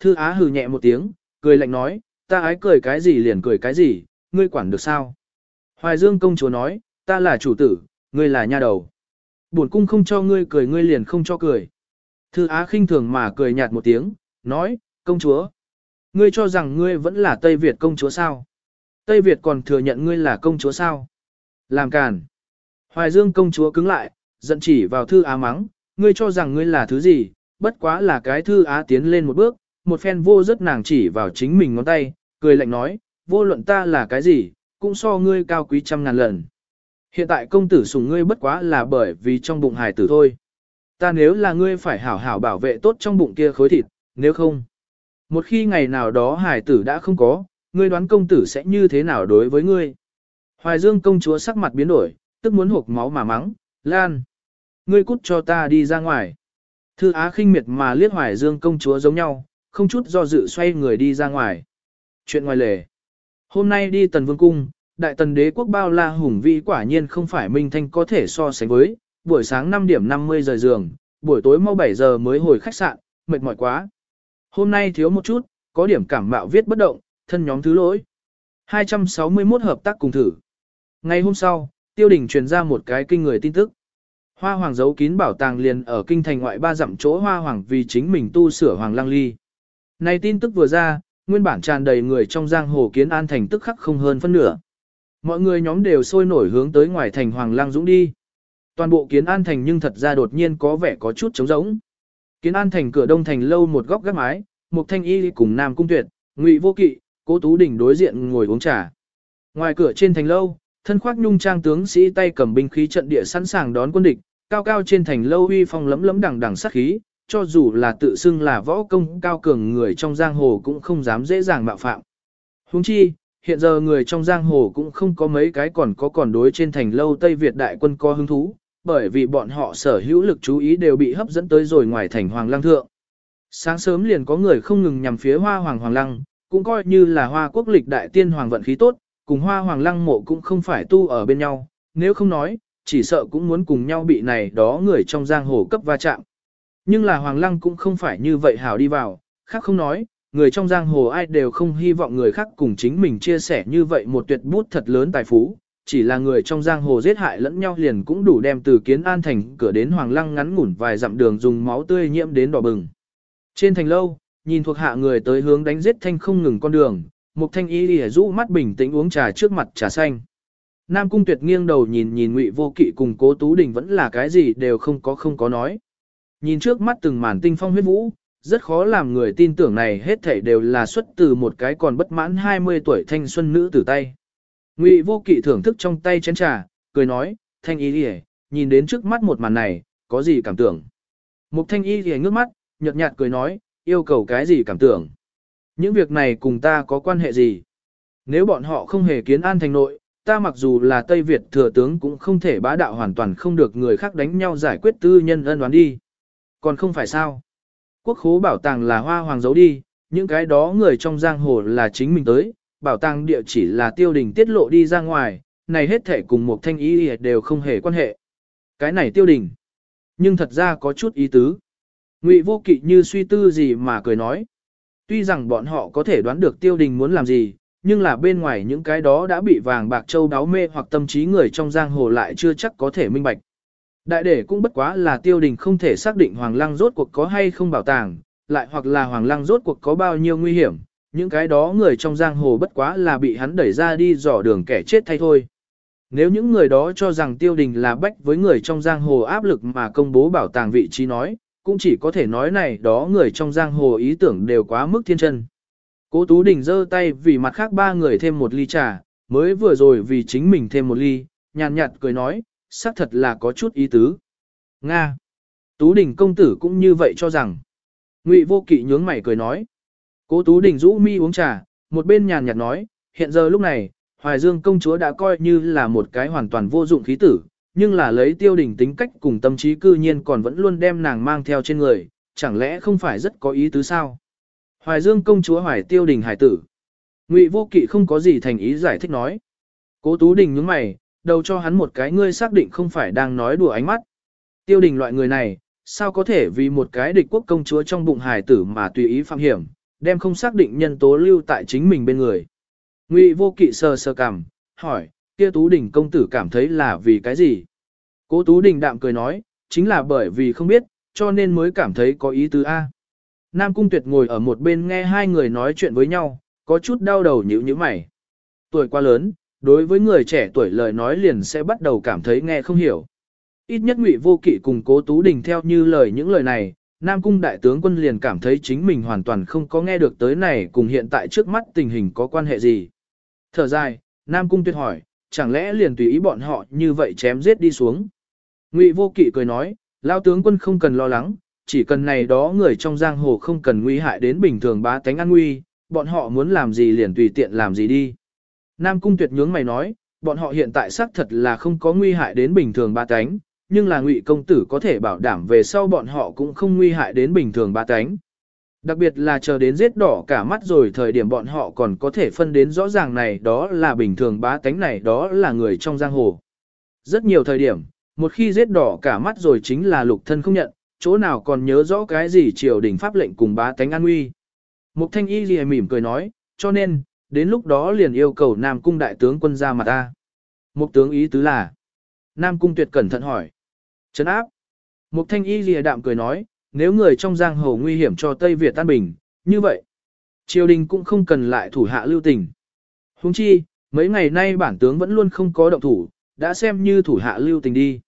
Thư Á hừ nhẹ một tiếng, cười lạnh nói, ta ái cười cái gì liền cười cái gì, ngươi quản được sao? Hoài Dương công chúa nói, ta là chủ tử, ngươi là nha đầu. Buồn cung không cho ngươi cười ngươi liền không cho cười. Thư Á khinh thường mà cười nhạt một tiếng, nói, công chúa. Ngươi cho rằng ngươi vẫn là Tây Việt công chúa sao? Tây Việt còn thừa nhận ngươi là công chúa sao? Làm càn. Hoài Dương công chúa cứng lại, giận chỉ vào Thư Á mắng, ngươi cho rằng ngươi là thứ gì, bất quá là cái Thư Á tiến lên một bước, một phen vô rất nàng chỉ vào chính mình ngón tay, cười lạnh nói, vô luận ta là cái gì, cũng so ngươi cao quý trăm ngàn lần. Hiện tại công tử sủng ngươi bất quá là bởi vì trong bụng hài tử thôi. Ta nếu là ngươi phải hảo hảo bảo vệ tốt trong bụng kia khối thịt, nếu không. Một khi ngày nào đó hài tử đã không có, ngươi đoán công tử sẽ như thế nào đối với ngươi. Hoài Dương công chúa sắc mặt biến đổi, tức muốn hộp máu mà mắng, Lan. Ngươi cút cho ta đi ra ngoài. Thư Á khinh miệt mà liếc Hoài Dương công chúa giống nhau, không chút do dự xoay người đi ra ngoài. Chuyện ngoài lề. Hôm nay đi tần vương cung, đại tần đế quốc bao la hùng vĩ quả nhiên không phải minh thanh có thể so sánh với, buổi sáng 5 điểm 50 giờ giường, buổi tối mau 7 giờ mới hồi khách sạn, mệt mỏi quá. Hôm nay thiếu một chút, có điểm cảm mạo viết bất động, thân nhóm thứ lỗi. 261 hợp tác cùng thử. Ngày hôm sau, tiêu đình truyền ra một cái kinh người tin tức. Hoa hoàng giấu kín bảo tàng liền ở kinh thành ngoại ba dặm chỗ hoa hoàng vì chính mình tu sửa hoàng lang ly. Này tin tức vừa ra, nguyên bản tràn đầy người trong giang hồ kiến an thành tức khắc không hơn phân nửa. Mọi người nhóm đều sôi nổi hướng tới ngoài thành Hoàng Lang Dũng đi. Toàn bộ kiến an thành nhưng thật ra đột nhiên có vẻ có chút trống rỗng. Kiến an thành cửa đông thành lâu một góc gác mái, một thanh y cùng nam cung tuyệt, ngụy vô kỵ, cố tú đỉnh đối diện ngồi uống trà. Ngoài cửa trên thành lâu, thân khoác nhung trang tướng sĩ tay cầm binh khí trận địa sẵn sàng đón quân địch, cao cao trên thành lâu uy phong lấm lấm đằng đằng sát khí, cho dù là tự xưng là võ công cao cường người trong giang hồ cũng không dám dễ dàng mạo phạm. Huống chi, hiện giờ người trong giang hồ cũng không có mấy cái còn có còn đối trên thành lâu Tây Việt đại quân có hứng thú, bởi vì bọn họ sở hữu lực chú ý đều bị hấp dẫn tới rồi ngoài thành Hoàng Lăng Thượng. Sáng sớm liền có người không ngừng nhằm phía hoa Hoàng Hoàng Lăng, cũng coi như là hoa quốc lịch đại tiên Hoàng vận khí tốt, cùng hoa Hoàng Lăng mộ cũng không phải tu ở bên nhau, nếu không nói, chỉ sợ cũng muốn cùng nhau bị này đó người trong giang hồ cấp va chạm. Nhưng là Hoàng Lăng cũng không phải như vậy hảo đi vào, khác không nói, người trong giang hồ ai đều không hy vọng người khác cùng chính mình chia sẻ như vậy một tuyệt bút thật lớn tài phú, chỉ là người trong giang hồ giết hại lẫn nhau liền cũng đủ đem từ kiến an thành cửa đến Hoàng Lăng ngắn ngủn vài dặm đường dùng máu tươi nhiễm đến đỏ bừng. Trên thành lâu, nhìn thuộc hạ người tới hướng đánh giết thanh không ngừng con đường, một thanh y lìa rũ mắt bình tĩnh uống trà trước mặt trà xanh. Nam cung tuyệt nghiêng đầu nhìn nhìn ngụy vô kỵ cùng cố tú đình vẫn là cái gì đều không có không có nói. Nhìn trước mắt từng màn tinh phong huyết vũ, rất khó làm người tin tưởng này hết thảy đều là xuất từ một cái còn bất mãn 20 tuổi thanh xuân nữ tử tay. Ngụy vô kỵ thưởng thức trong tay chén trà, cười nói, thanh y Liễu, nhìn đến trước mắt một màn này, có gì cảm tưởng. Mục thanh y Liễu ngước mắt, nhợt nhạt cười nói, yêu cầu cái gì cảm tưởng. Những việc này cùng ta có quan hệ gì? Nếu bọn họ không hề kiến an thành nội, ta mặc dù là Tây Việt thừa tướng cũng không thể bá đạo hoàn toàn không được người khác đánh nhau giải quyết tư nhân ân oán đi. Còn không phải sao? Quốc khố bảo tàng là hoa hoàng giấu đi, những cái đó người trong giang hồ là chính mình tới, bảo tàng địa chỉ là tiêu đình tiết lộ đi ra ngoài, này hết thể cùng một thanh ý đều không hề quan hệ. Cái này tiêu đình, nhưng thật ra có chút ý tứ. Ngụy vô kỵ như suy tư gì mà cười nói. Tuy rằng bọn họ có thể đoán được tiêu đình muốn làm gì, nhưng là bên ngoài những cái đó đã bị vàng bạc châu đáo mê hoặc tâm trí người trong giang hồ lại chưa chắc có thể minh bạch. Đại để cũng bất quá là tiêu đình không thể xác định Hoàng Lăng rốt cuộc có hay không bảo tàng, lại hoặc là Hoàng Lăng rốt cuộc có bao nhiêu nguy hiểm, những cái đó người trong giang hồ bất quá là bị hắn đẩy ra đi dò đường kẻ chết thay thôi. Nếu những người đó cho rằng tiêu đình là bách với người trong giang hồ áp lực mà công bố bảo tàng vị trí nói, cũng chỉ có thể nói này đó người trong giang hồ ý tưởng đều quá mức thiên chân. Cố Tú Đình giơ tay vì mặt khác ba người thêm một ly trà, mới vừa rồi vì chính mình thêm một ly, nhàn nhạt cười nói, xác thật là có chút ý tứ. Nga. Tú Đình công tử cũng như vậy cho rằng. Ngụy Vô Kỵ nhướng mày cười nói. Cố Tú Đình rũ mi uống trà, một bên nhàn nhạt nói, hiện giờ lúc này, Hoài Dương công chúa đã coi như là một cái hoàn toàn vô dụng khí tử, nhưng là lấy tiêu đình tính cách cùng tâm trí cư nhiên còn vẫn luôn đem nàng mang theo trên người, chẳng lẽ không phải rất có ý tứ sao? Hoài Dương công chúa Hoài Tiêu Đình hải tử. Ngụy Vô Kỵ không có gì thành ý giải thích nói. Cố Tú Đình nhướng mày, đầu cho hắn một cái ngươi xác định không phải đang nói đùa ánh mắt. Tiêu đình loại người này, sao có thể vì một cái địch quốc công chúa trong bụng hài tử mà tùy ý phạm hiểm, đem không xác định nhân tố lưu tại chính mình bên người. Ngụy vô kỵ sờ sờ cằm, hỏi, kia Tú Đình công tử cảm thấy là vì cái gì? Cố Tú Đình đạm cười nói, chính là bởi vì không biết, cho nên mới cảm thấy có ý tứ A. Nam Cung Tuyệt ngồi ở một bên nghe hai người nói chuyện với nhau, có chút đau đầu nhíu nhíu mày. Tuổi quá lớn, đối với người trẻ tuổi lời nói liền sẽ bắt đầu cảm thấy nghe không hiểu. Ít nhất Ngụy Vô Kỵ cùng Cố Tú Đình theo như lời những lời này, Nam Cung đại tướng quân liền cảm thấy chính mình hoàn toàn không có nghe được tới này cùng hiện tại trước mắt tình hình có quan hệ gì. Thở dài, Nam Cung tuyệt hỏi, chẳng lẽ liền tùy ý bọn họ như vậy chém giết đi xuống. Ngụy Vô Kỵ cười nói, lao tướng quân không cần lo lắng, chỉ cần này đó người trong giang hồ không cần nguy hại đến bình thường bá tánh an nguy, bọn họ muốn làm gì liền tùy tiện làm gì đi. Nam Cung tuyệt nhướng mày nói, bọn họ hiện tại xác thật là không có nguy hại đến bình thường bá tánh, nhưng là ngụy công tử có thể bảo đảm về sau bọn họ cũng không nguy hại đến bình thường bá tánh. Đặc biệt là chờ đến giết đỏ cả mắt rồi thời điểm bọn họ còn có thể phân đến rõ ràng này đó là bình thường bá tánh này đó là người trong giang hồ. Rất nhiều thời điểm, một khi giết đỏ cả mắt rồi chính là lục thân không nhận, chỗ nào còn nhớ rõ cái gì triều đình pháp lệnh cùng bá tánh an nguy. Mục thanh y gì mỉm cười nói, cho nên, đến lúc đó liền yêu cầu Nam Cung đại tướng quân ra mặt ta. Mục tướng ý tứ là, Nam Cung tuyệt cẩn thận hỏi, chấn áp. Mục thanh y lìa đạm cười nói, nếu người trong giang hồ nguy hiểm cho Tây Việt tan bình, như vậy, triều đình cũng không cần lại thủ hạ lưu tình. Huống chi, mấy ngày nay bản tướng vẫn luôn không có động thủ, đã xem như thủ hạ lưu tình đi.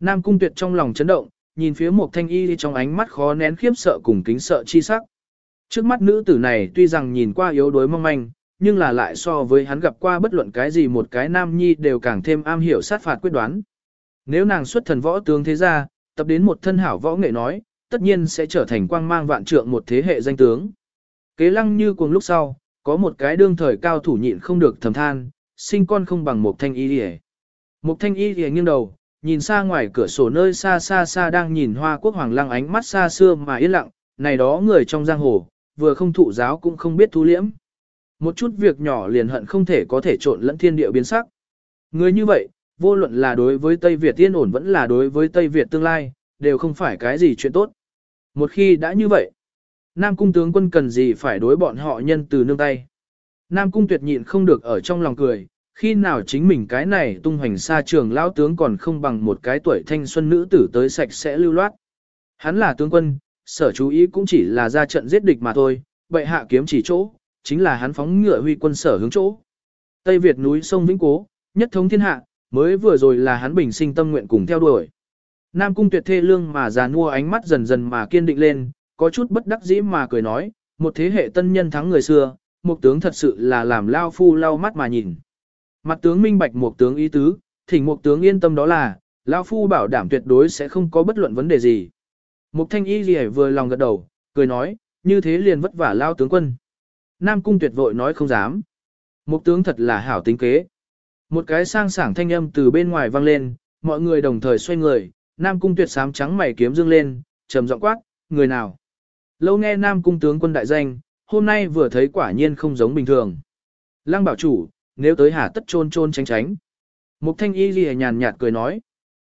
Nam Cung Tuyệt trong lòng chấn động, nhìn phía một thanh y trong ánh mắt khó nén khiếp sợ cùng kính sợ chi sắc. Trước mắt nữ tử này tuy rằng nhìn qua yếu đuối mong manh, nhưng là lại so với hắn gặp qua bất luận cái gì một cái nam nhi đều càng thêm am hiểu sát phạt quyết đoán. Nếu nàng xuất thần võ tướng thế gia tập đến một thân hảo võ nghệ nói, tất nhiên sẽ trở thành quang mang vạn trượng một thế hệ danh tướng. Kế lăng như cuồng lúc sau, có một cái đương thời cao thủ nhịn không được thầm than, sinh con không bằng một thanh y lìa. Một thanh y lìa nghiêng đầu, nhìn xa ngoài cửa sổ nơi xa xa xa đang nhìn hoa quốc hoàng lăng ánh mắt xa xưa mà yên lặng, này đó người trong giang hồ, vừa không thụ giáo cũng không biết thu liễm. Một chút việc nhỏ liền hận không thể có thể trộn lẫn thiên địa biến sắc. Người như vậy, vô luận là đối với Tây Việt yên ổn vẫn là đối với Tây Việt tương lai, đều không phải cái gì chuyện tốt. Một khi đã như vậy, Nam Cung tướng quân cần gì phải đối bọn họ nhân từ nương tay. Nam Cung tuyệt nhịn không được ở trong lòng cười, khi nào chính mình cái này tung hoành xa trường lão tướng còn không bằng một cái tuổi thanh xuân nữ tử tới sạch sẽ lưu loát. Hắn là tướng quân, sở chú ý cũng chỉ là ra trận giết địch mà thôi, bệ hạ kiếm chỉ chỗ, chính là hắn phóng ngựa huy quân sở hướng chỗ. Tây Việt núi sông Vĩnh Cố, nhất thống thiên hạ, mới vừa rồi là hắn bình sinh tâm nguyện cùng theo đuổi. Nam cung tuyệt thê lương mà già nua ánh mắt dần dần mà kiên định lên, có chút bất đắc dĩ mà cười nói, một thế hệ tân nhân thắng người xưa, một tướng thật sự là làm lao phu lao mắt mà nhìn. Mặt tướng minh bạch một tướng ý tứ, thỉnh một tướng yên tâm đó là, lao phu bảo đảm tuyệt đối sẽ không có bất luận vấn đề gì. Mục thanh y gì vừa lòng gật đầu, cười nói, như thế liền vất vả lao tướng quân. Nam cung tuyệt vội nói không dám. Mục tướng thật là hảo tính kế. Một cái sang sảng thanh âm từ bên ngoài vang lên, mọi người đồng thời xoay người, Nam cung tuyệt sám trắng mày kiếm dương lên, trầm giọng quát, người nào? Lâu nghe Nam cung tướng quân đại danh, hôm nay vừa thấy quả nhiên không giống bình thường. Lăng bảo chủ, nếu tới hà tất trôn trôn tránh tránh. Mục thanh y ghi nhàn nhạt cười nói.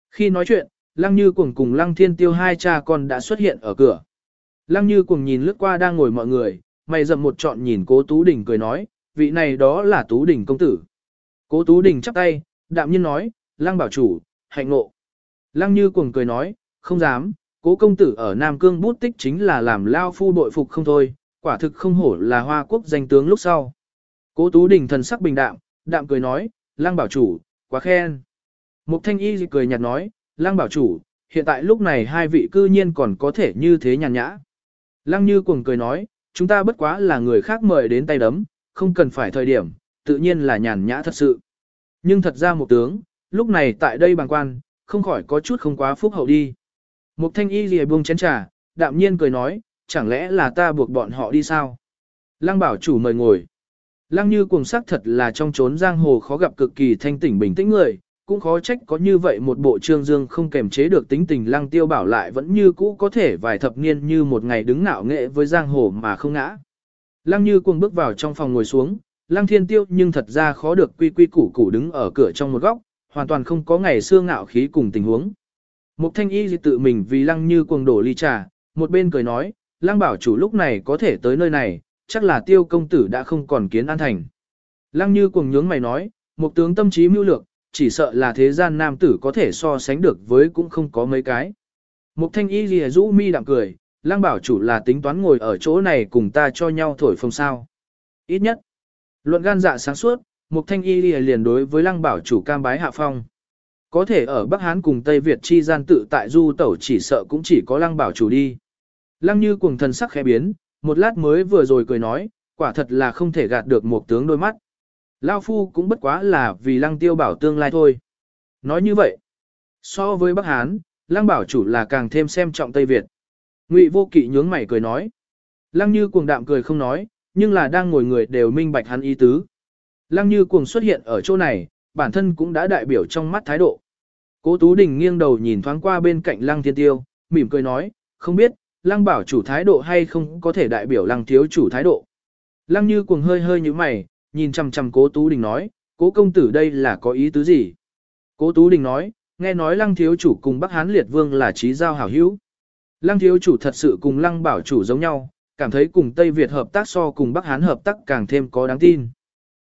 Khi nói chuyện, lăng như cuồng cùng lăng thiên tiêu hai cha con đã xuất hiện ở cửa. Lăng như cuồng nhìn lướt qua đang ngồi mọi người, mày dậm một trọn nhìn cố Tú Đình cười nói, vị này đó là Tú Đình công tử. Cố Tú Đình chắp tay, đạm nhiên nói, lăng bảo chủ, hạnh ngộ. Lăng như cuồng cười nói, không dám, cố công tử ở Nam Cương bút tích chính là làm lao phu bội phục không thôi, quả thực không hổ là hoa quốc danh tướng lúc sau. Cố Tú Đình thần sắc bình đạm, đạm cười nói, lăng bảo chủ, quá khen. Mục thanh y cười nhạt nói, lăng bảo chủ, hiện tại lúc này hai vị cư nhiên còn có thể như thế nhàn nhã. Lăng như cuồng cười nói, chúng ta bất quá là người khác mời đến tay đấm, không cần phải thời điểm, tự nhiên là nhàn nhã thật sự. Nhưng thật ra một tướng, lúc này tại đây bàng quan, không khỏi có chút không quá phúc hậu đi. Mục thanh y lìa buông chén trà, đạm nhiên cười nói, chẳng lẽ là ta buộc bọn họ đi sao? Lăng bảo chủ mời ngồi. Lăng như cuồng sắc thật là trong chốn giang hồ khó gặp cực kỳ thanh tỉnh bình tĩnh người, cũng khó trách có như vậy một bộ trương dương không kềm chế được tính tình lăng tiêu bảo lại vẫn như cũ có thể vài thập niên như một ngày đứng ngạo nghệ với giang hồ mà không ngã. Lăng như cuồng bước vào trong phòng ngồi xuống, lăng thiên tiêu nhưng thật ra khó được quy quy củ củ đứng ở cửa trong một góc, hoàn toàn không có ngày xưa ngạo khí cùng tình huống. Mục thanh y tự mình vì lăng như cuồng đổ ly trà, một bên cười nói, lăng bảo chủ lúc này có thể tới nơi này, chắc là tiêu công tử đã không còn kiến an thành. Lăng như cuồng nhướng mày nói, một tướng tâm trí mưu lược, chỉ sợ là thế gian nam tử có thể so sánh được với cũng không có mấy cái. Mục thanh y lìa rũ mi đạm cười, Lang bảo chủ là tính toán ngồi ở chỗ này cùng ta cho nhau thổi phồng sao. Ít nhất, luận gan dạ sáng suốt, mục thanh y lìa liền đối với Lang bảo chủ cam bái hạ phong. Có thể ở Bắc Hán cùng Tây Việt chi gian tự tại du tẩu chỉ sợ cũng chỉ có Lang bảo chủ đi. Lăng như cuồng thần sắc khẽ biến, một lát mới vừa rồi cười nói, quả thật là không thể gạt được một tướng đôi mắt. Lao Phu cũng bất quá là vì lăng tiêu bảo tương lai thôi. Nói như vậy, so với Bắc Hán, lăng bảo chủ là càng thêm xem trọng Tây Việt. Ngụy vô kỵ nhướng mày cười nói. Lăng như cuồng đạm cười không nói, nhưng là đang ngồi người đều minh bạch hắn ý tứ. Lăng như cuồng xuất hiện ở chỗ này, bản thân cũng đã đại biểu trong mắt thái độ. Cố Tú Đình nghiêng đầu nhìn thoáng qua bên cạnh Lăng Thiên Tiêu, mỉm cười nói, không biết, Lăng bảo chủ thái độ hay không có thể đại biểu Lăng thiếu chủ thái độ. Lăng như cuồng hơi hơi như mày, nhìn chằm chằm Cố Tú Đình nói, Cố công tử đây là có ý tứ gì? Cố Tú Đình nói, nghe nói Lăng thiếu chủ cùng Bắc Hán Liệt Vương là trí giao hảo hữu. Lăng thiếu chủ thật sự cùng Lăng bảo chủ giống nhau, cảm thấy cùng Tây Việt hợp tác so cùng Bắc Hán hợp tác càng thêm có đáng tin.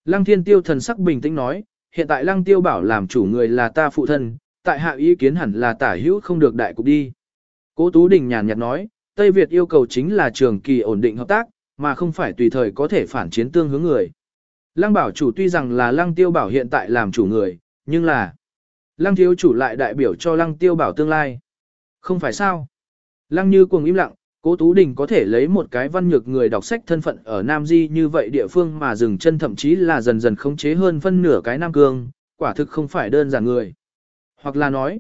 Lăng Thiên Tiêu thần sắc bình tĩnh nói, hiện tại Lăng Tiêu bảo làm chủ người là ta phụ thân, tại hạ ý kiến hẳn là tả hữu không được đại cục đi. Cố Tú Đình nhàn nhạt nói, Tây Việt yêu cầu chính là trường kỳ ổn định hợp tác, mà không phải tùy thời có thể phản chiến tương hướng người. Lăng bảo chủ tuy rằng là lăng tiêu bảo hiện tại làm chủ người, nhưng là lăng thiếu chủ lại đại biểu cho lăng tiêu bảo tương lai. Không phải sao? Lăng như cuồng im lặng, cố Tú Đình có thể lấy một cái văn nhược người đọc sách thân phận ở Nam Di như vậy địa phương mà dừng chân thậm chí là dần dần khống chế hơn phân nửa cái Nam Cương, quả thực không phải đơn giản người. Hoặc là nói,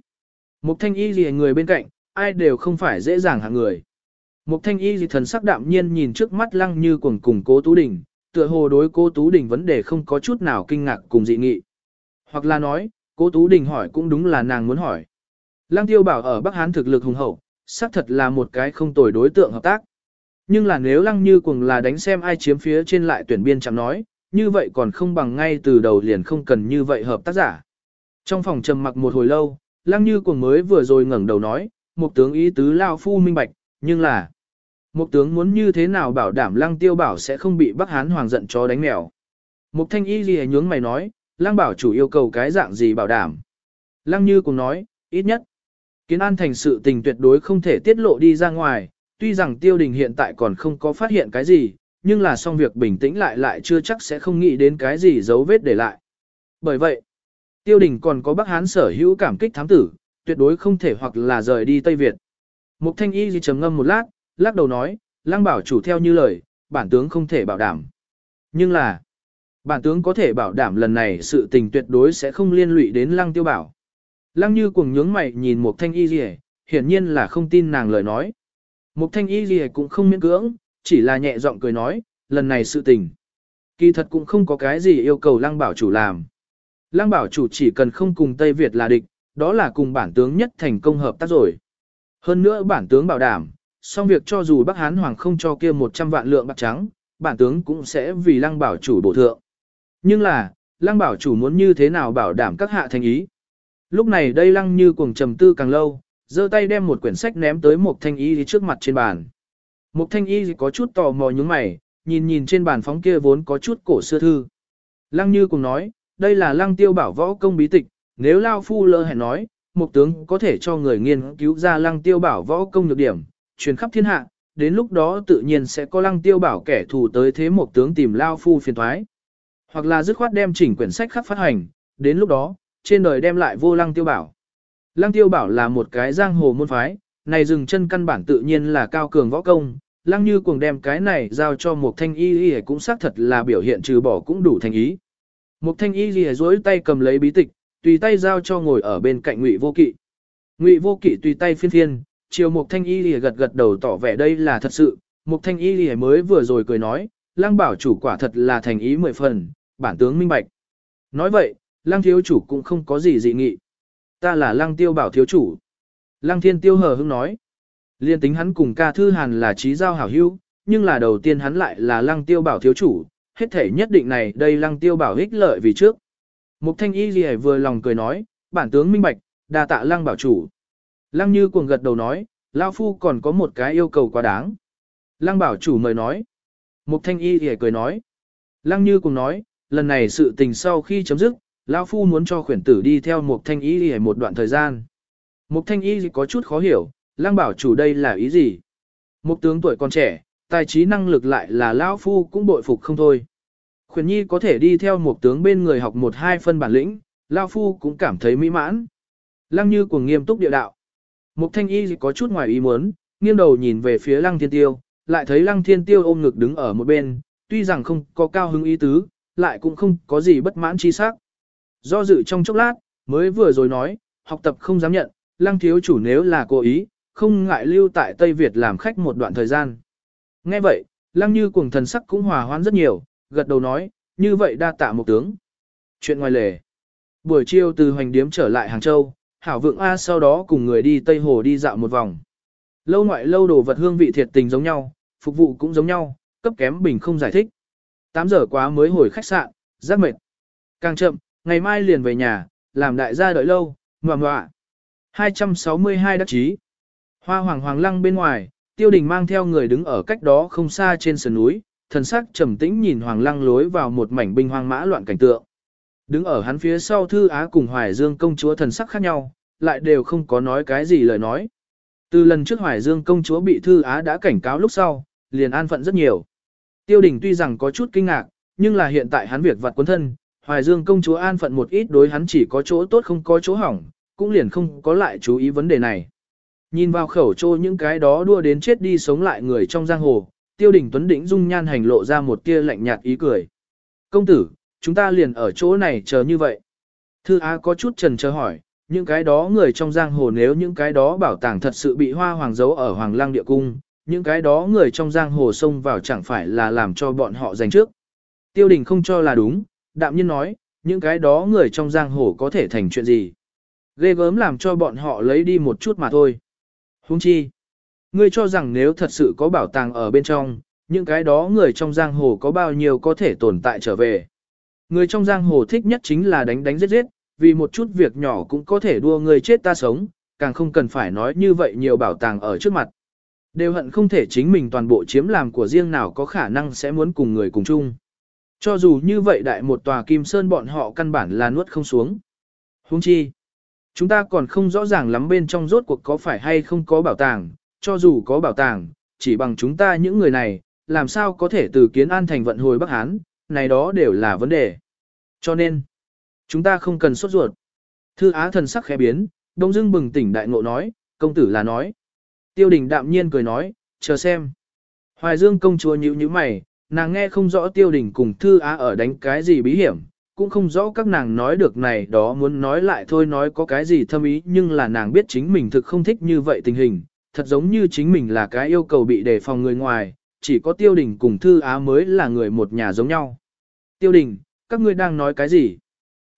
một thanh y gì người bên cạnh, ai đều không phải dễ dàng hạng người. Một thanh y gì thần sắc đạm nhiên nhìn trước mắt lăng như cuồng cùng cố Tú Đình, tựa hồ đối cô Tú Đình vấn đề không có chút nào kinh ngạc cùng dị nghị. Hoặc là nói, cô Tú Đình hỏi cũng đúng là nàng muốn hỏi. Lăng tiêu bảo ở Bắc Hán thực lực hùng hậu, xác thật là một cái không tồi đối tượng hợp tác. Nhưng là nếu lăng như cùng là đánh xem ai chiếm phía trên lại tuyển biên chẳng nói, như vậy còn không bằng ngay từ đầu liền không cần như vậy hợp tác giả. Trong phòng trầm mặc một hồi lâu, lăng như cùng mới vừa rồi ngẩng đầu nói, một tướng ý tứ lao phu minh bạch, nhưng là Mục tướng muốn như thế nào bảo đảm lăng tiêu bảo sẽ không bị Bắc Hán hoàng giận chó đánh mèo. Mục thanh y gì nhướng mày nói, lăng bảo chủ yêu cầu cái dạng gì bảo đảm. Lăng như cũng nói, ít nhất. Kiến an thành sự tình tuyệt đối không thể tiết lộ đi ra ngoài, tuy rằng tiêu đình hiện tại còn không có phát hiện cái gì, nhưng là xong việc bình tĩnh lại lại chưa chắc sẽ không nghĩ đến cái gì dấu vết để lại. Bởi vậy, tiêu đình còn có Bắc Hán sở hữu cảm kích thám tử, tuyệt đối không thể hoặc là rời đi Tây Việt. Mục thanh y gì trầm ngâm một lát, lắc đầu nói, lăng bảo chủ theo như lời, bản tướng không thể bảo đảm. Nhưng là, bản tướng có thể bảo đảm lần này sự tình tuyệt đối sẽ không liên lụy đến lăng tiêu bảo. Lăng như cuồng nhướng mày nhìn một thanh y gì hiển nhiên là không tin nàng lời nói. Một thanh y gì cũng không miễn cưỡng, chỉ là nhẹ giọng cười nói, lần này sự tình. Kỳ thật cũng không có cái gì yêu cầu lăng bảo chủ làm. Lăng bảo chủ chỉ cần không cùng Tây Việt là địch, đó là cùng bản tướng nhất thành công hợp tác rồi. Hơn nữa bản tướng bảo đảm, xong việc cho dù Bắc Hán Hoàng không cho kia 100 vạn lượng bạc trắng, bản tướng cũng sẽ vì lăng bảo chủ bổ thượng. Nhưng là, lăng bảo chủ muốn như thế nào bảo đảm các hạ thành ý. Lúc này đây lăng như cuồng trầm tư càng lâu, giơ tay đem một quyển sách ném tới một thanh y trước mặt trên bàn. Một thanh y có chút tò mò nhướng mày, nhìn nhìn trên bàn phóng kia vốn có chút cổ xưa thư. Lăng như cùng nói, đây là lăng tiêu bảo võ công bí tịch, nếu Lao Phu lỡ hẹn nói, một tướng có thể cho người nghiên cứu ra lăng tiêu bảo võ công nhược điểm, truyền khắp thiên hạ, đến lúc đó tự nhiên sẽ có lăng tiêu bảo kẻ thù tới thế một tướng tìm lao phu phiền thoái. Hoặc là dứt khoát đem chỉnh quyển sách khắp phát hành, đến lúc đó, trên đời đem lại vô lăng tiêu bảo. Lăng tiêu bảo là một cái giang hồ môn phái, này dừng chân căn bản tự nhiên là cao cường võ công, lăng như cuồng đem cái này giao cho một thanh y y cũng xác thật là biểu hiện trừ bỏ cũng đủ thành ý. Một thanh y y duỗi tay cầm lấy bí tịch, tùy tay giao cho ngồi ở bên cạnh ngụy vô kỵ. Ngụy vô kỵ tùy tay phiên phiên, chiều Mục Thanh Y lìa gật gật đầu tỏ vẻ đây là thật sự, Mục Thanh Y lìa mới vừa rồi cười nói, Lăng bảo chủ quả thật là thành ý mười phần, bản tướng minh bạch. Nói vậy, Lăng thiếu chủ cũng không có gì dị nghị. Ta là Lăng tiêu bảo thiếu chủ. Lăng thiên tiêu hờ hững nói. Liên tính hắn cùng ca thư hàn là trí giao hảo hữu, nhưng là đầu tiên hắn lại là Lăng tiêu bảo thiếu chủ, hết thể nhất định này đây Lăng tiêu bảo ích lợi vì trước. Mục thanh y Lìa vừa lòng cười nói, bản tướng minh bạch, đa tạ Lăng bảo chủ. Lăng như cuồng gật đầu nói, Lao Phu còn có một cái yêu cầu quá đáng. Lăng bảo chủ mời nói. Mục thanh y thì cười nói. Lăng như cuồng nói, lần này sự tình sau khi chấm dứt, lão Phu muốn cho khuyển tử đi theo Mục thanh y thì một đoạn thời gian. Mục thanh y có chút khó hiểu, lăng bảo chủ đây là ý gì? Mục tướng tuổi còn trẻ, tài trí năng lực lại là lão Phu cũng bội phục không thôi. Khuyển nhi có thể đi theo một tướng bên người học một hai phân bản lĩnh, lão Phu cũng cảm thấy mỹ mãn. Lăng như cuồng nghiêm túc địa đạo. Mục thanh y có chút ngoài ý muốn, nghiêng đầu nhìn về phía lăng thiên tiêu, lại thấy lăng thiên tiêu ôm ngực đứng ở một bên, tuy rằng không có cao hứng ý tứ, lại cũng không có gì bất mãn chi sắc. Do dự trong chốc lát, mới vừa rồi nói, học tập không dám nhận, lăng thiếu chủ nếu là cố ý, không ngại lưu tại Tây Việt làm khách một đoạn thời gian. Nghe vậy, lăng như cuồng thần sắc cũng hòa hoãn rất nhiều, gật đầu nói, như vậy đa tạ một tướng. Chuyện ngoài lề. Buổi chiều từ hoành điếm trở lại Hàng Châu, Hảo Vượng A sau đó cùng người đi Tây Hồ đi dạo một vòng. Lâu ngoại lâu đồ vật hương vị thiệt tình giống nhau, phục vụ cũng giống nhau, cấp kém bình không giải thích. 8 giờ quá mới hồi khách sạn, rất mệt. Càng chậm, ngày mai liền về nhà, làm đại gia đợi lâu, ngoạ ngoạ. 262 đắc chí. Hoa hoàng hoàng lăng bên ngoài, tiêu đình mang theo người đứng ở cách đó không xa trên sườn núi, thần sắc trầm tĩnh nhìn hoàng lăng lối vào một mảnh binh hoang mã loạn cảnh tượng. Đứng ở hắn phía sau thư á cùng hoài dương công chúa thần sắc khác nhau, lại đều không có nói cái gì lời nói. Từ lần trước hoài dương công chúa bị thư á đã cảnh cáo lúc sau, liền an phận rất nhiều. Tiêu đình tuy rằng có chút kinh ngạc, nhưng là hiện tại hắn việc vặt quân thân, hoài dương công chúa an phận một ít đối hắn chỉ có chỗ tốt không có chỗ hỏng, cũng liền không có lại chú ý vấn đề này. Nhìn vào khẩu trô những cái đó đua đến chết đi sống lại người trong giang hồ, tiêu đình tuấn đỉnh dung nhan hành lộ ra một tia lạnh nhạt ý cười. Công tử, chúng ta liền ở chỗ này chờ như vậy. Thư Á có chút trần chờ hỏi, những cái đó người trong giang hồ nếu những cái đó bảo tàng thật sự bị hoa hoàng giấu ở hoàng lang địa cung, những cái đó người trong giang hồ xông vào chẳng phải là làm cho bọn họ giành trước. Tiêu đình không cho là đúng, đạm nhiên nói, những cái đó người trong giang hồ có thể thành chuyện gì. Ghê gớm làm cho bọn họ lấy đi một chút mà thôi. Huống chi, ngươi cho rằng nếu thật sự có bảo tàng ở bên trong, những cái đó người trong giang hồ có bao nhiêu có thể tồn tại trở về. Người trong giang hồ thích nhất chính là đánh đánh giết giết, vì một chút việc nhỏ cũng có thể đua người chết ta sống, càng không cần phải nói như vậy nhiều bảo tàng ở trước mặt. Đều hận không thể chính mình toàn bộ chiếm làm của riêng nào có khả năng sẽ muốn cùng người cùng chung. Cho dù như vậy đại một tòa kim sơn bọn họ căn bản là nuốt không xuống. Huống chi, chúng ta còn không rõ ràng lắm bên trong rốt cuộc có phải hay không có bảo tàng, cho dù có bảo tàng, chỉ bằng chúng ta những người này, làm sao có thể từ kiến an thành vận hồi Bắc Hán, này đó đều là vấn đề. Cho nên, chúng ta không cần sốt ruột. Thư Á thần sắc khẽ biến, đông dưng bừng tỉnh đại ngộ nói, công tử là nói. Tiêu đình đạm nhiên cười nói, chờ xem. Hoài Dương công chúa nhíu nhíu mày, nàng nghe không rõ tiêu đình cùng Thư Á ở đánh cái gì bí hiểm, cũng không rõ các nàng nói được này đó muốn nói lại thôi nói có cái gì thâm ý nhưng là nàng biết chính mình thực không thích như vậy tình hình, thật giống như chính mình là cái yêu cầu bị đề phòng người ngoài, chỉ có tiêu đình cùng Thư Á mới là người một nhà giống nhau. Tiêu đình, các ngươi đang nói cái gì?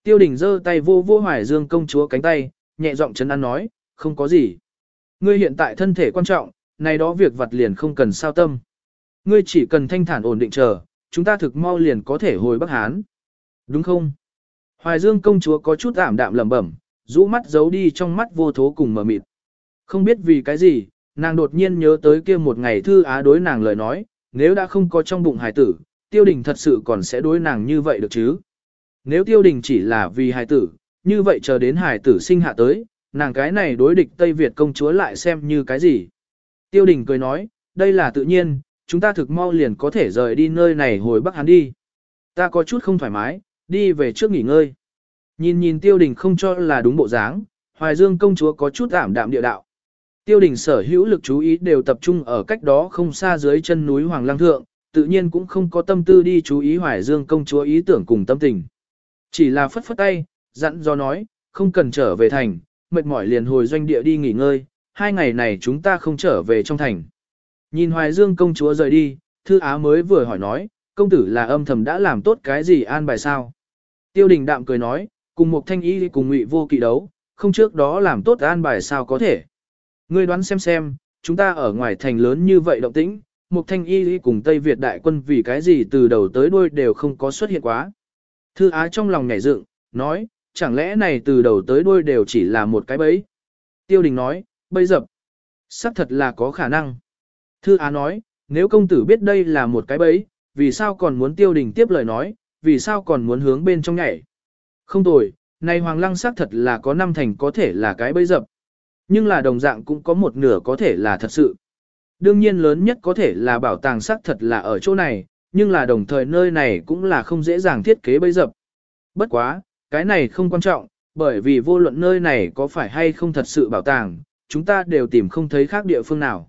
Tiêu đình giơ tay vô vô hoài dương công chúa cánh tay, nhẹ giọng chấn an nói, không có gì. Ngươi hiện tại thân thể quan trọng, này đó việc vặt liền không cần sao tâm. Ngươi chỉ cần thanh thản ổn định chờ, chúng ta thực mau liền có thể hồi Bắc Hán. Đúng không? Hoài Dương công chúa có chút ảm đạm lẩm bẩm, rũ mắt giấu đi trong mắt vô thố cùng mờ mịt. Không biết vì cái gì, nàng đột nhiên nhớ tới kia một ngày thư á đối nàng lời nói, nếu đã không có trong bụng hải tử, tiêu đình thật sự còn sẽ đối nàng như vậy được chứ. Nếu tiêu đình chỉ là vì hải tử, như vậy chờ đến hải tử sinh hạ tới, nàng cái này đối địch Tây Việt công chúa lại xem như cái gì. Tiêu đình cười nói, đây là tự nhiên, chúng ta thực mau liền có thể rời đi nơi này hồi Bắc Hán đi. Ta có chút không thoải mái, đi về trước nghỉ ngơi. Nhìn nhìn tiêu đình không cho là đúng bộ dáng, Hoài Dương công chúa có chút ảm đạm địa đạo. Tiêu đình sở hữu lực chú ý đều tập trung ở cách đó không xa dưới chân núi Hoàng Lăng Thượng, tự nhiên cũng không có tâm tư đi chú ý Hoài Dương công chúa ý tưởng cùng tâm tình. Chỉ là phất phất tay, dặn do nói, không cần trở về thành, mệt mỏi liền hồi doanh địa đi nghỉ ngơi, hai ngày này chúng ta không trở về trong thành. Nhìn Hoài Dương công chúa rời đi, Thư Á mới vừa hỏi nói, công tử là âm thầm đã làm tốt cái gì an bài sao? Tiêu đình đạm cười nói, cùng một thanh y cùng ngụy vô kỵ đấu, không trước đó làm tốt an bài sao có thể. Ngươi đoán xem xem, chúng ta ở ngoài thành lớn như vậy động tĩnh, một thanh y cùng Tây Việt đại quân vì cái gì từ đầu tới đuôi đều không có xuất hiện quá. Thư Á trong lòng nhảy dựng, nói, chẳng lẽ này từ đầu tới đuôi đều chỉ là một cái bẫy. Tiêu đình nói, bẫy dập. xác thật là có khả năng. Thư Á nói, nếu công tử biết đây là một cái bẫy, vì sao còn muốn tiêu đình tiếp lời nói, vì sao còn muốn hướng bên trong nhảy. Không tồi, này hoàng lăng xác thật là có năm thành có thể là cái bẫy dập. Nhưng là đồng dạng cũng có một nửa có thể là thật sự. Đương nhiên lớn nhất có thể là bảo tàng xác thật là ở chỗ này, nhưng là đồng thời nơi này cũng là không dễ dàng thiết kế bẫy dập. Bất quá, cái này không quan trọng, bởi vì vô luận nơi này có phải hay không thật sự bảo tàng, chúng ta đều tìm không thấy khác địa phương nào.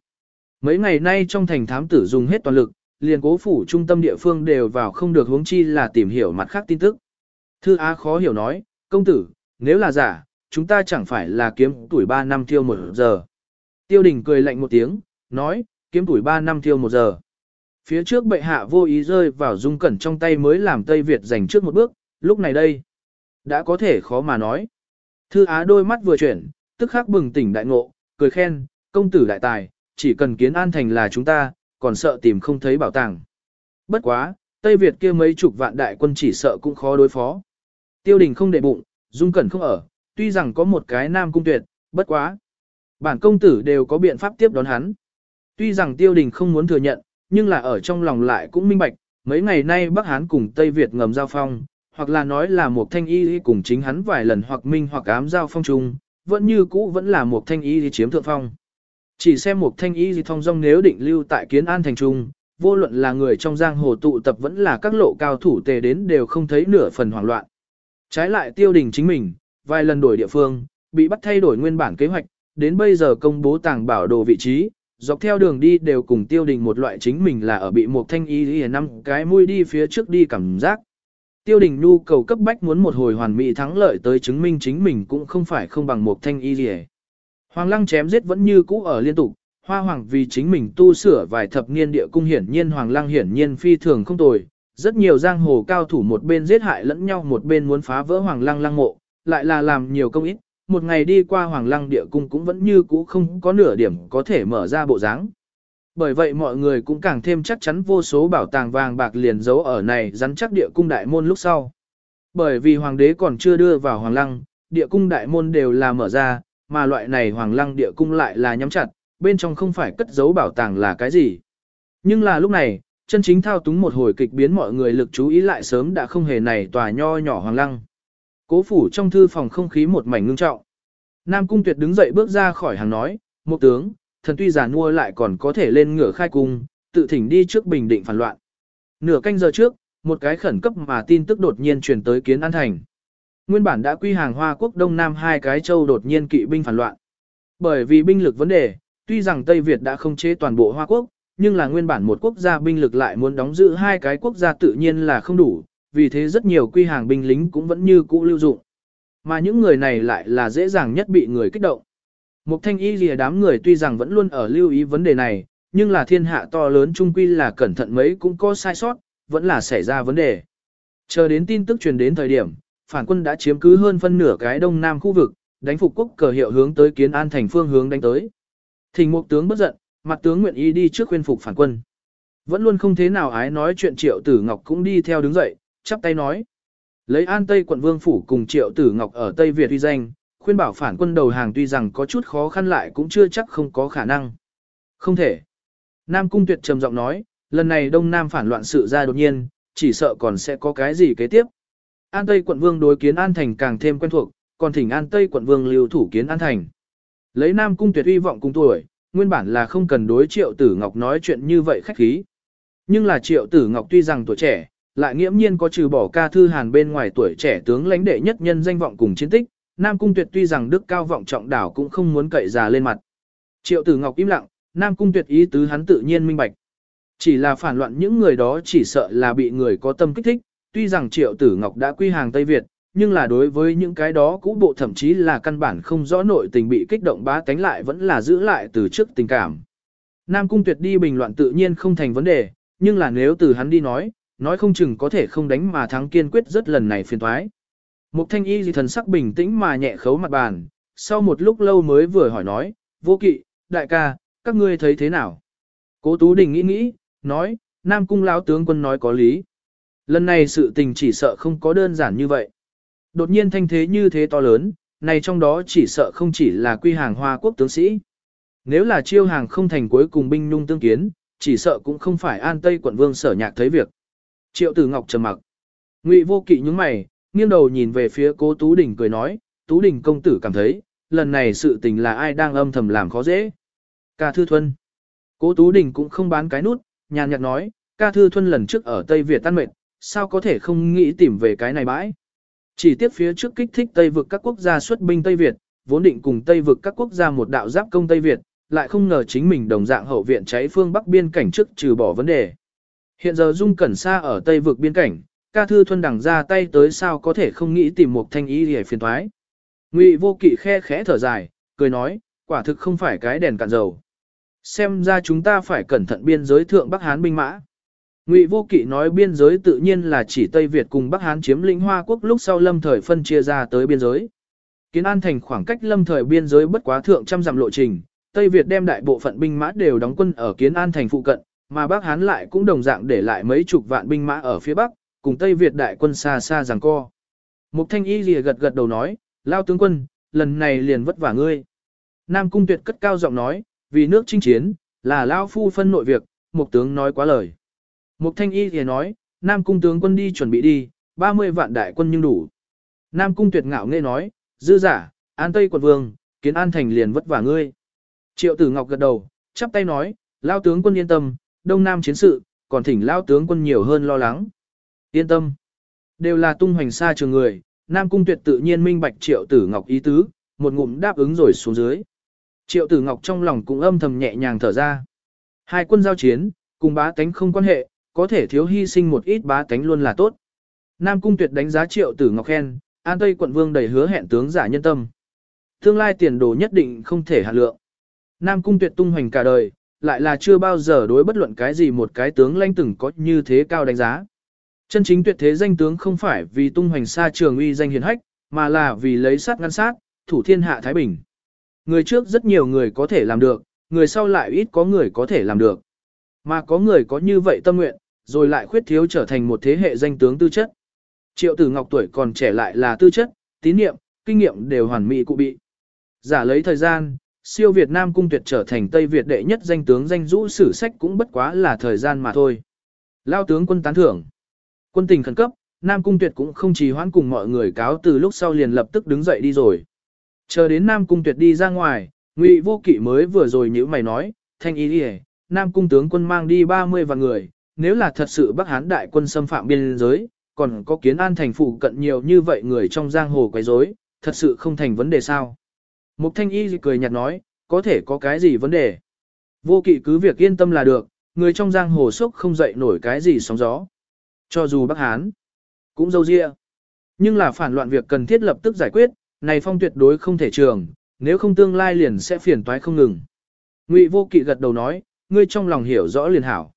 Mấy ngày nay trong thành thám tử dùng hết toàn lực, liền cố phủ trung tâm địa phương đều vào không được hướng chi là tìm hiểu mặt khác tin tức. Thư Á khó hiểu nói, công tử, nếu là giả, chúng ta chẳng phải là kiếm tuổi 3 năm tiêu một giờ. Tiêu đình cười lạnh một tiếng, nói, kiếm tuổi 3 năm tiêu một giờ. Phía trước bệ hạ vô ý rơi vào dung cẩn trong tay mới làm Tây Việt giành trước một bước, lúc này đây. Đã có thể khó mà nói. Thư Á đôi mắt vừa chuyển, tức khắc bừng tỉnh đại ngộ, cười khen, công tử đại tài, chỉ cần kiến an thành là chúng ta, còn sợ tìm không thấy bảo tàng. Bất quá, Tây Việt kia mấy chục vạn đại quân chỉ sợ cũng khó đối phó. Tiêu đình không để bụng, dung cẩn không ở, tuy rằng có một cái nam cung tuyệt, bất quá. Bản công tử đều có biện pháp tiếp đón hắn. Tuy rằng tiêu đình không muốn thừa nhận, nhưng là ở trong lòng lại cũng minh bạch, mấy ngày nay Bắc Hán cùng Tây Việt ngầm giao phong, hoặc là nói là một thanh y cùng chính hắn vài lần hoặc minh hoặc ám giao phong chung, vẫn như cũ vẫn là một thanh y chiếm thượng phong. Chỉ xem một thanh y thông dong nếu định lưu tại kiến an thành trung, vô luận là người trong giang hồ tụ tập vẫn là các lộ cao thủ tề đến đều không thấy nửa phần hoảng loạn. Trái lại tiêu đình chính mình, vài lần đổi địa phương, bị bắt thay đổi nguyên bản kế hoạch, đến bây giờ công bố tàng bảo đồ vị trí, dọc theo đường đi đều cùng tiêu đình một loại chính mình là ở bị một thanh y lìa năm cái mũi đi phía trước đi cảm giác. Tiêu đình nhu cầu cấp bách muốn một hồi hoàn mỹ thắng lợi tới chứng minh chính mình cũng không phải không bằng một thanh y lìa. Hoàng lăng chém giết vẫn như cũ ở liên tục, hoa hoàng vì chính mình tu sửa vài thập niên địa cung hiển nhiên hoàng lăng hiển nhiên phi thường không tồi. Rất nhiều giang hồ cao thủ một bên giết hại lẫn nhau một bên muốn phá vỡ hoàng lăng lăng mộ, lại là làm nhiều công ít, một ngày đi qua hoàng lăng địa cung cũng vẫn như cũ không có nửa điểm có thể mở ra bộ dáng. Bởi vậy mọi người cũng càng thêm chắc chắn vô số bảo tàng vàng bạc liền giấu ở này rắn chắc địa cung đại môn lúc sau. Bởi vì hoàng đế còn chưa đưa vào hoàng lăng, địa cung đại môn đều là mở ra, mà loại này hoàng lăng địa cung lại là nhắm chặt, bên trong không phải cất giấu bảo tàng là cái gì. Nhưng là lúc này, chân chính thao túng một hồi kịch biến mọi người lực chú ý lại sớm đã không hề này tòa nho nhỏ hoàng lăng. Cố phủ trong thư phòng không khí một mảnh ngưng trọng. Nam Cung Tuyệt đứng dậy bước ra khỏi hàng nói, một tướng, thần tuy già nua lại còn có thể lên ngựa khai cung, tự thỉnh đi trước bình định phản loạn. Nửa canh giờ trước, một cái khẩn cấp mà tin tức đột nhiên truyền tới kiến an thành. Nguyên bản đã quy hàng Hoa quốc Đông Nam hai cái châu đột nhiên kỵ binh phản loạn. Bởi vì binh lực vấn đề, tuy rằng Tây Việt đã không chế toàn bộ Hoa quốc, nhưng là nguyên bản một quốc gia binh lực lại muốn đóng giữ hai cái quốc gia tự nhiên là không đủ, vì thế rất nhiều quy hàng binh lính cũng vẫn như cũ lưu dụng. Mà những người này lại là dễ dàng nhất bị người kích động. Mục thanh y lìa đám người tuy rằng vẫn luôn ở lưu ý vấn đề này, nhưng là thiên hạ to lớn trung quy là cẩn thận mấy cũng có sai sót, vẫn là xảy ra vấn đề. Chờ đến tin tức truyền đến thời điểm, phản quân đã chiếm cứ hơn phân nửa cái đông nam khu vực, đánh phục quốc cờ hiệu hướng tới kiến an thành phương hướng đánh tới. Thình mục tướng bất giận, mặt tướng nguyện ý đi trước khuyên phục phản quân. Vẫn luôn không thế nào ái nói chuyện triệu tử ngọc cũng đi theo đứng dậy, chắp tay nói. Lấy an Tây quận vương phủ cùng triệu tử ngọc ở Tây Việt uy danh, khuyên bảo phản quân đầu hàng tuy rằng có chút khó khăn lại cũng chưa chắc không có khả năng. Không thể. Nam Cung Tuyệt trầm giọng nói, lần này Đông Nam phản loạn sự ra đột nhiên, chỉ sợ còn sẽ có cái gì kế tiếp. An Tây quận vương đối kiến An Thành càng thêm quen thuộc, còn thỉnh An Tây quận vương lưu thủ kiến An Thành. Lấy Nam Cung Tuyệt uy vọng cùng tuổi, nguyên bản là không cần đối Triệu Tử Ngọc nói chuyện như vậy khách khí. Nhưng là Triệu Tử Ngọc tuy rằng tuổi trẻ, lại nghiễm nhiên có trừ bỏ ca thư hàn bên ngoài tuổi trẻ tướng lãnh đệ nhất nhân danh vọng cùng chiến tích, Nam Cung Tuyệt tuy rằng đức cao vọng trọng đảo cũng không muốn cậy già lên mặt. Triệu Tử Ngọc im lặng, Nam Cung Tuyệt ý tứ hắn tự nhiên minh bạch. Chỉ là phản loạn những người đó chỉ sợ là bị người có tâm kích thích, tuy rằng Triệu Tử Ngọc đã quy hàng Tây Việt, nhưng là đối với những cái đó cũ bộ thậm chí là căn bản không rõ nội tình bị kích động bá tánh lại vẫn là giữ lại từ trước tình cảm. Nam Cung Tuyệt đi bình loạn tự nhiên không thành vấn đề, nhưng là nếu từ hắn đi nói, nói không chừng có thể không đánh mà thắng kiên quyết rất lần này phiền thoái. Mục thanh y gì thần sắc bình tĩnh mà nhẹ khấu mặt bàn, sau một lúc lâu mới vừa hỏi nói, vô kỵ, đại ca, các ngươi thấy thế nào? Cố Tú Đình nghĩ nghĩ, nói, Nam Cung lão tướng quân nói có lý. Lần này sự tình chỉ sợ không có đơn giản như vậy. Đột nhiên thanh thế như thế to lớn, này trong đó chỉ sợ không chỉ là quy hàng hoa quốc tướng sĩ. Nếu là chiêu hàng không thành cuối cùng binh nhung tương kiến, chỉ sợ cũng không phải an tây quận vương sở nhạc thấy việc. Triệu Tử Ngọc trầm mặc. Ngụy Vô Kỵ nhướng mày, nghiêng đầu nhìn về phía Cố Tú Đình cười nói, Tú Đình công tử cảm thấy, lần này sự tình là ai đang âm thầm làm khó dễ. Ca Thư Thuần, Cố Tú Đình cũng không bán cái nút, nhàn nhạt nói, Ca Thư Thuần lần trước ở Tây Việt tan mệt, sao có thể không nghĩ tìm về cái này bãi. Chỉ tiếp phía trước kích thích Tây vực các quốc gia xuất binh Tây Việt, vốn định cùng Tây vực các quốc gia một đạo giáp công Tây Việt, lại không ngờ chính mình đồng dạng hậu viện cháy phương Bắc biên cảnh trước trừ bỏ vấn đề. Hiện giờ Dung Cẩn Sa ở Tây vực biên cảnh, ca thư thuần đằng ra tay tới sao có thể không nghĩ tìm một thanh ý để phiền thoái. Ngụy vô kỵ khe khẽ thở dài, cười nói, quả thực không phải cái đèn cạn dầu. Xem ra chúng ta phải cẩn thận biên giới thượng Bắc Hán binh mã. Ngụy Vô Kỵ nói biên giới tự nhiên là chỉ Tây Việt cùng Bắc Hán chiếm lĩnh Hoa Quốc lúc sau lâm thời phân chia ra tới biên giới. Kiến An thành khoảng cách lâm thời biên giới bất quá thượng trăm dặm lộ trình, Tây Việt đem đại bộ phận binh mã đều đóng quân ở Kiến An thành phụ cận, mà Bắc Hán lại cũng đồng dạng để lại mấy chục vạn binh mã ở phía Bắc, cùng Tây Việt đại quân xa xa giằng co. Mục Thanh Y lìa gật gật đầu nói, lao tướng quân, lần này liền vất vả ngươi. Nam Cung Tuyệt cất cao giọng nói, vì nước chinh chiến, là lao phu phân nội việc, Mục tướng nói quá lời. Mục Thanh Y lìa nói, Nam Cung tướng quân đi chuẩn bị đi, 30 vạn đại quân nhưng đủ. Nam Cung Tuyệt ngạo nghe nói, dư giả, an Tây quận vương, kiến an thành liền vất vả ngươi. Triệu Tử Ngọc gật đầu, chắp tay nói, lao tướng quân yên tâm, Đông Nam chiến sự, còn thỉnh lao tướng quân nhiều hơn lo lắng. Yên tâm. Đều là tung hoành xa trường người, Nam Cung Tuyệt tự nhiên minh bạch Triệu Tử Ngọc ý tứ, một ngụm đáp ứng rồi xuống dưới. Triệu Tử Ngọc trong lòng cũng âm thầm nhẹ nhàng thở ra. Hai quân giao chiến, cùng bá tánh không quan hệ, có thể thiếu hy sinh một ít bá tánh luôn là tốt. Nam Cung Tuyệt đánh giá Triệu Tử Ngọc khen, An Tây quận vương đầy hứa hẹn tướng giả nhân tâm. Tương lai tiền đồ nhất định không thể hạ lượng. Nam Cung Tuyệt tung hoành cả đời, lại là chưa bao giờ đối bất luận cái gì một cái tướng lãnh từng có như thế cao đánh giá. Chân chính tuyệt thế danh tướng không phải vì tung hoành xa trường uy danh hiền hách, mà là vì lấy sát ngăn sát, thủ thiên hạ Thái Bình. Người trước rất nhiều người có thể làm được, người sau lại ít có người có thể làm được. Mà có người có như vậy tâm nguyện, rồi lại khuyết thiếu trở thành một thế hệ danh tướng tư chất. Triệu tử ngọc tuổi còn trẻ lại là tư chất, tín niệm, kinh nghiệm đều hoàn mỹ cụ bị. Giả lấy thời gian, siêu Việt Nam cung tuyệt trở thành Tây Việt đệ nhất danh tướng danh rũ sử sách cũng bất quá là thời gian mà thôi. Lao tướng quân tán thưởng. Quân tình khẩn cấp, Nam cung tuyệt cũng không trì hoãn cùng mọi người cáo từ lúc sau liền lập tức đứng dậy đi rồi. Chờ đến Nam cung tuyệt đi ra ngoài, Ngụy Vô Kỵ mới vừa rồi như mày nói, thanh ý đi Nam cung tướng quân mang đi 30 vạn người, nếu là thật sự Bắc Hán đại quân xâm phạm biên giới, còn có kiến an thành phủ cận nhiều như vậy người trong giang hồ quấy rối, thật sự không thành vấn đề sao. Mục thanh y cười nhạt nói, có thể có cái gì vấn đề. Vô kỵ cứ việc yên tâm là được, người trong giang hồ sốc không dậy nổi cái gì sóng gió. Cho dù Bắc Hán, cũng dâu dịa. Nhưng là phản loạn việc cần thiết lập tức giải quyết, này phong tuyệt đối không thể trường, nếu không tương lai liền sẽ phiền toái không ngừng. Ngụy vô kỵ gật đầu nói, ngươi trong lòng hiểu rõ liền hảo.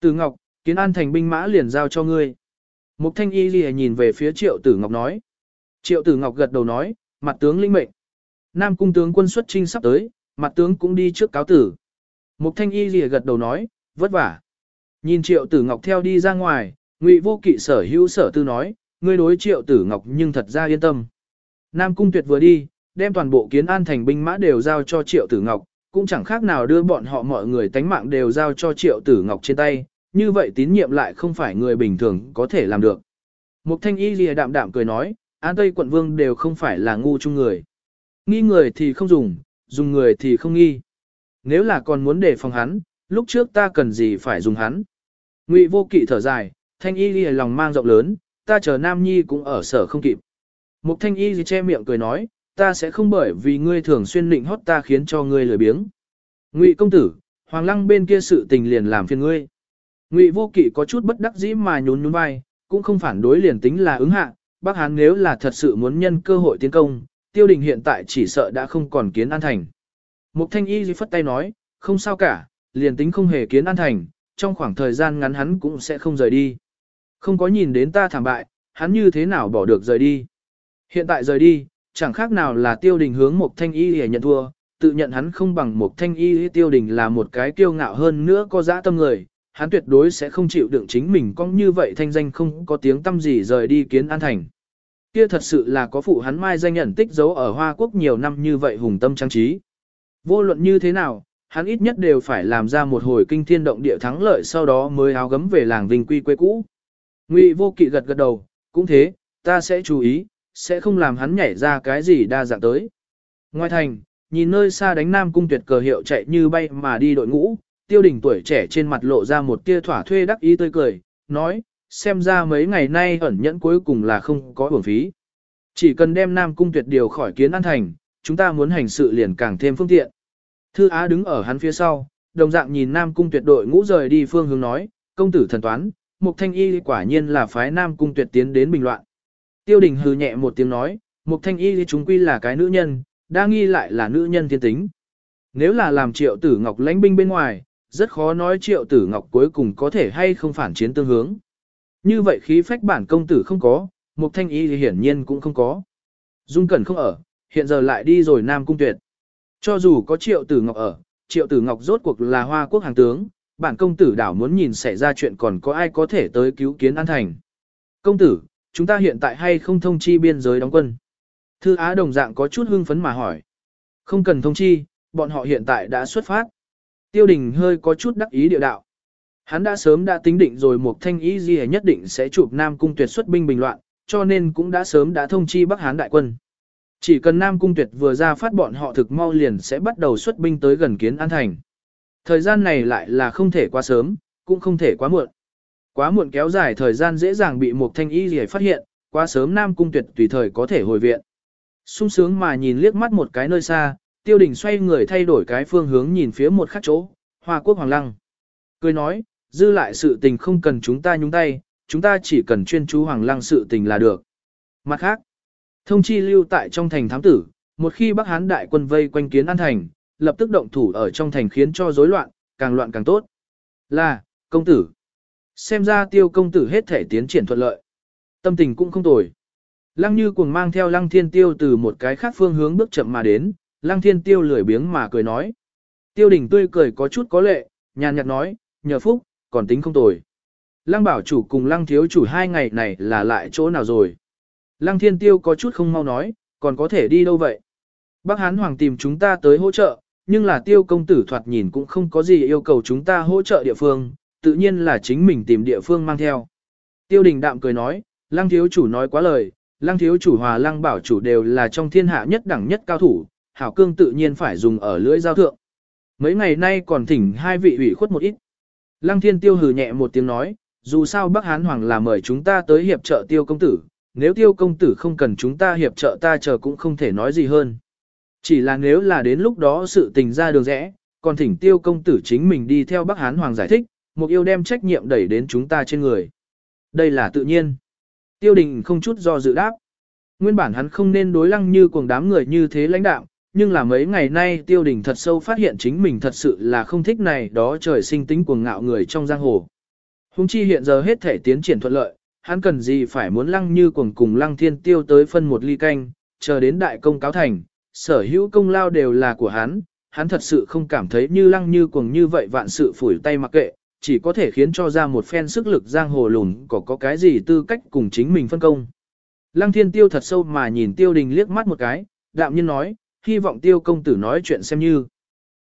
Từ Ngọc, kiến an thành binh mã liền giao cho ngươi. Mục thanh y lìa nhìn về phía triệu tử Ngọc nói. Triệu tử Ngọc gật đầu nói, mặt tướng linh mệnh. Nam cung tướng quân xuất trinh sắp tới, mặt tướng cũng đi trước cáo tử. Mục thanh y lìa gật đầu nói, vất vả. Nhìn triệu tử Ngọc theo đi ra ngoài, ngụy vô kỵ sở hữu sở tư nói, ngươi đối triệu tử Ngọc nhưng thật ra yên tâm. Nam cung tuyệt vừa đi, đem toàn bộ kiến an thành binh mã đều giao cho triệu tử Ngọc, cũng chẳng khác nào đưa bọn họ mọi người tánh mạng đều giao cho triệu tử Ngọc trên tay, như vậy tín nhiệm lại không phải người bình thường có thể làm được. Mục thanh y lìa đạm đạm cười nói, an tây quận vương đều không phải là ngu chung người. Nghi người thì không dùng, dùng người thì không nghi. Nếu là còn muốn để phòng hắn, lúc trước ta cần gì phải dùng hắn. Ngụy vô kỵ thở dài, thanh y ghi lòng mang rộng lớn, ta chờ nam nhi cũng ở sở không kịp. Mục thanh y che miệng cười nói, ta sẽ không bởi vì ngươi thường xuyên định hót ta khiến cho ngươi lười biếng. Ngụy công tử, hoàng lăng bên kia sự tình liền làm phiền ngươi. Ngụy Vô Kỵ có chút bất đắc dĩ mà nhún nhún vai, cũng không phản đối liền tính là ứng hạ, Bắc Hán nếu là thật sự muốn nhân cơ hội tiến công, Tiêu Đình hiện tại chỉ sợ đã không còn kiến an thành. Mục Thanh Y phất tay nói, không sao cả, liền tính không hề kiến an thành, trong khoảng thời gian ngắn hắn cũng sẽ không rời đi. Không có nhìn đến ta thảm bại, hắn như thế nào bỏ được rời đi. Hiện tại rời đi, chẳng khác nào là Tiêu Đình hướng Mục Thanh Y để nhận thua, tự nhận hắn không bằng Mục Thanh Y Tiêu Đình là một cái kiêu ngạo hơn nữa có dã tâm người hắn tuyệt đối sẽ không chịu đựng chính mình cong như vậy thanh danh không có tiếng tâm gì rời đi kiến an thành. Kia thật sự là có phụ hắn mai danh nhận tích giấu ở Hoa Quốc nhiều năm như vậy hùng tâm trang trí. Vô luận như thế nào, hắn ít nhất đều phải làm ra một hồi kinh thiên động địa thắng lợi sau đó mới áo gấm về làng Vinh Quy quê cũ. Ngụy vô kỵ gật gật đầu, cũng thế, ta sẽ chú ý, sẽ không làm hắn nhảy ra cái gì đa dạng tới. Ngoài thành, nhìn nơi xa đánh nam cung tuyệt cờ hiệu chạy như bay mà đi đội ngũ, tiêu đình tuổi trẻ trên mặt lộ ra một tia thỏa thuê đắc ý tươi cười, nói, xem ra mấy ngày nay ẩn nhẫn cuối cùng là không có uổng phí. Chỉ cần đem nam cung tuyệt điều khỏi kiến an thành, chúng ta muốn hành sự liền càng thêm phương tiện. Thư Á đứng ở hắn phía sau, đồng dạng nhìn nam cung tuyệt đội ngũ rời đi phương hướng nói, công tử thần toán, Mục Thanh Y quả nhiên là phái nam cung tuyệt tiến đến bình loạn. Tiêu đình hừ nhẹ một tiếng nói, Mục Thanh Y chúng quy là cái nữ nhân, đa nghi lại là nữ nhân thiên tính. Nếu là làm triệu tử ngọc lãnh binh bên ngoài, rất khó nói triệu tử ngọc cuối cùng có thể hay không phản chiến tương hướng. Như vậy khí phách bản công tử không có, Mục Thanh Y thì hiển nhiên cũng không có. Dung Cẩn không ở, hiện giờ lại đi rồi Nam Cung Tuyệt. Cho dù có triệu tử ngọc ở, triệu tử ngọc rốt cuộc là hoa quốc hàng tướng, bản công tử đảo muốn nhìn xảy ra chuyện còn có ai có thể tới cứu kiến an thành. Công tử, chúng ta hiện tại hay không thông chi biên giới đóng quân? Thư Á đồng dạng có chút hưng phấn mà hỏi. Không cần thông chi, bọn họ hiện tại đã xuất phát. Tiêu đình hơi có chút đắc ý địa đạo. Hắn đã sớm đã tính định rồi một thanh ý gì nhất định sẽ chụp Nam Cung tuyệt xuất binh bình loạn, cho nên cũng đã sớm đã thông chi Bắc Hán đại quân. Chỉ cần Nam Cung tuyệt vừa ra phát bọn họ thực mau liền sẽ bắt đầu xuất binh tới gần kiến an thành. Thời gian này lại là không thể quá sớm, cũng không thể quá muộn. Quá muộn kéo dài thời gian dễ dàng bị một thanh y gì phát hiện, quá sớm Nam Cung tuyệt tùy thời có thể hồi viện. sung sướng mà nhìn liếc mắt một cái nơi xa, tiêu đình xoay người thay đổi cái phương hướng nhìn phía một khắc chỗ, hoa quốc hoàng lăng. Cười nói, dư lại sự tình không cần chúng ta nhúng tay, chúng ta chỉ cần chuyên chú hoàng lăng sự tình là được. Mặt khác, thông chi lưu tại trong thành thám tử, một khi Bắc Hán đại quân vây quanh kiến an thành, lập tức động thủ ở trong thành khiến cho rối loạn, càng loạn càng tốt. Là, công tử. Xem ra tiêu công tử hết thể tiến triển thuận lợi. Tâm tình cũng không tồi. Lăng như cuồng mang theo lăng thiên tiêu từ một cái khác phương hướng bước chậm mà đến, lăng thiên tiêu lười biếng mà cười nói. Tiêu đỉnh tươi cười có chút có lệ, nhàn nhạt nói, nhờ phúc, còn tính không tồi. Lăng bảo chủ cùng lăng thiếu chủ hai ngày này là lại chỗ nào rồi? Lăng thiên tiêu có chút không mau nói, còn có thể đi đâu vậy? Bác Hán Hoàng tìm chúng ta tới hỗ trợ, nhưng là tiêu công tử thoạt nhìn cũng không có gì yêu cầu chúng ta hỗ trợ địa phương, tự nhiên là chính mình tìm địa phương mang theo. Tiêu đình đạm cười nói, lăng thiếu chủ nói quá lời, lăng thiếu chủ hòa lăng bảo chủ đều là trong thiên hạ nhất đẳng nhất cao thủ, hảo cương tự nhiên phải dùng ở lưỡi giao thượng. Mấy ngày nay còn thỉnh hai vị ủy khuất một ít. Lăng thiên tiêu hừ nhẹ một tiếng nói, dù sao Bắc Hán Hoàng là mời chúng ta tới hiệp trợ tiêu công tử, nếu tiêu công tử không cần chúng ta hiệp trợ ta chờ cũng không thể nói gì hơn. Chỉ là nếu là đến lúc đó sự tình ra đường rẽ, còn thỉnh tiêu công tử chính mình đi theo Bắc Hán Hoàng giải thích, một yêu đem trách nhiệm đẩy đến chúng ta trên người. Đây là tự nhiên. Tiêu đình không chút do dự đáp. Nguyên bản hắn không nên đối lăng như cuồng đám người như thế lãnh đạo, nhưng là mấy ngày nay tiêu đình thật sâu phát hiện chính mình thật sự là không thích này đó trời sinh tính cuồng ngạo người trong giang hồ. Hùng chi hiện giờ hết thể tiến triển thuận lợi, hắn cần gì phải muốn lăng như cuồng cùng lăng thiên tiêu tới phân một ly canh, chờ đến đại công cáo thành, sở hữu công lao đều là của hắn, hắn thật sự không cảm thấy như lăng như cuồng như vậy vạn sự phủi tay mặc kệ, chỉ có thể khiến cho ra một phen sức lực giang hồ lùn có có cái gì tư cách cùng chính mình phân công. Lăng thiên tiêu thật sâu mà nhìn tiêu đình liếc mắt một cái, đạm nhiên nói, hy vọng tiêu công tử nói chuyện xem như.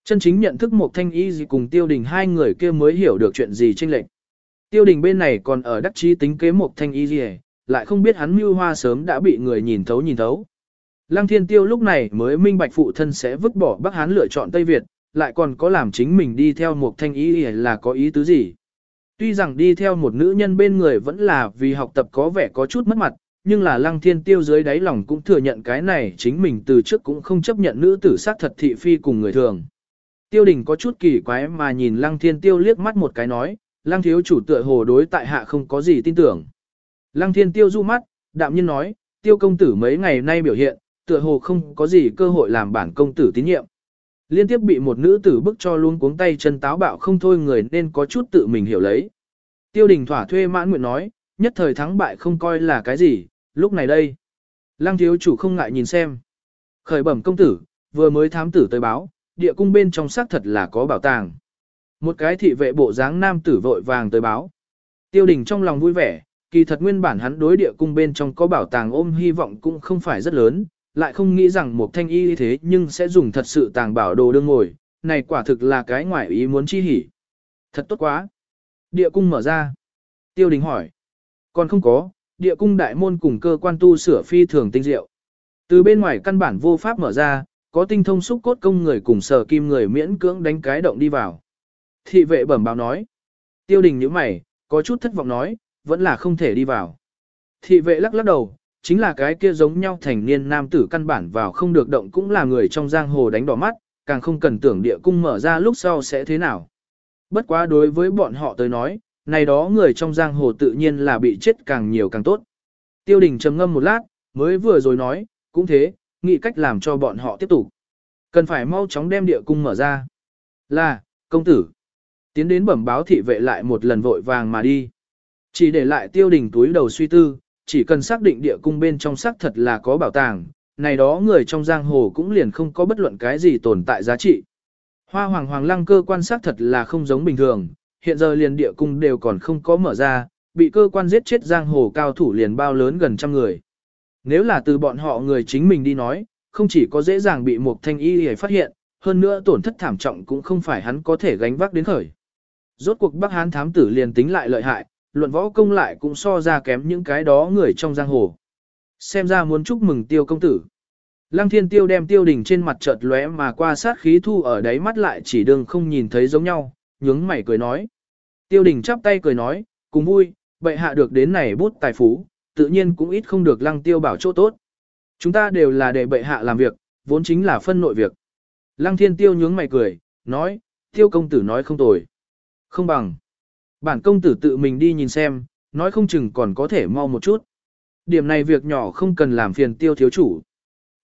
Chân chính nhận thức một thanh y gì cùng tiêu đình hai người kia mới hiểu được chuyện gì tranh lệch. Tiêu đình bên này còn ở đắc chí tính kế một thanh y gì, lại không biết hắn mưu hoa sớm đã bị người nhìn thấu nhìn thấu. Lăng thiên tiêu lúc này mới minh bạch phụ thân sẽ vứt bỏ Bắc Hán lựa chọn Tây Việt, lại còn có làm chính mình đi theo một thanh ý là có ý tứ gì. Tuy rằng đi theo một nữ nhân bên người vẫn là vì học tập có vẻ có chút mất mặt, nhưng là lăng thiên tiêu dưới đáy lòng cũng thừa nhận cái này chính mình từ trước cũng không chấp nhận nữ tử sát thật thị phi cùng người thường. Tiêu đình có chút kỳ quái mà nhìn lăng thiên tiêu liếc mắt một cái nói, lăng thiếu chủ tựa hồ đối tại hạ không có gì tin tưởng. Lăng thiên tiêu du mắt, đạm nhiên nói, tiêu công tử mấy ngày nay biểu hiện, tựa hồ không có gì cơ hội làm bản công tử tín nhiệm. Liên tiếp bị một nữ tử bức cho luôn cuống tay chân táo bạo không thôi người nên có chút tự mình hiểu lấy. Tiêu đình thỏa thuê mãn nguyện nói, nhất thời thắng bại không coi là cái gì, lúc này đây. Lăng thiếu chủ không ngại nhìn xem. Khởi bẩm công tử, vừa mới thám tử tới báo, địa cung bên trong xác thật là có bảo tàng. Một cái thị vệ bộ dáng nam tử vội vàng tới báo. Tiêu đình trong lòng vui vẻ, kỳ thật nguyên bản hắn đối địa cung bên trong có bảo tàng ôm hy vọng cũng không phải rất lớn, lại không nghĩ rằng một thanh y thế nhưng sẽ dùng thật sự tàng bảo đồ đương ngồi, này quả thực là cái ngoại ý muốn chi hỉ. Thật tốt quá. Địa cung mở ra. Tiêu đình hỏi. Còn không có, địa cung đại môn cùng cơ quan tu sửa phi thường tinh diệu. Từ bên ngoài căn bản vô pháp mở ra, có tinh thông xúc cốt công người cùng sở kim người miễn cưỡng đánh cái động đi vào. Thị vệ bẩm báo nói. Tiêu đình như mày, có chút thất vọng nói, vẫn là không thể đi vào. Thị vệ lắc lắc đầu, chính là cái kia giống nhau thành niên nam tử căn bản vào không được động cũng là người trong giang hồ đánh đỏ mắt, càng không cần tưởng địa cung mở ra lúc sau sẽ thế nào. Bất quá đối với bọn họ tới nói, này đó người trong giang hồ tự nhiên là bị chết càng nhiều càng tốt. Tiêu đình trầm ngâm một lát, mới vừa rồi nói, cũng thế, nghĩ cách làm cho bọn họ tiếp tục. Cần phải mau chóng đem địa cung mở ra. Là, công tử. Tiến đến bẩm báo thị vệ lại một lần vội vàng mà đi. Chỉ để lại tiêu đình túi đầu suy tư, chỉ cần xác định địa cung bên trong xác thật là có bảo tàng, này đó người trong giang hồ cũng liền không có bất luận cái gì tồn tại giá trị. Hoa hoàng hoàng lăng cơ quan xác thật là không giống bình thường, hiện giờ liền địa cung đều còn không có mở ra, bị cơ quan giết chết giang hồ cao thủ liền bao lớn gần trăm người. Nếu là từ bọn họ người chính mình đi nói, không chỉ có dễ dàng bị một thanh y hề phát hiện, hơn nữa tổn thất thảm trọng cũng không phải hắn có thể gánh vác đến khởi. Rốt cuộc Bắc Hán thám tử liền tính lại lợi hại, luận võ công lại cũng so ra kém những cái đó người trong giang hồ. Xem ra muốn chúc mừng tiêu công tử. Lăng thiên tiêu đem tiêu đỉnh trên mặt chợt lóe mà qua sát khí thu ở đáy mắt lại chỉ đường không nhìn thấy giống nhau, nhướng mày cười nói. Tiêu đỉnh chắp tay cười nói, cùng vui, bệ hạ được đến này bút tài phú, tự nhiên cũng ít không được lăng tiêu bảo chỗ tốt. Chúng ta đều là để bệ hạ làm việc, vốn chính là phân nội việc. Lăng thiên tiêu nhướng mày cười, nói, tiêu công tử nói không tồi. Không bằng. Bản công tử tự mình đi nhìn xem, nói không chừng còn có thể mau một chút. Điểm này việc nhỏ không cần làm phiền tiêu thiếu chủ.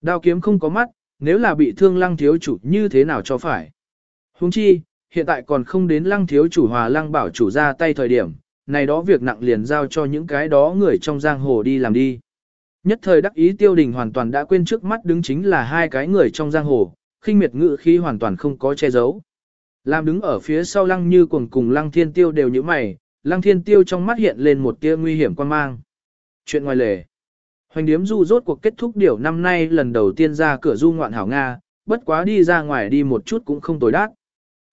Đao kiếm không có mắt, nếu là bị thương lăng thiếu chủ như thế nào cho phải. Huống chi, hiện tại còn không đến lăng thiếu chủ hòa lăng bảo chủ ra tay thời điểm, này đó việc nặng liền giao cho những cái đó người trong giang hồ đi làm đi. Nhất thời đắc ý tiêu đình hoàn toàn đã quên trước mắt đứng chính là hai cái người trong giang hồ, khinh miệt ngự khi hoàn toàn không có che giấu. Làm đứng ở phía sau lăng như cuồng cùng lăng thiên tiêu đều như mày, lăng thiên tiêu trong mắt hiện lên một tia nguy hiểm quan mang. Chuyện ngoài lề. Hoành điếm du rốt cuộc kết thúc điều năm nay lần đầu tiên ra cửa du ngoạn hảo Nga, bất quá đi ra ngoài đi một chút cũng không tối đát.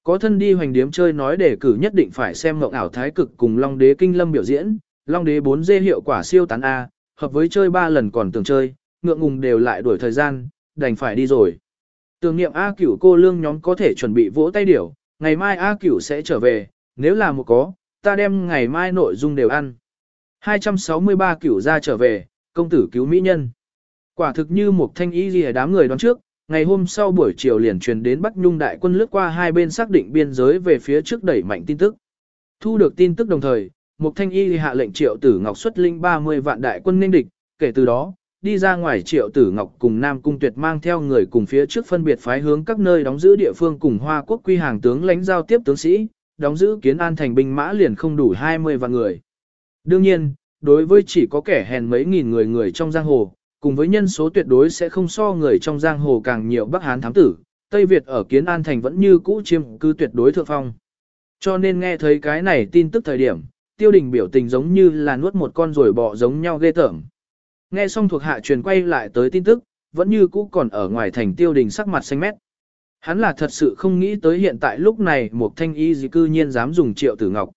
Có thân đi hoành điếm chơi nói để cử nhất định phải xem mộng ảo thái cực cùng Long đế kinh lâm biểu diễn, Long đế 4 dê hiệu quả siêu tán A, hợp với chơi 3 lần còn tưởng chơi, ngượng ngùng đều lại đuổi thời gian, đành phải đi rồi. Tưởng niệm A cửu cô lương nhóm có thể chuẩn bị vỗ tay điểu, ngày mai A cửu sẽ trở về, nếu là một có, ta đem ngày mai nội dung đều ăn. 263 cửu ra trở về, công tử cứu mỹ nhân. Quả thực như một thanh ý gì đám người đoán trước, ngày hôm sau buổi chiều liền truyền đến Bắc Nhung đại quân lướt qua hai bên xác định biên giới về phía trước đẩy mạnh tin tức. Thu được tin tức đồng thời, Mục thanh y hạ lệnh triệu tử ngọc xuất linh 30 vạn đại quân nên địch, kể từ đó, đi ra ngoài triệu tử ngọc cùng Nam Cung Tuyệt mang theo người cùng phía trước phân biệt phái hướng các nơi đóng giữ địa phương cùng Hoa Quốc quy hàng tướng lãnh giao tiếp tướng sĩ, đóng giữ kiến an thành binh mã liền không đủ 20 vạn người. Đương nhiên, đối với chỉ có kẻ hèn mấy nghìn người người trong giang hồ, cùng với nhân số tuyệt đối sẽ không so người trong giang hồ càng nhiều Bắc Hán thám tử, Tây Việt ở Kiến An Thành vẫn như cũ chiếm cư tuyệt đối thượng phong. Cho nên nghe thấy cái này tin tức thời điểm, tiêu đình biểu tình giống như là nuốt một con rồi bọ giống nhau ghê tởm. Nghe xong thuộc hạ truyền quay lại tới tin tức, vẫn như cũ còn ở ngoài thành tiêu đình sắc mặt xanh mét. Hắn là thật sự không nghĩ tới hiện tại lúc này một thanh y gì cư nhiên dám dùng triệu tử ngọc.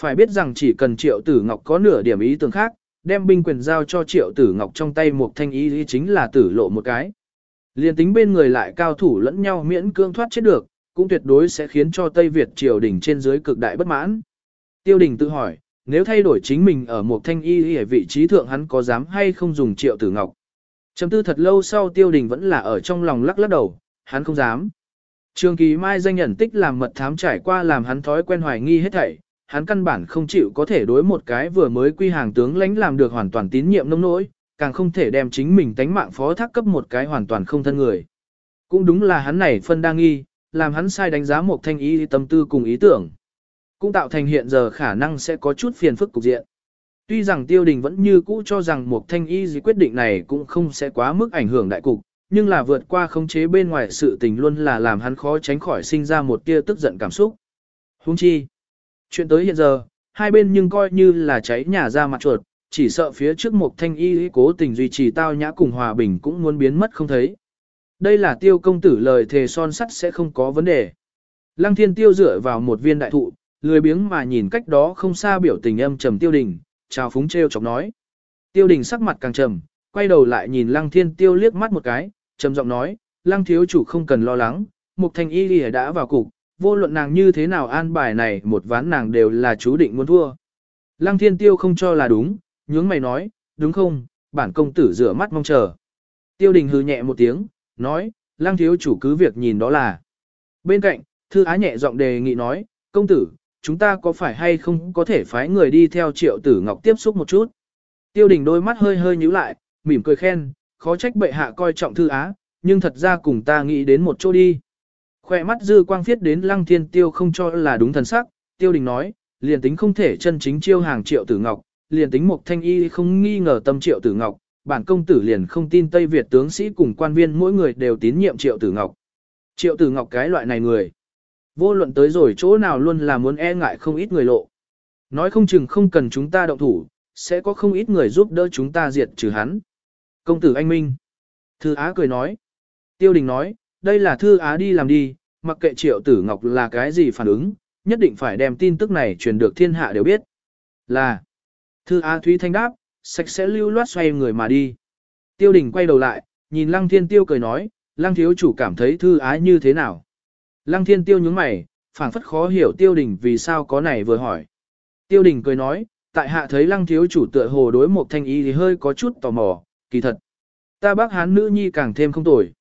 Phải biết rằng chỉ cần triệu tử ngọc có nửa điểm ý tưởng khác, đem binh quyền giao cho triệu tử ngọc trong tay một thanh y chính là tử lộ một cái. Liên tính bên người lại cao thủ lẫn nhau miễn cương thoát chết được, cũng tuyệt đối sẽ khiến cho Tây Việt triều đình trên dưới cực đại bất mãn. Tiêu đình tự hỏi, nếu thay đổi chính mình ở một thanh y ở vị trí thượng hắn có dám hay không dùng triệu tử ngọc. Chấm tư thật lâu sau tiêu đình vẫn là ở trong lòng lắc lắc đầu, hắn không dám. Trường kỳ mai danh nhận tích làm mật thám trải qua làm hắn thói quen hoài nghi hết thảy, hắn căn bản không chịu có thể đối một cái vừa mới quy hàng tướng lãnh làm được hoàn toàn tín nhiệm nông nỗi, càng không thể đem chính mình tánh mạng phó thác cấp một cái hoàn toàn không thân người. Cũng đúng là hắn này phân đa nghi, làm hắn sai đánh giá một thanh ý tâm tư cùng ý tưởng. Cũng tạo thành hiện giờ khả năng sẽ có chút phiền phức cục diện. Tuy rằng tiêu đình vẫn như cũ cho rằng một thanh y gì quyết định này cũng không sẽ quá mức ảnh hưởng đại cục, nhưng là vượt qua khống chế bên ngoài sự tình luôn là làm hắn khó tránh khỏi sinh ra một tia tức giận cảm xúc. Hung chi, chuyện tới hiện giờ, hai bên nhưng coi như là cháy nhà ra mặt chuột, chỉ sợ phía trước một thanh y cố tình duy trì tao nhã cùng hòa bình cũng muốn biến mất không thấy. Đây là tiêu công tử lời thề son sắt sẽ không có vấn đề. Lăng thiên tiêu dựa vào một viên đại thụ, lười biếng mà nhìn cách đó không xa biểu tình âm trầm tiêu đình, chào phúng treo chọc nói. Tiêu đình sắc mặt càng trầm, quay đầu lại nhìn lăng thiên tiêu liếc mắt một cái, trầm giọng nói, lăng thiếu chủ không cần lo lắng, mục thanh y đã vào cục, vô luận nàng như thế nào an bài này một ván nàng đều là chú định muốn thua. Lăng thiên tiêu không cho là đúng, nhướng mày nói, đúng không, bản công tử rửa mắt mong chờ. Tiêu đình hừ nhẹ một tiếng, nói, lăng thiếu chủ cứ việc nhìn đó là. Bên cạnh, thư á nhẹ giọng đề nghị nói, công tử, chúng ta có phải hay không có thể phái người đi theo triệu tử ngọc tiếp xúc một chút. Tiêu đình đôi mắt hơi hơi nhíu lại, mỉm cười khen, khó trách bệ hạ coi trọng thư á, nhưng thật ra cùng ta nghĩ đến một chỗ đi. Khoe mắt dư quang phiết đến lăng thiên tiêu không cho là đúng thần sắc, tiêu đình nói, liền tính không thể chân chính chiêu hàng triệu tử ngọc, liền tính một thanh y không nghi ngờ tâm triệu tử ngọc, bản công tử liền không tin Tây Việt tướng sĩ cùng quan viên mỗi người đều tín nhiệm triệu tử ngọc. Triệu tử ngọc cái loại này người. Vô luận tới rồi chỗ nào luôn là muốn e ngại không ít người lộ. Nói không chừng không cần chúng ta động thủ, sẽ có không ít người giúp đỡ chúng ta diệt trừ hắn. Công tử anh Minh. Thư Á cười nói. Tiêu đình nói, đây là Thư Á đi làm đi, mặc kệ triệu tử ngọc là cái gì phản ứng, nhất định phải đem tin tức này truyền được thiên hạ đều biết. Là. Thư Á Thúy Thanh đáp, sạch sẽ lưu loát xoay người mà đi. Tiêu đình quay đầu lại, nhìn Lăng Thiên Tiêu cười nói, Lăng Thiếu Chủ cảm thấy Thư ái như thế nào? Lăng Thiên Tiêu nhướng mày, phảng phất khó hiểu Tiêu đình vì sao có này vừa hỏi. Tiêu đình cười nói, tại hạ thấy Lăng Thiếu Chủ tựa hồ đối một thanh ý thì hơi có chút tò mò, kỳ thật. Ta bác hán nữ nhi càng thêm không tồi.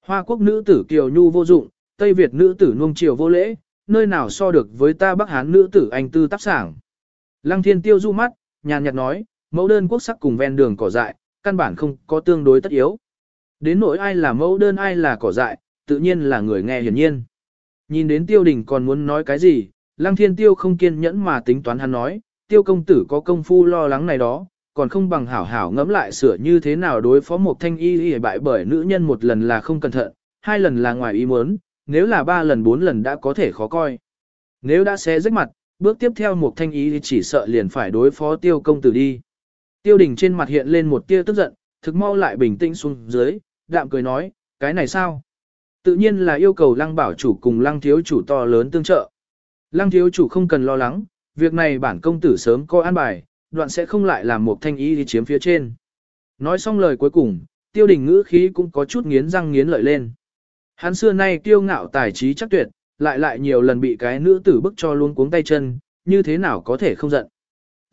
Hoa quốc nữ tử kiều nhu vô dụng, Tây Việt nữ tử nuông chiều vô lễ, nơi nào so được với ta Bắc hán nữ tử anh tư tác sảng. Lăng thiên tiêu du mắt, nhàn nhạt nói, mẫu đơn quốc sắc cùng ven đường cỏ dại, căn bản không có tương đối tất yếu. Đến nỗi ai là mẫu đơn ai là cỏ dại, tự nhiên là người nghe hiển nhiên. Nhìn đến tiêu đình còn muốn nói cái gì, lăng thiên tiêu không kiên nhẫn mà tính toán hắn nói, tiêu công tử có công phu lo lắng này đó, còn không bằng hảo hảo ngẫm lại sửa như thế nào đối phó một thanh y y bại bởi nữ nhân một lần là không cẩn thận, hai lần là ngoài ý muốn, nếu là ba lần bốn lần đã có thể khó coi. Nếu đã xé rách mặt, bước tiếp theo một thanh y chỉ sợ liền phải đối phó tiêu công tử đi. Tiêu đình trên mặt hiện lên một tia tức giận, thực mau lại bình tĩnh xuống dưới, đạm cười nói, cái này sao? Tự nhiên là yêu cầu lăng bảo chủ cùng lăng thiếu chủ to lớn tương trợ. Lăng thiếu chủ không cần lo lắng, việc này bản công tử sớm coi an bài, đoạn sẽ không lại làm một thanh ý đi chiếm phía trên. Nói xong lời cuối cùng, tiêu đình ngữ khí cũng có chút nghiến răng nghiến lợi lên. Hắn xưa nay kiêu ngạo tài trí chắc tuyệt, lại lại nhiều lần bị cái nữ tử bức cho luôn cuống tay chân, như thế nào có thể không giận.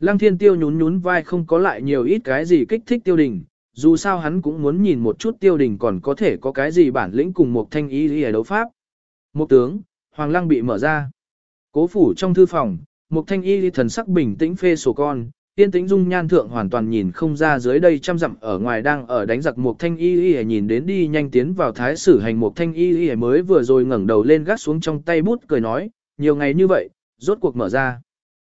Lăng thiên tiêu nhún nhún vai không có lại nhiều ít cái gì kích thích tiêu đình, dù sao hắn cũng muốn nhìn một chút tiêu đình còn có thể có cái gì bản lĩnh cùng một thanh ý gì đấu pháp. Một tướng, Hoàng Lăng bị mở ra. Cố phủ trong thư phòng, một thanh y thần sắc bình tĩnh phê sổ con, Tiên tĩnh dung nhan thượng hoàn toàn nhìn không ra dưới đây trăm dặm ở ngoài đang ở đánh giặc một thanh y y nhìn đến đi nhanh tiến vào thái sử hành một thanh y y mới vừa rồi ngẩng đầu lên gác xuống trong tay bút cười nói, nhiều ngày như vậy, rốt cuộc mở ra.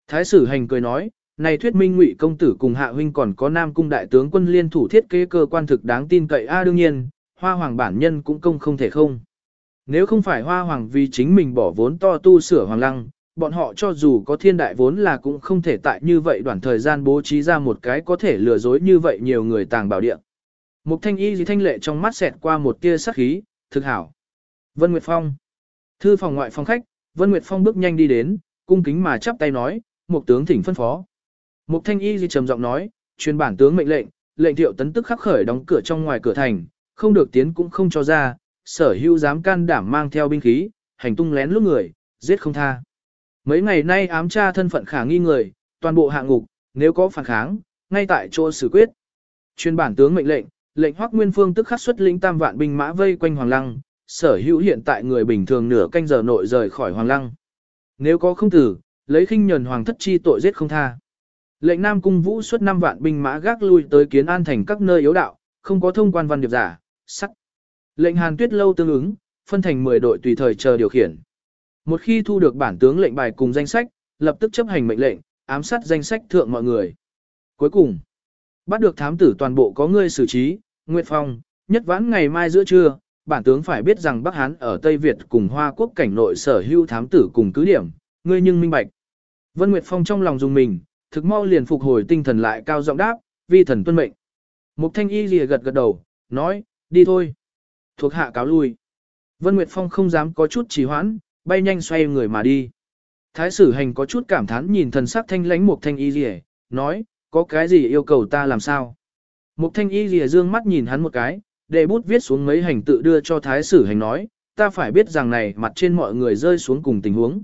Thái sử hành cười nói, này thuyết minh ngụy công tử cùng hạ huynh còn có nam cung đại tướng quân liên thủ thiết kế cơ quan thực đáng tin cậy a đương nhiên, hoa hoàng bản nhân cũng công không thể không. Nếu không phải hoa hoàng vì chính mình bỏ vốn to tu sửa hoàng lăng, bọn họ cho dù có thiên đại vốn là cũng không thể tại như vậy đoạn thời gian bố trí ra một cái có thể lừa dối như vậy nhiều người tàng bảo địa. Mục thanh y gì thanh lệ trong mắt xẹt qua một tia sắc khí, thực hảo. Vân Nguyệt Phong. Thư phòng ngoại phòng khách, Vân Nguyệt Phong bước nhanh đi đến, cung kính mà chắp tay nói, một tướng thỉnh phân phó. Mục thanh y gì trầm giọng nói, truyền bản tướng mệnh lệnh, lệnh thiệu tấn tức khắc khởi đóng cửa trong ngoài cửa thành, không được tiến cũng không cho ra, sở hữu dám can đảm mang theo binh khí, hành tung lén lúc người, giết không tha. Mấy ngày nay ám tra thân phận khả nghi người, toàn bộ hạng ngục, nếu có phản kháng, ngay tại chỗ xử quyết. Chuyên bản tướng mệnh lệnh, lệnh Hoắc Nguyên Phương tức khắc xuất lĩnh tam vạn binh mã vây quanh Hoàng Lăng, sở hữu hiện tại người bình thường nửa canh giờ nội rời khỏi Hoàng Lăng. Nếu có không tử, lấy khinh nhẫn hoàng thất chi tội giết không tha. Lệnh Nam Cung Vũ xuất năm vạn binh mã gác lui tới kiến an thành các nơi yếu đạo, không có thông quan văn điệp giả, sắt. Lệnh Hàn Tuyết lâu tương ứng, phân thành 10 đội tùy thời chờ điều khiển. Một khi thu được bản tướng lệnh bài cùng danh sách, lập tức chấp hành mệnh lệnh, ám sát danh sách thượng mọi người. Cuối cùng, bắt được thám tử toàn bộ có người xử trí, Nguyệt Phong, nhất vãn ngày mai giữa trưa, bản tướng phải biết rằng Bắc Hán ở Tây Việt cùng Hoa Quốc cảnh nội sở hữu thám tử cùng cứ điểm, ngươi nhưng minh bạch. Vân Nguyệt Phong trong lòng dùng mình, thực mau liền phục hồi tinh thần lại cao giọng đáp, vi thần tuân mệnh. Mục Thanh Y lìa gật gật đầu, nói, đi thôi. Thuộc hạ cáo lui. Vân Nguyệt Phong không dám có chút trì hoãn, bay nhanh xoay người mà đi. Thái sử hành có chút cảm thán nhìn thần sắc thanh lãnh một thanh y rìa, nói, có cái gì yêu cầu ta làm sao? Mục thanh y lìa dương mắt nhìn hắn một cái, để bút viết xuống mấy hành tự đưa cho thái sử hành nói, ta phải biết rằng này mặt trên mọi người rơi xuống cùng tình huống.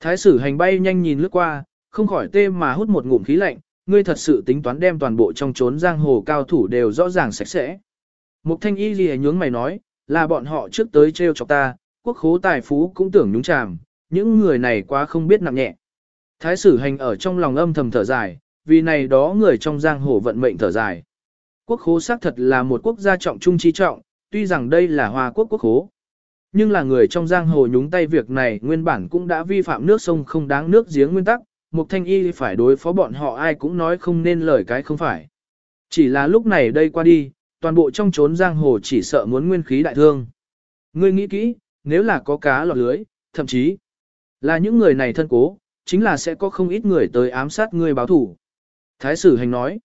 Thái sử hành bay nhanh nhìn lướt qua, không khỏi tê mà hút một ngụm khí lạnh, ngươi thật sự tính toán đem toàn bộ trong trốn giang hồ cao thủ đều rõ ràng sạch sẽ. Mục thanh y lìa nhướng mày nói, là bọn họ trước tới treo chọc ta, quốc khố tài phú cũng tưởng nhúng chàm, những người này quá không biết nặng nhẹ. Thái sử hành ở trong lòng âm thầm thở dài, vì này đó người trong giang hồ vận mệnh thở dài. Quốc khố xác thật là một quốc gia trọng trung chi trọng, tuy rằng đây là hoa quốc quốc khố. Nhưng là người trong giang hồ nhúng tay việc này nguyên bản cũng đã vi phạm nước sông không đáng nước giếng nguyên tắc, Một Thanh Y phải đối phó bọn họ ai cũng nói không nên lời cái không phải. Chỉ là lúc này đây qua đi, toàn bộ trong trốn giang hồ chỉ sợ muốn nguyên khí đại thương. Ngươi nghĩ kỹ, nếu là có cá lọt lưới, thậm chí là những người này thân cố, chính là sẽ có không ít người tới ám sát ngươi báo thủ. Thái sử hành nói,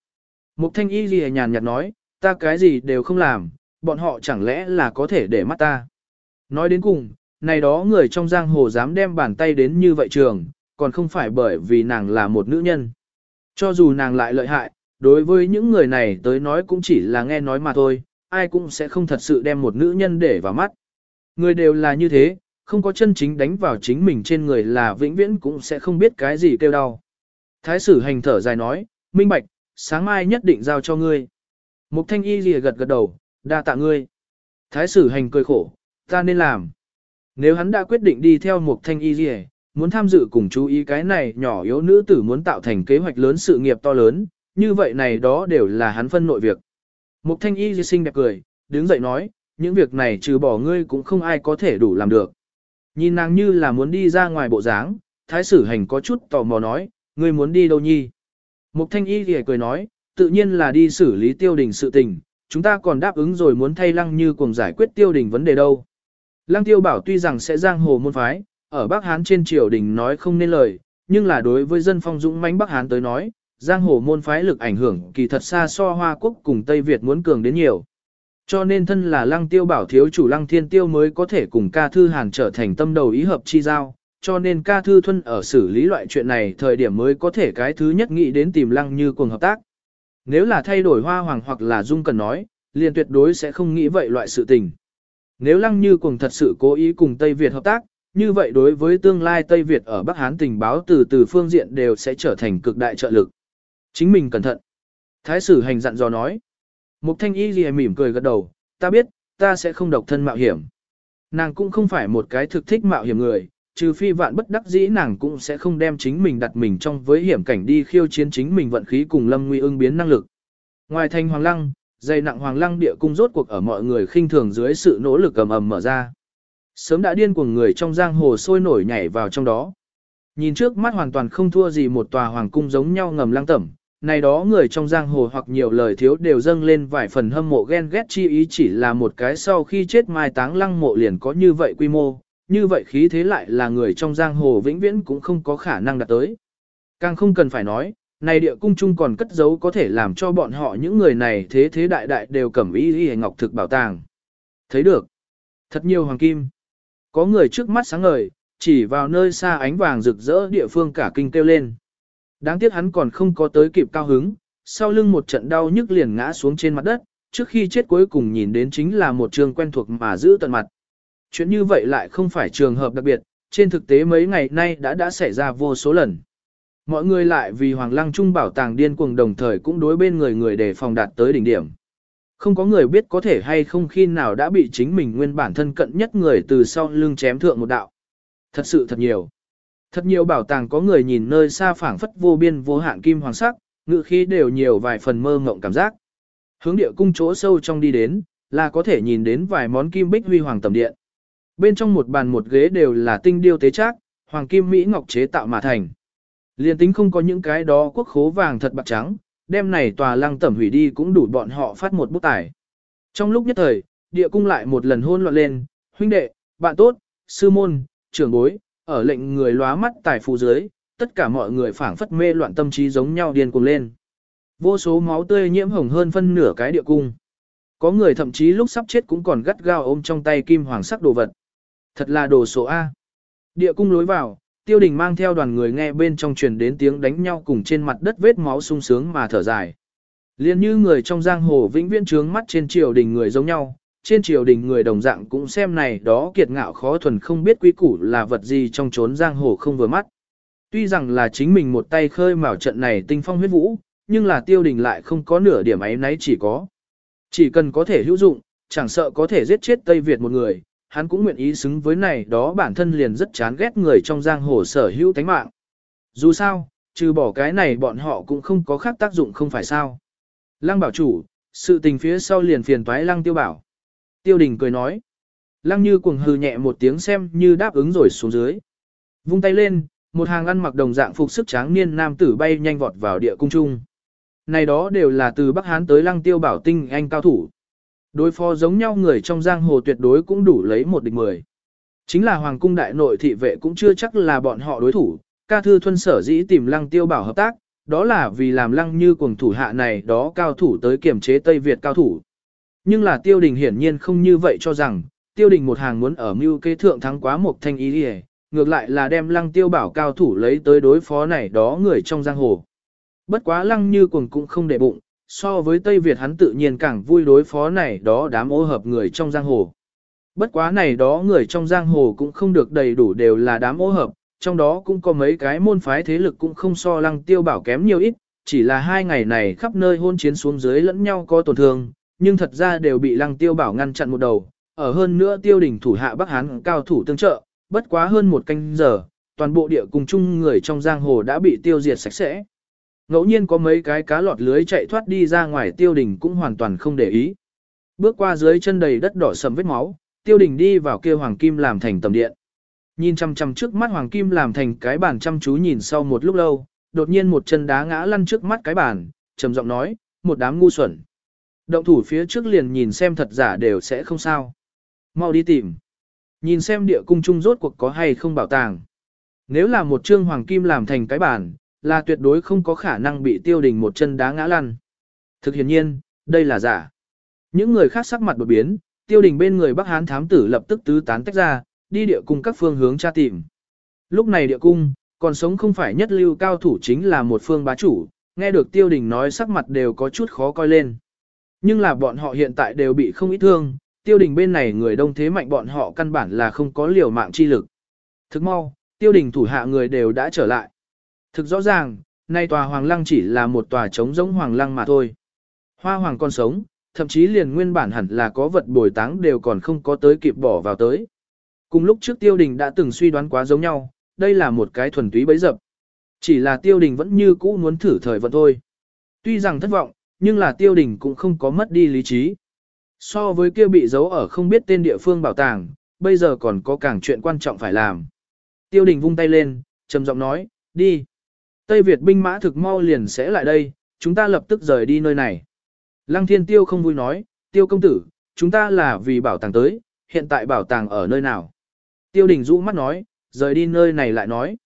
Mục thanh y ghi nhàn nhạt nói, ta cái gì đều không làm, bọn họ chẳng lẽ là có thể để mắt ta. Nói đến cùng, này đó người trong giang hồ dám đem bàn tay đến như vậy trường, còn không phải bởi vì nàng là một nữ nhân. Cho dù nàng lại lợi hại, đối với những người này tới nói cũng chỉ là nghe nói mà thôi, ai cũng sẽ không thật sự đem một nữ nhân để vào mắt. Người đều là như thế, không có chân chính đánh vào chính mình trên người là vĩnh viễn cũng sẽ không biết cái gì kêu đau. Thái sử hành thở dài nói, minh bạch, sáng mai nhất định giao cho ngươi. Mục thanh y lìa gật gật đầu, đa tạ ngươi. Thái sử hành cười khổ, ta nên làm. Nếu hắn đã quyết định đi theo mục thanh y lìa, muốn tham dự cùng chú ý cái này nhỏ yếu nữ tử muốn tạo thành kế hoạch lớn sự nghiệp to lớn, như vậy này đó đều là hắn phân nội việc. Mục thanh y xinh đẹp cười, đứng dậy nói, những việc này trừ bỏ ngươi cũng không ai có thể đủ làm được. Nhìn nàng như là muốn đi ra ngoài bộ dáng, thái sử hành có chút tò mò nói, ngươi muốn đi đâu nhi? Mục thanh y thì cười nói, tự nhiên là đi xử lý tiêu đình sự tình, chúng ta còn đáp ứng rồi muốn thay lăng như cùng giải quyết tiêu đình vấn đề đâu. Lăng tiêu bảo tuy rằng sẽ giang hồ môn phái, ở Bắc Hán trên triều đình nói không nên lời, nhưng là đối với dân phong dũng mãnh Bắc Hán tới nói, giang hồ môn phái lực ảnh hưởng kỳ thật xa so Hoa Quốc cùng Tây Việt muốn cường đến nhiều. Cho nên thân là lăng tiêu bảo thiếu chủ lăng thiên tiêu mới có thể cùng ca thư hàn trở thành tâm đầu ý hợp chi giao, cho nên ca thư thuân ở xử lý loại chuyện này thời điểm mới có thể cái thứ nhất nghĩ đến tìm lăng như cùng hợp tác. Nếu là thay đổi hoa hoàng hoặc là dung cần nói, liền tuyệt đối sẽ không nghĩ vậy loại sự tình. Nếu lăng như cùng thật sự cố ý cùng Tây Việt hợp tác, như vậy đối với tương lai Tây Việt ở Bắc Hán tình báo từ từ phương diện đều sẽ trở thành cực đại trợ lực. Chính mình cẩn thận. Thái sử hành dặn dò nói. Mục thanh y gì mỉm cười gật đầu, ta biết, ta sẽ không độc thân mạo hiểm. Nàng cũng không phải một cái thực thích mạo hiểm người, trừ phi vạn bất đắc dĩ nàng cũng sẽ không đem chính mình đặt mình trong với hiểm cảnh đi khiêu chiến chính mình vận khí cùng lâm nguy ưng biến năng lực. Ngoài thành hoàng lăng, dây nặng hoàng lăng địa cung rốt cuộc ở mọi người khinh thường dưới sự nỗ lực ầm ầm mở ra. Sớm đã điên cuồng người trong giang hồ sôi nổi nhảy vào trong đó. Nhìn trước mắt hoàn toàn không thua gì một tòa hoàng cung giống nhau ngầm lăng tẩm, này đó người trong giang hồ hoặc nhiều lời thiếu đều dâng lên vài phần hâm mộ ghen ghét chi ý chỉ là một cái sau khi chết mai táng lăng mộ liền có như vậy quy mô, như vậy khí thế lại là người trong giang hồ vĩnh viễn cũng không có khả năng đạt tới. Càng không cần phải nói, này địa cung chung còn cất giấu có thể làm cho bọn họ những người này thế thế đại đại đều cẩm ý y ngọc thực bảo tàng. Thấy được. Thật nhiều hoàng kim. Có người trước mắt sáng ngời, chỉ vào nơi xa ánh vàng rực rỡ địa phương cả kinh kêu lên. Đáng tiếc hắn còn không có tới kịp cao hứng, sau lưng một trận đau nhức liền ngã xuống trên mặt đất, trước khi chết cuối cùng nhìn đến chính là một trường quen thuộc mà giữ tận mặt. Chuyện như vậy lại không phải trường hợp đặc biệt, trên thực tế mấy ngày nay đã đã xảy ra vô số lần. Mọi người lại vì Hoàng Lăng Trung bảo tàng điên cuồng đồng thời cũng đối bên người người để phòng đạt tới đỉnh điểm. Không có người biết có thể hay không khi nào đã bị chính mình nguyên bản thân cận nhất người từ sau lưng chém thượng một đạo. Thật sự thật nhiều. Thật nhiều bảo tàng có người nhìn nơi xa phảng phất vô biên vô hạn kim hoàng sắc, ngự khí đều nhiều vài phần mơ ngộng cảm giác. Hướng địa cung chỗ sâu trong đi đến, là có thể nhìn đến vài món kim bích huy hoàng tầm điện. Bên trong một bàn một ghế đều là tinh điêu tế trác, hoàng kim mỹ ngọc chế tạo mà thành. Liên tính không có những cái đó quốc khố vàng thật bạc trắng, đêm này tòa lăng tẩm hủy đi cũng đủ bọn họ phát một bút tải. Trong lúc nhất thời, địa cung lại một lần hôn loạn lên, huynh đệ, bạn tốt, sư môn, trưởng bối, ở lệnh người lóa mắt tài phù dưới, tất cả mọi người phảng phất mê loạn tâm trí giống nhau điên cuồng lên. Vô số máu tươi nhiễm hồng hơn phân nửa cái địa cung. Có người thậm chí lúc sắp chết cũng còn gắt gao ôm trong tay kim hoàng sắc đồ vật. Thật là đồ số A. Địa cung lối vào, tiêu đình mang theo đoàn người nghe bên trong truyền đến tiếng đánh nhau cùng trên mặt đất vết máu sung sướng mà thở dài. Liên như người trong giang hồ vĩnh viễn trướng mắt trên triều đình người giống nhau, trên triều đình người đồng dạng cũng xem này đó kiệt ngạo khó thuần không biết quý củ là vật gì trong chốn giang hồ không vừa mắt. Tuy rằng là chính mình một tay khơi mào trận này tinh phong huyết vũ, nhưng là tiêu đình lại không có nửa điểm ấy nấy chỉ có. Chỉ cần có thể hữu dụng, chẳng sợ có thể giết chết Tây Việt một người, hắn cũng nguyện ý xứng với này đó bản thân liền rất chán ghét người trong giang hồ sở hữu tánh mạng. Dù sao, trừ bỏ cái này bọn họ cũng không có khác tác dụng không phải sao. Lăng bảo chủ, sự tình phía sau liền phiền toái lăng tiêu bảo. Tiêu đình cười nói. Lăng như cuồng hừ nhẹ một tiếng xem như đáp ứng rồi xuống dưới. Vung tay lên, một hàng ăn mặc đồng dạng phục sức tráng niên nam tử bay nhanh vọt vào địa cung trung. Này đó đều là từ Bắc Hán tới lăng tiêu bảo tinh anh cao thủ. Đối phó giống nhau người trong giang hồ tuyệt đối cũng đủ lấy một địch mười. Chính là hoàng cung đại nội thị vệ cũng chưa chắc là bọn họ đối thủ, ca thư thuân sở dĩ tìm lăng tiêu bảo hợp tác, đó là vì làm lăng như cuồng thủ hạ này đó cao thủ tới kiểm chế Tây Việt cao thủ. Nhưng là tiêu đình hiển nhiên không như vậy cho rằng, tiêu đình một hàng muốn ở mưu kế thượng thắng quá một thanh ý đi ngược lại là đem lăng tiêu bảo cao thủ lấy tới đối phó này đó người trong giang hồ. Bất quá lăng như cuồng cũng không để bụng, so với Tây Việt hắn tự nhiên càng vui đối phó này đó đám ô hợp người trong giang hồ. Bất quá này đó người trong giang hồ cũng không được đầy đủ đều là đám ô hợp, trong đó cũng có mấy cái môn phái thế lực cũng không so lăng tiêu bảo kém nhiều ít, chỉ là hai ngày này khắp nơi hôn chiến xuống dưới lẫn nhau có tổn thương, nhưng thật ra đều bị lăng tiêu bảo ngăn chặn một đầu, ở hơn nữa tiêu đỉnh thủ hạ Bắc Hán cao thủ tương trợ, bất quá hơn một canh giờ, toàn bộ địa cùng chung người trong giang hồ đã bị tiêu diệt sạch sẽ. Ngẫu nhiên có mấy cái cá lọt lưới chạy thoát đi ra ngoài tiêu đình cũng hoàn toàn không để ý. Bước qua dưới chân đầy đất đỏ sầm vết máu, tiêu đình đi vào kia hoàng kim làm thành tầm điện. Nhìn chăm chăm trước mắt hoàng kim làm thành cái bàn chăm chú nhìn sau một lúc lâu, đột nhiên một chân đá ngã lăn trước mắt cái bàn, trầm giọng nói, một đám ngu xuẩn. Động thủ phía trước liền nhìn xem thật giả đều sẽ không sao. Mau đi tìm. Nhìn xem địa cung trung rốt cuộc có hay không bảo tàng. Nếu là một trương hoàng kim làm thành cái bản, là tuyệt đối không có khả năng bị tiêu đình một chân đá ngã lăn. Thực hiện nhiên, đây là giả. Những người khác sắc mặt đột biến, tiêu đình bên người Bắc Hán thám tử lập tức tứ tán tách ra, đi địa cung các phương hướng tra tìm. Lúc này địa cung, còn sống không phải nhất lưu cao thủ chính là một phương bá chủ, nghe được tiêu đình nói sắc mặt đều có chút khó coi lên. Nhưng là bọn họ hiện tại đều bị không ít thương, tiêu đình bên này người đông thế mạnh bọn họ căn bản là không có liều mạng chi lực. Thức mau, tiêu đình thủ hạ người đều đã trở lại. Thực rõ ràng, nay tòa hoàng lăng chỉ là một tòa trống giống hoàng lăng mà thôi. Hoa hoàng còn sống, thậm chí liền nguyên bản hẳn là có vật bồi táng đều còn không có tới kịp bỏ vào tới. Cùng lúc trước tiêu đình đã từng suy đoán quá giống nhau, đây là một cái thuần túy bấy dập. Chỉ là tiêu đình vẫn như cũ muốn thử thời vận thôi. Tuy rằng thất vọng, nhưng là tiêu đình cũng không có mất đi lý trí. So với kia bị giấu ở không biết tên địa phương bảo tàng, bây giờ còn có càng chuyện quan trọng phải làm. Tiêu đình vung tay lên, trầm giọng nói, đi. Tây Việt binh mã thực mau liền sẽ lại đây, chúng ta lập tức rời đi nơi này. Lăng thiên tiêu không vui nói, tiêu công tử, chúng ta là vì bảo tàng tới, hiện tại bảo tàng ở nơi nào. Tiêu đình rũ mắt nói, rời đi nơi này lại nói.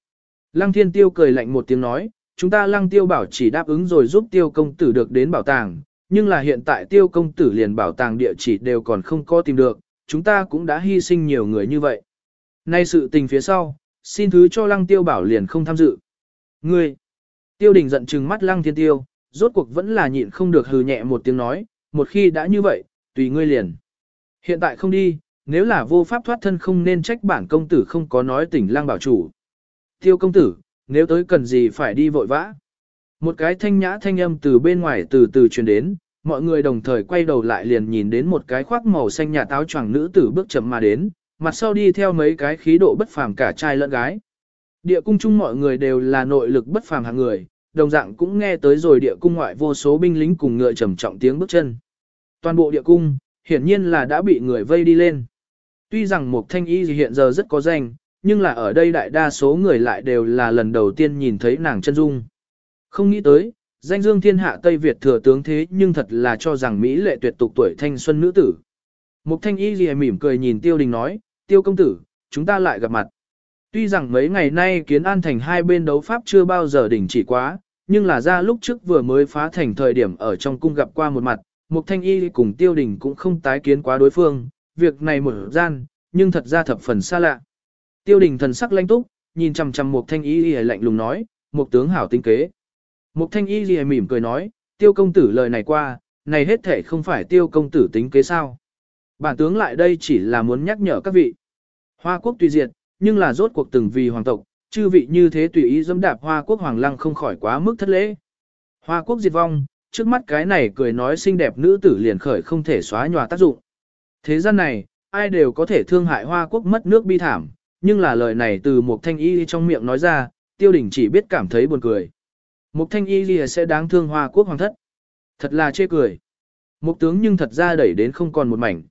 Lăng thiên tiêu cười lạnh một tiếng nói, chúng ta lăng tiêu bảo chỉ đáp ứng rồi giúp tiêu công tử được đến bảo tàng, nhưng là hiện tại tiêu công tử liền bảo tàng địa chỉ đều còn không có tìm được, chúng ta cũng đã hy sinh nhiều người như vậy. Nay sự tình phía sau, xin thứ cho lăng tiêu bảo liền không tham dự. Ngươi! Tiêu đình giận trừng mắt lăng thiên tiêu, rốt cuộc vẫn là nhịn không được hừ nhẹ một tiếng nói, một khi đã như vậy, tùy ngươi liền. Hiện tại không đi, nếu là vô pháp thoát thân không nên trách bản công tử không có nói tỉnh lăng bảo chủ. Tiêu công tử, nếu tới cần gì phải đi vội vã. Một cái thanh nhã thanh âm từ bên ngoài từ từ truyền đến, mọi người đồng thời quay đầu lại liền nhìn đến một cái khoác màu xanh nhà táo choàng nữ tử bước chậm mà đến, mặt sau đi theo mấy cái khí độ bất phàm cả trai lẫn gái. Địa cung chung mọi người đều là nội lực bất phàm hạng người, đồng dạng cũng nghe tới rồi địa cung ngoại vô số binh lính cùng ngựa trầm trọng tiếng bước chân. Toàn bộ địa cung, hiển nhiên là đã bị người vây đi lên. Tuy rằng một thanh y hiện giờ rất có danh, nhưng là ở đây đại đa số người lại đều là lần đầu tiên nhìn thấy nàng chân dung. Không nghĩ tới, danh dương thiên hạ Tây Việt thừa tướng thế nhưng thật là cho rằng Mỹ lệ tuyệt tục tuổi thanh xuân nữ tử. Mục thanh y gì mỉm cười nhìn tiêu đình nói, tiêu công tử, chúng ta lại gặp mặt. Tuy rằng mấy ngày nay kiến an thành hai bên đấu pháp chưa bao giờ đỉnh chỉ quá, nhưng là ra lúc trước vừa mới phá thành thời điểm ở trong cung gặp qua một mặt, Mục Thanh Y cùng Tiêu Đình cũng không tái kiến quá đối phương, việc này một gian, nhưng thật ra thập phần xa lạ. Tiêu Đình thần sắc lanh túc, nhìn chằm chằm một Thanh Y Y lạnh lùng nói, Một tướng hảo tinh kế. Một Thanh Y Y mỉm cười nói, tiêu công tử lời này qua, này hết thể không phải tiêu công tử tính kế sao. Bản tướng lại đây chỉ là muốn nhắc nhở các vị. Hoa quốc tùy diệt, nhưng là rốt cuộc từng vì hoàng tộc, chư vị như thế tùy ý dẫm đạp hoa quốc hoàng lăng không khỏi quá mức thất lễ. Hoa quốc diệt vong, trước mắt cái này cười nói xinh đẹp nữ tử liền khởi không thể xóa nhòa tác dụng. Thế gian này, ai đều có thể thương hại hoa quốc mất nước bi thảm, nhưng là lời này từ một thanh y trong miệng nói ra, tiêu đình chỉ biết cảm thấy buồn cười. Một thanh y lìa sẽ đáng thương hoa quốc hoàng thất. Thật là chê cười. Một tướng nhưng thật ra đẩy đến không còn một mảnh.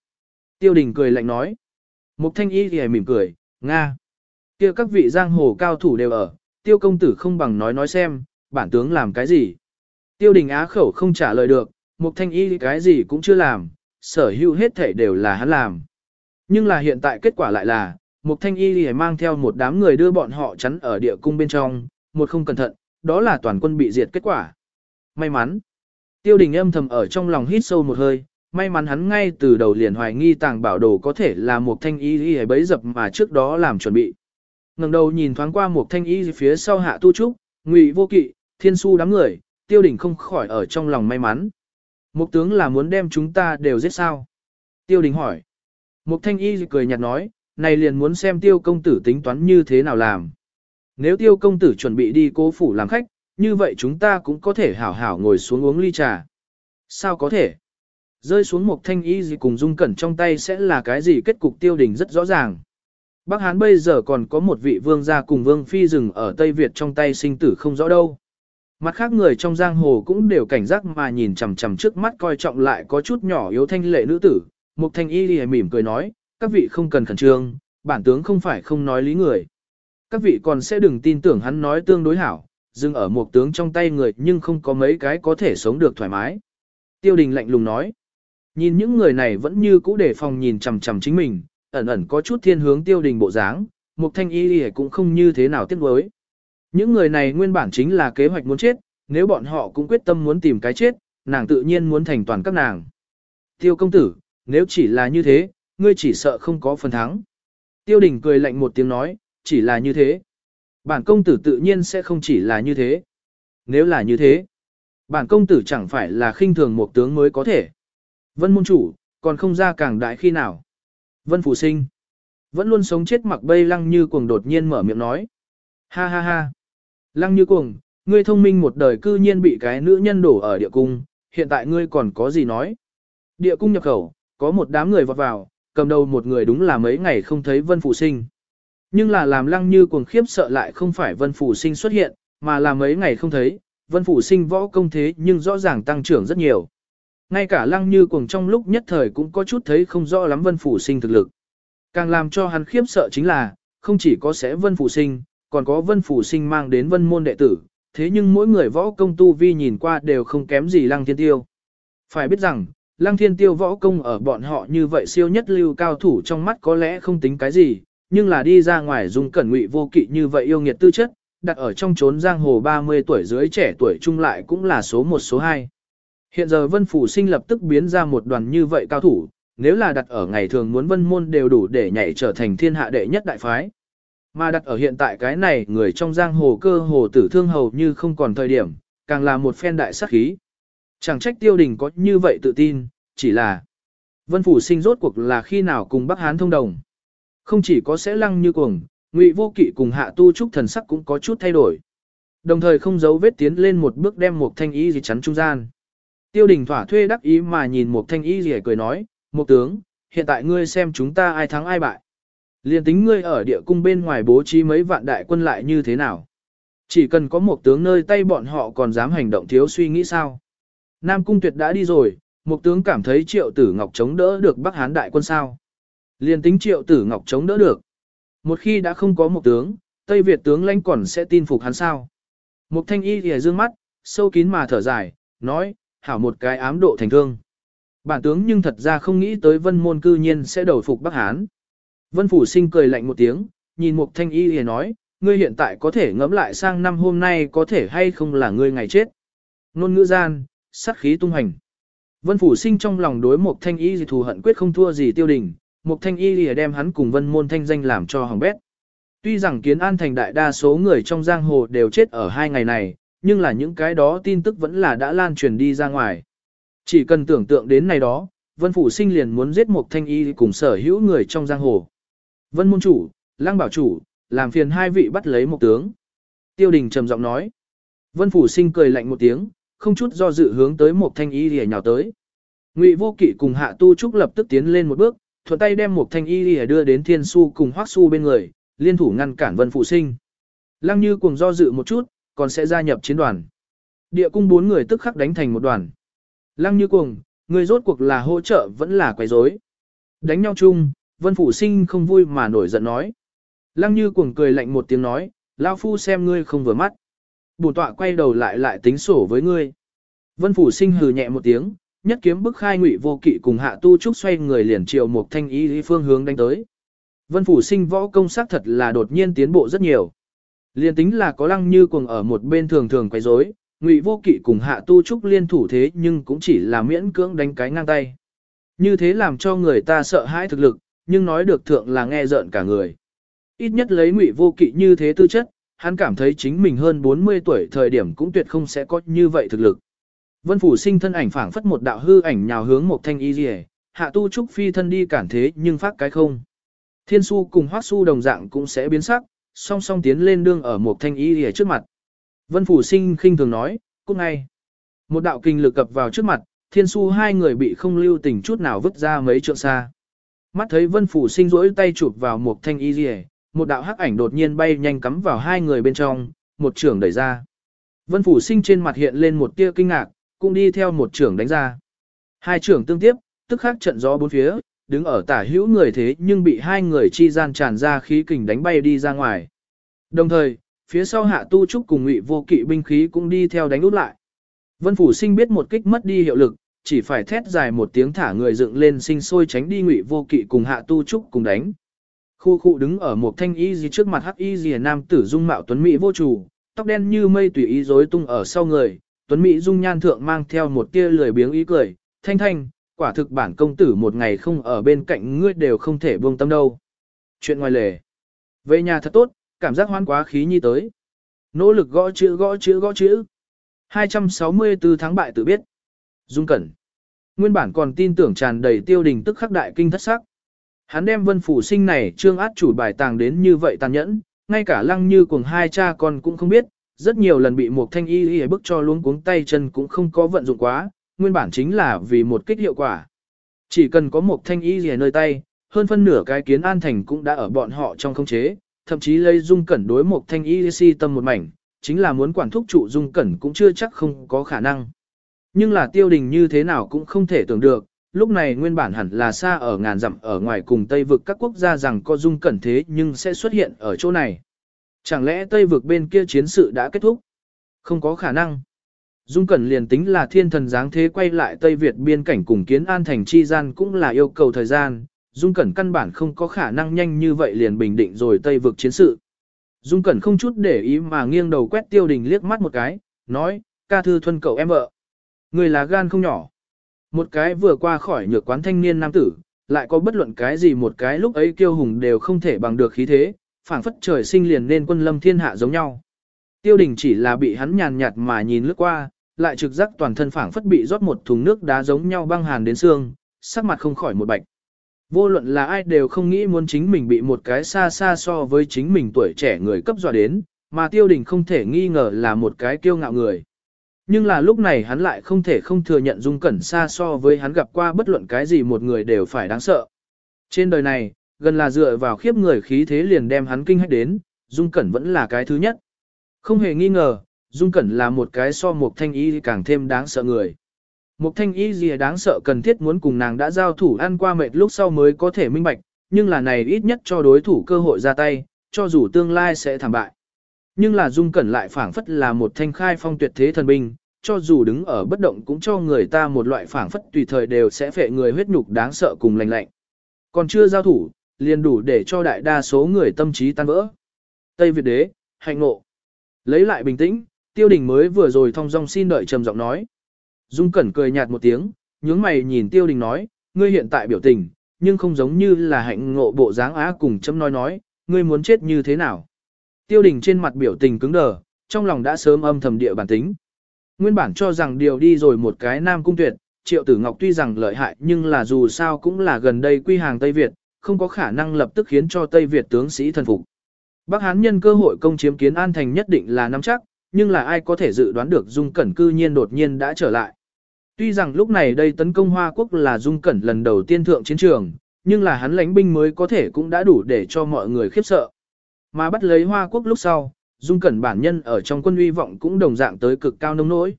Tiêu đình cười lạnh nói. Một thanh y lìa mỉm cười, Nga. kia các vị giang hồ cao thủ đều ở, tiêu công tử không bằng nói nói xem, bản tướng làm cái gì. Tiêu đình á khẩu không trả lời được, một thanh y cái gì cũng chưa làm, sở hữu hết thể đều là hắn làm. Nhưng là hiện tại kết quả lại là, một thanh y lìa mang theo một đám người đưa bọn họ chắn ở địa cung bên trong, một không cẩn thận, đó là toàn quân bị diệt kết quả. May mắn. Tiêu đình âm thầm ở trong lòng hít sâu một hơi, may mắn hắn ngay từ đầu liền hoài nghi tàng bảo đồ có thể là một thanh y y bấy dập mà trước đó làm chuẩn bị. ngẩng đầu nhìn thoáng qua một thanh y phía sau hạ tu trúc, ngụy vô kỵ, thiên su đám người, tiêu đình không khỏi ở trong lòng may mắn. Một tướng là muốn đem chúng ta đều giết sao? Tiêu đình hỏi. Một thanh y cười nhạt nói, này liền muốn xem tiêu công tử tính toán như thế nào làm. Nếu tiêu công tử chuẩn bị đi cố phủ làm khách, như vậy chúng ta cũng có thể hảo hảo ngồi xuống uống ly trà. Sao có thể? Rơi xuống một thanh y gì cùng dung cẩn trong tay sẽ là cái gì kết cục tiêu đình rất rõ ràng. Bắc Hán bây giờ còn có một vị vương gia cùng vương phi rừng ở Tây Việt trong tay sinh tử không rõ đâu. Mặt khác người trong giang hồ cũng đều cảnh giác mà nhìn chằm chằm trước mắt coi trọng lại có chút nhỏ yếu thanh lệ nữ tử. Mục thanh y lìa mỉm cười nói, các vị không cần khẩn trương, bản tướng không phải không nói lý người. Các vị còn sẽ đừng tin tưởng hắn nói tương đối hảo, dừng ở một tướng trong tay người nhưng không có mấy cái có thể sống được thoải mái. Tiêu đình lạnh lùng nói, nhìn những người này vẫn như cũ để phòng nhìn chằm chằm chính mình, ẩn ẩn có chút thiên hướng tiêu đình bộ dáng, một thanh y lìa cũng không như thế nào tiếc đối. Những người này nguyên bản chính là kế hoạch muốn chết, nếu bọn họ cũng quyết tâm muốn tìm cái chết, nàng tự nhiên muốn thành toàn các nàng. Tiêu công tử, nếu chỉ là như thế, ngươi chỉ sợ không có phần thắng. Tiêu đình cười lạnh một tiếng nói, chỉ là như thế. Bản công tử tự nhiên sẽ không chỉ là như thế. Nếu là như thế, bản công tử chẳng phải là khinh thường một tướng mới có thể. Vân môn chủ, còn không ra càng đại khi nào. Vân phủ sinh, vẫn luôn sống chết mặc bay lăng như cuồng đột nhiên mở miệng nói. Ha ha ha. Lăng như cuồng, ngươi thông minh một đời cư nhiên bị cái nữ nhân đổ ở địa cung, hiện tại ngươi còn có gì nói. Địa cung nhập khẩu, có một đám người vọt vào, cầm đầu một người đúng là mấy ngày không thấy Vân Phụ Sinh. Nhưng là làm lăng như cuồng khiếp sợ lại không phải Vân Phụ Sinh xuất hiện, mà là mấy ngày không thấy, Vân Phụ Sinh võ công thế nhưng rõ ràng tăng trưởng rất nhiều. Ngay cả lăng như cuồng trong lúc nhất thời cũng có chút thấy không rõ lắm Vân Phụ Sinh thực lực. Càng làm cho hắn khiếp sợ chính là, không chỉ có sẽ Vân Phụ Sinh, còn có Vân Phụ Sinh mang đến Vân môn đệ tử, thế nhưng mỗi người võ công tu vi nhìn qua đều không kém gì lăng thiên tiêu. Phải biết rằng, lăng thiên tiêu võ công ở bọn họ như vậy siêu nhất lưu cao thủ trong mắt có lẽ không tính cái gì, nhưng là đi ra ngoài dùng cẩn ngụy vô kỵ như vậy yêu nghiệt tư chất, đặt ở trong chốn giang hồ 30 tuổi dưới trẻ tuổi trung lại cũng là số 1 số 2. Hiện giờ vân phủ sinh lập tức biến ra một đoàn như vậy cao thủ, nếu là đặt ở ngày thường muốn vân môn đều đủ để nhảy trở thành thiên hạ đệ nhất đại phái. Mà đặt ở hiện tại cái này người trong giang hồ cơ hồ tử thương hầu như không còn thời điểm, càng là một phen đại sát khí. Chẳng trách tiêu đình có như vậy tự tin, chỉ là Vân Phủ sinh rốt cuộc là khi nào cùng Bắc Hán thông đồng. Không chỉ có sẽ lăng như cuồng, ngụy vô kỵ cùng hạ tu trúc thần sắc cũng có chút thay đổi. Đồng thời không giấu vết tiến lên một bước đem một thanh y gì chắn trung gian. Tiêu đình thỏa thuê đắc ý mà nhìn một thanh y gì cười nói, một tướng, hiện tại ngươi xem chúng ta ai thắng ai bại. Liên tính ngươi ở địa cung bên ngoài bố trí mấy vạn đại quân lại như thế nào. Chỉ cần có một tướng nơi tay bọn họ còn dám hành động thiếu suy nghĩ sao. Nam cung tuyệt đã đi rồi, một tướng cảm thấy triệu tử ngọc chống đỡ được Bắc Hán đại quân sao. Liên tính triệu tử ngọc chống đỡ được. Một khi đã không có một tướng, Tây Việt tướng lãnh còn sẽ tin phục hắn sao. Một thanh y thì dương mắt, sâu kín mà thở dài, nói, hảo một cái ám độ thành thương. Bản tướng nhưng thật ra không nghĩ tới vân môn cư nhiên sẽ đầu phục Bắc Hán. Vân Phủ Sinh cười lạnh một tiếng, nhìn Mục Thanh Y thì nói, ngươi hiện tại có thể ngẫm lại sang năm hôm nay có thể hay không là ngươi ngày chết. Nôn ngữ gian, sát khí tung hành. Vân Phủ Sinh trong lòng đối Mục Thanh Y gì thù hận quyết không thua gì tiêu đình, Mục Thanh Y gì đem hắn cùng Vân Môn Thanh danh làm cho hỏng bét. Tuy rằng kiến an thành đại đa số người trong giang hồ đều chết ở hai ngày này, nhưng là những cái đó tin tức vẫn là đã lan truyền đi ra ngoài. Chỉ cần tưởng tượng đến này đó, Vân Phủ Sinh liền muốn giết một thanh y cùng sở hữu người trong giang hồ. Vân Môn Chủ, Lăng Bảo Chủ, làm phiền hai vị bắt lấy một tướng. Tiêu đình trầm giọng nói. Vân Phủ Sinh cười lạnh một tiếng, không chút do dự hướng tới một thanh y lìa nhào tới. Ngụy Vô Kỵ cùng Hạ Tu Trúc lập tức tiến lên một bước, thuận tay đem một thanh y lìa đưa đến Thiên Su cùng Hoắc Su bên người, liên thủ ngăn cản Vân Phụ Sinh. Lăng Như cùng do dự một chút, còn sẽ gia nhập chiến đoàn. Địa cung bốn người tức khắc đánh thành một đoàn. Lăng Như cùng, người rốt cuộc là hỗ trợ vẫn là quấy rối. Đánh nhau chung, Vân Phụ Sinh không vui mà nổi giận nói. Lăng Như cuồng cười lạnh một tiếng nói, lão phu xem ngươi không vừa mắt. Bổn tọa quay đầu lại lại tính sổ với ngươi. Vân Phủ Sinh hừ nhẹ một tiếng, nhất kiếm bức khai ngụy vô kỵ cùng hạ tu trúc xoay người liền chiều một thanh ý phương hướng đánh tới. Vân Phủ Sinh võ công sắc thật là đột nhiên tiến bộ rất nhiều. Liên tính là có lăng như cuồng ở một bên thường thường quấy rối, ngụy vô kỵ cùng hạ tu trúc liên thủ thế nhưng cũng chỉ là miễn cưỡng đánh cái ngang tay. Như thế làm cho người ta sợ hãi thực lực, nhưng nói được thượng là nghe rợn cả người. Ít nhất lấy ngụy vô kỵ như thế tư chất, hắn cảm thấy chính mình hơn 40 tuổi thời điểm cũng tuyệt không sẽ có như vậy thực lực. Vân phủ sinh thân ảnh phảng phất một đạo hư ảnh nhào hướng một thanh y rìa, hạ tu trúc phi thân đi cản thế nhưng phát cái không. Thiên su cùng hoắc su đồng dạng cũng sẽ biến sắc, song song tiến lên đương ở một thanh y rìa trước mặt. Vân phủ sinh khinh thường nói, cút ngay. Một đạo kinh lực cập vào trước mặt, thiên su hai người bị không lưu tình chút nào vứt ra mấy trượng xa. Mắt thấy vân phủ sinh rỗi tay chụp vào một thanh y rìa, một đạo hắc ảnh đột nhiên bay nhanh cắm vào hai người bên trong, một trưởng đẩy ra. Vân phủ sinh trên mặt hiện lên một tia kinh ngạc, cũng đi theo một trưởng đánh ra. Hai trưởng tương tiếp, tức khắc trận gió bốn phía, đứng ở tả hữu người thế nhưng bị hai người chi gian tràn ra khí kình đánh bay đi ra ngoài. Đồng thời, phía sau hạ tu trúc cùng ngụy vô kỵ binh khí cũng đi theo đánh út lại. Vân Phủ Sinh biết một kích mất đi hiệu lực, chỉ phải thét dài một tiếng thả người dựng lên sinh sôi tránh đi ngụy vô kỵ cùng hạ tu trúc cùng đánh. Khu khu đứng ở một thanh y gì trước mặt hắc y gì nam tử dung mạo tuấn mỹ vô chủ, tóc đen như mây tùy ý rối tung ở sau người, tuấn mỹ dung nhan thượng mang theo một tia lười biếng ý cười, thanh thanh, quả thực bản công tử một ngày không ở bên cạnh ngươi đều không thể buông tâm đâu. Chuyện ngoài lề. Về nhà thật tốt, cảm giác hoan quá khí nhi tới. Nỗ lực gõ chữ gõ chữ gõ chữ. 264 tháng bại tự biết. Dung Cẩn. Nguyên bản còn tin tưởng tràn đầy tiêu đình tức khắc đại kinh thất sắc. Hắn đem vân phủ sinh này trương át chủ bài tàng đến như vậy tàn nhẫn, ngay cả lăng như cùng hai cha con cũng không biết, rất nhiều lần bị một thanh y y bức cho luống cuống tay chân cũng không có vận dụng quá, nguyên bản chính là vì một kích hiệu quả. Chỉ cần có một thanh y y nơi tay, hơn phân nửa cái kiến an thành cũng đã ở bọn họ trong không chế, thậm chí lấy dung cẩn đối một thanh y si tâm một mảnh, chính là muốn quản thúc trụ dung cẩn cũng chưa chắc không có khả năng. Nhưng là tiêu đình như thế nào cũng không thể tưởng được, lúc này nguyên bản hẳn là xa ở ngàn dặm ở ngoài cùng Tây vực các quốc gia rằng có dung cẩn thế nhưng sẽ xuất hiện ở chỗ này. Chẳng lẽ Tây vực bên kia chiến sự đã kết thúc? Không có khả năng. Dung Cẩn liền tính là thiên thần dáng thế quay lại Tây Việt biên cảnh cùng kiến an thành chi gian cũng là yêu cầu thời gian, Dung Cẩn căn bản không có khả năng nhanh như vậy liền bình định rồi Tây vực chiến sự. Dung Cẩn không chút để ý mà nghiêng đầu quét tiêu đình liếc mắt một cái, nói, ca thư thuân cậu em vợ. Người là gan không nhỏ. Một cái vừa qua khỏi nhược quán thanh niên nam tử, lại có bất luận cái gì một cái lúc ấy kiêu hùng đều không thể bằng được khí thế, phảng phất trời sinh liền nên quân lâm thiên hạ giống nhau. Tiêu đình chỉ là bị hắn nhàn nhạt mà nhìn lướt qua, lại trực giác toàn thân phảng phất bị rót một thùng nước đá giống nhau băng hàn đến xương, sắc mặt không khỏi một bạch. Vô luận là ai đều không nghĩ muốn chính mình bị một cái xa xa so với chính mình tuổi trẻ người cấp dọa đến, mà tiêu đình không thể nghi ngờ là một cái kiêu ngạo người. Nhưng là lúc này hắn lại không thể không thừa nhận dung cẩn xa so với hắn gặp qua bất luận cái gì một người đều phải đáng sợ. Trên đời này, gần là dựa vào khiếp người khí thế liền đem hắn kinh hách đến, dung cẩn vẫn là cái thứ nhất. Không hề nghi ngờ, dung cẩn là một cái so một thanh y càng thêm đáng sợ người. Một thanh y gì đáng sợ cần thiết muốn cùng nàng đã giao thủ ăn qua mệt lúc sau mới có thể minh bạch, nhưng là này ít nhất cho đối thủ cơ hội ra tay, cho dù tương lai sẽ thảm bại. Nhưng là dung cẩn lại phảng phất là một thanh khai phong tuyệt thế thần binh, cho dù đứng ở bất động cũng cho người ta một loại phảng phất tùy thời đều sẽ phệ người huyết nhục đáng sợ cùng lành lạnh. Còn chưa giao thủ, liền đủ để cho đại đa số người tâm trí tan vỡ. Tây Việt đế, hạnh ngộ. Lấy lại bình tĩnh, tiêu đình mới vừa rồi thong dong xin đợi trầm giọng nói. Dung Cẩn cười nhạt một tiếng, nhướng mày nhìn tiêu đình nói, ngươi hiện tại biểu tình, nhưng không giống như là hạnh ngộ bộ dáng á cùng chấm nói nói, ngươi muốn chết như thế nào? Tiêu đình trên mặt biểu tình cứng đờ, trong lòng đã sớm âm thầm địa bản tính. Nguyên bản cho rằng điều đi rồi một cái nam cung tuyệt, triệu tử ngọc tuy rằng lợi hại nhưng là dù sao cũng là gần đây quy hàng Tây Việt, không có khả năng lập tức khiến cho Tây Việt tướng sĩ thần phục. Bắc Hán nhân cơ hội công chiếm kiến An Thành nhất định là nắm chắc, nhưng là ai có thể dự đoán được Dung Cẩn cư nhiên đột nhiên đã trở lại. Tuy rằng lúc này đây tấn công Hoa Quốc là Dung Cẩn lần đầu tiên thượng chiến trường, nhưng là hắn lãnh binh mới có thể cũng đã đủ để cho mọi người khiếp sợ. Mà bắt lấy Hoa Quốc lúc sau, Dung Cẩn bản nhân ở trong quân uy vọng cũng đồng dạng tới cực cao nông nỗi.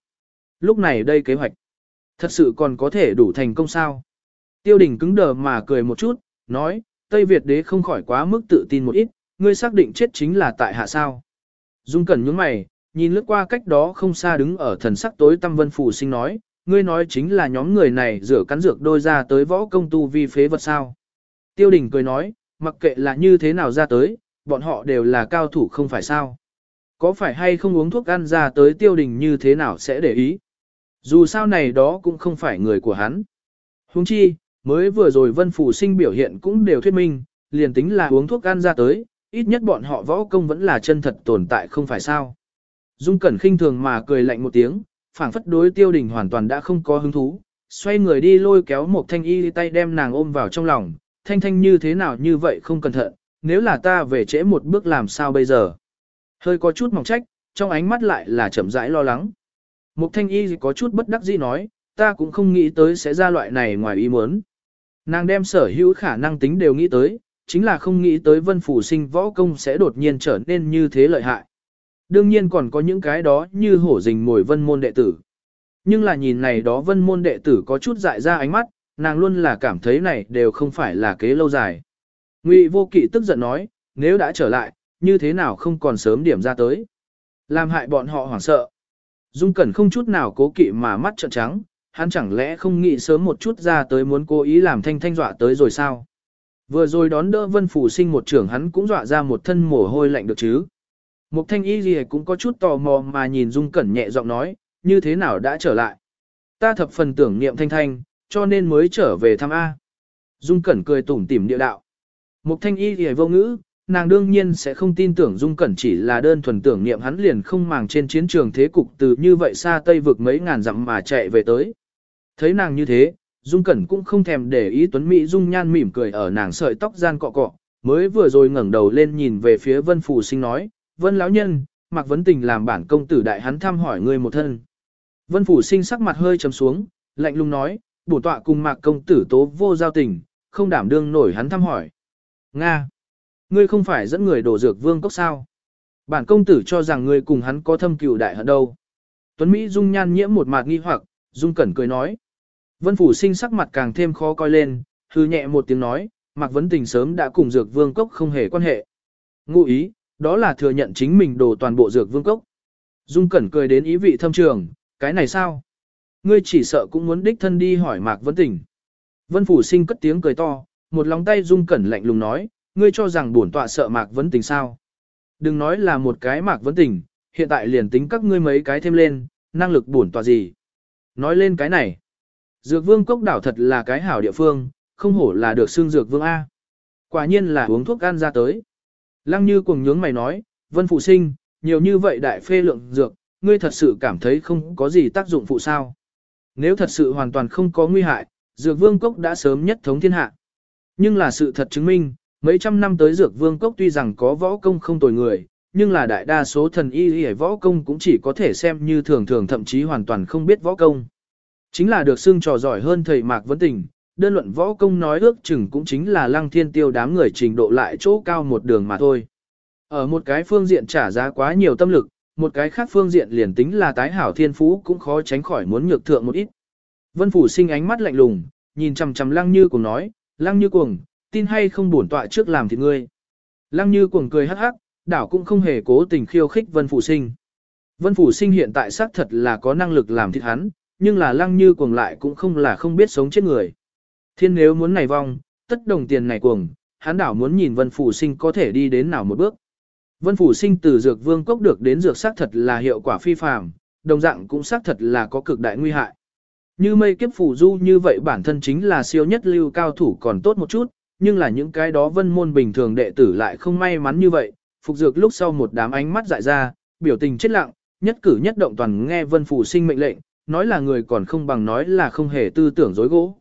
Lúc này đây kế hoạch, thật sự còn có thể đủ thành công sao? Tiêu đình cứng đờ mà cười một chút, nói, Tây Việt đế không khỏi quá mức tự tin một ít, ngươi xác định chết chính là tại hạ sao. Dung Cẩn nhướng mày, nhìn lướt qua cách đó không xa đứng ở thần sắc tối tâm vân phủ sinh nói, ngươi nói chính là nhóm người này rửa cắn dược đôi ra tới võ công tu vi phế vật sao. Tiêu đình cười nói, mặc kệ là như thế nào ra tới, bọn họ đều là cao thủ không phải sao. Có phải hay không uống thuốc ăn ra tới tiêu đình như thế nào sẽ để ý. Dù sao này đó cũng không phải người của hắn. Huống chi, mới vừa rồi vân phủ sinh biểu hiện cũng đều thuyết minh, liền tính là uống thuốc ăn ra tới, ít nhất bọn họ võ công vẫn là chân thật tồn tại không phải sao. Dung Cẩn khinh thường mà cười lạnh một tiếng, phảng phất đối tiêu đình hoàn toàn đã không có hứng thú, xoay người đi lôi kéo một thanh y tay đem nàng ôm vào trong lòng, thanh thanh như thế nào như vậy không cẩn thận, nếu là ta về trễ một bước làm sao bây giờ. Hơi có chút mỏng trách, trong ánh mắt lại là chậm rãi lo lắng. Mục thanh y có chút bất đắc dĩ nói, ta cũng không nghĩ tới sẽ ra loại này ngoài ý muốn. Nàng đem sở hữu khả năng tính đều nghĩ tới, chính là không nghĩ tới vân phủ sinh võ công sẽ đột nhiên trở nên như thế lợi hại. Đương nhiên còn có những cái đó như hổ rình mồi vân môn đệ tử. Nhưng là nhìn này đó vân môn đệ tử có chút dại ra ánh mắt, nàng luôn là cảm thấy này đều không phải là kế lâu dài. Ngụy vô kỵ tức giận nói, nếu đã trở lại, như thế nào không còn sớm điểm ra tới. Làm hại bọn họ hoảng sợ. Dung Cẩn không chút nào cố kỵ mà mắt trợn trắng, hắn chẳng lẽ không nghĩ sớm một chút ra tới muốn cố ý làm thanh thanh dọa tới rồi sao? Vừa rồi đón đỡ vân phủ sinh một trưởng hắn cũng dọa ra một thân mồ hôi lạnh được chứ. Mục thanh y gì cũng có chút tò mò mà nhìn Dung Cẩn nhẹ giọng nói, như thế nào đã trở lại. Ta thập phần tưởng niệm thanh thanh, cho nên mới trở về thăm A. Dung Cẩn cười tủm tỉm địa đạo. Mục thanh y thì vô ngữ, nàng đương nhiên sẽ không tin tưởng Dung Cẩn chỉ là đơn thuần tưởng niệm hắn liền không màng trên chiến trường thế cục từ như vậy xa Tây vực mấy ngàn dặm mà chạy về tới. Thấy nàng như thế, Dung Cẩn cũng không thèm để ý Tuấn Mỹ Dung nhan mỉm cười ở nàng sợi tóc gian cọ cọ, mới vừa rồi ngẩng đầu lên nhìn về phía Vân Phù Sinh nói, Vân lão nhân, Mạc Vấn Tình làm bản công tử đại hắn thăm hỏi người một thân. Vân Phủ Sinh sắc mặt hơi trầm xuống, lạnh lùng nói, bổ tọa cùng Mạc công tử tố vô giao tình, không đảm đương nổi hắn thăm hỏi. Nga! Ngươi không phải dẫn người đổ dược vương cốc sao? Bản công tử cho rằng ngươi cùng hắn có thâm cừu đại hận đâu. Tuấn Mỹ dung nhan nhiễm một mạt nghi hoặc, dung cẩn cười nói. Vân Phủ Sinh sắc mặt càng thêm khó coi lên, hư nhẹ một tiếng nói, Mạc Vấn Tình sớm đã cùng dược vương cốc không hề quan hệ. Ngụ ý, đó là thừa nhận chính mình đổ toàn bộ dược vương cốc. Dung Cẩn cười đến ý vị thâm trường, cái này sao? Ngươi chỉ sợ cũng muốn đích thân đi hỏi Mạc Vấn Tình. Vân Phủ Sinh cất tiếng cười to, một lòng tay Dung Cẩn lạnh lùng nói, ngươi cho rằng bổn tọa sợ Mạc Vấn Tình sao? Đừng nói là một cái Mạc Vấn Tình, hiện tại liền tính các ngươi mấy cái thêm lên, năng lực bổn tọa gì? Nói lên cái này, Dược Vương cốc đảo thật là cái hảo địa phương, không hổ là được xương Dược Vương A. Quả nhiên là uống thuốc gan ra tới. Lăng như cuồng nhướng mày nói, vân phụ sinh, nhiều như vậy đại phê lượng dược, ngươi thật sự cảm thấy không có gì tác dụng phụ sao. Nếu thật sự hoàn toàn không có nguy hại, dược vương cốc đã sớm nhất thống thiên hạ. Nhưng là sự thật chứng minh, mấy trăm năm tới dược vương cốc tuy rằng có võ công không tồi người, nhưng là đại đa số thần y y võ công cũng chỉ có thể xem như thường thường thậm chí hoàn toàn không biết võ công. Chính là được xưng trò giỏi hơn thầy Mạc Vấn Tình, đơn luận võ công nói ước chừng cũng chính là lăng thiên tiêu đám người trình độ lại chỗ cao một đường mà thôi. Ở một cái phương diện trả giá quá nhiều tâm lực, một cái khác phương diện liền tính là tái hảo thiên phú cũng khó tránh khỏi muốn nhược thượng một ít. Vân Phủ sinh ánh mắt lạnh lùng, nhìn chằm chằm lăng như cùng nói, lăng như cuồng, tin hay không bổn tọa trước làm thịt ngươi. Lăng như cuồng cười hắc hắc, đảo cũng không hề cố tình khiêu khích Vân Phủ sinh. Vân Phủ sinh hiện tại xác thật là có năng lực làm thịt hắn, nhưng là lăng như cuồng lại cũng không là không biết sống chết người. Thiên nếu muốn này vong, tất đồng tiền này cuồng, hắn đảo muốn nhìn Vân Phủ Sinh có thể đi đến nào một bước. Vân Phủ Sinh từ dược vương cốc được đến dược xác thật là hiệu quả phi phàm, đồng dạng cũng xác thật là có cực đại nguy hại. Như mây kiếp phủ du như vậy bản thân chính là siêu nhất lưu cao thủ còn tốt một chút, nhưng là những cái đó vân môn bình thường đệ tử lại không may mắn như vậy, phục dược lúc sau một đám ánh mắt dại ra, biểu tình chết lặng, nhất cử nhất động toàn nghe vân phủ sinh mệnh lệnh, nói là người còn không bằng nói là không hề tư tưởng dối gỗ.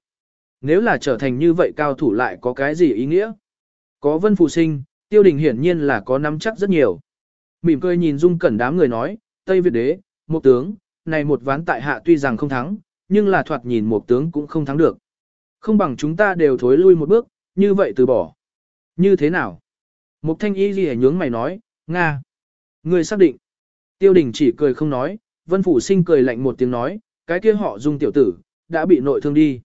Nếu là trở thành như vậy cao thủ lại có cái gì ý nghĩa? Có vân phủ sinh, tiêu đình hiển nhiên là có nắm chắc rất nhiều. Mỉm cười nhìn dung cẩn đám người nói, Tây Việt đế, một tướng, này một ván tại hạ tuy rằng không thắng, nhưng là thoạt nhìn một tướng cũng không thắng được. Không bằng chúng ta đều thối lui một bước, như vậy từ bỏ. Như thế nào? Mục thanh y gì nhướng mày nói, Nga. Người xác định. Tiêu đình chỉ cười không nói, vân phủ sinh cười lạnh một tiếng nói, cái kia họ dung tiểu tử, đã bị nội thương đi.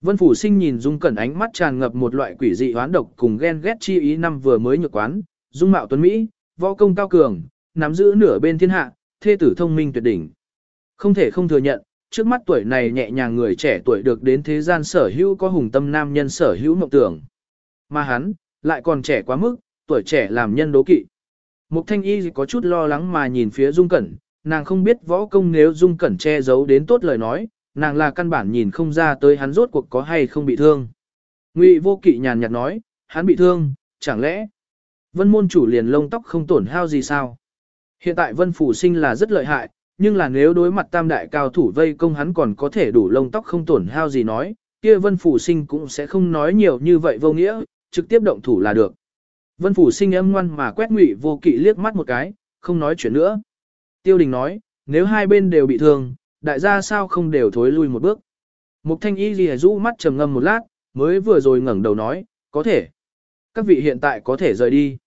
Vân phủ sinh nhìn dung cẩn ánh mắt tràn ngập một loại quỷ dị hoán độc cùng ghen ghét chi ý năm vừa mới nhược quán, dung mạo tuấn Mỹ, võ công cao cường, nắm giữ nửa bên thiên hạ, thê tử thông minh tuyệt đỉnh. Không thể không thừa nhận, trước mắt tuổi này nhẹ nhàng người trẻ tuổi được đến thế gian sở hữu có hùng tâm nam nhân sở hữu mộng tưởng. Mà hắn, lại còn trẻ quá mức, tuổi trẻ làm nhân đố kỵ. Mục thanh y có chút lo lắng mà nhìn phía Dung Cẩn, nàng không biết võ công nếu Dung Cẩn che giấu đến tốt lời nói, nàng là căn bản nhìn không ra tới hắn rốt cuộc có hay không bị thương. Ngụy vô kỵ nhàn nhạt nói, hắn bị thương, chẳng lẽ vân môn chủ liền lông tóc không tổn hao gì sao? Hiện tại vân phủ sinh là rất lợi hại, nhưng là nếu đối mặt tam đại cao thủ vây công hắn còn có thể đủ lông tóc không tổn hao gì nói, kia vân phủ sinh cũng sẽ không nói nhiều như vậy vô nghĩa, trực tiếp động thủ là được. Vân phủ sinh âm ngoan mà quét ngụy vô kỵ liếc mắt một cái, không nói chuyện nữa. Tiêu đình nói, nếu hai bên đều bị thương, đại gia sao không đều thối lui một bước. Mục thanh y ghi rũ mắt trầm ngâm một lát, mới vừa rồi ngẩng đầu nói, có thể. Các vị hiện tại có thể rời đi.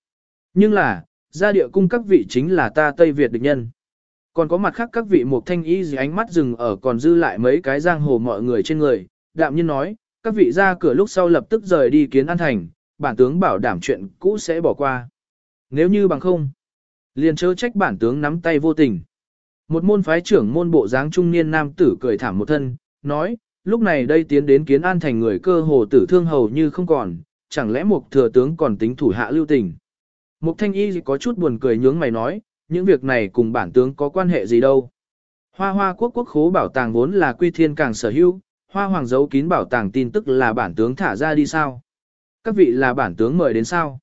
Nhưng là, gia địa cung các vị chính là ta Tây Việt địch nhân. Còn có mặt khác các vị mục thanh y gì ánh mắt dừng ở còn dư lại mấy cái giang hồ mọi người trên người, đạm nhiên nói, các vị ra cửa lúc sau lập tức rời đi kiến an thành, bản tướng bảo đảm chuyện cũ sẽ bỏ qua. Nếu như bằng không, liền chớ trách bản tướng nắm tay vô tình. Một môn phái trưởng môn bộ dáng trung niên nam tử cười thảm một thân, nói, lúc này đây tiến đến kiến an thành người cơ hồ tử thương hầu như không còn, chẳng lẽ một thừa tướng còn tính thủ hạ lưu tình. Mục thanh y có chút buồn cười nhướng mày nói, những việc này cùng bản tướng có quan hệ gì đâu. Hoa hoa quốc quốc khố bảo tàng vốn là quy thiên càng sở hữu, hoa hoàng giấu kín bảo tàng tin tức là bản tướng thả ra đi sao. Các vị là bản tướng mời đến sao?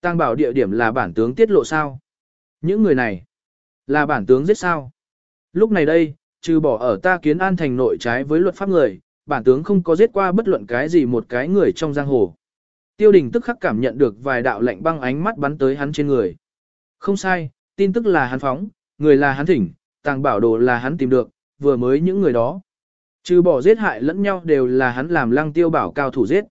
Tăng bảo địa điểm là bản tướng tiết lộ sao? Những người này là bản tướng giết sao? Lúc này đây, trừ bỏ ở ta kiến an thành nội trái với luật pháp người, bản tướng không có giết qua bất luận cái gì một cái người trong giang hồ. Tiêu đình tức khắc cảm nhận được vài đạo lạnh băng ánh mắt bắn tới hắn trên người. Không sai, tin tức là hắn phóng, người là hắn thỉnh, tàng bảo đồ là hắn tìm được, vừa mới những người đó. Trừ bỏ giết hại lẫn nhau đều là hắn làm lăng tiêu bảo cao thủ giết.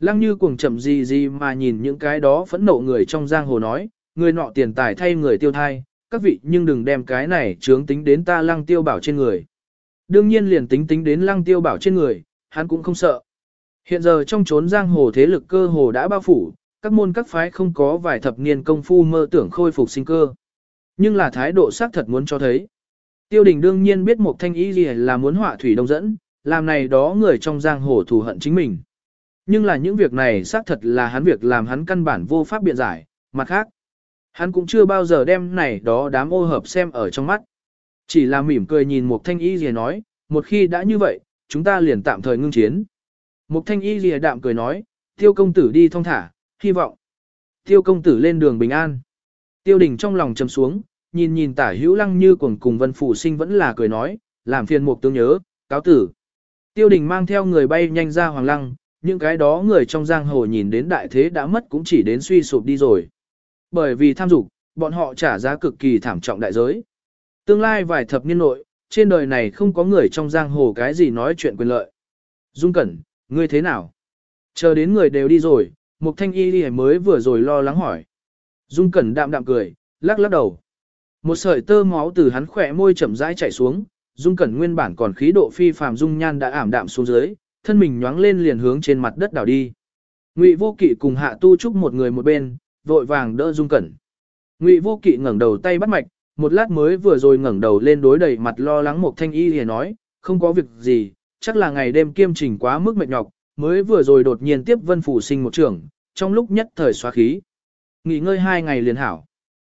Lăng như cuồng chậm gì gì mà nhìn những cái đó phẫn nộ người trong giang hồ nói, người nọ tiền tài thay người tiêu thai, các vị nhưng đừng đem cái này chướng tính đến ta lăng tiêu bảo trên người. Đương nhiên liền tính tính đến lăng tiêu bảo trên người, hắn cũng không sợ. Hiện giờ trong chốn giang hồ thế lực cơ hồ đã bao phủ, các môn các phái không có vài thập niên công phu mơ tưởng khôi phục sinh cơ. Nhưng là thái độ xác thật muốn cho thấy. Tiêu đình đương nhiên biết một thanh ý gì là muốn họa thủy đông dẫn, làm này đó người trong giang hồ thù hận chính mình. Nhưng là những việc này xác thật là hắn việc làm hắn căn bản vô pháp biện giải, mặt khác. Hắn cũng chưa bao giờ đem này đó đám ô hợp xem ở trong mắt. Chỉ là mỉm cười nhìn một thanh y gì nói, một khi đã như vậy, chúng ta liền tạm thời ngưng chiến. Một thanh y gì đạm cười nói, tiêu công tử đi thong thả, hy vọng. Tiêu công tử lên đường bình an. Tiêu đình trong lòng chầm xuống, nhìn nhìn tả hữu lăng như cuồng cùng vân phủ sinh vẫn là cười nói, làm phiền Mục tương nhớ, cáo tử. Tiêu đình mang theo người bay nhanh ra hoàng lăng, những cái đó người trong giang hồ nhìn đến đại thế đã mất cũng chỉ đến suy sụp đi rồi. Bởi vì tham dục, bọn họ trả giá cực kỳ thảm trọng đại giới. Tương lai vài thập niên nội, trên đời này không có người trong giang hồ cái gì nói chuyện quyền lợi. Dung Cẩn, ngươi thế nào? Chờ đến người đều đi rồi, Mục Thanh Y đi mới vừa rồi lo lắng hỏi. Dung Cẩn đạm đạm cười, lắc lắc đầu. Một sợi tơ máu từ hắn khỏe môi chậm rãi chảy xuống, Dung Cẩn nguyên bản còn khí độ phi phàm dung nhan đã ảm đạm xuống dưới, thân mình nhoáng lên liền hướng trên mặt đất đảo đi. Ngụy Vô Kỵ cùng Hạ Tu Trúc một người một bên, vội vàng đỡ Dung Cẩn. Ngụy Vô Kỵ ngẩng đầu tay bắt mạch, một lát mới vừa rồi ngẩng đầu lên đối đầy mặt lo lắng một thanh y liền nói, không có việc gì, chắc là ngày đêm kiêm trình quá mức mệt nhọc, mới vừa rồi đột nhiên tiếp vân phủ sinh một trưởng, trong lúc nhất thời xóa khí. Nghỉ ngơi hai ngày liền hảo.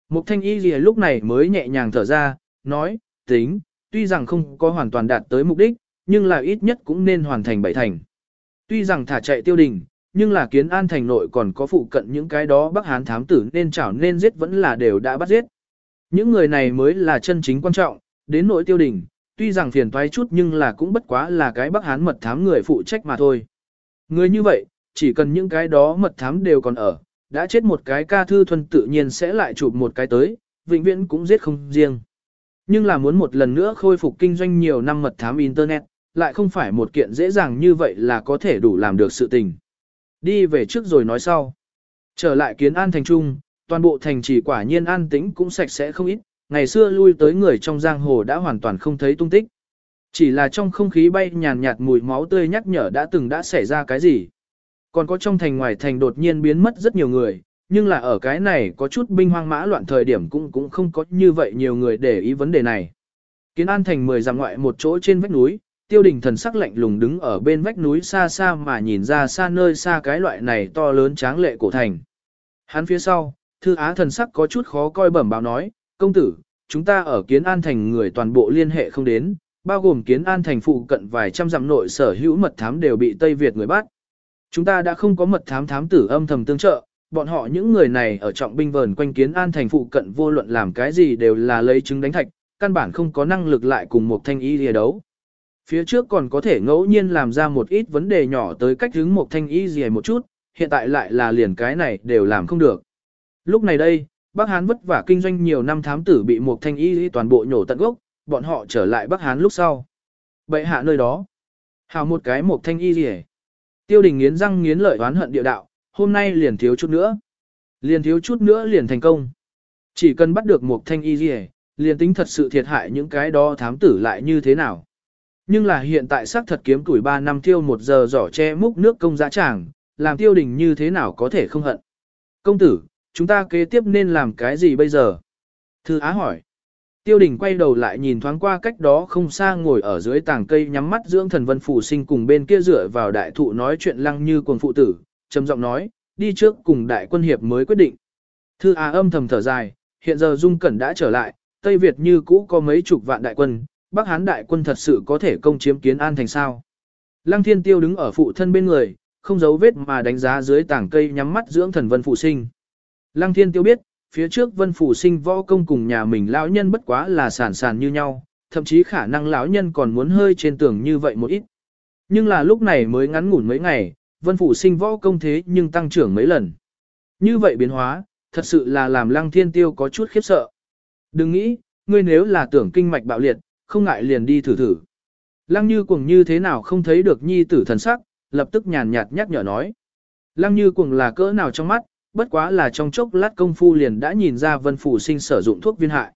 Mục thanh y gì lúc này mới nhẹ nhàng thở ra, nói, tính, tuy rằng không có hoàn toàn đạt tới mục đích, nhưng là ít nhất cũng nên hoàn thành bảy thành. Tuy rằng thả chạy tiêu đình, nhưng là kiến an thành nội còn có phụ cận những cái đó Bắc Hán thám tử nên chảo nên giết vẫn là đều đã bắt giết. Những người này mới là chân chính quan trọng, đến nội tiêu đình, tuy rằng phiền toái chút nhưng là cũng bất quá là cái Bắc Hán mật thám người phụ trách mà thôi. Người như vậy, chỉ cần những cái đó mật thám đều còn ở, đã chết một cái ca thư thuần tự nhiên sẽ lại chụp một cái tới, vĩnh viễn cũng giết không riêng. Nhưng là muốn một lần nữa khôi phục kinh doanh nhiều năm mật thám Internet, lại không phải một kiện dễ dàng như vậy là có thể đủ làm được sự tình. Đi về trước rồi nói sau. Trở lại kiến an thành trung, toàn bộ thành chỉ quả nhiên an tĩnh cũng sạch sẽ không ít, ngày xưa lui tới người trong giang hồ đã hoàn toàn không thấy tung tích. Chỉ là trong không khí bay nhàn nhạt mùi máu tươi nhắc nhở đã từng đã xảy ra cái gì. Còn có trong thành ngoài thành đột nhiên biến mất rất nhiều người, nhưng là ở cái này có chút binh hoang mã loạn thời điểm cũng cũng không có như vậy nhiều người để ý vấn đề này. Kiến An thành mười dặm ngoại một chỗ trên vách núi, tiêu đình thần sắc lạnh lùng đứng ở bên vách núi xa xa mà nhìn ra xa nơi xa cái loại này to lớn tráng lệ cổ thành. Hắn phía sau, thư á thần sắc có chút khó coi bẩm báo nói, công tử, chúng ta ở kiến an thành người toàn bộ liên hệ không đến, bao gồm kiến an thành phụ cận vài trăm dặm nội sở hữu mật thám đều bị Tây Việt người bắt. Chúng ta đã không có mật thám thám tử âm thầm tương trợ, bọn họ những người này ở trọng binh vờn quanh kiến an thành phụ cận vô luận làm cái gì đều là lấy chứng đánh thạch, căn bản không có năng lực lại cùng một thanh y lìa đấu. Phía trước còn có thể ngẫu nhiên làm ra một ít vấn đề nhỏ tới cách hướng một thanh y gì một chút, hiện tại lại là liền cái này đều làm không được. Lúc này đây, Bắc Hán vất vả kinh doanh nhiều năm thám tử bị một thanh y toàn bộ nhổ tận gốc, bọn họ trở lại Bắc Hán lúc sau. Bệ hạ nơi đó. Hào một cái một thanh y gì Tiêu đình nghiến răng nghiến lợi oán hận địa đạo, hôm nay liền thiếu chút nữa. Liền thiếu chút nữa liền thành công. Chỉ cần bắt được một thanh y gì liền tính thật sự thiệt hại những cái đó thám tử lại như thế nào. Nhưng là hiện tại xác thật kiếm tuổi 3 năm tiêu một giờ giỏ che múc nước công giá tràng, làm tiêu đình như thế nào có thể không hận. Công tử, chúng ta kế tiếp nên làm cái gì bây giờ? Thư Á hỏi. Tiêu đình quay đầu lại nhìn thoáng qua cách đó không xa ngồi ở dưới tàng cây nhắm mắt dưỡng thần vân phủ sinh cùng bên kia dựa vào đại thụ nói chuyện lăng như cuồng phụ tử, trầm giọng nói, đi trước cùng đại quân hiệp mới quyết định. Thư a âm thầm thở dài, hiện giờ Dung Cẩn đã trở lại, Tây Việt như cũ có mấy chục vạn đại quân, Bắc Hán đại quân thật sự có thể công chiếm kiến an thành sao. Lăng Thiên Tiêu đứng ở phụ thân bên người, không giấu vết mà đánh giá dưới tảng cây nhắm mắt dưỡng thần Vân Phụ Sinh. Lăng Thiên Tiêu biết, phía trước Vân Phụ Sinh võ công cùng nhà mình lão nhân bất quá là sản sản như nhau, thậm chí khả năng lão nhân còn muốn hơi trên tường như vậy một ít. Nhưng là lúc này mới ngắn ngủn mấy ngày, Vân Phụ Sinh võ công thế nhưng tăng trưởng mấy lần. Như vậy biến hóa, thật sự là làm Lăng Thiên Tiêu có chút khiếp sợ. Đừng nghĩ, ngươi nếu là tưởng kinh mạch bạo liệt, không ngại liền đi thử thử. Lăng như cuồng như thế nào không thấy được nhi tử thần sắc, lập tức nhàn nhạt nhắc nhở nói. Lăng như cuồng là cỡ nào trong mắt, bất quá là trong chốc lát công phu liền đã nhìn ra vân phủ sinh sử dụng thuốc viên hại.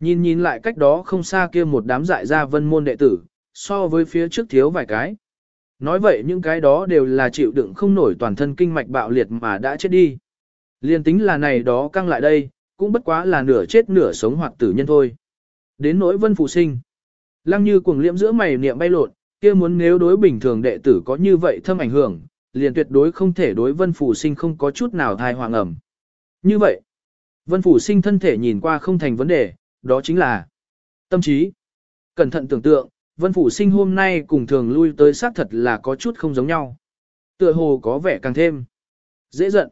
Nhìn nhìn lại cách đó không xa kia một đám dại ra vân môn đệ tử, so với phía trước thiếu vài cái. Nói vậy những cái đó đều là chịu đựng không nổi toàn thân kinh mạch bạo liệt mà đã chết đi. Liên tính là này đó căng lại đây, cũng bất quá là nửa chết nửa sống hoặc tử nhân thôi. Đến nỗi vân phụ sinh. Lăng như cuồng liễm giữa mày niệm bay lộn, kia muốn nếu đối bình thường đệ tử có như vậy thâm ảnh hưởng, liền tuyệt đối không thể đối vân phủ sinh không có chút nào thai hoàng ẩm. Như vậy, vân phủ sinh thân thể nhìn qua không thành vấn đề, đó chính là tâm trí. Cẩn thận tưởng tượng, vân phủ sinh hôm nay cùng thường lui tới xác thật là có chút không giống nhau. Tựa hồ có vẻ càng thêm dễ giận.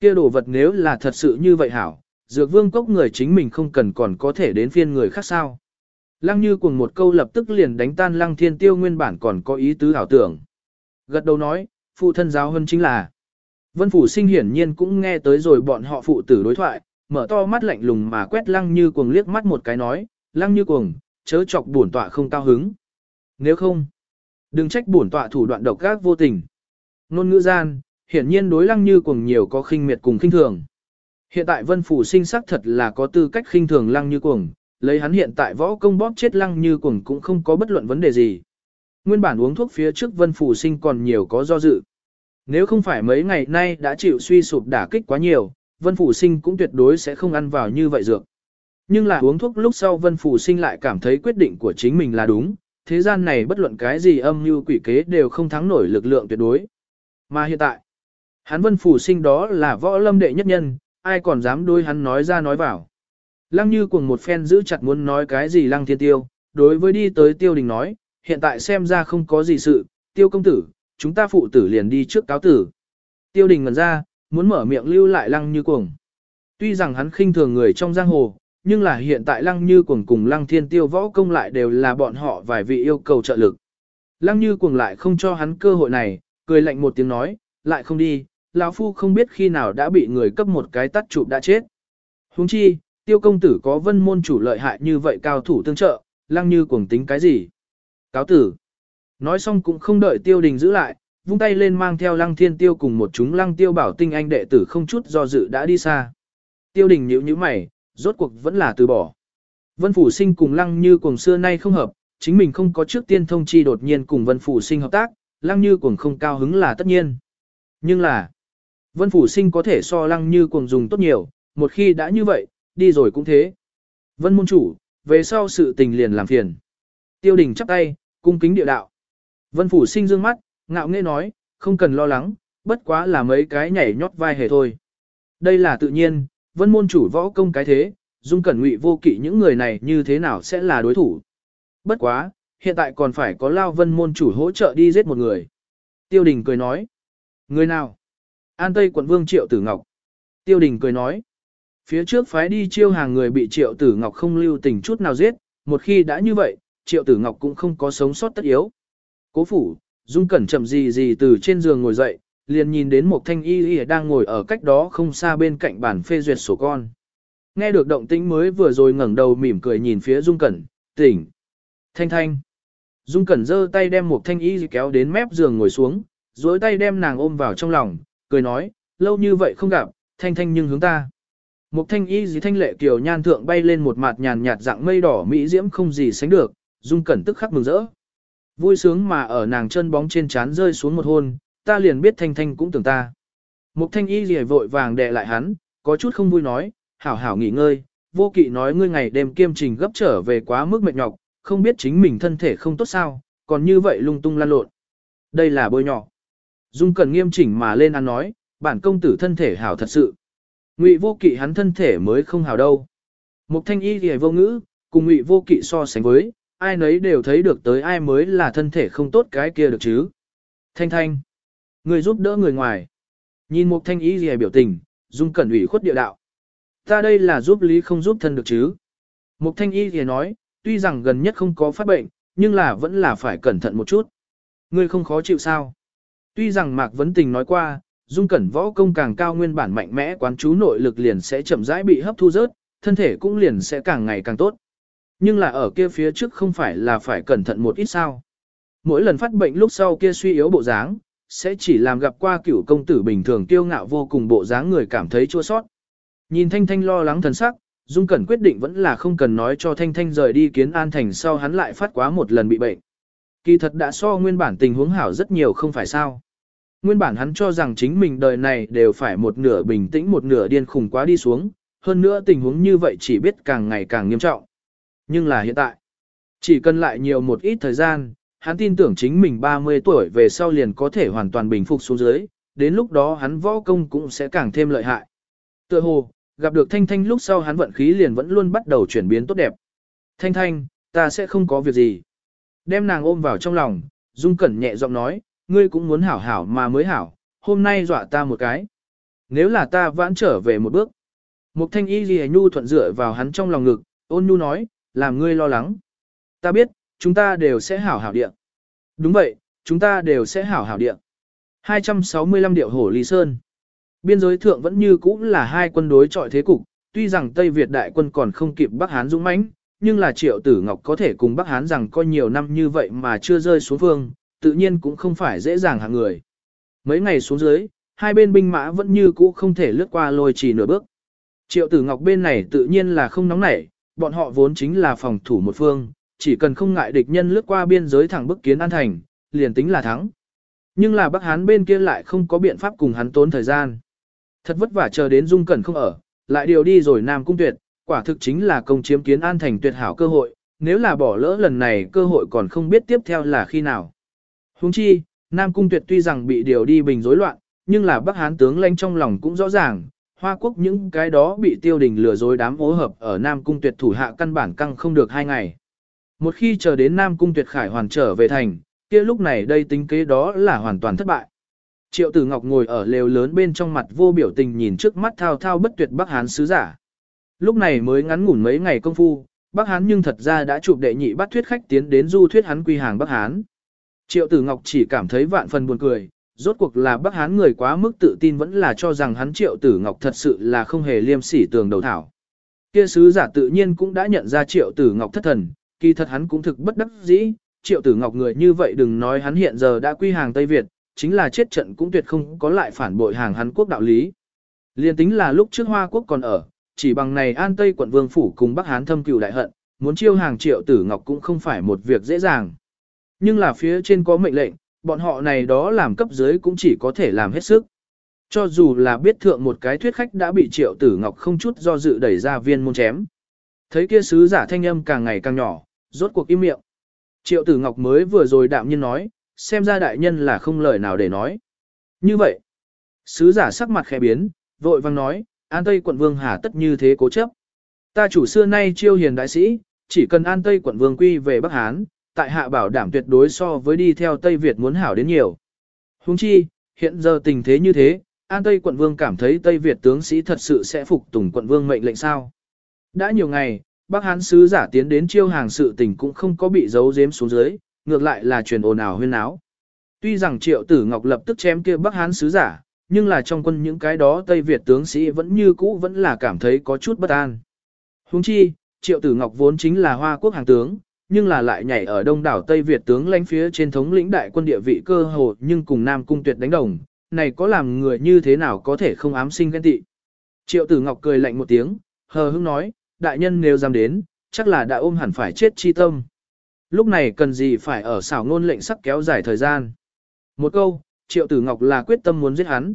Kia đồ vật nếu là thật sự như vậy hảo, dược vương cốc người chính mình không cần còn có thể đến phiên người khác sao. Lăng như cùng một câu lập tức liền đánh tan lăng thiên tiêu nguyên bản còn có ý tứ ảo tưởng. Gật đầu nói, phụ thân giáo hơn chính là. Vân phủ sinh hiển nhiên cũng nghe tới rồi bọn họ phụ tử đối thoại, mở to mắt lạnh lùng mà quét lăng như cuồng liếc mắt một cái nói, lăng như cuồng, chớ chọc bổn tọa không cao hứng. Nếu không, đừng trách bổn tọa thủ đoạn độc ác vô tình. Nôn ngữ gian, hiển nhiên đối lăng như cuồng nhiều có khinh miệt cùng khinh thường. Hiện tại vân phủ sinh sắc thật là có tư cách khinh thường lăng như cuồng, lấy hắn hiện tại võ công bóp chết lăng như cuồng cũng không có bất luận vấn đề gì. Nguyên bản uống thuốc phía trước vân phủ sinh còn nhiều có do dự. Nếu không phải mấy ngày nay đã chịu suy sụp đả kích quá nhiều, vân phủ sinh cũng tuyệt đối sẽ không ăn vào như vậy dược. Nhưng là uống thuốc lúc sau vân phủ sinh lại cảm thấy quyết định của chính mình là đúng, thế gian này bất luận cái gì âm mưu quỷ kế đều không thắng nổi lực lượng tuyệt đối. Mà hiện tại, hắn vân phủ sinh đó là võ lâm đệ nhất nhân, ai còn dám đối hắn nói ra nói vào. Lăng như cùng một phen giữ chặt muốn nói cái gì lăng thiên tiêu, đối với đi tới tiêu đình nói, hiện tại xem ra không có gì sự, tiêu công tử, chúng ta phụ tử liền đi trước cáo tử, Tiêu đình ngần ra, muốn mở miệng lưu lại lăng như cuồng. Tuy rằng hắn khinh thường người trong giang hồ, nhưng là hiện tại lăng như cuồng cùng lăng thiên tiêu võ công lại đều là bọn họ vài vị yêu cầu trợ lực. Lăng như cuồng lại không cho hắn cơ hội này, cười lạnh một tiếng nói, lại không đi, lão phu không biết khi nào đã bị người cấp một cái tắt chụp đã chết. Huống chi, tiêu công tử có vân môn chủ lợi hại như vậy cao thủ tương trợ, lăng như cuồng tính cái gì? Cáo tử. Nói xong cũng không đợi tiêu đình giữ lại, vung tay lên mang theo lăng thiên tiêu cùng một chúng lăng tiêu bảo tinh anh đệ tử không chút do dự đã đi xa. Tiêu đình nhíu nhíu mày, rốt cuộc vẫn là từ bỏ. Vân Phủ Sinh cùng lăng như cùng xưa nay không hợp, chính mình không có trước tiên thông chi đột nhiên cùng Vân Phủ Sinh hợp tác, lăng như cùng không cao hứng là tất nhiên. Nhưng là, Vân Phủ Sinh có thể so lăng như cùng dùng tốt nhiều, một khi đã như vậy, đi rồi cũng thế. Vân môn chủ, về sau sự tình liền làm phiền. Tiêu đình chắp tay, cung kính địa đạo. Vân Phủ Sinh dương mắt, ngạo nghễ nói, không cần lo lắng, bất quá là mấy cái nhảy nhót vai hề thôi. Đây là tự nhiên, vân môn chủ võ công cái thế, dung cẩn ngụy vô kỵ những người này như thế nào sẽ là đối thủ. Bất quá, hiện tại còn phải có lao vân môn chủ hỗ trợ đi giết một người. Tiêu đình cười nói. Người nào? An Tây quận vương Triệu Tử Ngọc. Tiêu đình cười nói. Phía trước phái đi chiêu hàng người bị Triệu Tử Ngọc không lưu tình chút nào giết, một khi đã như vậy, Triệu Tử Ngọc cũng không có sống sót tất yếu. Cố phủ, Dung Cẩn chậm gì gì từ trên giường ngồi dậy, liền nhìn đến một thanh y y đang ngồi ở cách đó không xa bên cạnh bàn phê duyệt sổ con. Nghe được động tĩnh mới vừa rồi ngẩng đầu mỉm cười nhìn phía Dung Cẩn, tỉnh. Thanh thanh. Dung Cẩn giơ tay đem một thanh y kéo đến mép giường ngồi xuống, duỗi tay đem nàng ôm vào trong lòng, cười nói, lâu như vậy không gặp, thanh thanh nhưng hướng ta. Một thanh y dì thanh lệ kiều nhan thượng bay lên một mặt nhàn nhạt dạng mây đỏ mỹ diễm không gì sánh được, Dung Cẩn tức khắc mừng rỡ. Vui sướng mà ở nàng chân bóng trên trán rơi xuống một hôn, ta liền biết Thanh Thanh cũng tưởng ta. Mục Thanh Y lìa vội vàng đè lại hắn, có chút không vui nói, hảo hảo nghỉ ngơi, vô kỵ nói ngươi ngày đêm kiêm trình gấp trở về quá mức mệt nhọc, không biết chính mình thân thể không tốt sao, còn như vậy lung tung lan lộn. Đây là bôi nhỏ. Dung Cẩn nghiêm chỉnh mà lên ăn nói, bản công tử thân thể hảo thật sự. Ngụy vô kỵ hắn thân thể mới không hảo đâu. Mục thanh y thì vô ngữ, cùng ngụy vô kỵ so sánh với, ai nấy đều thấy được tới ai mới là thân thể không tốt cái kia được chứ. Thanh thanh, người giúp đỡ người ngoài. Nhìn một thanh ý gì biểu tình, dung cẩn ủy khuất địa đạo. Ta đây là giúp lý không giúp thân được chứ. Một thanh y thì nói, tuy rằng gần nhất không có phát bệnh, nhưng là vẫn là phải cẩn thận một chút. Ngươi không khó chịu sao? Tuy rằng Mạc Vấn Tình nói qua, dung cẩn võ công càng cao nguyên bản mạnh mẽ quán chú nội lực liền sẽ chậm rãi bị hấp thu rớt, thân thể cũng liền sẽ càng ngày càng tốt. Nhưng là ở kia phía trước không phải là phải cẩn thận một ít sao. Mỗi lần phát bệnh lúc sau kia suy yếu bộ dáng, sẽ chỉ làm gặp qua cửu công tử bình thường kiêu ngạo vô cùng bộ dáng người cảm thấy chua sót. Nhìn Thanh Thanh lo lắng thần sắc, Dung Cẩn quyết định vẫn là không cần nói cho Thanh Thanh rời đi kiến an thành sau hắn lại phát quá một lần bị bệnh. Kỳ thật đã so nguyên bản tình huống hảo rất nhiều không phải sao. Nguyên bản hắn cho rằng chính mình đời này đều phải một nửa bình tĩnh một nửa điên khùng quá đi xuống, hơn nữa tình huống như vậy chỉ biết càng ngày càng nghiêm trọng. Nhưng là hiện tại, chỉ cần lại nhiều một ít thời gian, hắn tin tưởng chính mình 30 tuổi về sau liền có thể hoàn toàn bình phục xuống dưới, đến lúc đó hắn võ công cũng sẽ càng thêm lợi hại. Tựa hồ, gặp được Thanh Thanh lúc sau hắn vận khí liền vẫn luôn bắt đầu chuyển biến tốt đẹp. Thanh Thanh, ta sẽ không có việc gì. Đem nàng ôm vào trong lòng, Dung Cẩn nhẹ giọng nói, ngươi cũng muốn hảo hảo mà mới hảo, hôm nay dọa ta một cái. Nếu là ta vãn trở về một bước. Mục Thanh Y Ghi Nhu thuận dựa vào hắn trong lòng ngực, ôn nhu nói, làm ngươi lo lắng. Ta biết, chúng ta đều sẽ hảo hảo địa. Đúng vậy, chúng ta đều sẽ hảo hảo địa. 265 điệu hổ Lý Sơn. Biên giới thượng vẫn như cũ là hai quân đối trọi thế cục, tuy rằng Tây Việt đại quân còn không kịp Bắc Hán dũng mãnh, nhưng là Triệu Tử Ngọc có thể cùng Bắc Hán rằng có nhiều năm như vậy mà chưa rơi xuống phương, tự nhiên cũng không phải dễ dàng hạng người. Mấy ngày xuống dưới, hai bên binh mã vẫn như cũ không thể lướt qua lôi chỉ nửa bước. Triệu Tử Ngọc bên này tự nhiên là không nóng nảy, bọn họ vốn chính là phòng thủ một phương, chỉ cần không ngại địch nhân lướt qua biên giới thẳng bức kiến an thành, liền tính là thắng. Nhưng là Bắc Hán bên kia lại không có biện pháp cùng hắn tốn thời gian. Thật vất vả chờ đến Dung Cẩn không ở, lại điều đi rồi Nam Cung Tuyệt, quả thực chính là công chiếm kiến an thành tuyệt hảo cơ hội, nếu là bỏ lỡ lần này cơ hội còn không biết tiếp theo là khi nào. Huống chi, Nam Cung Tuyệt tuy rằng bị điều đi bình rối loạn, nhưng là Bắc Hán tướng lãnh trong lòng cũng rõ ràng, Hoa quốc những cái đó bị tiêu đình lừa dối đám ố hợp ở Nam Cung tuyệt thủ hạ căn bản căng không được hai ngày. Một khi chờ đến Nam Cung tuyệt khải hoàn trở về thành, kia lúc này đây tính kế đó là hoàn toàn thất bại. Triệu Tử Ngọc ngồi ở lều lớn bên trong mặt vô biểu tình nhìn trước mắt thao thao bất tuyệt Bắc Hán sứ giả. Lúc này mới ngắn ngủn mấy ngày công phu, Bắc Hán nhưng thật ra đã chụp đệ nhị bắt thuyết khách tiến đến du thuyết hắn quy hàng Bắc Hán. Triệu Tử Ngọc chỉ cảm thấy vạn phần buồn cười, rốt cuộc là Bắc Hán người quá mức tự tin vẫn là cho rằng hắn Triệu Tử Ngọc thật sự là không hề liêm sỉ tường đầu thảo. Kia sứ giả tự nhiên cũng đã nhận ra Triệu Tử Ngọc thất thần, kỳ thật hắn cũng thực bất đắc dĩ, Triệu Tử Ngọc người như vậy đừng nói hắn hiện giờ đã quy hàng Tây Việt, chính là chết trận cũng tuyệt không có lại phản bội hàng hắn quốc đạo lý. Liên tính là lúc trước Hoa quốc còn ở, chỉ bằng này An Tây quận Vương phủ cùng Bắc Hán thâm cừu đại hận, muốn chiêu hàng Triệu Tử Ngọc cũng không phải một việc dễ dàng. Nhưng là phía trên có mệnh lệnh, bọn họ này đó làm cấp dưới cũng chỉ có thể làm hết sức. Cho dù là biết thượng một cái thuyết khách đã bị Triệu Tử Ngọc không chút do dự đẩy ra viên môn chém. Thấy kia sứ giả thanh âm càng ngày càng nhỏ, rốt cuộc im miệng. Triệu Tử Ngọc mới vừa rồi đạm nhiên nói, xem ra đại nhân là không lời nào để nói. Như vậy, sứ giả sắc mặt khẽ biến, vội vang nói, An Tây quận vương hà tất như thế cố chấp. Ta chủ xưa nay chiêu hiền đại sĩ, chỉ cần An Tây quận vương quy về Bắc Hán, tại hạ bảo đảm tuyệt đối so với đi theo Tây Việt muốn hảo đến nhiều. Huống chi, hiện giờ tình thế như thế, An Tây quận vương cảm thấy Tây Việt tướng sĩ thật sự sẽ phục tùng quận vương mệnh lệnh sao. Đã nhiều ngày, Bắc Hán sứ giả tiến đến chiêu hàng sự tình cũng không có bị giấu giếm xuống dưới, ngược lại là truyền ồn ào huyên náo. Tuy rằng Triệu Tử Ngọc lập tức chém kia Bắc Hán sứ giả, nhưng là trong quân những cái đó Tây Việt tướng sĩ vẫn như cũ vẫn là cảm thấy có chút bất an. Huống chi, Triệu Tử Ngọc vốn chính là Hoa quốc hàng tướng, nhưng là lại nhảy ở đông đảo Tây Việt tướng lãnh phía trên thống lĩnh đại quân địa vị cơ hồ nhưng cùng Nam Cung Tuyệt đánh đồng, này có làm người như thế nào có thể không ám sinh ghen tị. Triệu Tử Ngọc cười lạnh một tiếng, hờ hững nói, đại nhân nếu dám đến, chắc là đã ôm hẳn phải chết chi tâm. Lúc này cần gì phải ở xảo ngôn lệnh sắc kéo dài thời gian. Một câu, Triệu Tử Ngọc là quyết tâm muốn giết hắn.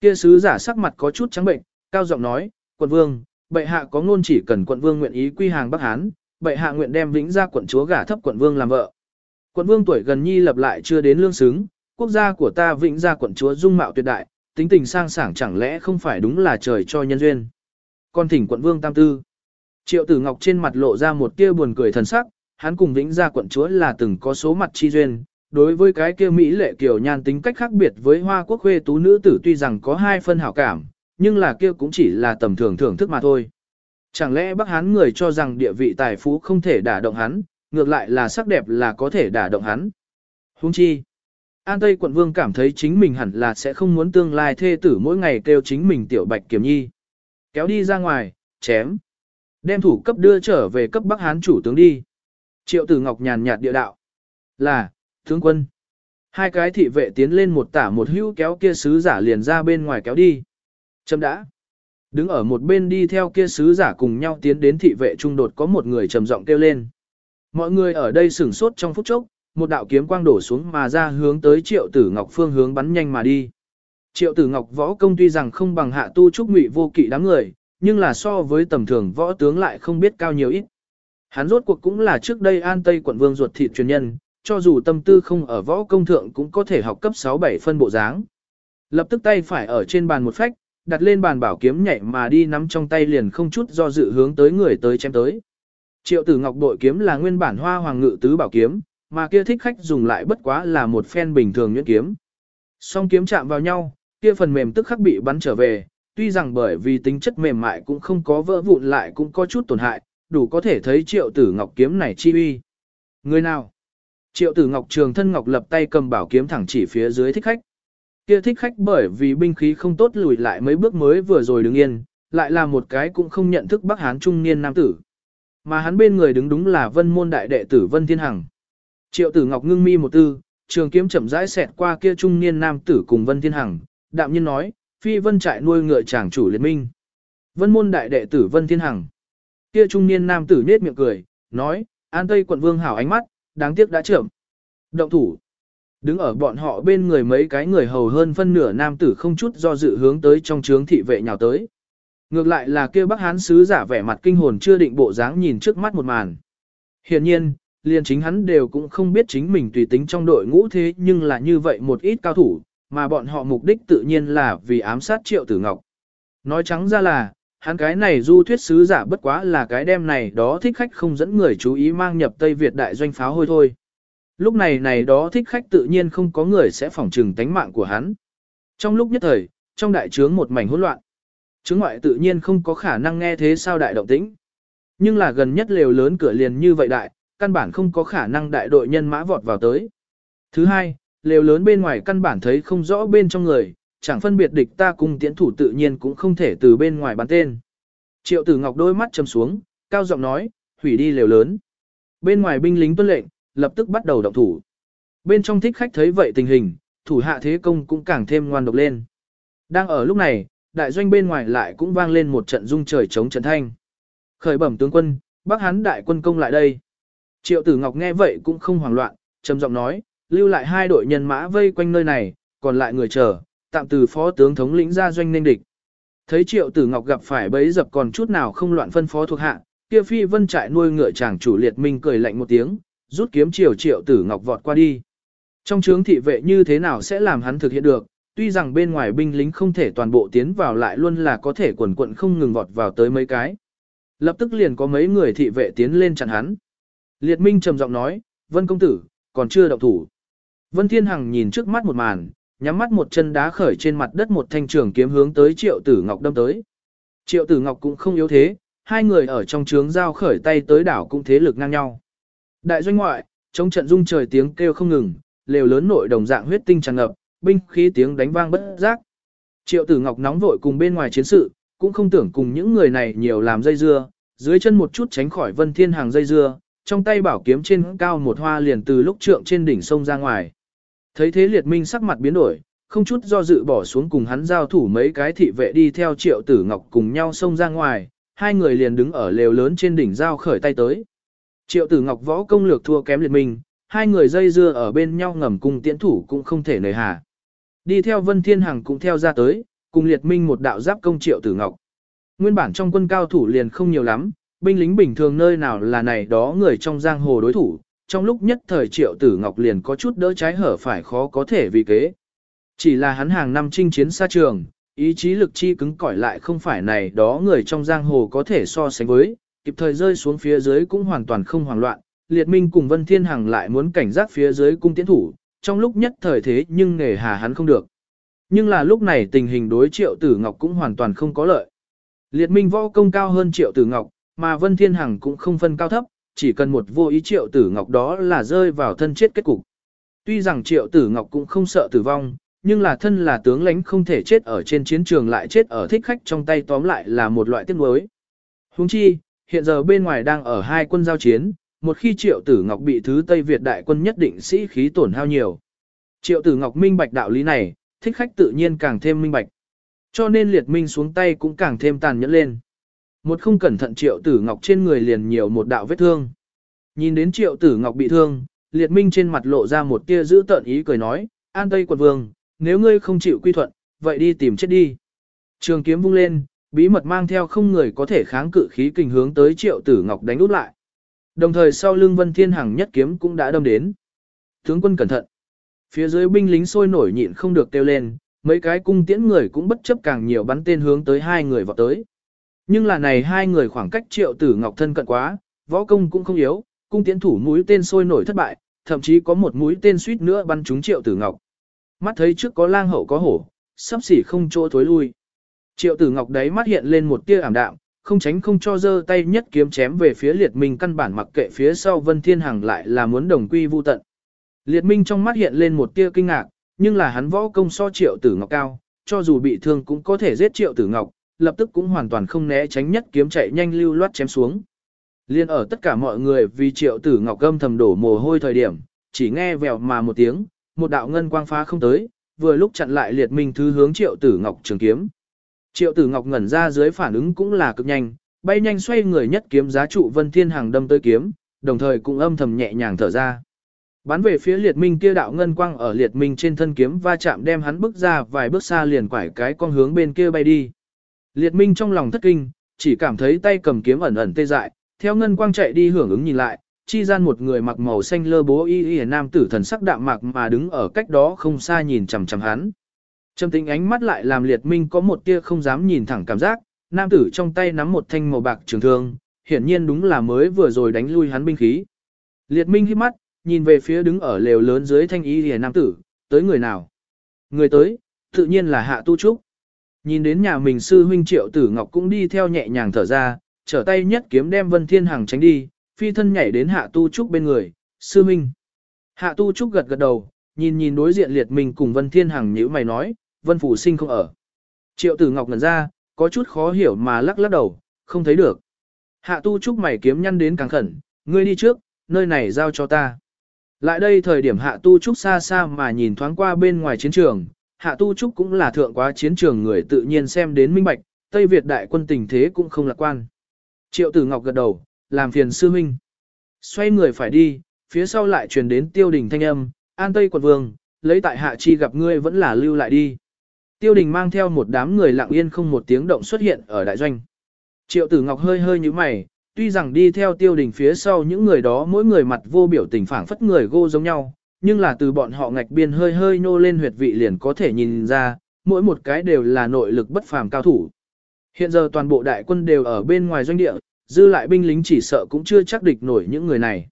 Kia sứ giả sắc mặt có chút trắng bệnh, cao giọng nói, quận vương, bệ hạ có ngôn chỉ cần quận vương nguyện ý quy hàng Bắc Hán, bệ hạ nguyện đem vĩnh gia quận chúa gả thấp quận vương làm vợ. Quận vương tuổi gần nhi lập lại chưa đến lương xứng, quốc gia của ta vĩnh gia quận chúa dung mạo tuyệt đại, tính tình sang sảng chẳng lẽ không phải đúng là trời cho nhân duyên. Con thỉnh quận vương tam tư. Triệu tử ngọc trên mặt lộ ra một tia buồn cười thần sắc, hắn cùng vĩnh gia quận chúa là từng có số mặt chi duyên. Đối với cái kia Mỹ lệ kiểu nhan tính cách khác biệt với hoa quốc khuê tú nữ tử tuy rằng có hai phân hảo cảm, nhưng là kia cũng chỉ là tầm thường thưởng thức mà thôi. Chẳng lẽ Bắc Hán người cho rằng địa vị tài phú không thể đả động hắn, ngược lại là sắc đẹp là có thể đả động hắn. Huống chi, An Tây quận vương cảm thấy chính mình hẳn là sẽ không muốn tương lai thê tử mỗi ngày kêu chính mình tiểu bạch kiểm nhi. Kéo đi ra ngoài, chém. Đem thủ cấp đưa trở về cấp Bắc Hán chủ tướng đi. Triệu tử Ngọc nhàn nhạt địa đạo. Là, tướng quân. Hai cái thị vệ tiến lên một tả một hữu kéo kia sứ giả liền ra bên ngoài kéo đi. Châm đã. Đứng ở một bên đi theo kia sứ giả cùng nhau tiến đến thị vệ trung đột có một người trầm giọng kêu lên. Mọi người ở đây sửng sốt trong phút chốc, một đạo kiếm quang đổ xuống mà ra hướng tới triệu tử ngọc phương hướng bắn nhanh mà đi. Triệu tử ngọc võ công tuy rằng không bằng hạ tu trúc ngụy vô kỵ đám người, nhưng là so với tầm thường võ tướng lại không biết cao nhiều ít. Hắn rốt cuộc cũng là trước đây an tây quận vương ruột thịt truyền nhân, cho dù tâm tư không ở võ công thượng cũng có thể học cấp 6-7 phân bộ dáng. Lập tức tay phải ở trên bàn một phách, đặt lên bàn bảo kiếm nhảy mà đi nắm trong tay liền không chút do dự hướng tới người tới chém tới. Triệu tử ngọc bội kiếm là nguyên bản hoa hoàng ngự tứ bảo kiếm, mà kia thích khách dùng lại bất quá là một phen bình thường nhuyễn kiếm. Song kiếm chạm vào nhau, kia phần mềm tức khắc bị bắn trở về, tuy rằng bởi vì tính chất mềm mại cũng không có vỡ vụn lại cũng có chút tổn hại, đủ có thể thấy triệu tử ngọc kiếm này chi uy. Người nào? Triệu tử ngọc trường thân ngọc lập tay cầm bảo kiếm thẳng chỉ phía dưới thích khách. Kia thích khách bởi vì binh khí không tốt lùi lại mấy bước mới vừa rồi đứng yên, lại là một cái cũng không nhận thức Bắc Hán trung niên nam tử. Mà hắn bên người đứng đúng là vân môn đại đệ tử Vân Thiên Hằng. Triệu tử ngọc ngưng mi một tư, trường kiếm chậm rãi xẹt qua kia trung niên nam tử cùng Vân Thiên Hằng, đạm nhiên nói, phi vân trại nuôi ngựa chàng chủ liên minh. Vân môn đại đệ tử Vân Thiên Hằng. Kia trung niên nam tử nết miệng cười, nói, an tây quận vương hảo ánh mắt, đáng tiếc đã trưởng. Động thủ. Đứng ở bọn họ bên người mấy cái người hầu hơn phân nửa nam tử không chút do dự hướng tới trong trướng thị vệ nhào tới. Ngược lại là kia Bắc Hán sứ giả vẻ mặt kinh hồn chưa định bộ dáng nhìn trước mắt một màn. Hiển nhiên, liền chính hắn đều cũng không biết chính mình tùy tính trong đội ngũ thế nhưng là như vậy một ít cao thủ, mà bọn họ mục đích tự nhiên là vì ám sát Triệu Tử Ngọc. Nói trắng ra là, hắn cái này du thuyết sứ giả bất quá là cái đem này đó thích khách không dẫn người chú ý mang nhập Tây Việt đại doanh pháo hôi thôi. Lúc này này đó thích khách tự nhiên không có người sẽ phỏng trừng tánh mạng của hắn. Trong lúc nhất thời, trong đại trướng một mảnh hỗn loạn. Trướng ngoại tự nhiên không có khả năng nghe thế sao đại động tĩnh. Nhưng là gần nhất lều lớn cửa liền như vậy đại, căn bản không có khả năng đại đội nhân mã vọt vào tới. Thứ hai, lều lớn bên ngoài căn bản thấy không rõ bên trong người, chẳng phân biệt địch ta cùng tiễn thủ tự nhiên cũng không thể từ bên ngoài bắn tên. Triệu tử ngọc đôi mắt chầm xuống, cao giọng nói, hủy đi lều lớn. Bên ngoài binh lính tuân lệnh, lập tức bắt đầu động thủ. Bên trong thích khách thấy vậy tình hình, thủ hạ thế công cũng càng thêm ngoan độc lên. Đang ở lúc này, đại doanh bên ngoài lại cũng vang lên một trận rung trời chống trận thanh. Khởi bẩm tướng quân, Bắc Hán đại quân công lại đây. Triệu Tử Ngọc nghe vậy cũng không hoảng loạn, trầm giọng nói, lưu lại hai đội nhân mã vây quanh nơi này, còn lại người chờ, tạm từ phó tướng thống lĩnh ra doanh nên địch. Thấy Triệu Tử Ngọc gặp phải bấy dập còn chút nào không loạn phân phó thuộc hạ, kia phi vân trại nuôi ngựa chàng chủ liệt minh cười lạnh một tiếng, rút kiếm chiều Triệu Tử Ngọc vọt qua đi. Trong trướng thị vệ như thế nào sẽ làm hắn thực hiện được, tuy rằng bên ngoài binh lính không thể toàn bộ tiến vào lại luôn là có thể quần quận không ngừng vọt vào tới mấy cái. Lập tức liền có mấy người thị vệ tiến lên chặn hắn. Liệt Minh trầm giọng nói, Vân công tử, còn chưa động thủ. Vân Thiên Hằng nhìn trước mắt một màn, nhắm mắt một chân đá khởi trên mặt đất một thanh trường kiếm hướng tới Triệu Tử Ngọc đâm tới. Triệu Tử Ngọc cũng không yếu thế, hai người ở trong trướng giao khởi tay tới đảo cũng thế lực ngang nhau. Đại doanh ngoại, trong trận rung trời tiếng kêu không ngừng, lều lớn nội đồng dạng huyết tinh tràn ngập, binh khí tiếng đánh vang bất giác. Triệu Tử Ngọc nóng vội cùng bên ngoài chiến sự, cũng không tưởng cùng những người này nhiều làm dây dưa, dưới chân một chút tránh khỏi Vân Thiên Hàng dây dưa, trong tay bảo kiếm trên cao một hoa liền từ lúc trượng trên đỉnh sông ra ngoài. Thấy thế liệt minh sắc mặt biến đổi, không chút do dự bỏ xuống cùng hắn giao thủ mấy cái thị vệ đi theo triệu tử ngọc cùng nhau sông ra ngoài, hai người liền đứng ở lều lớn trên đỉnh giao khởi tay tới. Triệu tử ngọc võ công lược thua kém liệt minh, hai người dây dưa ở bên nhau ngầm cùng tiễn thủ cũng không thể nời hà. Đi theo Vân Thiên Hằng cũng theo ra tới, cùng liệt minh một đạo giáp công triệu tử ngọc. Nguyên bản trong quân cao thủ liền không nhiều lắm, binh lính bình thường nơi nào là này đó người trong giang hồ đối thủ, trong lúc nhất thời triệu tử ngọc liền có chút đỡ trái hở phải khó có thể vì kế. Chỉ là hắn hàng năm chinh chiến xa trường, ý chí lực chi cứng cỏi lại không phải này đó người trong giang hồ có thể so sánh với, kịp thời rơi xuống phía dưới cũng hoàn toàn không hoảng loạn, liệt minh cùng Vân Thiên Hằng lại muốn cảnh giác phía dưới cung tiến thủ, trong lúc nhất thời thế nhưng nghề hà hắn không được. Nhưng là lúc này tình hình đối triệu tử ngọc cũng hoàn toàn không có lợi. Liệt minh võ công cao hơn triệu tử ngọc, mà Vân Thiên Hằng cũng không phân cao thấp, chỉ cần một vô ý triệu tử ngọc đó là rơi vào thân chết kết cục. Tuy rằng triệu tử ngọc cũng không sợ tử vong, nhưng là thân là tướng lãnh không thể chết ở trên chiến trường lại chết ở thích khách trong tay tóm lại là một loại tiếc nuối. Huống chi, hiện giờ bên ngoài đang ở hai quân giao chiến, một khi triệu tử ngọc bị thứ Tây Việt đại quân nhất định sĩ khí tổn hao nhiều. Triệu tử ngọc minh bạch đạo lý này, thích khách tự nhiên càng thêm minh bạch. Cho nên liệt minh xuống tay cũng càng thêm tàn nhẫn lên. Một không cẩn thận triệu tử ngọc trên người liền nhiều một đạo vết thương. Nhìn đến triệu tử ngọc bị thương, liệt minh trên mặt lộ ra một tia giữ tợn ý cười nói, an tây quận vương, nếu ngươi không chịu quy thuận, vậy đi tìm chết đi. Trường kiếm vung lên, bí mật mang theo không người có thể kháng cự khí kình hướng tới triệu tử ngọc đánh út lại. Đồng thời sau lưng vân thiên hằng nhất kiếm cũng đã đâm đến. Tướng quân cẩn thận. Phía dưới binh lính sôi nổi nhịn không được kêu lên, mấy cái cung tiễn người cũng bất chấp càng nhiều bắn tên hướng tới hai người vào tới. Nhưng là này hai người khoảng cách triệu tử ngọc thân cận quá, võ công cũng không yếu, cung tiễn thủ mũi tên sôi nổi thất bại, thậm chí có một mũi tên suýt nữa bắn trúng triệu tử ngọc. Mắt thấy trước có lang hậu có hổ, sắp xỉ không chỗ thối lui. Triệu tử ngọc đấy mắt hiện lên một tia ảm đạm, không tránh không cho dơ tay nhất kiếm chém về phía liệt minh căn bản mặc kệ phía sau vân thiên hằng lại là muốn đồng quy vu tận. Liệt minh trong mắt hiện lên một tia kinh ngạc, nhưng là hắn võ công so triệu tử ngọc cao, cho dù bị thương cũng có thể giết triệu tử ngọc, lập tức cũng hoàn toàn không né tránh nhất kiếm chạy nhanh lưu loát chém xuống. Liên ở tất cả mọi người vì triệu tử ngọc gâm thầm đổ mồ hôi thời điểm, chỉ nghe vèo mà một tiếng, một đạo ngân quang phá không tới, vừa lúc chặn lại liệt minh thứ hướng triệu tử ngọc trường kiếm. Triệu tử ngọc ngẩn ra dưới phản ứng cũng là cực nhanh, bay nhanh xoay người nhất kiếm giá trụ vân thiên hàng đâm tới kiếm, đồng thời cũng âm thầm nhẹ nhàng thở ra. Bắn về phía liệt minh kia đạo ngân quang ở liệt minh trên thân kiếm va chạm đem hắn bước ra vài bước xa liền quải cái con hướng bên kia bay đi. Liệt minh trong lòng thất kinh, chỉ cảm thấy tay cầm kiếm ẩn ẩn tê dại, theo ngân quang chạy đi hưởng ứng nhìn lại, chi gian một người mặc màu xanh lơ bố y y nam tử thần sắc đạm mạc mà đứng ở cách đó không xa nhìn chằm chằm hắn. Trầm tính ánh mắt lại làm liệt minh có một tia không dám nhìn thẳng cảm giác, nam tử trong tay nắm một thanh màu bạc trường thương, hiển nhiên đúng là mới vừa rồi đánh lui hắn binh khí. Liệt minh hít mắt, nhìn về phía đứng ở lều lớn dưới thanh y y nam tử, tới người nào? Người tới, Tự nhiên là hạ tu trúc. Nhìn đến nhà mình sư huynh triệu tử ngọc cũng đi theo nhẹ nhàng thở ra, trở tay nhất kiếm đem vân thiên hằng tránh đi, phi thân nhảy đến hạ tu trúc bên người, sư huynh. Hạ tu trúc gật gật đầu, nhìn nhìn đối diện liệt mình cùng vân thiên hằng nhữ mày nói, vân phủ sinh không ở. Triệu tử ngọc ngẩn ra, có chút khó hiểu mà lắc lắc đầu, không thấy được. Hạ tu trúc mày kiếm nhăn đến càng khẩn, ngươi đi trước, nơi này giao cho ta. Lại đây thời điểm hạ tu trúc xa xa mà nhìn thoáng qua bên ngoài chiến trường, hạ tu trúc cũng là thượng quá chiến trường người tự nhiên xem đến minh bạch, Tây Việt đại quân tình thế cũng không lạc quan. Triệu tử ngọc gật đầu, làm phiền sư minh. Xoay người phải đi, phía sau lại truyền đến tiêu đình thanh âm, an tây quận vương, lấy tại hạ chi gặp ngươi vẫn là lưu lại đi. Tiêu đình mang theo một đám người lặng yên không một tiếng động xuất hiện ở đại doanh. Triệu tử ngọc hơi hơi như mày, tuy rằng đi theo tiêu đình phía sau những người đó mỗi người mặt vô biểu tình phảng phất người gô giống nhau, nhưng là từ bọn họ ngạch biên hơi hơi nô lên huyệt vị liền có thể nhìn ra, mỗi một cái đều là nội lực bất phàm cao thủ. Hiện giờ toàn bộ đại quân đều ở bên ngoài doanh địa, dư lại binh lính chỉ sợ cũng chưa chắc địch nổi những người này.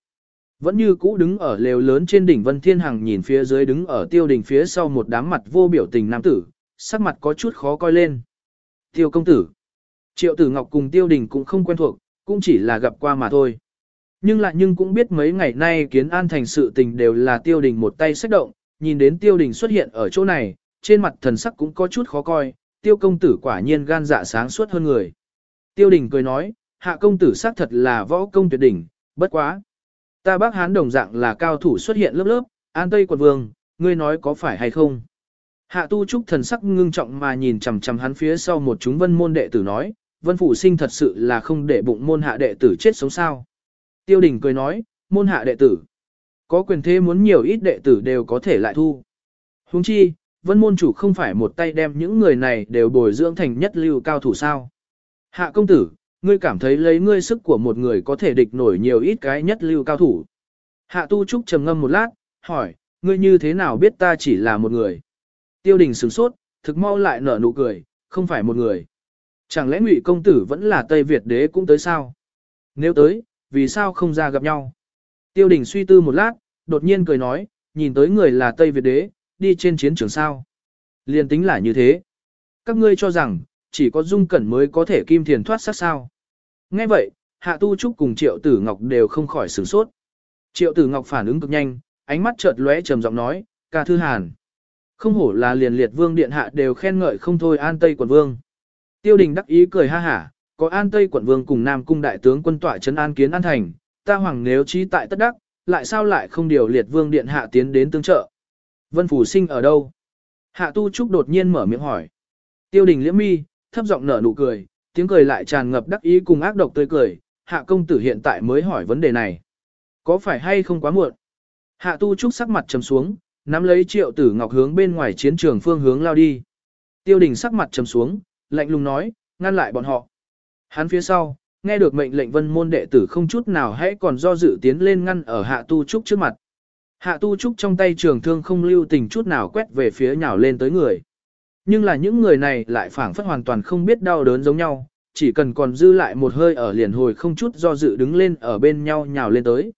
Vẫn như cũ đứng ở lều lớn trên đỉnh Vân Thiên Hằng nhìn phía dưới đứng ở tiêu đình phía sau một đám mặt vô biểu tình nam tử, sắc mặt có chút khó coi lên. Tiêu công tử. Triệu tử Ngọc cùng tiêu đình cũng không quen thuộc, cũng chỉ là gặp qua mà thôi. Nhưng lại nhưng cũng biết mấy ngày nay kiến an thành sự tình đều là tiêu đình một tay sách động, nhìn đến tiêu đình xuất hiện ở chỗ này, trên mặt thần sắc cũng có chút khó coi, tiêu công tử quả nhiên gan dạ sáng suốt hơn người. Tiêu đình cười nói, hạ công tử xác thật là võ công tuyệt đỉnh, bất quá. Ta bác hán đồng dạng là cao thủ xuất hiện lớp lớp, an tây quận vương, ngươi nói có phải hay không? Hạ tu trúc thần sắc ngưng trọng mà nhìn chằm chằm hắn phía sau một chúng vân môn đệ tử nói, vân phủ sinh thật sự là không để bụng môn hạ đệ tử chết sống sao. Tiêu đình cười nói, môn hạ đệ tử. Có quyền thế muốn nhiều ít đệ tử đều có thể lại thu. Huống chi, vân môn chủ không phải một tay đem những người này đều bồi dưỡng thành nhất lưu cao thủ sao. Hạ công tử, ngươi cảm thấy lấy ngươi sức của một người có thể địch nổi nhiều ít cái nhất lưu cao thủ. Hạ tu trúc trầm ngâm một lát, hỏi, ngươi như thế nào biết ta chỉ là một người? Tiêu đình sửng sốt, thực mau lại nở nụ cười, không phải một người. Chẳng lẽ ngụy công tử vẫn là Tây Việt đế cũng tới sao? Nếu tới, vì sao không ra gặp nhau? Tiêu đình suy tư một lát, đột nhiên cười nói, nhìn tới người là Tây Việt đế, đi trên chiến trường sao? Liên tính là như thế. Các ngươi cho rằng, chỉ có dung cẩn mới có thể kim thiền thoát sát sao. Nghe vậy, Hạ Tu Trúc cùng Triệu Tử Ngọc đều không khỏi sửng sốt. Triệu Tử Ngọc phản ứng cực nhanh, ánh mắt chợt lóe trầm giọng nói, ca thư hàn. Không hổ là liền liệt vương điện hạ đều khen ngợi không thôi an tây quận vương. Tiêu đình đắc ý cười ha hả, có an tây quận vương cùng nam cung đại tướng quân tọa trấn an kiến an thành, ta hoàng nếu trí tại tất đắc, lại sao lại không điều liệt vương điện hạ tiến đến tương trợ. Vân Phủ sinh ở đâu? Hạ Tu Trúc đột nhiên mở miệng hỏi. Tiêu đình liễm mi, thấp giọng nở nụ cười, tiếng cười lại tràn ngập đắc ý cùng ác độc tươi cười, hạ công tử hiện tại mới hỏi vấn đề này. Có phải hay không quá muộn? Hạ tu trúc sắc mặt trầm xuống, nắm lấy triệu tử ngọc hướng bên ngoài chiến trường phương hướng lao đi. Tiêu đình sắc mặt trầm xuống, lạnh lùng nói, ngăn lại bọn họ. Hắn phía sau, nghe được mệnh lệnh vân môn đệ tử không chút nào hãy còn do dự tiến lên ngăn ở hạ tu trúc trước mặt. Hạ tu trúc trong tay trường thương không lưu tình chút nào quét về phía nhào lên tới người. Nhưng là những người này lại phảng phất hoàn toàn không biết đau đớn giống nhau, chỉ cần còn dư lại một hơi ở liền hồi không chút do dự đứng lên ở bên nhau nhào lên tới.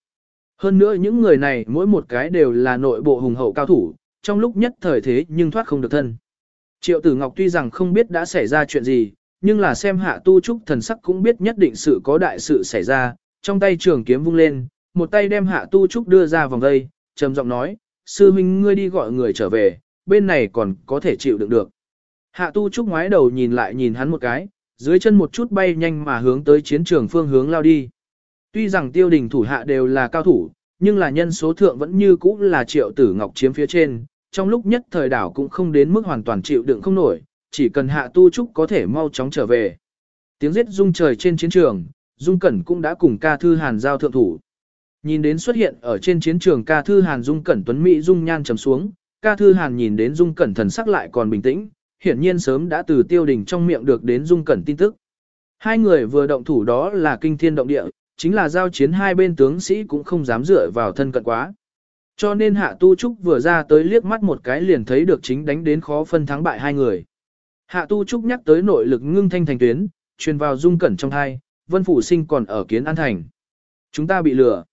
Hơn nữa những người này mỗi một cái đều là nội bộ hùng hậu cao thủ, trong lúc nhất thời thế nhưng thoát không được thân. Triệu tử Ngọc tuy rằng không biết đã xảy ra chuyện gì, nhưng là xem hạ tu trúc thần sắc cũng biết nhất định sự có đại sự xảy ra, trong tay trường kiếm vung lên, một tay đem hạ tu trúc đưa ra vòng đây, trầm giọng nói, sư huynh ngươi đi gọi người trở về, bên này còn có thể chịu đựng được. Hạ tu trúc ngoái đầu nhìn lại nhìn hắn một cái, dưới chân một chút bay nhanh mà hướng tới chiến trường phương hướng lao đi. Tuy rằng tiêu đình thủ hạ đều là cao thủ, nhưng là nhân số thượng vẫn như cũ là triệu tử ngọc chiếm phía trên, trong lúc nhất thời đảo cũng không đến mức hoàn toàn chịu đựng không nổi, chỉ cần hạ tu trúc có thể mau chóng trở về. Tiếng giết rung trời trên chiến trường, Dung Cẩn cũng đã cùng ca thư hàn giao thượng thủ. Nhìn đến xuất hiện ở trên chiến trường ca thư hàn Dung Cẩn tuấn Mỹ Dung nhan trầm xuống, ca thư hàn nhìn đến Dung Cẩn thần sắc lại còn bình tĩnh, hiển nhiên sớm đã từ tiêu đình trong miệng được đến dung cẩn tin tức. Hai người vừa động thủ đó là kinh thiên động địa, chính là giao chiến hai bên tướng sĩ cũng không dám dựa vào thân cận quá. Cho nên Hạ Tu Trúc vừa ra tới liếc mắt một cái liền thấy được chính đánh đến khó phân thắng bại hai người. Hạ Tu Trúc nhắc tới nội lực ngưng thanh thành tuyến, truyền vào dung cẩn trong thai, vân phủ sinh còn ở kiến an thành. Chúng ta bị lừa.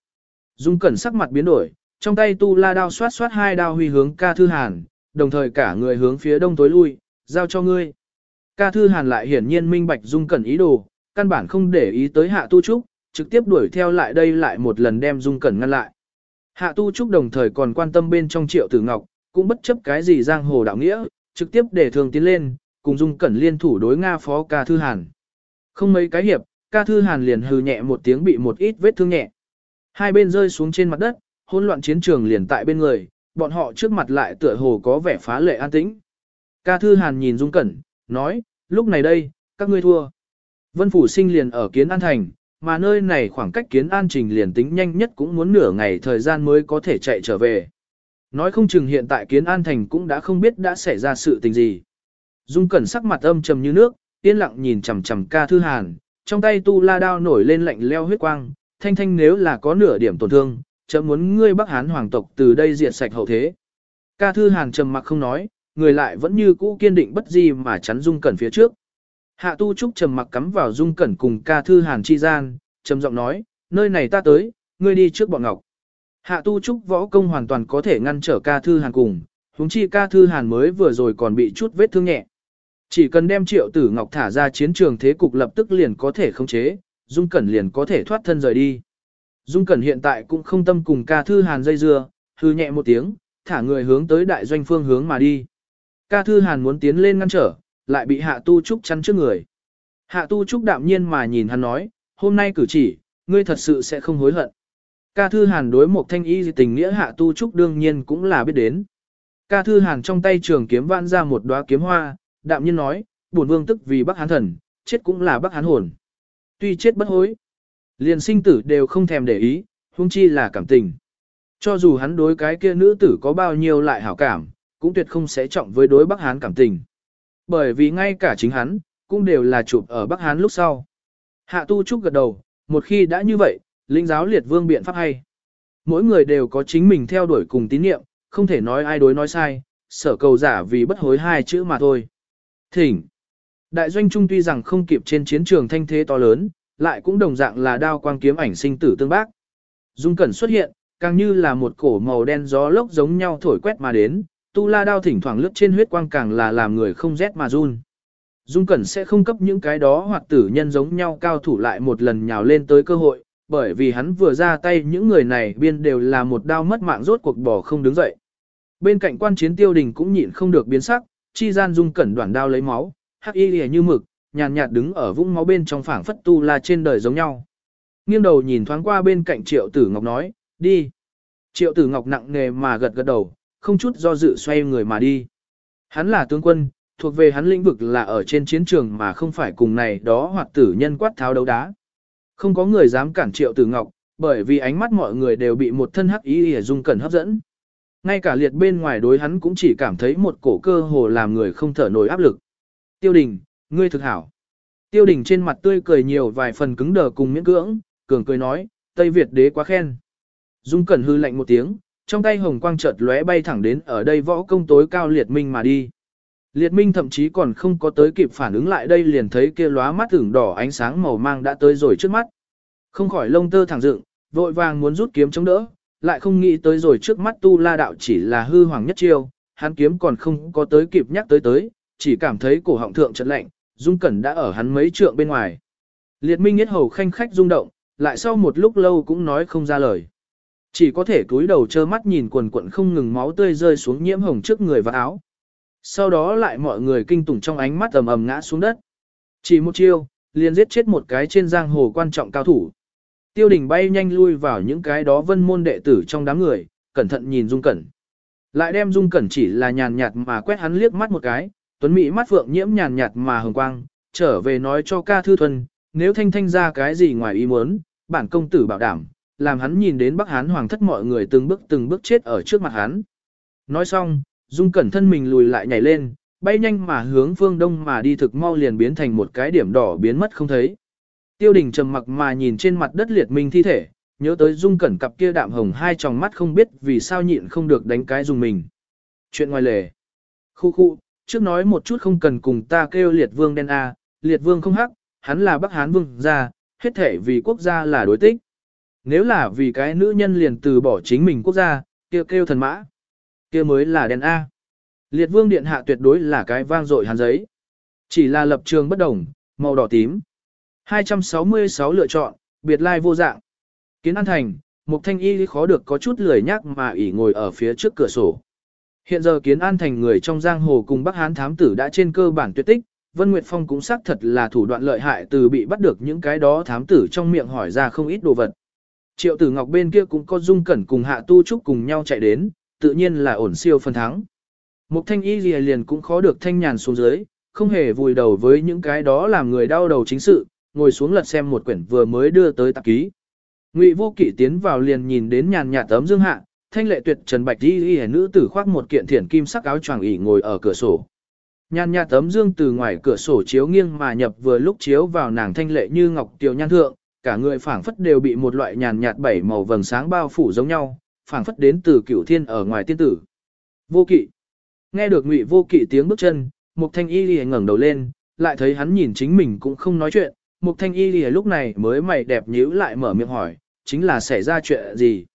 Dung cẩn sắc mặt biến đổi, trong tay tu la đao xoát xoát hai đao huy hướng ca thư hàn, đồng thời cả người hướng phía đông tối lui, giao cho ngươi. Ca Thư Hàn lại hiển nhiên minh bạch Dung Cẩn ý đồ, căn bản không để ý tới Hạ Tu Trúc, trực tiếp đuổi theo lại đây lại một lần đem Dung Cẩn ngăn lại. Hạ Tu Trúc đồng thời còn quan tâm bên trong Triệu Tử Ngọc, cũng bất chấp cái gì giang hồ đạo nghĩa, trực tiếp để thường tiến lên, cùng Dung Cẩn liên thủ đối Nga phó Ca Thư Hàn. Không mấy cái hiệp, Ca Thư Hàn liền hừ nhẹ một tiếng bị một ít vết thương nhẹ. Hai bên rơi xuống trên mặt đất, hỗn loạn chiến trường liền tại bên người, bọn họ trước mặt lại tựa hồ có vẻ phá lệ an tĩnh. Ca Thư Hàn nhìn Dung Cẩn, nói, lúc này đây, các ngươi thua. Vân Phủ Sinh liền ở Kiến An Thành, mà nơi này khoảng cách Kiến An Trình liền tính nhanh nhất cũng muốn nửa ngày thời gian mới có thể chạy trở về. Nói không chừng hiện tại Kiến An Thành cũng đã không biết đã xảy ra sự tình gì. Dung Cẩn sắc mặt âm trầm như nước, yên lặng nhìn chằm chằm Ca Thư Hàn, trong tay tu la đao nổi lên lạnh leo huyết quang, thanh thanh nếu là có nửa điểm tổn thương, chấm muốn ngươi Bắc Hán hoàng tộc từ đây diệt sạch hậu thế. Ca Thư Hàn trầm mặc không nói, người lại vẫn như cũ kiên định bất di mà chắn Dung Cẩn phía trước. Hạ Tu Trúc trầm mặc cắm vào Dung Cẩn cùng Ca Thư Hàn chi gian, trầm giọng nói, nơi này ta tới, ngươi đi trước bọn ngọc. Hạ Tu Trúc võ công hoàn toàn có thể ngăn trở Ca Thư Hàn cùng, huống chi Ca Thư Hàn mới vừa rồi còn bị chút vết thương nhẹ. Chỉ cần đem Triệu Tử Ngọc thả ra chiến trường thế cục lập tức liền có thể khống chế, Dung Cẩn liền có thể thoát thân rời đi. Dung Cẩn hiện tại cũng không tâm cùng Ca Thư Hàn dây dưa, hư nhẹ một tiếng, thả người hướng tới đại doanh phương hướng mà đi. Ca Thư Hàn muốn tiến lên ngăn trở, lại bị Hạ Tu Trúc chắn trước người. Hạ Tu Trúc đạm nhiên mà nhìn hắn nói, hôm nay cử chỉ, ngươi thật sự sẽ không hối hận. Ca Thư Hàn đối một thanh y tình nghĩa Hạ Tu Trúc đương nhiên cũng là biết đến. Ca Thư Hàn trong tay trường kiếm vãn ra một đóa kiếm hoa, đạm nhiên nói, bổn vương tức vì Bắc Hán thần, chết cũng là Bắc Hán hồn. Tuy chết bất hối, liền sinh tử đều không thèm để ý, huống chi là cảm tình. Cho dù hắn đối cái kia nữ tử có bao nhiêu lại hảo cảm, cũng tuyệt không sẽ trọng với đối Bắc Hán cảm tình. Bởi vì ngay cả chính hắn, cũng đều là chụp ở Bắc Hán lúc sau. Hạ Tu Trúc gật đầu, một khi đã như vậy, linh giáo liệt vương biện pháp hay. Mỗi người đều có chính mình theo đuổi cùng tín niệm, không thể nói ai đối nói sai, sở cầu giả vì bất hối hai chữ mà thôi. Thỉnh. Đại doanh trung tuy rằng không kịp trên chiến trường thanh thế to lớn, lại cũng đồng dạng là đao quang kiếm ảnh sinh tử tương bác. Dung Cẩn xuất hiện, càng như là một cổ màu đen gió lốc giống nhau thổi quét mà đến, tu la đao thỉnh thoảng lướt trên huyết quang càng là làm người không rét mà run. Dung Cẩn sẽ không cấp những cái đó hoặc tử nhân giống nhau cao thủ lại một lần nhào lên tới cơ hội, bởi vì hắn vừa ra tay những người này biên đều là một đao mất mạng rốt cuộc bỏ không đứng dậy. Bên cạnh quan chiến tiêu đình cũng nhịn không được biến sắc, chi gian Dung Cẩn đoạn đao lấy máu, hắc y lìa như mực, nhàn nhạt, đứng ở vũng máu bên trong phảng phất tu la trên đời giống nhau. Nghiêng đầu nhìn thoáng qua bên cạnh Triệu Tử Ngọc nói, đi. Triệu Tử Ngọc nặng nề mà gật gật đầu, không chút do dự xoay người mà đi. Hắn là tướng quân, thuộc về hắn lĩnh vực là ở trên chiến trường mà không phải cùng này đó hoặc tử nhân quát tháo đấu đá. Không có người dám cản Triệu Tử Ngọc, bởi vì ánh mắt mọi người đều bị một thân hắc ý hề dung cẩn hấp dẫn. Ngay cả liệt bên ngoài đối hắn cũng chỉ cảm thấy một cổ cơ hồ làm người không thở nổi áp lực. Tiêu đình, ngươi thực hảo. Tiêu đình trên mặt tươi cười nhiều vài phần cứng đờ cùng miễn cưỡng, cường cười nói, Tây Việt đế quá khen. Dung Cẩn hư lạnh một tiếng, trong tay hồng quang chợt lóe bay thẳng đến ở đây võ công tối cao liệt minh mà đi. Liệt minh thậm chí còn không có tới kịp phản ứng lại đây liền thấy kia lóa mắt ửng đỏ ánh sáng màu mang đã tới rồi trước mắt. Không khỏi lông tơ thẳng dựng, vội vàng muốn rút kiếm chống đỡ, lại không nghĩ tới rồi trước mắt tu la đạo chỉ là hư hoàng nhất chiêu, hắn kiếm còn không có tới kịp nhắc tới tới, chỉ cảm thấy cổ họng thượng trận lạnh, Dung Cẩn đã ở hắn mấy trượng bên ngoài. Liệt Minh nhất Hầu khanh khách rung động, lại sau một lúc lâu cũng nói không ra lời. Chỉ có thể cúi đầu trơ mắt nhìn quần quận không ngừng máu tươi rơi xuống nhiễm hồng trước người và áo. Sau đó lại mọi người kinh tủng trong ánh mắt ầm ầm ngã xuống đất. Chỉ một chiêu, liền giết chết một cái trên giang hồ quan trọng cao thủ. Tiêu đình bay nhanh lui vào những cái đó vân môn đệ tử trong đám người, cẩn thận nhìn Dung Cẩn. Lại đem Dung Cẩn chỉ là nhàn nhạt mà quét hắn liếc mắt một cái, tuấn mỹ mắt phượng nhiễm nhàn nhạt mà hồng quang, trở về nói cho ca thư thuần, nếu thanh thanh ra cái gì ngoài ý muốn, bản công tử bảo đảm, làm hắn nhìn đến Bắc Hán hoàng thất mọi người từng bước từng bước chết ở trước mặt hắn. Nói xong, Dung Cẩn thân mình lùi lại nhảy lên, bay nhanh mà hướng phương đông mà đi thực mau liền biến thành một cái điểm đỏ biến mất không thấy. Tiêu đình trầm mặc mà nhìn trên mặt đất liệt minh thi thể, nhớ tới Dung Cẩn cặp kia đạm hồng hai tròng mắt không biết vì sao nhịn không được đánh cái dùng mình. Chuyện ngoài lề. Khu khu, trước nói một chút không cần cùng ta kêu liệt vương đen A, liệt vương không hắc, hắn là Bắc Hán vương gia, hết thể vì quốc gia là đối tích. Nếu là vì cái nữ nhân liền từ bỏ chính mình quốc gia, kêu kêu thần mã, kia mới là đen A. Liệt vương điện hạ tuyệt đối là cái vang dội hàn giấy. Chỉ là lập trường bất đồng, màu đỏ tím. 266 lựa chọn, biệt lai vô dạng. Kiến An Thành, Mục Thanh Y khó được có chút lười nhắc mà ỉ ngồi ở phía trước cửa sổ. Hiện giờ Kiến An Thành người trong giang hồ cùng Bắc Hán thám tử đã trên cơ bản tuyệt tích, Vân Nguyệt Phong cũng xác thật là thủ đoạn lợi hại từ bị bắt được những cái đó thám tử trong miệng hỏi ra không ít đồ vật. Triệu Tử Ngọc bên kia cũng có dung cẩn cùng Hạ Tu Trúc cùng nhau chạy đến, tự nhiên là ổn siêu phần thắng. Mục Thanh Y liền cũng khó được thanh nhàn xuống dưới, không hề vùi đầu với những cái đó làm người đau đầu chính sự, ngồi xuống lật xem một quyển vừa mới đưa tới tạp ký. Ngụy Vô Kỵ tiến vào liền nhìn đến nhàn nhạt tấm dương hạ, thanh lệ tuyệt trần bạch y y nữ tử khoác một kiện thiển kim sắc áo choàng ỉ ngồi ở cửa sổ. Nhàn nhạt tấm dương từ ngoài cửa sổ chiếu nghiêng mà nhập vừa lúc chiếu vào nàng thanh lệ như ngọc tiểu nhan thượng, cả người phảng phất đều bị một loại nhàn nhạt bảy màu vầng sáng bao phủ giống nhau, phảng phất đến từ cửu thiên ở ngoài tiên tử. Vô Kỵ. Nghe được Ngụy Vô Kỵ tiếng bước chân, Mục Thanh Y Lìa ngẩng đầu lên, lại thấy hắn nhìn chính mình cũng không nói chuyện, Mục Thanh Y Lìa lúc này mới mày đẹp nhíu lại mở miệng hỏi, chính là xảy ra chuyện gì?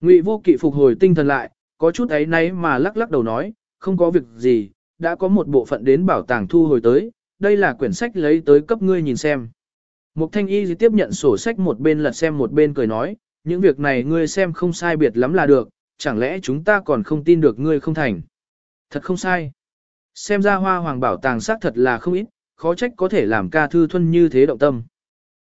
Ngụy Vô Kỵ phục hồi tinh thần lại, có chút ấy nấy mà lắc lắc đầu nói, không có việc gì, đã có một bộ phận đến bảo tàng thu hồi tới, đây là quyển sách lấy tới cấp ngươi nhìn xem. Mục Thanh Y tiếp nhận sổ sách một bên lật xem một bên cười nói, những việc này ngươi xem không sai biệt lắm là được, chẳng lẽ chúng ta còn không tin được ngươi không thành. Thật không sai. Xem ra hoa hoàng bảo tàng xác thật là không ít, khó trách có thể làm ca thư thuân như thế động tâm.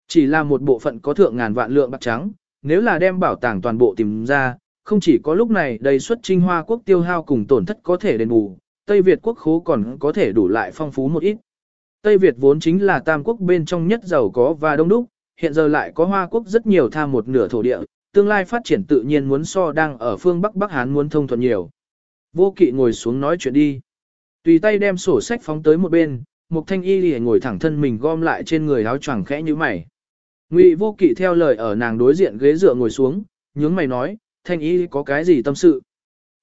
Chỉ là một bộ phận có thượng ngàn vạn lượng bạc trắng, nếu là đem bảo tàng toàn bộ tìm ra, không chỉ có lúc này đầy xuất trinh hoa quốc tiêu hao cùng tổn thất có thể đền bù, Tây Việt quốc khố còn có thể đủ lại phong phú một ít. Tây Việt vốn chính là tam quốc bên trong nhất giàu có và đông đúc, hiện giờ lại có hoa quốc rất nhiều tha một nửa thổ địa, tương lai phát triển tự nhiên muốn so đang ở phương Bắc Bắc Hán muốn thông thuận nhiều. Vô kỵ ngồi xuống nói chuyện đi. Tùy tay đem sổ sách phóng tới một bên, Mục Thanh Y lìa ngồi thẳng thân mình gom lại trên người áo choàng khẽ như mày. Ngụy Vô Kỵ theo lời ở nàng đối diện ghế dựa ngồi xuống, nhướng mày nói, Thanh Y có cái gì tâm sự?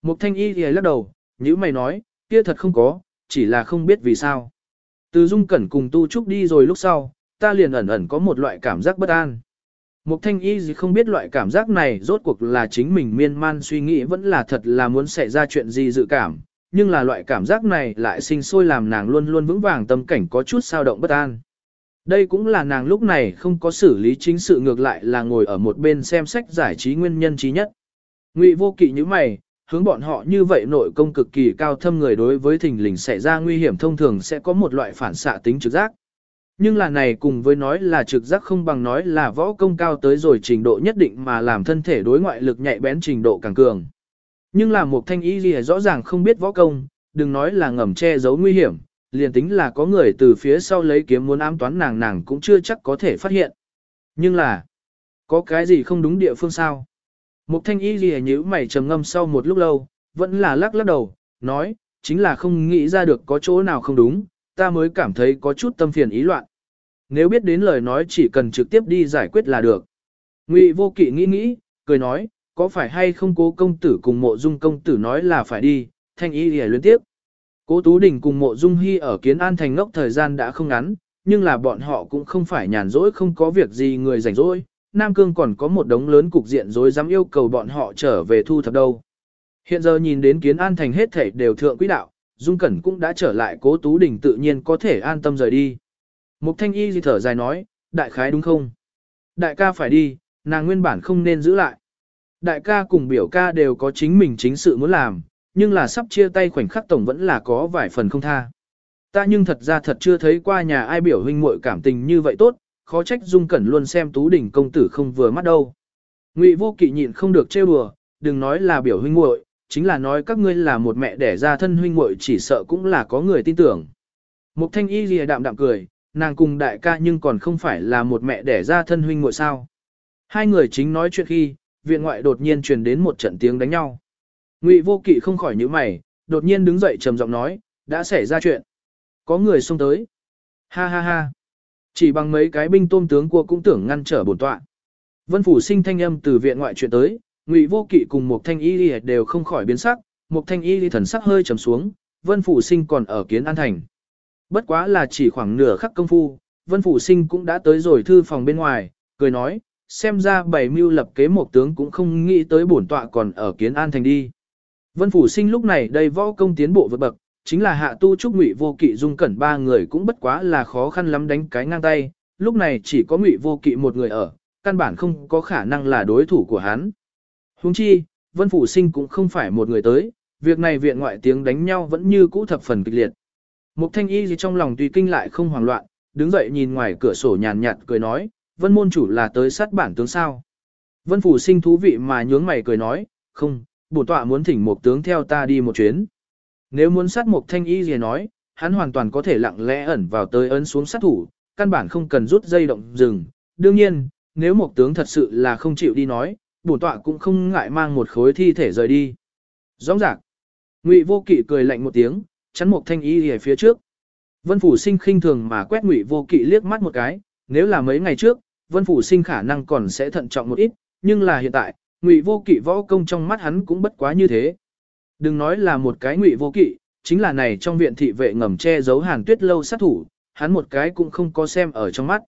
Mục Thanh Y lìa lắc đầu, nhướng mày nói, kia thật không có, chỉ là không biết vì sao. Từ Dung Cẩn cùng Tu Trúc đi rồi lúc sau, ta liền ẩn ẩn có một loại cảm giác bất an. Mục thanh y gì không biết loại cảm giác này rốt cuộc là chính mình miên man suy nghĩ vẫn là thật là muốn xảy ra chuyện gì dự cảm, nhưng là loại cảm giác này lại sinh sôi làm nàng luôn luôn vững vàng tâm cảnh có chút sao động bất an. Đây cũng là nàng lúc này không có xử lý chính sự ngược lại là ngồi ở một bên xem sách giải trí nguyên nhân trí nhất. Ngụy vô kỵ như mày, hướng bọn họ như vậy nội công cực kỳ cao thâm người đối với thình lình xảy ra nguy hiểm thông thường sẽ có một loại phản xạ tính trực giác. Nhưng là này cùng với nói là trực giác không bằng nói là võ công cao tới rồi trình độ nhất định mà làm thân thể đối ngoại lực nhạy bén trình độ càng cường. Nhưng là một thanh y gì rõ ràng không biết võ công, đừng nói là ngầm che giấu nguy hiểm, liền tính là có người từ phía sau lấy kiếm muốn ám toán nàng nàng cũng chưa chắc có thể phát hiện. Nhưng là, có cái gì không đúng địa phương sao? Mục thanh y gì nhíu mày trầm ngâm sau một lúc lâu, vẫn là lắc lắc đầu, nói, chính là không nghĩ ra được có chỗ nào không đúng, ta mới cảm thấy có chút tâm phiền ý loạn. Nếu biết đến lời nói chỉ cần trực tiếp đi giải quyết là được. Ngụy vô kỵ nghĩ nghĩ, cười nói, có phải hay không cố công tử cùng mộ dung công tử nói là phải đi, thanh y lìa luyến tiếp. Cố Tú Đình cùng mộ dung hy ở kiến an thành ngốc thời gian đã không ngắn, nhưng là bọn họ cũng không phải nhàn rỗi không có việc gì người rảnh rỗi. Nam Cương còn có một đống lớn cục diện rối dám yêu cầu bọn họ trở về thu thập đâu. Hiện giờ nhìn đến kiến an thành hết thảy đều thượng quỹ đạo, Dung Cẩn cũng đã trở lại cố Tú Đình tự nhiên có thể an tâm rời đi. Mục Thanh Y gì thở dài nói, đại khái đúng không? Đại ca phải đi, nàng nguyên bản không nên giữ lại. Đại ca cùng biểu ca đều có chính mình chính sự muốn làm, nhưng là sắp chia tay khoảnh khắc tổng vẫn là có vài phần không tha. Ta nhưng thật ra thật chưa thấy qua nhà ai biểu huynh muội cảm tình như vậy tốt, khó trách Dung Cẩn luôn xem Tú Đình công tử không vừa mắt đâu. Ngụy Vô Kỵ nhịn không được trêu đùa, đừng nói là biểu huynh muội, chính là nói các ngươi là một mẹ đẻ ra thân huynh muội chỉ sợ cũng là có người tin tưởng. Mục thanh y lìa đạm đạm cười, nàng cùng đại ca nhưng còn không phải là một mẹ đẻ ra thân huynh muội sao. Hai người chính nói chuyện khi, viện ngoại đột nhiên truyền đến một trận tiếng đánh nhau. Ngụy vô kỵ không khỏi nhíu mày, đột nhiên đứng dậy trầm giọng nói, đã xảy ra chuyện. Có người xông tới. Ha ha ha. Chỉ bằng mấy cái binh tôm tướng cua cũng tưởng ngăn trở bổn tọa. Vân phủ sinh thanh âm từ viện ngoại chuyện tới, Ngụy Vô Kỵ cùng một thanh y lìa đều không khỏi biến sắc, một thanh y lìa thần sắc hơi trầm xuống, Vân Phủ Sinh còn ở kiến an thành. Bất quá là chỉ khoảng nửa khắc công phu, Vân Phủ Sinh cũng đã tới rồi thư phòng bên ngoài, cười nói, xem ra bảy mưu lập kế một tướng cũng không nghĩ tới bổn tọa còn ở kiến an thành đi. Vân Phủ Sinh lúc này đây võ công tiến bộ vượt bậc, chính là hạ tu trúc ngụy vô kỵ dung cẩn ba người cũng bất quá là khó khăn lắm đánh cái ngang tay, lúc này chỉ có ngụy vô kỵ một người ở, căn bản không có khả năng là đối thủ của hắn. Huống chi, Vân Phủ Sinh cũng không phải một người tới, việc này viện ngoại tiếng đánh nhau vẫn như cũ thập phần kịch liệt. Mục thanh y gì trong lòng tùy kinh lại không hoảng loạn, đứng dậy nhìn ngoài cửa sổ nhàn nhạt cười nói, vân môn chủ là tới sát bản tướng sao. Vân phủ sinh thú vị mà nhướng mày cười nói, không, bổ tọa muốn thỉnh một tướng theo ta đi một chuyến. Nếu muốn sát một thanh y gì nói, hắn hoàn toàn có thể lặng lẽ ẩn vào tới ấn xuống sát thủ, căn bản không cần rút dây động rừng. Đương nhiên, nếu một tướng thật sự là không chịu đi nói, bổn tọa cũng không ngại mang một khối thi thể rời đi. Rõ ràng, Ngụy vô kỵ cười lạnh một tiếng, chắn một thanh y ở phía trước. Vân Phủ Sinh khinh thường mà quét Ngụy Vô Kỵ liếc mắt một cái, nếu là mấy ngày trước, Vân Phủ Sinh khả năng còn sẽ thận trọng một ít, nhưng là hiện tại, Ngụy Vô Kỵ võ công trong mắt hắn cũng bất quá như thế. Đừng nói là một cái Ngụy Vô Kỵ, chính là này trong viện thị vệ ngầm che giấu Hàn Tuyết lâu sát thủ, hắn một cái cũng không có xem ở trong mắt.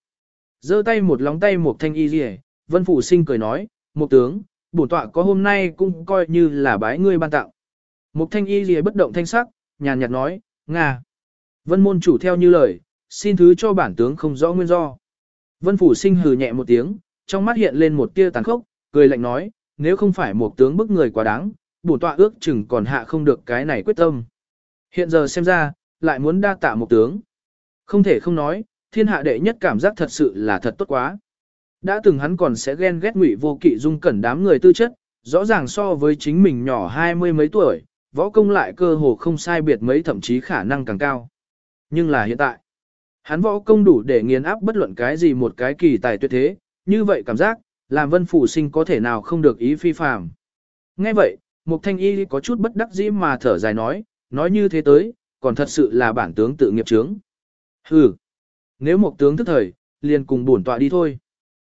Giơ tay một lóng tay một thanh y rìa Vân Phủ Sinh cười nói, "Một tướng, bổn tọa có hôm nay cũng coi như là bái ngươi ban tặng." Một thanh y rìa bất động thanh sắc, nhàn nhạt nói, "Nga." Vân môn chủ theo như lời, xin thứ cho bản tướng không rõ nguyên do. Vân phủ sinh hừ nhẹ một tiếng, trong mắt hiện lên một tia tàn khốc, cười lạnh nói, nếu không phải một tướng bức người quá đáng, bổn tọa ước chừng còn hạ không được cái này quyết tâm. Hiện giờ xem ra, lại muốn đa tạ một tướng. Không thể không nói, thiên hạ đệ nhất cảm giác thật sự là thật tốt quá. Đã từng hắn còn sẽ ghen ghét ngụy vô kỵ dung cẩn đám người tư chất, rõ ràng so với chính mình nhỏ hai mươi mấy tuổi, võ công lại cơ hồ không sai biệt mấy thậm chí khả năng càng cao. Nhưng là hiện tại, hắn võ công đủ để nghiền áp bất luận cái gì một cái kỳ tài tuyệt thế, như vậy cảm giác, làm vân phủ sinh có thể nào không được ý phi phàm. Nghe vậy, Mục Thanh Y có chút bất đắc dĩ mà thở dài nói, nói như thế tới, còn thật sự là bản tướng tự nghiệp chướng. Hừ, nếu một tướng thức thời, liền cùng bổn tọa đi thôi.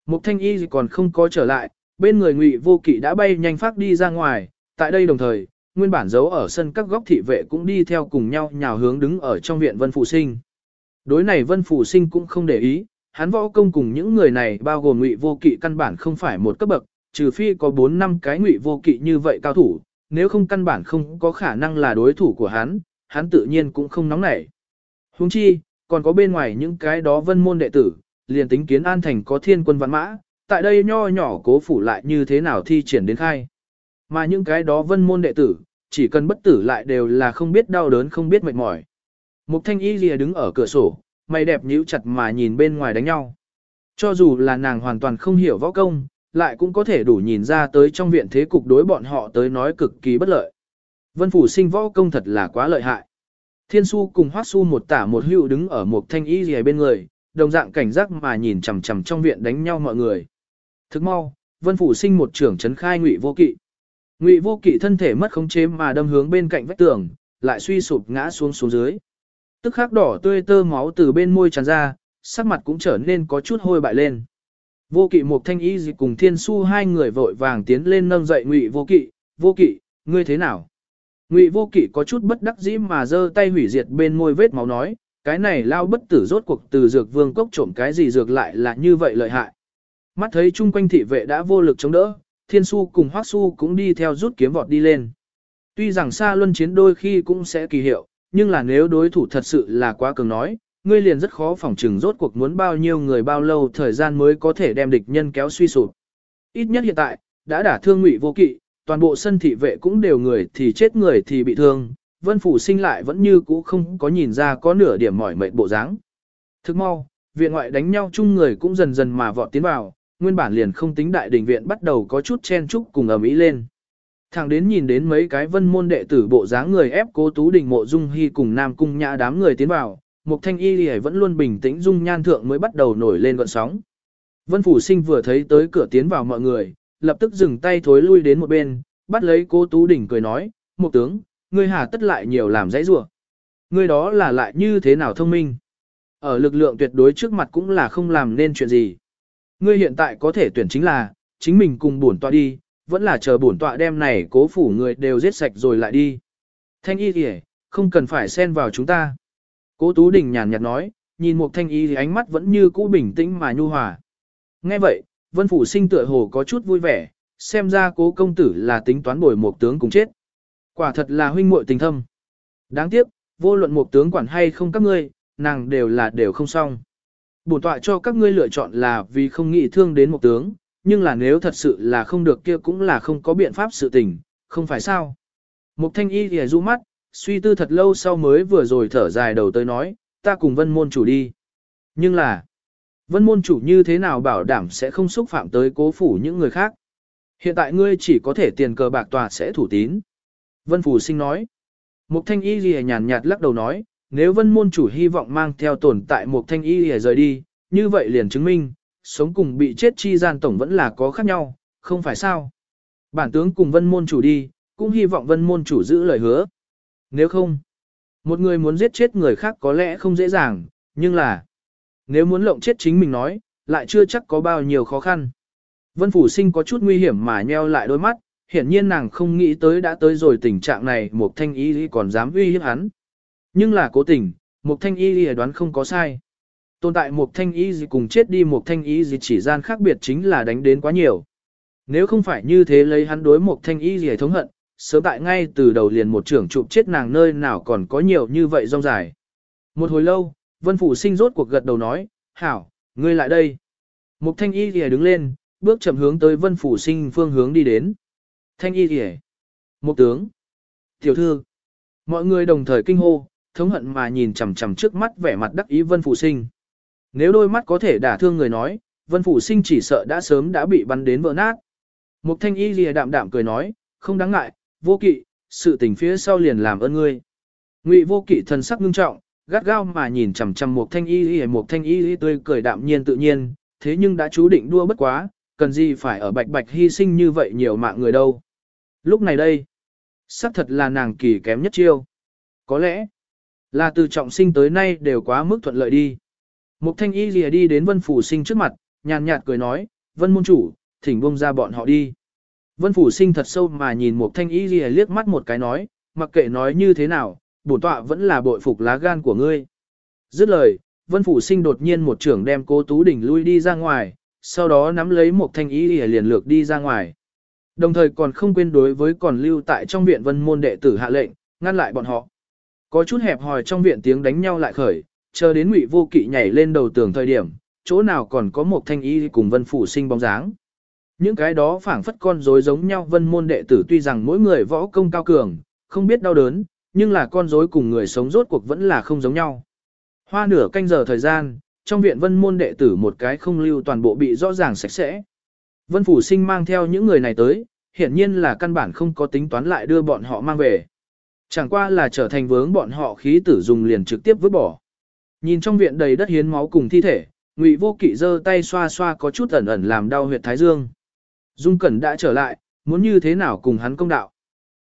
Mục Thanh Y còn không có trở lại, bên người Ngụy Vô Kỵ đã bay nhanh phát đi ra ngoài, tại đây đồng thời, nguyên bản giấu ở sân các góc thị vệ cũng đi theo cùng nhau nhào hướng đứng ở trong viện Vân Phụ Sinh. Đối này Vân Phụ Sinh cũng không để ý, hắn võ công cùng những người này bao gồm ngụy vô kỵ căn bản không phải một cấp bậc, trừ phi có 4 năm cái ngụy vô kỵ như vậy cao thủ, nếu không căn bản không có khả năng là đối thủ của hắn, hắn tự nhiên cũng không nóng nảy. Huống chi, còn có bên ngoài những cái đó vân môn đệ tử, liền tính kiến an thành có thiên quân văn mã, tại đây nho nhỏ cố phủ lại như thế nào thi triển đến khai. Mà những cái đó vân môn đệ tử, chỉ cần bất tử lại đều là không biết đau đớn không biết mệt mỏi. Mục thanh y lìa đứng ở cửa sổ, mày đẹp nhíu chặt mà nhìn bên ngoài đánh nhau. Cho dù là nàng hoàn toàn không hiểu võ công, lại cũng có thể đủ nhìn ra tới trong viện thế cục đối bọn họ tới nói cực kỳ bất lợi. Vân Phủ sinh võ công thật là quá lợi hại. Thiên su cùng hoác su một tả một hữu đứng ở một thanh y gì bên người, đồng dạng cảnh giác mà nhìn chằm chằm trong viện đánh nhau mọi người. Thức mau, Vân Phủ sinh một trưởng trấn khai ngụy vô kỵ. Ngụy Vô Kỵ thân thể mất khống chế mà đâm hướng bên cạnh vách tường, lại suy sụp ngã xuống xuống dưới. Tức khắc đỏ tươi tơ máu từ bên môi tràn ra, sắc mặt cũng trở nên có chút hôi bại lên. Vô Kỵ một thanh y dịch cùng Thiên Su hai người vội vàng tiến lên nâng dậy Ngụy Vô Kỵ, "Vô Kỵ, ngươi thế nào?" Ngụy Vô Kỵ có chút bất đắc dĩ mà giơ tay hủy diệt bên môi vết máu nói, "Cái này lao bất tử rốt cuộc từ dược vương cốc trộm cái gì dược lại là như vậy lợi hại." Mắt thấy chung quanh thị vệ đã vô lực chống đỡ, Thiên Su cùng Hoắc Su cũng đi theo rút kiếm vọt đi lên. Tuy rằng xa luân chiến đôi khi cũng sẽ kỳ hiệu, nhưng là nếu đối thủ thật sự là quá cường nói, ngươi liền rất khó phòng trừng rốt cuộc muốn bao nhiêu người bao lâu thời gian mới có thể đem địch nhân kéo suy sụp. Ít nhất hiện tại, đã đả thương ngụy vô kỵ, toàn bộ sân thị vệ cũng đều người thì chết người thì bị thương, vân phủ sinh lại vẫn như cũ không có nhìn ra có nửa điểm mỏi mệt bộ dáng. Thức mau, viện ngoại đánh nhau chung người cũng dần dần mà vọt tiến vào, nguyên bản liền không tính đại đình viện bắt đầu có chút chen chúc cùng ầm ĩ lên. Thẳng đến nhìn đến mấy cái vân môn đệ tử bộ dáng người ép cố tú đình mộ dung hy cùng nam cung nhã đám người tiến vào, mục thanh y lì vẫn luôn bình tĩnh dung nhan thượng mới bắt đầu nổi lên gợn sóng. Vân phủ sinh vừa thấy tới cửa tiến vào mọi người, lập tức dừng tay thối lui đến một bên, bắt lấy cố tú đình cười nói, Mục tướng, ngươi hà tất lại nhiều làm dãy rủa Ngươi đó là lại như thế nào thông minh. Ở lực lượng tuyệt đối trước mặt cũng là không làm nên chuyện gì. Ngươi hiện tại có thể tuyển chính là, chính mình cùng bổn tọa đi, vẫn là chờ bổn tọa đem này cố phủ người đều giết sạch rồi lại đi. Thanh y Lệ, không cần phải xen vào chúng ta. Cố Tú Đình nhàn nhạt nói, nhìn Mục thanh y thì ánh mắt vẫn như cũ bình tĩnh mà nhu hòa. Nghe vậy, vân phủ sinh tựa hồ có chút vui vẻ, xem ra cố công tử là tính toán bồi một tướng cùng chết. Quả thật là huynh muội tình thâm. Đáng tiếc, Vô luận một tướng quản hay không các ngươi, nàng đều là đều không xong. Bổn tọa cho các ngươi lựa chọn là vì không nghĩ thương đến một tướng, nhưng là nếu thật sự là không được kia cũng là không có biện pháp sự tình, không phải sao. Mục thanh y thì du mắt, suy tư thật lâu sau mới vừa rồi thở dài đầu tới nói, ta cùng vân môn chủ đi. Nhưng là, vân môn chủ như thế nào bảo đảm sẽ không xúc phạm tới cố phủ những người khác. Hiện tại ngươi chỉ có thể tiền cờ bạc tòa sẽ thủ tín. Vân Phủ Sinh nói. Mục Thanh Y Lìa nhàn nhạt lắc đầu nói, nếu vân môn chủ hy vọng mang theo tồn tại Mục Thanh Y Lìa rời đi, như vậy liền chứng minh, sống cùng bị chết chi gian tổng vẫn là có khác nhau, không phải sao. Bản tướng cùng vân môn chủ đi, cũng hy vọng vân môn chủ giữ lời hứa. Nếu không, một người muốn giết chết người khác có lẽ không dễ dàng, nhưng là, nếu muốn lộng chết chính mình nói, lại chưa chắc có bao nhiêu khó khăn. Vân Phủ Sinh có chút nguy hiểm mà nheo lại đôi mắt, hiển nhiên nàng không nghĩ tới đã tới rồi tình trạng này một thanh y còn dám uy hiếp hắn. Nhưng là cố tình, một thanh y đoán không có sai. Tồn tại một thanh y gì cùng chết đi một thanh y gì chỉ gian khác biệt chính là đánh đến quá nhiều. Nếu không phải như thế lấy hắn đối một thanh y gì thống hận, sớm tại ngay từ đầu liền một trưởng chụp chết nàng nơi nào còn có nhiều như vậy rong dài. Một hồi lâu, Vân Phủ sinh rốt cuộc gật đầu nói, hảo, ngươi lại đây. Một thanh y gì đứng lên, bước chậm hướng tới Vân Phủ sinh phương hướng đi đến. Thanh y gì Một tướng. Tiểu thư. Mọi người đồng thời kinh hô, thống hận mà nhìn chằm chằm trước mắt vẻ mặt đắc ý Vân Phủ sinh. Nếu đôi mắt có thể đả thương người nói, Vân Phủ Sinh chỉ sợ đã sớm đã bị bắn đến vỡ nát. Mục thanh y lìa đạm đạm cười nói, không đáng ngại, vô kỵ, sự tình phía sau liền làm ơn ngươi. Ngụy vô kỵ thần sắc ngưng trọng, gắt gao mà nhìn chằm chằm một thanh y lìa một thanh y lìa tươi cười đạm nhiên tự nhiên, thế nhưng đã chú định đua bất quá, cần gì phải ở bạch bạch hy sinh như vậy nhiều mạng người đâu. Lúc này đây, xác thật là nàng kỳ kém nhất chiêu. Có lẽ, là từ trọng sinh tới nay đều quá mức thuận lợi đi. Mục thanh y lìa đi đến vân phủ sinh trước mặt, nhàn nhạt cười nói, vân môn chủ, thỉnh buông ra bọn họ đi. Vân phủ sinh thật sâu mà nhìn một thanh y lìa liếc mắt một cái nói, mặc kệ nói như thế nào, bổn tọa vẫn là bội phục lá gan của ngươi. Dứt lời, vân phủ sinh đột nhiên một trưởng đem cố tú đỉnh lui đi ra ngoài, sau đó nắm lấy một thanh y lìa liền lược đi ra ngoài. Đồng thời còn không quên đối với còn lưu tại trong viện vân môn đệ tử hạ lệnh, ngăn lại bọn họ. Có chút hẹp hòi trong viện tiếng đánh nhau lại khởi, chờ đến ngụy vô kỵ nhảy lên đầu tường thời điểm, chỗ nào còn có một thanh y cùng vân phủ sinh bóng dáng. Những cái đó phảng phất con rối giống nhau vân môn đệ tử tuy rằng mỗi người võ công cao cường, không biết đau đớn, nhưng là con rối cùng người sống rốt cuộc vẫn là không giống nhau. Hoa nửa canh giờ thời gian, trong viện vân môn đệ tử một cái không lưu toàn bộ bị rõ ràng sạch sẽ. Vân phủ sinh mang theo những người này tới, hiển nhiên là căn bản không có tính toán lại đưa bọn họ mang về. Chẳng qua là trở thành vướng bọn họ khí tử dùng liền trực tiếp vứt bỏ. Nhìn trong viện đầy đất hiến máu cùng thi thể, Ngụy Vô Kỵ giơ tay xoa xoa có chút ẩn ẩn làm đau huyệt thái dương. Dung Cẩn đã trở lại, muốn như thế nào cùng hắn công đạo.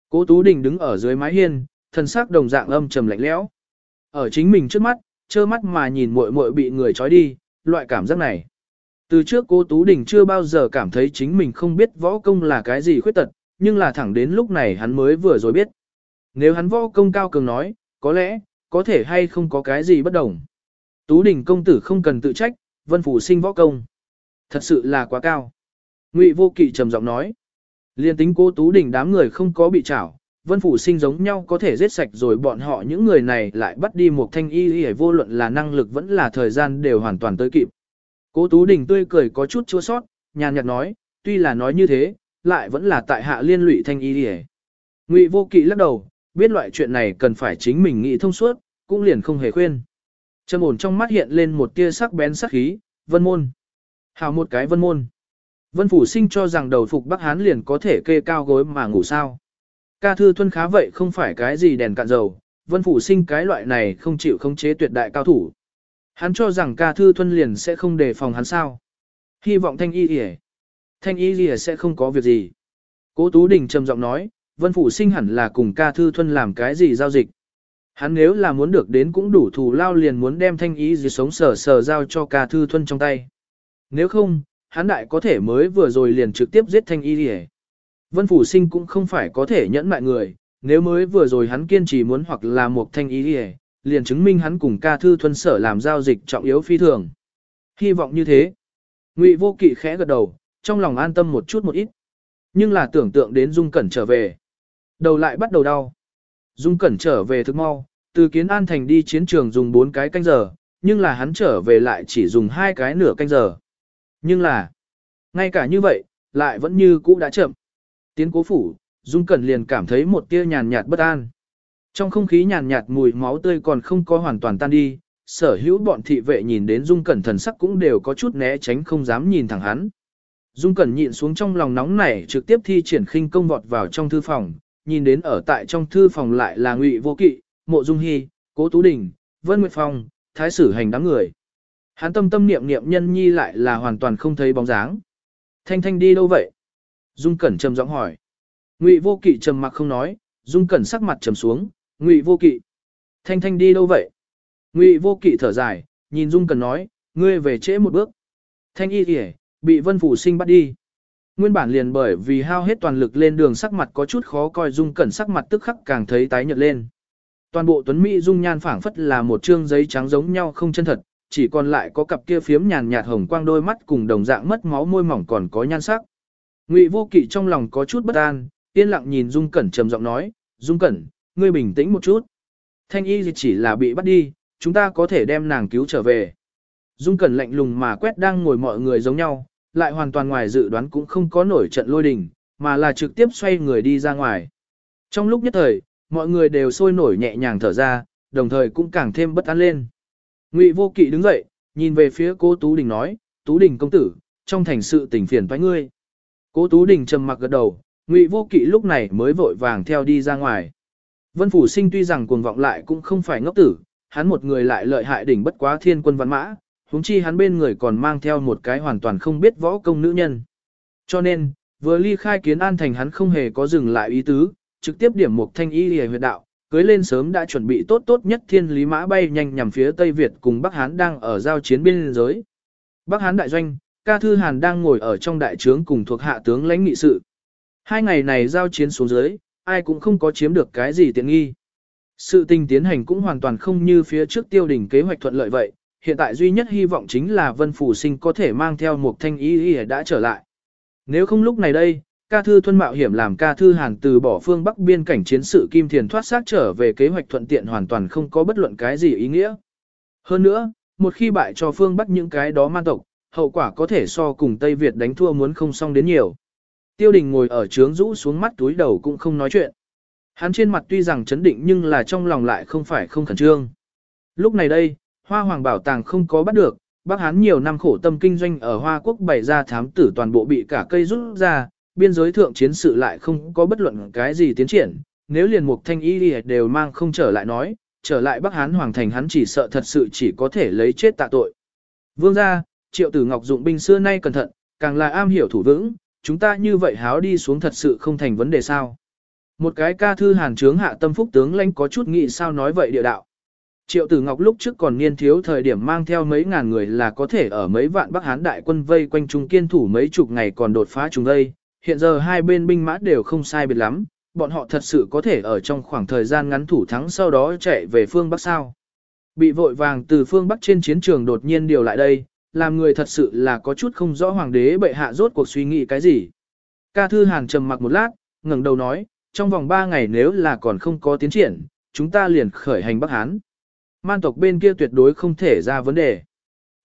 Cố Tú Đình đứng ở dưới mái hiên, thân sắc đồng dạng âm trầm lạnh lẽo. Ở chính mình trước mắt, trơ mắt mà nhìn muội muội bị người trói đi, loại cảm giác này. Từ trước Cố Tú Đình chưa bao giờ cảm thấy chính mình không biết võ công là cái gì khuyết tật, nhưng là thẳng đến lúc này hắn mới vừa rồi biết. Nếu hắn võ công cao cường nói, có lẽ, có thể hay không có cái gì bất đồng. Tú đình công tử không cần tự trách, vân phủ sinh võ công. Thật sự là quá cao. Ngụy vô kỵ trầm giọng nói. Liên tính cô tú đình đám người không có bị trảo, vân phủ sinh giống nhau có thể giết sạch rồi bọn họ những người này lại bắt đi một thanh y y vô luận là năng lực vẫn là thời gian đều hoàn toàn tới kịp. Cố tú đình tươi cười có chút chua sót, nhàn nhạt nói, tuy là nói như thế, lại vẫn là tại hạ liên lụy thanh y y Ngụy vô kỵ lắc đầu, biết loại chuyện này cần phải chính mình nghĩ thông suốt, cũng liền không hề khuyên. Trầm ổn trong mắt hiện lên một tia sắc bén sắc khí, vân môn. Hào một cái vân môn. Vân Phủ Sinh cho rằng đầu phục Bắc Hán liền có thể kê cao gối mà ngủ sao. Ca thư thuân khá vậy không phải cái gì đèn cạn dầu, Vân Phủ Sinh cái loại này không chịu khống chế tuyệt đại cao thủ. Hắn cho rằng ca thư thuân liền sẽ không đề phòng hắn sao. Hy vọng thanh y rỉa. Thanh y rỉa sẽ không có việc gì. Cố Tú Đình trầm giọng nói, Vân Phủ Sinh hẳn là cùng ca thư thuân làm cái gì giao dịch. Hắn nếu là muốn được đến cũng đủ thù lao liền muốn đem thanh ý gì sống sờ sờ giao cho ca thư thuân trong tay. Nếu không, hắn đại có thể mới vừa rồi liền trực tiếp giết thanh y đi Vân Phủ Sinh cũng không phải có thể nhẫn mại người, nếu mới vừa rồi hắn kiên trì muốn hoặc là một thanh y đi liền chứng minh hắn cùng ca thư thuân sở làm giao dịch trọng yếu phi thường. Hy vọng như thế. Ngụy vô kỵ khẽ gật đầu, trong lòng an tâm một chút một ít. Nhưng là tưởng tượng đến Dung Cẩn trở về. Đầu lại bắt đầu đau. Dung Cẩn trở về thức mau, từ Kiến An Thành đi chiến trường dùng 4 cái canh giờ, nhưng là hắn trở về lại chỉ dùng hai cái nửa canh giờ. Nhưng là, ngay cả như vậy, lại vẫn như cũ đã chậm. Tiến cố phủ, Dung Cẩn liền cảm thấy một tia nhàn nhạt bất an. Trong không khí nhàn nhạt mùi máu tươi còn không có hoàn toàn tan đi, sở hữu bọn thị vệ nhìn đến Dung Cẩn thần sắc cũng đều có chút né tránh không dám nhìn thẳng hắn. Dung Cẩn nhịn xuống trong lòng nóng nảy trực tiếp thi triển khinh công vọt vào trong thư phòng, nhìn đến ở tại trong thư phòng lại là Ngụy Vô Kỵ, Mộ Dung hy Cố Tú Đình, Vân Nguyệt Phong, Thái Sử Hành đám người. Hắn tâm tâm niệm niệm nhân nhi lại là hoàn toàn không thấy bóng dáng. Thanh Thanh đi đâu vậy? Dung Cẩn trầm giọng hỏi. Ngụy Vô Kỵ trầm mặc không nói, Dung Cẩn sắc mặt trầm xuống, Ngụy Vô Kỵ. Thanh Thanh đi đâu vậy? Ngụy Vô Kỵ thở dài, nhìn Dung Cẩn nói, ngươi về trễ một bước. Thanh y Nhi bị Vân Phủ Sinh bắt đi. Nguyên bản liền bởi vì hao hết toàn lực lên đường sắc mặt có chút khó coi Dung Cẩn sắc mặt tức khắc càng thấy tái nhợt lên. Toàn bộ tuấn mỹ dung nhan phảng phất là một trương giấy trắng giống nhau không chân thật, chỉ còn lại có cặp kia phiếm nhàn nhạt hồng quang đôi mắt cùng đồng dạng mất máu môi mỏng còn có nhan sắc. Ngụy Vô Kỵ trong lòng có chút bất an, yên lặng nhìn Dung Cẩn trầm giọng nói, "Dung Cẩn, ngươi bình tĩnh một chút. Thanh y chỉ là bị bắt đi, chúng ta có thể đem nàng cứu trở về." Dung Cẩn lạnh lùng mà quét đang ngồi mọi người giống nhau, lại hoàn toàn ngoài dự đoán cũng không có nổi trận lôi đình, mà là trực tiếp xoay người đi ra ngoài. Trong lúc nhất thời, mọi người đều sôi nổi nhẹ nhàng thở ra, đồng thời cũng càng thêm bất an lên. Ngụy Vô Kỵ đứng dậy, nhìn về phía Cố Tú Đình nói, Tú Đình công tử, trong thành sự tình phiền toái ngươi. Cố Tú Đình trầm mặc gật đầu, Ngụy Vô Kỵ lúc này mới vội vàng theo đi ra ngoài. Vân Phủ Sinh tuy rằng cuồng vọng lại cũng không phải ngốc tử, hắn một người lại lợi hại đỉnh bất quá thiên quân văn mã, huống chi hắn bên người còn mang theo một cái hoàn toàn không biết võ công nữ nhân. Cho nên, vừa ly khai kiến an thành hắn không hề có dừng lại ý tứ, trực tiếp điểm một thanh y hề huyệt đạo, cưới lên sớm đã chuẩn bị tốt tốt nhất thiên lý mã bay nhanh nhằm phía Tây Việt cùng Bắc Hán đang ở giao chiến biên giới. Bắc Hán đại doanh, ca thư Hàn đang ngồi ở trong đại trướng cùng thuộc hạ tướng lãnh nghị sự. Hai ngày này giao chiến xuống dưới, ai cũng không có chiếm được cái gì tiện nghi. Sự tình tiến hành cũng hoàn toàn không như phía trước tiêu đỉnh kế hoạch thuận lợi vậy, hiện tại duy nhất hy vọng chính là Vân Phủ Sinh có thể mang theo một thanh ý ý đã trở lại. Nếu không lúc này đây, ca thư thuân mạo hiểm làm ca thư hàn từ bỏ phương bắc biên cảnh chiến sự kim thiền thoát xác trở về kế hoạch thuận tiện hoàn toàn không có bất luận cái gì ý nghĩa. Hơn nữa, một khi bại cho phương bắc những cái đó man tộc, hậu quả có thể so cùng Tây Việt đánh thua muốn không xong đến nhiều. Tiêu đình ngồi ở trướng rũ xuống mắt túi đầu cũng không nói chuyện. Hắn trên mặt tuy rằng chấn định nhưng là trong lòng lại không phải không khẩn trương. Lúc này đây, Hoa Hoàng bảo tàng không có bắt được, Bắc Hán nhiều năm khổ tâm kinh doanh ở Hoa Quốc bày ra thám tử toàn bộ bị cả cây rút ra, biên giới thượng chiến sự lại không có bất luận cái gì tiến triển, nếu liền mục thanh y đều mang không trở lại nói, trở lại Bắc Hán Hoàng thành hắn chỉ sợ thật sự chỉ có thể lấy chết tạ tội. Vương gia, triệu tử ngọc dụng binh xưa nay cẩn thận, càng là am hiểu thủ vững, chúng ta như vậy háo đi xuống thật sự không thành vấn đề sao. Một cái ca thư hàn trướng hạ tâm phúc tướng lãnh có chút nghĩ sao nói vậy địa đạo. Triệu Tử Ngọc lúc trước còn niên thiếu thời điểm mang theo mấy ngàn người là có thể ở mấy vạn Bắc Hán đại quân vây quanh trung kiên thủ mấy chục ngày còn đột phá chúng đây. Hiện giờ hai bên binh mã đều không sai biệt lắm, bọn họ thật sự có thể ở trong khoảng thời gian ngắn thủ thắng sau đó chạy về phương Bắc sao. Bị vội vàng từ phương Bắc trên chiến trường đột nhiên điều lại đây, làm người thật sự là có chút không rõ hoàng đế bệ hạ rốt cuộc suy nghĩ cái gì. Ca Thư Hàn trầm mặc một lát, ngẩng đầu nói, trong vòng 3 ngày nếu là còn không có tiến triển, chúng ta liền khởi hành Bắc Hán. Man tộc bên kia tuyệt đối không thể ra vấn đề.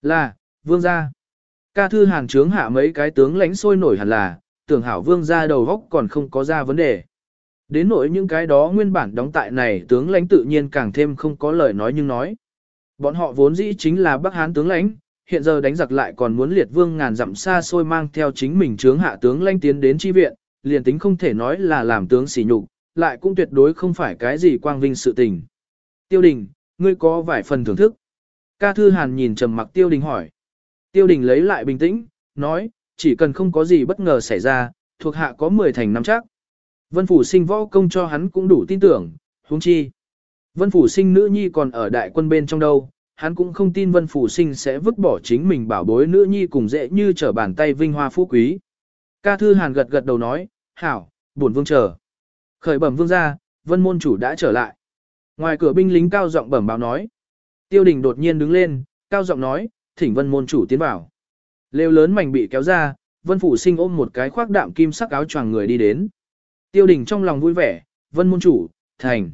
Là, vương gia. Ca thư hàn trướng hạ mấy cái tướng lãnh sôi nổi hẳn là, tưởng hảo vương ra đầu góc còn không có ra vấn đề. Đến nỗi những cái đó nguyên bản đóng tại này tướng lãnh tự nhiên càng thêm không có lời nói nhưng nói. Bọn họ vốn dĩ chính là Bắc Hán tướng lãnh, hiện giờ đánh giặc lại còn muốn liệt vương ngàn dặm xa xôi mang theo chính mình chướng hạ tướng lãnh tiến đến chi viện, liền tính không thể nói là làm tướng sỉ nhục, lại cũng tuyệt đối không phải cái gì quang vinh sự tình. Tiêu đình, ngươi có vài phần thưởng thức. Ca Thư Hàn nhìn trầm mặc Tiêu Đình hỏi. Tiêu Đình lấy lại bình tĩnh, nói, chỉ cần không có gì bất ngờ xảy ra, thuộc hạ có 10 thành năm chắc. Vân Phủ sinh võ công cho hắn cũng đủ tin tưởng, huống chi. Vân Phủ sinh nữ nhi còn ở đại quân bên trong đâu, hắn cũng không tin Vân Phủ sinh sẽ vứt bỏ chính mình bảo bối nữ nhi cùng dễ như trở bàn tay vinh hoa phú quý. Ca Thư Hàn gật gật đầu nói, hảo, buồn vương chờ. Khởi bẩm vương ra, Vân môn chủ đã trở lại. Ngoài cửa binh lính cao giọng bẩm báo nói. Tiêu đình đột nhiên đứng lên, cao giọng nói, thỉnh vân môn chủ tiến vào. Lều lớn mảnh bị kéo ra, vân phủ sinh ôm một cái khoác đạm kim sắc áo choàng người đi đến. Tiêu đình trong lòng vui vẻ, vân môn chủ, thành.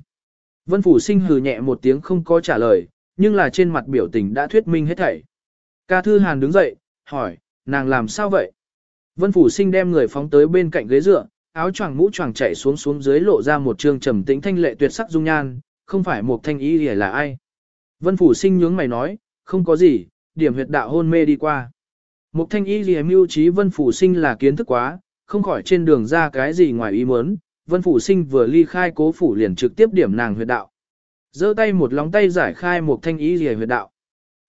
Vân Phủ Sinh hừ nhẹ một tiếng không có trả lời, nhưng là trên mặt biểu tình đã thuyết minh hết thảy. Ca Thư Hàn đứng dậy, hỏi, nàng làm sao vậy? Vân Phủ Sinh đem người phóng tới bên cạnh ghế dựa, áo choàng mũ choàng chạy xuống xuống dưới lộ ra một trương trầm tĩnh thanh lệ tuyệt sắc dung nhan, không phải một thanh ý gì là ai. Vân Phủ Sinh nhướng mày nói, không có gì, điểm huyệt đạo hôn mê đi qua. Mục thanh y gì mưu trí Vân Phủ Sinh là kiến thức quá, không khỏi trên đường ra cái gì ngoài ý muốn, Vân Phủ Sinh vừa ly khai cố phủ liền trực tiếp điểm nàng huyệt đạo. giơ tay một lóng tay giải khai Mục thanh y gì huyệt đạo.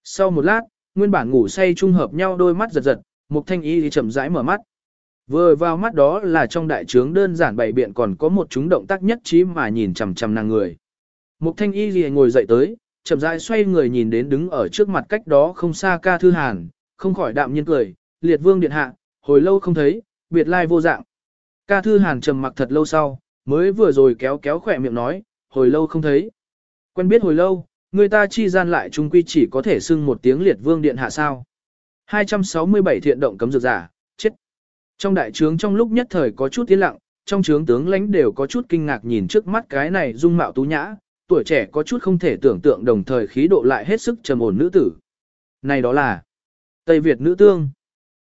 Sau một lát, nguyên bản ngủ say trung hợp nhau đôi mắt giật giật, Mục thanh y thì chậm rãi mở mắt. Vừa vào mắt đó là trong đại trướng đơn giản bày biện còn có một chúng động tác nhất trí mà nhìn chằm chằm nàng người. Mục thanh y gì ngồi dậy tới, chậm rãi xoay người nhìn đến đứng ở trước mặt cách đó không xa ca thư hàn, không khỏi đạm nhiên cười, liệt vương điện hạ, hồi lâu không thấy, biệt lai vô dạng. Ca thư hàn trầm mặc thật lâu sau, mới vừa rồi kéo kéo khỏe miệng nói, hồi lâu không thấy. Quen biết hồi lâu, người ta chi gian lại chung quy chỉ có thể xưng một tiếng liệt vương điện hạ sao. 267 thiện động cấm dược giả, chết. Trong đại trướng trong lúc nhất thời có chút tiến lặng, trong trướng tướng lãnh đều có chút kinh ngạc nhìn trước mắt cái này dung mạo tú nhã, tuổi trẻ có chút không thể tưởng tượng đồng thời khí độ lại hết sức trầm ổn nữ tử. Này đó là Tây Việt nữ tương.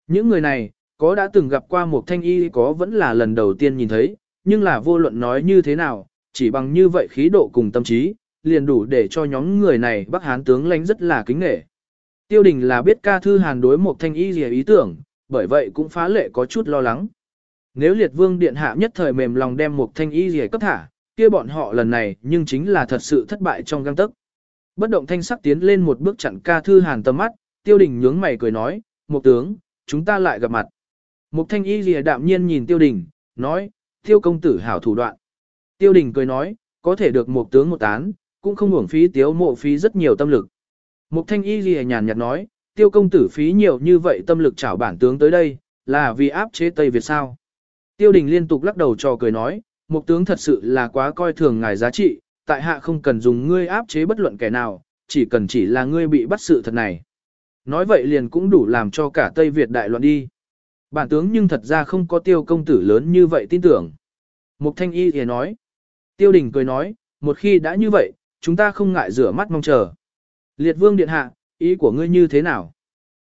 Những người này, có đã từng gặp qua một thanh y có vẫn là lần đầu tiên nhìn thấy, nhưng là vô luận nói như thế nào, chỉ bằng như vậy khí độ cùng tâm trí, liền đủ để cho nhóm người này Bắc Hán tướng lãnh rất là kính nghệ. Tiêu đình là biết ca thư hàn đối một thanh y gì ý tưởng, bởi vậy cũng phá lệ có chút lo lắng. Nếu liệt vương điện hạ nhất thời mềm lòng đem một thanh y gì cấp thả, kia bọn họ lần này nhưng chính là thật sự thất bại trong găng tức. Bất động thanh sắc tiến lên một bước chặn ca thư hàn tầm mắt, tiêu đình nhướng mày cười nói, một tướng, chúng ta lại gặp mặt. Mục thanh y lìa đạm nhiên nhìn tiêu đình, nói, tiêu công tử hảo thủ đoạn. Tiêu đình cười nói, có thể được một tướng một tán, cũng không uổng phí tiếu mộ phí rất nhiều tâm lực. Mục thanh y lìa nhàn nhạt nói, tiêu công tử phí nhiều như vậy tâm lực chảo bản tướng tới đây, là vì áp chế Tây Việt sao. Tiêu đình liên tục lắc đầu trò cười nói, một tướng thật sự là quá coi thường ngài giá trị, tại hạ không cần dùng ngươi áp chế bất luận kẻ nào, chỉ cần chỉ là ngươi bị bắt sự thật này. Nói vậy liền cũng đủ làm cho cả Tây Việt đại loạn đi. Bản tướng nhưng thật ra không có tiêu công tử lớn như vậy tin tưởng. Mục thanh y thì nói. Tiêu đình cười nói, một khi đã như vậy, chúng ta không ngại rửa mắt mong chờ. Liệt vương điện hạ, ý của ngươi như thế nào?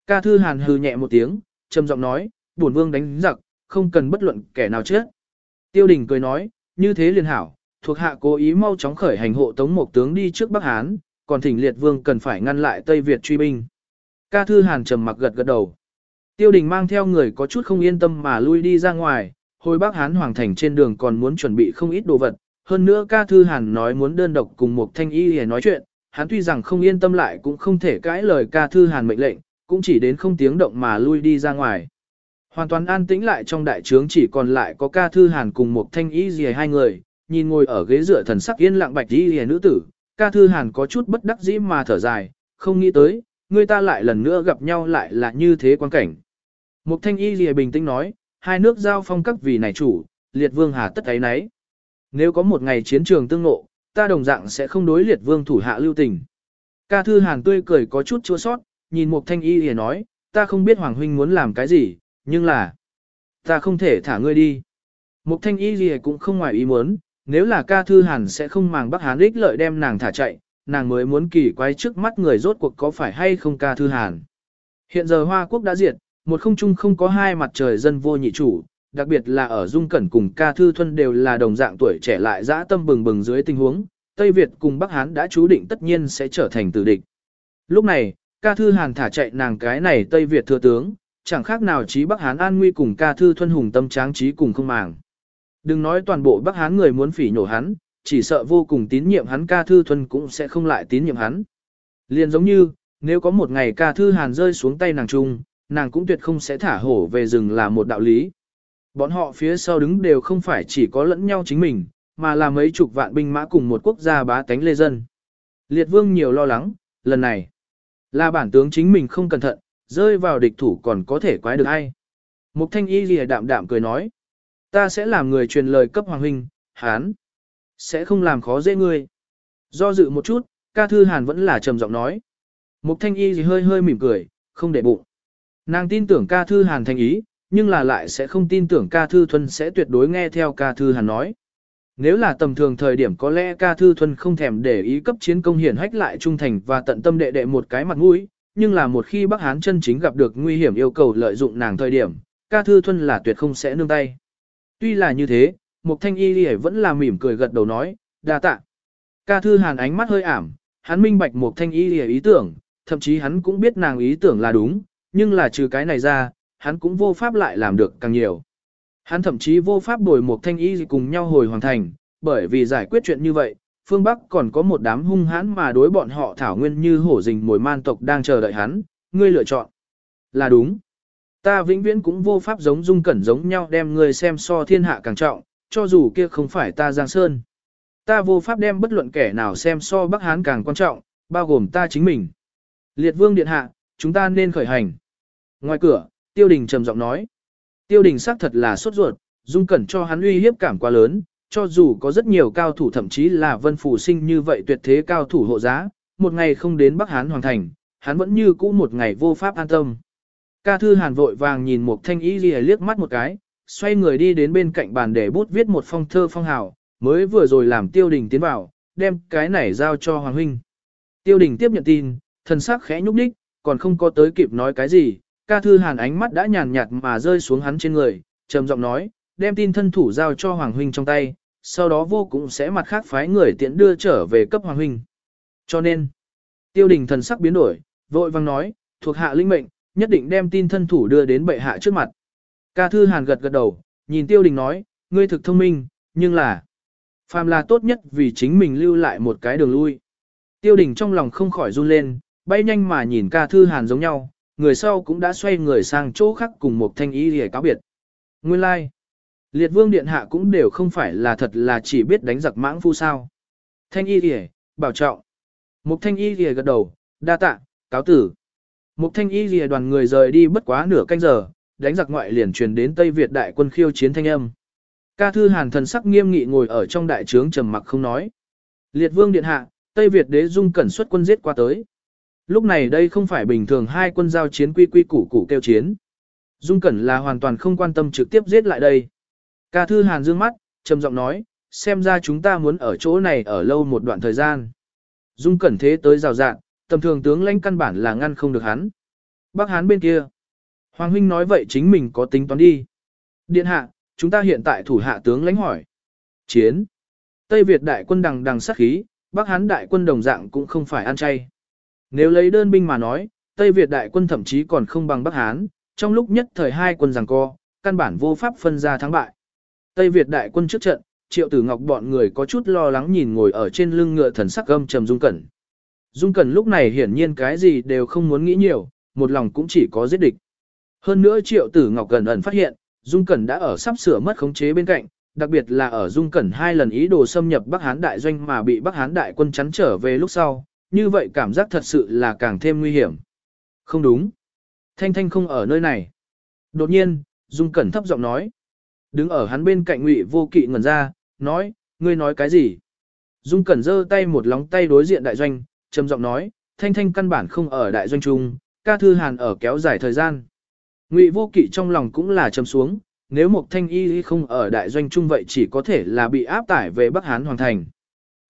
Ca thư hàn hừ nhẹ một tiếng, trầm giọng nói, bổn vương đánh giặc, không cần bất luận kẻ nào chết. Tiêu đình cười nói, như thế liền hảo, thuộc hạ cố ý mau chóng khởi hành hộ tống một tướng đi trước Bắc Hán, còn thỉnh liệt vương cần phải ngăn lại Tây Việt truy binh. Ca thư hàn trầm mặc gật gật đầu. Tiêu đình mang theo người có chút không yên tâm mà lui đi ra ngoài, hồi Bắc Hán Hoàng Thành trên đường còn muốn chuẩn bị không ít đồ vật. Hơn nữa ca thư hàn nói muốn đơn độc cùng một thanh y để nói chuyện, hắn tuy rằng không yên tâm lại cũng không thể cãi lời ca thư hàn mệnh lệnh, cũng chỉ đến không tiếng động mà lui đi ra ngoài. Hoàn toàn an tĩnh lại trong đại trướng chỉ còn lại có ca thư hàn cùng một thanh y gì hai người, nhìn ngồi ở ghế dựa thần sắc yên lặng bạch y gì nữ tử, ca thư hàn có chút bất đắc dĩ mà thở dài, không nghĩ tới, người ta lại lần nữa gặp nhau lại là như thế quan cảnh. Mục thanh y lìa bình tĩnh nói, hai nước giao phong các vị này chủ, liệt vương hà tất ấy nấy. Nếu có một ngày chiến trường tương ngộ, ta đồng dạng sẽ không đối liệt vương thủ hạ lưu tình. Ca thư hàn tươi cười có chút chua sót, nhìn Mục thanh y lìa nói, ta không biết Hoàng Huynh muốn làm cái gì, nhưng là, ta không thể thả ngươi đi. Mục thanh y lìa cũng không ngoài ý muốn, nếu là ca thư hàn sẽ không màng Bắc Hán ích lợi đem nàng thả chạy, nàng mới muốn kỳ quái trước mắt người rốt cuộc có phải hay không ca thư hàn. Hiện giờ Hoa Quốc đã diệt, một không chung không có hai mặt trời dân vô nhị chủ, đặc biệt là ở Dung Cẩn cùng ca thư thuần đều là đồng dạng tuổi trẻ lại dã tâm bừng bừng dưới tình huống, Tây Việt cùng Bắc Hán đã chú định tất nhiên sẽ trở thành tử địch. Lúc này, ca thư hàn thả chạy nàng cái này Tây Việt thừa tướng, chẳng khác nào trí Bắc Hán an nguy cùng ca thư thuần hùng tâm tráng trí cùng không màng. Đừng nói toàn bộ Bắc Hán người muốn phỉ nhổ hắn, chỉ sợ vô cùng tín nhiệm hắn ca thư thuần cũng sẽ không lại tín nhiệm hắn. Liền giống như, nếu có một ngày ca thư hàn rơi xuống tay nàng trung, nàng cũng tuyệt không sẽ thả hổ về rừng là một đạo lý. Bọn họ phía sau đứng đều không phải chỉ có lẫn nhau chính mình, mà là mấy chục vạn binh mã cùng một quốc gia bá tánh lê dân. Liệt vương nhiều lo lắng, lần này là bản tướng chính mình không cẩn thận, rơi vào địch thủ còn có thể quái được ai. Mục thanh y lìa đạm đạm cười nói, ta sẽ làm người truyền lời cấp hoàng huynh, hán, sẽ không làm khó dễ ngươi. Do dự một chút, ca thư hàn vẫn là trầm giọng nói. Mục thanh y gì hơi hơi mỉm cười, không để bụng. Nàng tin tưởng ca thư hàn thành ý, nhưng là lại sẽ không tin tưởng ca thư thuần sẽ tuyệt đối nghe theo ca thư hàn nói. Nếu là tầm thường thời điểm có lẽ ca thư thuần không thèm để ý cấp chiến công hiển hách lại trung thành và tận tâm đệ đệ một cái mặt mũi, nhưng là một khi Bắc Hán chân chính gặp được nguy hiểm yêu cầu lợi dụng nàng thời điểm, ca thư thuần là tuyệt không sẽ nương tay. Tuy là như thế, Mục Thanh Y Lệ vẫn là mỉm cười gật đầu nói, đa tạ. Ca thư hàn ánh mắt hơi ảm, hắn minh bạch Mục Thanh Y Lệ ý tưởng, thậm chí hắn cũng biết nàng ý tưởng là đúng, nhưng là trừ cái này ra, hắn cũng vô pháp lại làm được càng nhiều. Hắn thậm chí vô pháp bồi Mục Thanh Y cùng nhau hồi hoàn thành, bởi vì giải quyết chuyện như vậy, phương Bắc còn có một đám hung hãn mà đối bọn họ thảo nguyên như hổ rình mồi man tộc đang chờ đợi hắn, ngươi lựa chọn. Là đúng. Ta vĩnh viễn cũng vô pháp giống dung cẩn giống nhau đem ngươi xem so thiên hạ càng trọng, cho dù kia không phải ta Giang Sơn. Ta vô pháp đem bất luận kẻ nào xem so Bắc Hán càng quan trọng, bao gồm ta chính mình. Liệt vương điện hạ, chúng ta nên khởi hành. Ngoài cửa, tiêu đình trầm giọng nói. Tiêu đình xác thật là sốt ruột, dung cẩn cho hắn uy hiếp cảm quá lớn, cho dù có rất nhiều cao thủ thậm chí là vân phủ sinh như vậy tuyệt thế cao thủ hộ giá, một ngày không đến Bắc Hán hoàn thành, hắn vẫn như cũ một ngày vô pháp an tâm. Ca thư hàn vội vàng nhìn một thanh ý liếc mắt một cái, xoay người đi đến bên cạnh bàn để bút viết một phong thơ phong hào, mới vừa rồi làm tiêu đình tiến vào, đem cái này giao cho Hoàng Huynh. Tiêu đình tiếp nhận tin, thần sắc khẽ nhúc đích, còn không có tới kịp nói cái gì, ca thư hàn ánh mắt đã nhàn nhạt mà rơi xuống hắn trên người, trầm giọng nói, đem tin thân thủ giao cho Hoàng Huynh trong tay, sau đó vô cũng sẽ mặt khác phái người tiện đưa trở về cấp Hoàng Huynh. Cho nên, tiêu đình thần sắc biến đổi, vội vang nói, thuộc hạ linh mệnh, nhất định đem tin thân thủ đưa đến bệ hạ trước mặt. Ca thư hàn gật gật đầu, nhìn tiêu đình nói, ngươi thực thông minh, nhưng là, phàm là tốt nhất vì chính mình lưu lại một cái đường lui. Tiêu đình trong lòng không khỏi run lên, bay nhanh mà nhìn ca thư hàn giống nhau, người sau cũng đã xoay người sang chỗ khác cùng một thanh ý để cáo biệt. Nguyên lai, like. liệt vương điện hạ cũng đều không phải là thật là chỉ biết đánh giặc mãng phu sao. Thanh y rìa, bảo trọng. Một thanh y rìa gật đầu, đa tạ, cáo tử. Một thanh y rìa đoàn người rời đi bất quá nửa canh giờ, đánh giặc ngoại liền truyền đến Tây Việt đại quân khiêu chiến thanh âm. Ca thư hàn thần sắc nghiêm nghị ngồi ở trong đại trướng trầm mặc không nói. Liệt vương điện hạ, Tây Việt đế dung cẩn xuất quân giết qua tới. Lúc này đây không phải bình thường hai quân giao chiến quy quy củ củ kêu chiến. Dung cẩn là hoàn toàn không quan tâm trực tiếp giết lại đây. Ca thư hàn dương mắt, trầm giọng nói, xem ra chúng ta muốn ở chỗ này ở lâu một đoạn thời gian. Dung cẩn thế tới rào rạng, tầm thường tướng lãnh căn bản là ngăn không được hắn. Bắc Hán bên kia. Hoàng huynh nói vậy chính mình có tính toán đi. Điện hạ, chúng ta hiện tại thủ hạ tướng lãnh hỏi. Chiến. Tây Việt đại quân đằng đằng sát khí, Bắc Hán đại quân đồng dạng cũng không phải ăn chay. Nếu lấy đơn binh mà nói, Tây Việt đại quân thậm chí còn không bằng Bắc Hán, trong lúc nhất thời hai quân giằng co, căn bản vô pháp phân ra thắng bại. Tây Việt đại quân trước trận, Triệu Tử Ngọc bọn người có chút lo lắng nhìn ngồi ở trên lưng ngựa thần sắc gâm trầm Dung Cẩn. Dung Cẩn lúc này hiển nhiên cái gì đều không muốn nghĩ nhiều, một lòng cũng chỉ có giết địch. Hơn nữa Triệu Tử Ngọc gần ẩn phát hiện, Dung Cẩn đã ở sắp sửa mất khống chế bên cạnh, đặc biệt là ở Dung Cẩn hai lần ý đồ xâm nhập Bắc Hán đại doanh mà bị Bắc Hán đại quân chắn trở về lúc sau, như vậy cảm giác thật sự là càng thêm nguy hiểm. Không đúng. Thanh Thanh không ở nơi này. Đột nhiên, Dung Cẩn thấp giọng nói. Đứng ở hắn bên cạnh Ngụy Vô Kỵ ngẩn ra, nói, ngươi nói cái gì? Dung Cẩn giơ tay một lóng tay đối diện đại doanh, trầm giọng nói, Thanh Thanh căn bản không ở đại doanh trung, ca thư hàn ở kéo dài thời gian. Ngụy Vô Kỵ trong lòng cũng là trầm xuống, nếu Mộc Thanh Y không ở đại doanh trung vậy chỉ có thể là bị áp tải về Bắc Hán hoàn thành.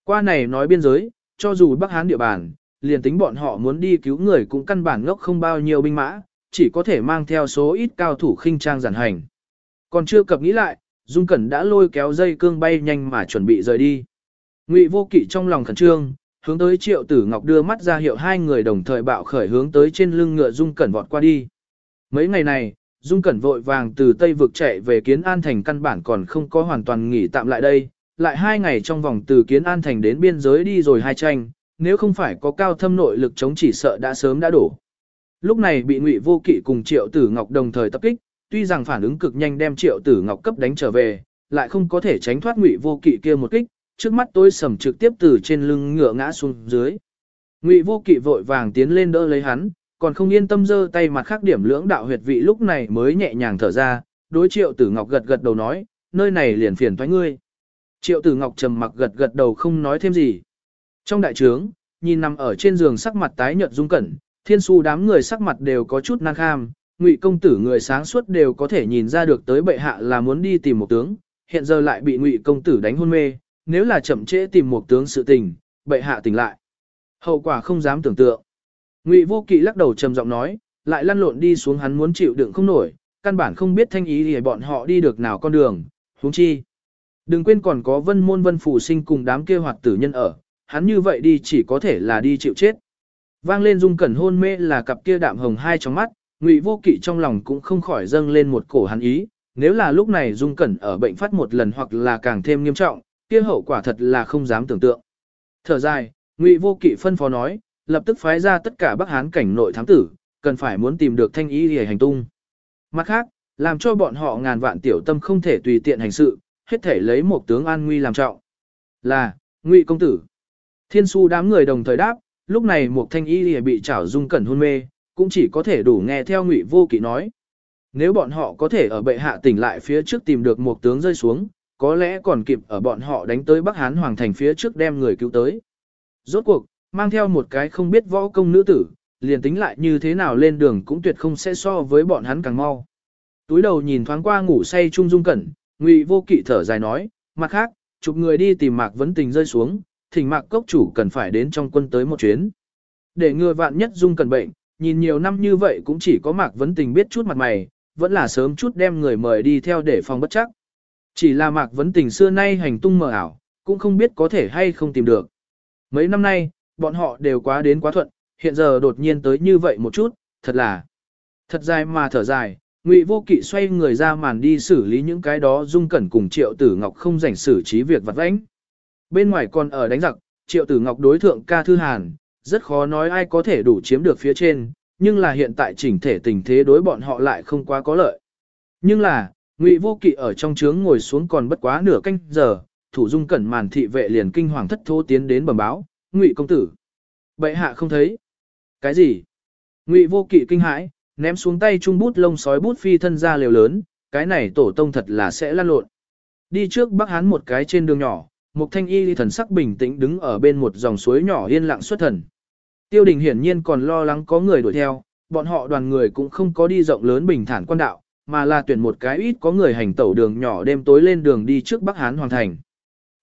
Qua này nói biên giới, cho dù Bắc Hán địa bàn, liền tính bọn họ muốn đi cứu người cũng căn bản ngốc không bao nhiêu binh mã, chỉ có thể mang theo số ít cao thủ khinh trang giản hành. Còn chưa cập nghĩ lại, Dung Cẩn đã lôi kéo dây cương bay nhanh mà chuẩn bị rời đi. Ngụy Vô Kỵ trong lòng khẩn trương, hướng tới Triệu Tử Ngọc đưa mắt ra hiệu hai người đồng thời bạo khởi hướng tới trên lưng ngựa Dung Cẩn vọt qua đi. Mấy ngày này, Dung Cẩn vội vàng từ Tây vực chạy về Kiến An Thành căn bản còn không có hoàn toàn nghỉ tạm lại đây, lại hai ngày trong vòng từ Kiến An Thành đến biên giới đi rồi hai tranh, nếu không phải có cao thâm nội lực chống chỉ sợ đã sớm đã đổ. Lúc này bị Ngụy Vô Kỵ cùng Triệu Tử Ngọc đồng thời tập kích, tuy rằng phản ứng cực nhanh đem Triệu Tử Ngọc cấp đánh trở về, lại không có thể tránh thoát Ngụy Vô Kỵ kia một kích, trước mắt tôi sầm trực tiếp từ trên lưng ngựa ngã xuống dưới. Ngụy Vô Kỵ vội vàng tiến lên đỡ lấy hắn, còn không yên tâm giơ tay mặt khác điểm lưỡng đạo huyệt vị lúc này mới nhẹ nhàng thở ra, đối Triệu Tử Ngọc gật gật đầu nói, nơi này liền phiền thoái ngươi. Triệu Tử Ngọc trầm mặc gật gật đầu không nói thêm gì. Trong đại trướng, nhìn nằm ở trên giường sắc mặt tái nhợt dung cẩn, thiên su đám người sắc mặt đều có chút năng kham, ngụy công tử người sáng suốt đều có thể nhìn ra được tới bệ hạ là muốn đi tìm một tướng, hiện giờ lại bị ngụy công tử đánh hôn mê, nếu là chậm trễ tìm một tướng sự tình, bệ hạ tỉnh lại. Hậu quả không dám tưởng tượng. Ngụy vô kỵ lắc đầu trầm giọng nói, lại lăn lộn đi xuống hắn muốn chịu đựng không nổi, căn bản không biết thanh ý thì bọn họ đi được nào con đường, huống chi. Đừng quên còn có vân môn vân phủ sinh cùng đám kia hoạt tử nhân ở, hắn như vậy đi chỉ có thể là đi chịu chết. Vang lên dung cẩn hôn mê là cặp kia đạm hồng hai trong mắt, ngụy vô kỵ trong lòng cũng không khỏi dâng lên một cổ hắn ý, nếu là lúc này dung cẩn ở bệnh phát một lần hoặc là càng thêm nghiêm trọng, kia hậu quả thật là không dám tưởng tượng. Thở dài, ngụy vô kỵ phân phó nói, lập tức phái ra tất cả Bắc Hán cảnh nội thám tử, cần phải muốn tìm được thanh ý để hành tung. Mặt khác, làm cho bọn họ ngàn vạn tiểu tâm không thể tùy tiện hành sự, hết thể lấy một tướng an nguy làm trọng. Là, ngụy công tử. Thiên su đám người đồng thời đáp, lúc này một thanh y bị trảo dung cẩn hôn mê, cũng chỉ có thể đủ nghe theo ngụy vô kỵ nói. Nếu bọn họ có thể ở bệ hạ tỉnh lại phía trước tìm được một tướng rơi xuống, có lẽ còn kịp ở bọn họ đánh tới Bắc Hán Hoàng thành phía trước đem người cứu tới. Rốt cuộc, mang theo một cái không biết võ công nữ tử, liền tính lại như thế nào lên đường cũng tuyệt không sẽ so với bọn hắn càng mau. Túi đầu nhìn thoáng qua ngủ say trung dung cẩn, ngụy vô kỵ thở dài nói, mặt khác, chụp người đi tìm mạc vấn tình rơi xuống, thỉnh mạc cốc chủ cần phải đến trong quân tới một chuyến. Để ngừa vạn nhất dung cẩn bệnh, nhìn nhiều năm như vậy cũng chỉ có mạc vấn tình biết chút mặt mày, vẫn là sớm chút đem người mời đi theo để phòng bất chắc. Chỉ là mạc vấn tình xưa nay hành tung mờ ảo, cũng không biết có thể hay không tìm được. Mấy năm nay, bọn họ đều quá đến quá thuận, hiện giờ đột nhiên tới như vậy một chút, thật là thật dài mà thở dài. Ngụy Vô Kỵ xoay người ra màn đi xử lý những cái đó dung cẩn cùng Triệu Tử Ngọc không rảnh xử trí việc vặt vãnh. Bên ngoài còn ở đánh giặc, Triệu Tử Ngọc đối thượng ca thư hàn, rất khó nói ai có thể đủ chiếm được phía trên, nhưng là hiện tại chỉnh thể tình thế đối bọn họ lại không quá có lợi. Nhưng là, Ngụy Vô Kỵ ở trong trướng ngồi xuống còn bất quá nửa canh giờ, thủ dung cẩn màn thị vệ liền kinh hoàng thất thố tiến đến bẩm báo, "Ngụy công tử, bệ hạ không thấy." "Cái gì?" Ngụy Vô Kỵ kinh hãi, ném xuống tay trung bút lông sói bút phi thân ra liều lớn, cái này tổ tông thật là sẽ lăn lộn. Đi trước Bắc Hán một cái trên đường nhỏ, một thanh y thần sắc bình tĩnh đứng ở bên một dòng suối nhỏ yên lặng xuất thần. Tiêu đình hiển nhiên còn lo lắng có người đuổi theo, bọn họ đoàn người cũng không có đi rộng lớn bình thản quan đạo, mà là tuyển một cái ít có người hành tẩu đường nhỏ đêm tối lên đường đi trước Bắc Hán Hoàng Thành.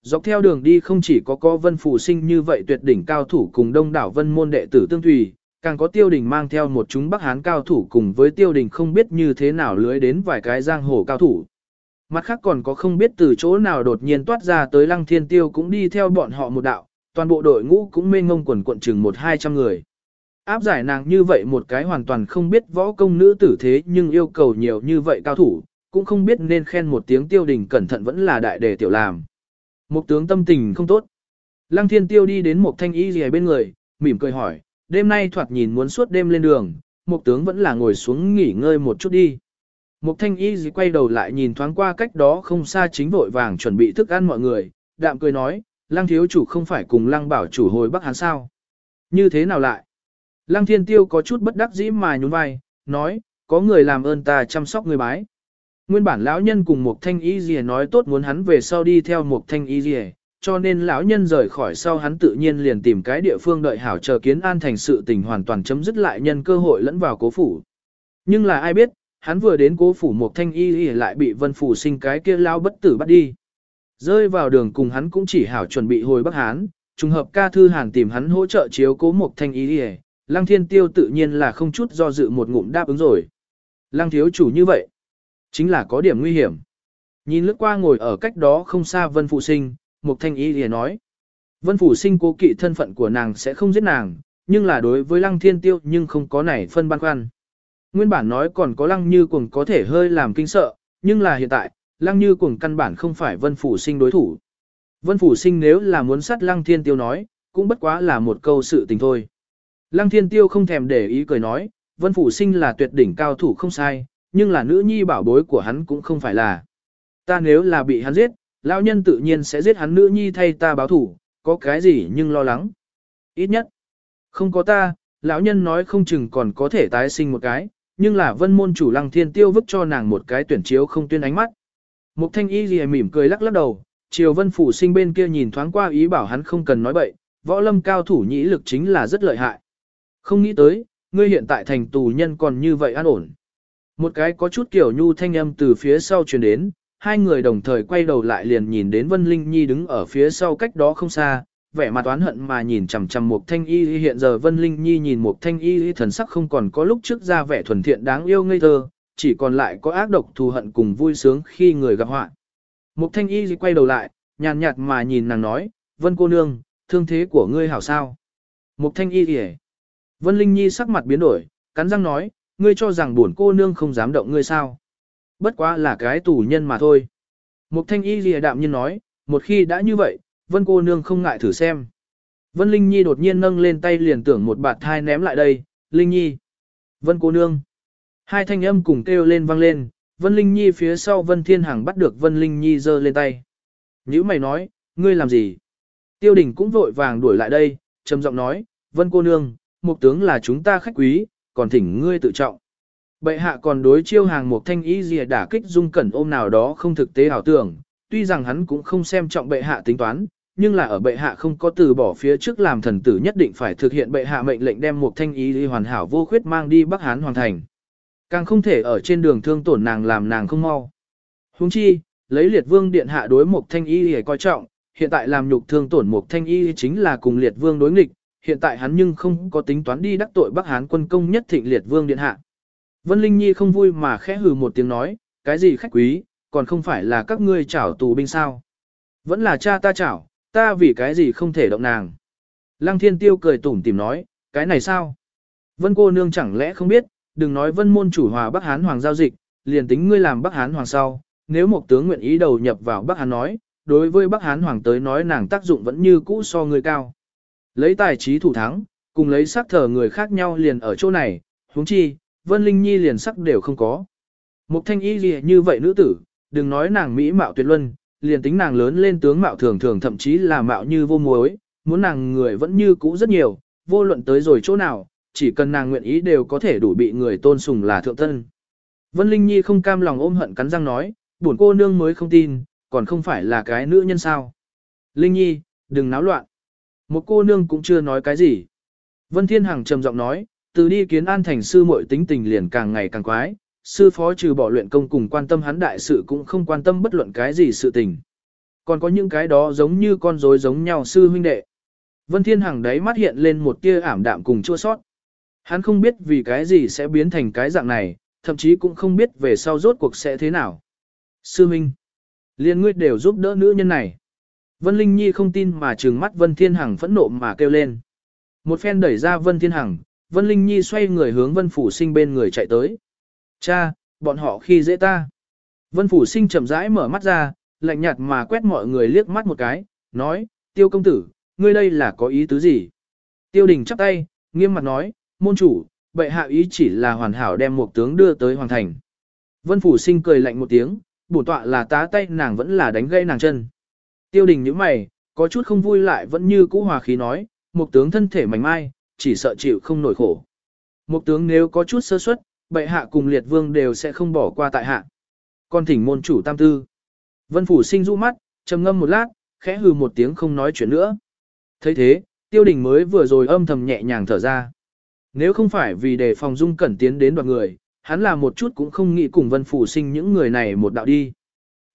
Dọc theo đường đi không chỉ có có vân phủ sinh như vậy tuyệt đỉnh cao thủ cùng đông đảo vân môn đệ tử tương thủy, càng có tiêu đình mang theo một chúng Bắc Hán cao thủ cùng với tiêu đình không biết như thế nào lưới đến vài cái giang hồ cao thủ. Mặt khác còn có không biết từ chỗ nào đột nhiên toát ra tới lăng thiên tiêu cũng đi theo bọn họ một đạo, toàn bộ đội ngũ cũng mênh ngông quần quận chừng một hai trăm người. Áp giải nàng như vậy một cái hoàn toàn không biết võ công nữ tử thế nhưng yêu cầu nhiều như vậy cao thủ, cũng không biết nên khen một tiếng tiêu đình cẩn thận vẫn là đại đề tiểu làm. Một tướng tâm tình không tốt. Lăng thiên tiêu đi đến một thanh y gì bên người, mỉm cười hỏi, đêm nay thoạt nhìn muốn suốt đêm lên đường, một tướng vẫn là ngồi xuống nghỉ ngơi một chút đi. Một thanh y gì quay đầu lại nhìn thoáng qua cách đó không xa chính vội vàng chuẩn bị thức ăn mọi người, đạm cười nói, lăng thiếu chủ không phải cùng lăng bảo chủ hồi Bắc Hán sao. Như thế nào lại? Lăng thiên tiêu có chút bất đắc dĩ mà nhún vai, nói, có người làm ơn ta chăm sóc người bái. Nguyên bản lão nhân cùng một thanh y gì nói tốt muốn hắn về sau đi theo một thanh y gì, cho nên lão nhân rời khỏi sau hắn tự nhiên liền tìm cái địa phương đợi hảo chờ kiến an thành sự tình hoàn toàn chấm dứt lại nhân cơ hội lẫn vào cố phủ. Nhưng là ai biết, hắn vừa đến cố phủ một thanh y y lại bị vân phủ sinh cái kia lao bất tử bắt đi. Rơi vào đường cùng hắn cũng chỉ hảo chuẩn bị hồi Bắc Hán, trùng hợp ca thư hàn tìm hắn hỗ trợ chiếu cố một thanh y y, lăng thiên tiêu tự nhiên là không chút do dự một ngụm đáp ứng rồi. Lăng thiếu chủ như vậy, chính là có điểm nguy hiểm. Nhìn lướt qua ngồi ở cách đó không xa vân phụ sinh, một thanh y liền nói. Vân phụ sinh cố kỵ thân phận của nàng sẽ không giết nàng, nhưng là đối với lăng thiên tiêu nhưng không có nảy phân băn khoăn. Nguyên bản nói còn có lăng như cuồng có thể hơi làm kinh sợ, nhưng là hiện tại, lăng như cuồng căn bản không phải vân phụ sinh đối thủ. Vân phủ sinh nếu là muốn sát lăng thiên tiêu nói, cũng bất quá là một câu sự tình thôi. Lăng thiên tiêu không thèm để ý cười nói, vân phủ sinh là tuyệt đỉnh cao thủ không sai, nhưng là nữ nhi bảo bối của hắn cũng không phải là. Ta nếu là bị hắn giết, lão nhân tự nhiên sẽ giết hắn nữ nhi thay ta báo thủ, có cái gì nhưng lo lắng. Ít nhất, không có ta, lão nhân nói không chừng còn có thể tái sinh một cái, nhưng là vân môn chủ lăng thiên tiêu vứt cho nàng một cái tuyển chiếu không tuyên ánh mắt. Mục thanh y gì mỉm cười lắc lắc đầu, triều vân phủ sinh bên kia nhìn thoáng qua ý bảo hắn không cần nói bậy, võ lâm cao thủ nhĩ lực chính là rất lợi hại. Không nghĩ tới, ngươi hiện tại thành tù nhân còn như vậy an ổn. Một cái có chút kiểu nhu thanh âm từ phía sau truyền đến, hai người đồng thời quay đầu lại liền nhìn đến Vân Linh Nhi đứng ở phía sau cách đó không xa, vẻ mặt oán hận mà nhìn chằm chằm Mục Thanh Y hiện giờ Vân Linh Nhi nhìn Mục Thanh Y thần sắc không còn có lúc trước ra vẻ thuần thiện đáng yêu ngây thơ, chỉ còn lại có ác độc thù hận cùng vui sướng khi người gặp họa. Mục Thanh Y quay đầu lại, nhàn nhạt mà nhìn nàng nói, Vân cô nương, thương thế của ngươi hảo sao? Mục Thanh Y. Vân Linh Nhi sắc mặt biến đổi, cắn răng nói, ngươi cho rằng buồn cô nương không dám động ngươi sao? Bất quá là cái tù nhân mà thôi. Mục Thanh Y lìa đạm nhiên nói, một khi đã như vậy, Vân cô nương không ngại thử xem. Vân Linh Nhi đột nhiên nâng lên tay liền tưởng một bạt thai ném lại đây, Linh Nhi. Vân cô nương. Hai thanh âm cùng kêu lên vang lên, Vân Linh Nhi phía sau Vân Thiên Hằng bắt được Vân Linh Nhi giơ lên tay. Nhữ mày nói, ngươi làm gì? Tiêu đình cũng vội vàng đuổi lại đây, trầm giọng nói, Vân cô nương, một tướng là chúng ta khách quý, còn thỉnh ngươi tự trọng. Bệ hạ còn đối chiêu hàng một thanh ý gì đả kích dung cẩn ôm nào đó không thực tế ảo tưởng, tuy rằng hắn cũng không xem trọng bệ hạ tính toán, nhưng là ở bệ hạ không có từ bỏ phía trước làm thần tử nhất định phải thực hiện bệ hạ mệnh lệnh đem một thanh ý hoàn hảo vô khuyết mang đi Bắc Hán hoàn thành. Càng không thể ở trên đường thương tổn nàng làm nàng không mau. Huống chi, lấy liệt vương điện hạ đối một thanh y để coi trọng, hiện tại làm nhục thương tổn một thanh y chính là cùng liệt vương đối nghịch, hiện tại hắn nhưng không có tính toán đi đắc tội Bắc Hán quân công nhất thịnh liệt vương điện hạ. Vân Linh Nhi không vui mà khẽ hừ một tiếng nói, cái gì khách quý, còn không phải là các ngươi chảo tù binh sao. Vẫn là cha ta chảo, ta vì cái gì không thể động nàng. Lăng thiên tiêu cười tủm tìm nói, cái này sao? Vân cô nương chẳng lẽ không biết, đừng nói vân môn chủ hòa Bắc Hán hoàng giao dịch, liền tính ngươi làm Bắc Hán hoàng sau, nếu một tướng nguyện ý đầu nhập vào Bắc Hán nói, đối với Bắc Hán hoàng tới nói nàng tác dụng vẫn như cũ so người cao. Lấy tài trí thủ thắng, cùng lấy sắc thờ người khác nhau liền ở chỗ này, huống chi, Vân Linh Nhi liền sắc đều không có. một thanh y gì như vậy nữ tử, đừng nói nàng mỹ mạo tuyệt luân, liền tính nàng lớn lên tướng mạo thường thường thậm chí là mạo như vô muối, muốn nàng người vẫn như cũ rất nhiều, vô luận tới rồi chỗ nào, chỉ cần nàng nguyện ý đều có thể đủ bị người tôn sùng là thượng thân. Vân Linh Nhi không cam lòng ôm hận cắn răng nói, buồn cô nương mới không tin, còn không phải là cái nữ nhân sao. Linh Nhi, đừng náo loạn. Một cô nương cũng chưa nói cái gì. Vân Thiên Hằng trầm giọng nói, từ đi kiến an thành sư muội tính tình liền càng ngày càng quái, sư phó trừ bỏ luyện công cùng quan tâm hắn đại sự cũng không quan tâm bất luận cái gì sự tình. Còn có những cái đó giống như con rối giống nhau sư huynh đệ. Vân Thiên Hằng đấy mắt hiện lên một tia ảm đạm cùng chua sót. Hắn không biết vì cái gì sẽ biến thành cái dạng này, thậm chí cũng không biết về sau rốt cuộc sẽ thế nào. Sư Minh, liên ngươi đều giúp đỡ nữ nhân này. Vân Linh Nhi không tin mà trừng mắt Vân Thiên Hằng phẫn nộ mà kêu lên. Một phen đẩy ra Vân Thiên Hằng, Vân Linh Nhi xoay người hướng Vân Phủ Sinh bên người chạy tới. Cha, bọn họ khi dễ ta. Vân Phủ Sinh chậm rãi mở mắt ra, lạnh nhạt mà quét mọi người liếc mắt một cái, nói, tiêu công tử, ngươi đây là có ý tứ gì? Tiêu đình chắp tay, nghiêm mặt nói, môn chủ, bệ hạ ý chỉ là hoàn hảo đem một tướng đưa tới hoàng thành. Vân Phủ Sinh cười lạnh một tiếng, bổ tọa là tá tay nàng vẫn là đánh gây nàng chân. Tiêu đình những mày, có chút không vui lại vẫn như cũ hòa khí nói, một tướng thân thể mảnh mai, chỉ sợ chịu không nổi khổ. Một tướng nếu có chút sơ suất, bệ hạ cùng liệt vương đều sẽ không bỏ qua tại hạ. Con thỉnh môn chủ tam tư. Vân Phủ Sinh rũ mắt, trầm ngâm một lát, khẽ hừ một tiếng không nói chuyện nữa. thấy thế, tiêu đình mới vừa rồi âm thầm nhẹ nhàng thở ra. Nếu không phải vì đề phòng dung cẩn tiến đến đoàn người, hắn là một chút cũng không nghĩ cùng Vân Phủ Sinh những người này một đạo đi.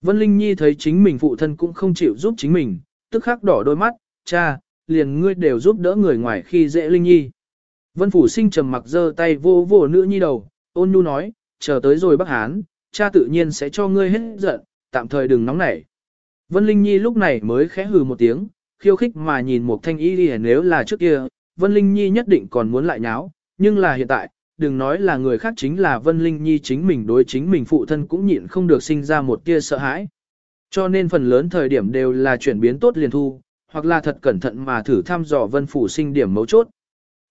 Vân Linh Nhi thấy chính mình phụ thân cũng không chịu giúp chính mình, tức khắc đỏ đôi mắt, cha, liền ngươi đều giúp đỡ người ngoài khi dễ Linh Nhi. Vân Phủ Sinh trầm mặc giơ tay vô vô nữ nhi đầu, ôn nhu nói, chờ tới rồi Bắc Hán, cha tự nhiên sẽ cho ngươi hết giận, tạm thời đừng nóng nảy. Vân Linh Nhi lúc này mới khẽ hừ một tiếng, khiêu khích mà nhìn một thanh y đi nếu là trước kia, Vân Linh Nhi nhất định còn muốn lại nháo, nhưng là hiện tại, đừng nói là người khác chính là Vân Linh Nhi chính mình đối chính mình phụ thân cũng nhịn không được sinh ra một tia sợ hãi. Cho nên phần lớn thời điểm đều là chuyển biến tốt liền thu, hoặc là thật cẩn thận mà thử thăm dò Vân Phủ Sinh điểm mấu chốt.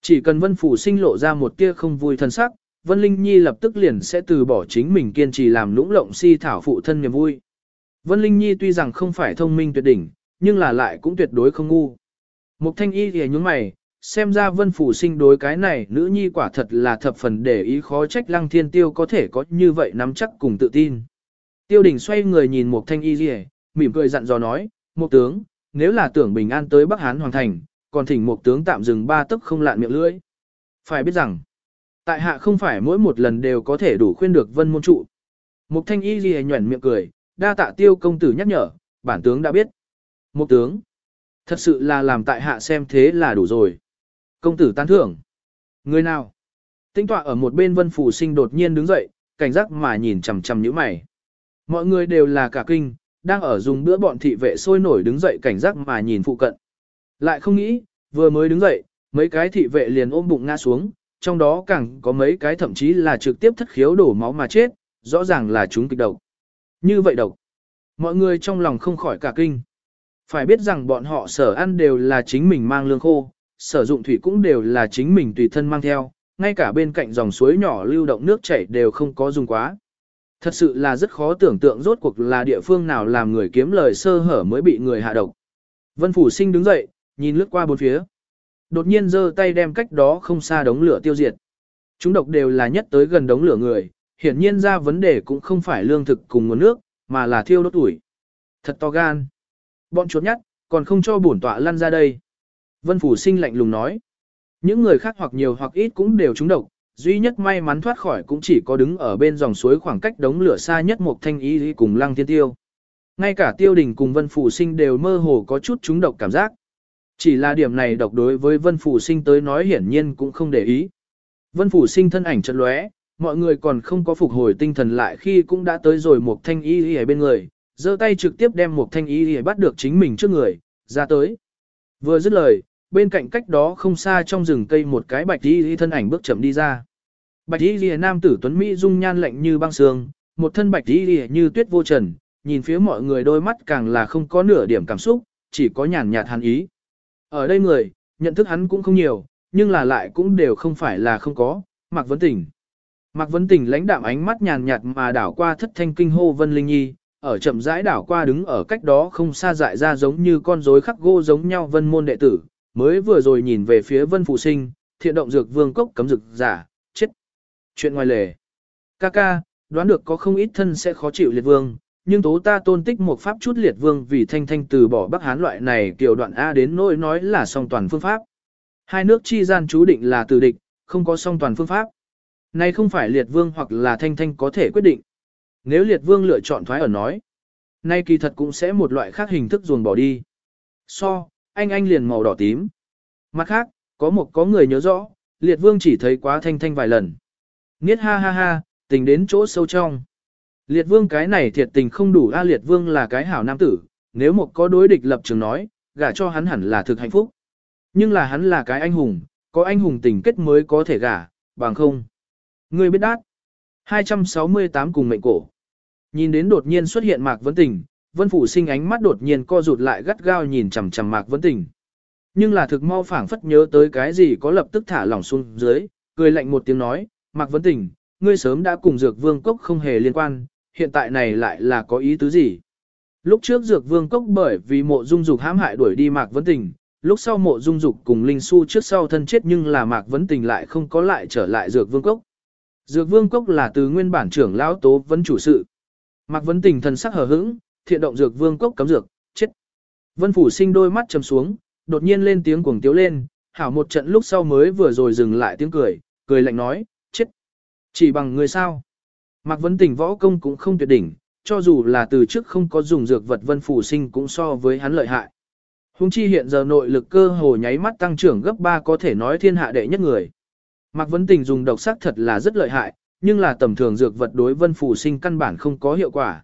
Chỉ cần Vân Phủ Sinh lộ ra một tia không vui thân sắc, Vân Linh Nhi lập tức liền sẽ từ bỏ chính mình kiên trì làm lũng lộng si thảo phụ thân niềm vui. Vân Linh Nhi tuy rằng không phải thông minh tuyệt đỉnh, nhưng là lại cũng tuyệt đối không ngu. Mục Thanh Y thì nhúng mày, xem ra Vân Phủ Sinh đối cái này nữ nhi quả thật là thập phần để ý khó trách Lăng Thiên Tiêu có thể có như vậy nắm chắc cùng tự tin. Tiêu Đình xoay người nhìn một Thanh Y Lìa, mỉm cười dặn dò nói, một tướng, nếu là tưởng bình an tới Bắc Hán Hoàng Thành, còn thỉnh một tướng tạm dừng ba tấc không lạn miệng lưỡi. Phải biết rằng, tại hạ không phải mỗi một lần đều có thể đủ khuyên được Vân Môn trụ. Mục Thanh Y Lìa nhuẩn miệng cười, đa tạ tiêu công tử nhắc nhở, bản tướng đã biết. Một tướng, thật sự là làm tại hạ xem thế là đủ rồi. Công tử tán thưởng. Người nào? Tinh tọa ở một bên vân phủ sinh đột nhiên đứng dậy, cảnh giác mà nhìn chằm chằm những mày. Mọi người đều là cả kinh, đang ở dùng bữa bọn thị vệ sôi nổi đứng dậy cảnh giác mà nhìn phụ cận. Lại không nghĩ, vừa mới đứng dậy, mấy cái thị vệ liền ôm bụng ngã xuống, trong đó càng có mấy cái thậm chí là trực tiếp thất khiếu đổ máu mà chết, rõ ràng là chúng kịch độc. Như vậy độc, mọi người trong lòng không khỏi cả kinh. Phải biết rằng bọn họ sở ăn đều là chính mình mang lương khô, sử dụng thủy cũng đều là chính mình tùy thân mang theo, ngay cả bên cạnh dòng suối nhỏ lưu động nước chảy đều không có dùng quá. Thật sự là rất khó tưởng tượng rốt cuộc là địa phương nào làm người kiếm lời sơ hở mới bị người hạ độc. Vân Phủ Sinh đứng dậy, nhìn lướt qua bốn phía. Đột nhiên giơ tay đem cách đó không xa đống lửa tiêu diệt. Chúng độc đều là nhất tới gần đống lửa người, hiển nhiên ra vấn đề cũng không phải lương thực cùng nguồn nước, mà là thiêu đốt tuổi. Thật to gan. Bọn chuột nhắt, còn không cho bổn tọa lăn ra đây. Vân Phủ Sinh lạnh lùng nói. Những người khác hoặc nhiều hoặc ít cũng đều trúng độc, duy nhất may mắn thoát khỏi cũng chỉ có đứng ở bên dòng suối khoảng cách đống lửa xa nhất một thanh ý cùng lăng thiên tiêu. Ngay cả tiêu đình cùng Vân Phủ Sinh đều mơ hồ có chút trúng độc cảm giác. Chỉ là điểm này độc đối với Vân Phủ Sinh tới nói hiển nhiên cũng không để ý. Vân Phủ Sinh thân ảnh chật lóe, mọi người còn không có phục hồi tinh thần lại khi cũng đã tới rồi một thanh y ở bên người, giơ tay trực tiếp đem một thanh y bắt được chính mình trước người, ra tới. Vừa dứt lời, bên cạnh cách đó không xa trong rừng cây một cái bạch y thân ảnh bước chậm đi ra. Bạch y nam tử tuấn Mỹ dung nhan lạnh như băng sương, một thân bạch y như tuyết vô trần, nhìn phía mọi người đôi mắt càng là không có nửa điểm cảm xúc, chỉ có nhàn nhạt hàn ý. Ở đây người, nhận thức hắn cũng không nhiều, nhưng là lại cũng đều không phải là không có, Mạc Vấn Tình. Mạc Vấn Tình lãnh đạm ánh mắt nhàn nhạt mà đảo qua thất thanh kinh hô Vân Linh Nhi, ở chậm rãi đảo qua đứng ở cách đó không xa dại ra giống như con rối khắc gỗ giống nhau vân môn đệ tử, mới vừa rồi nhìn về phía vân phụ sinh, thiện động dược vương cốc cấm dược giả, chết. Chuyện ngoài lề. Ca ca, đoán được có không ít thân sẽ khó chịu liệt vương, nhưng tố ta tôn tích một pháp chút liệt vương vì thanh thanh từ bỏ bắc hán loại này kiểu đoạn A đến nỗi nói là song toàn phương pháp. Hai nước chi gian chú định là từ địch, không có song toàn phương pháp. Này không phải liệt vương hoặc là thanh thanh có thể quyết định. Nếu liệt vương lựa chọn thoái ở nói, nay kỳ thật cũng sẽ một loại khác hình thức ruồn bỏ đi. So, anh anh liền màu đỏ tím. Mặt khác, có một có người nhớ rõ, liệt vương chỉ thấy quá thanh thanh vài lần. Nghiết ha ha ha, tình đến chỗ sâu trong. Liệt vương cái này thiệt tình không đủ a liệt vương là cái hảo nam tử, nếu một có đối địch lập trường nói, gả cho hắn hẳn là thực hạnh phúc. Nhưng là hắn là cái anh hùng, có anh hùng tình kết mới có thể gả, bằng không. Người biết đát. 268 cùng mệnh cổ. Nhìn đến đột nhiên xuất hiện Mạc Vấn Tình, Vân Phủ sinh ánh mắt đột nhiên co rụt lại gắt gao nhìn chằm chằm Mạc Vấn Tình. Nhưng là thực mau phảng phất nhớ tới cái gì có lập tức thả lỏng xuống dưới, cười lạnh một tiếng nói, Mạc Vấn Tình, ngươi sớm đã cùng Dược Vương Cốc không hề liên quan, hiện tại này lại là có ý tứ gì? Lúc trước Dược Vương Cốc bởi vì mộ dung dục hãm hại đuổi đi Mạc Vấn Tình, lúc sau mộ dung dục cùng Linh Su trước sau thân chết nhưng là Mạc Vấn Tình lại không có lại trở lại Dược Vương Cốc. Dược Vương Cốc là từ nguyên bản trưởng lão tố vấn chủ sự. Mạc Vấn Tình thần sắc hờ hững, thiện động dược vương cốc cấm dược, chết. Vân Phủ sinh đôi mắt trầm xuống, đột nhiên lên tiếng cuồng tiếu lên, hảo một trận lúc sau mới vừa rồi dừng lại tiếng cười, cười lạnh nói, chết. Chỉ bằng người sao? Mạc Vấn Tình võ công cũng không tuyệt đỉnh, cho dù là từ trước không có dùng dược vật Vân Phủ sinh cũng so với hắn lợi hại. Hùng chi hiện giờ nội lực cơ hồ nháy mắt tăng trưởng gấp 3 có thể nói thiên hạ đệ nhất người. Mạc Vấn Tình dùng độc sắc thật là rất lợi hại, nhưng là tầm thường dược vật đối vân phủ sinh căn bản không có hiệu quả.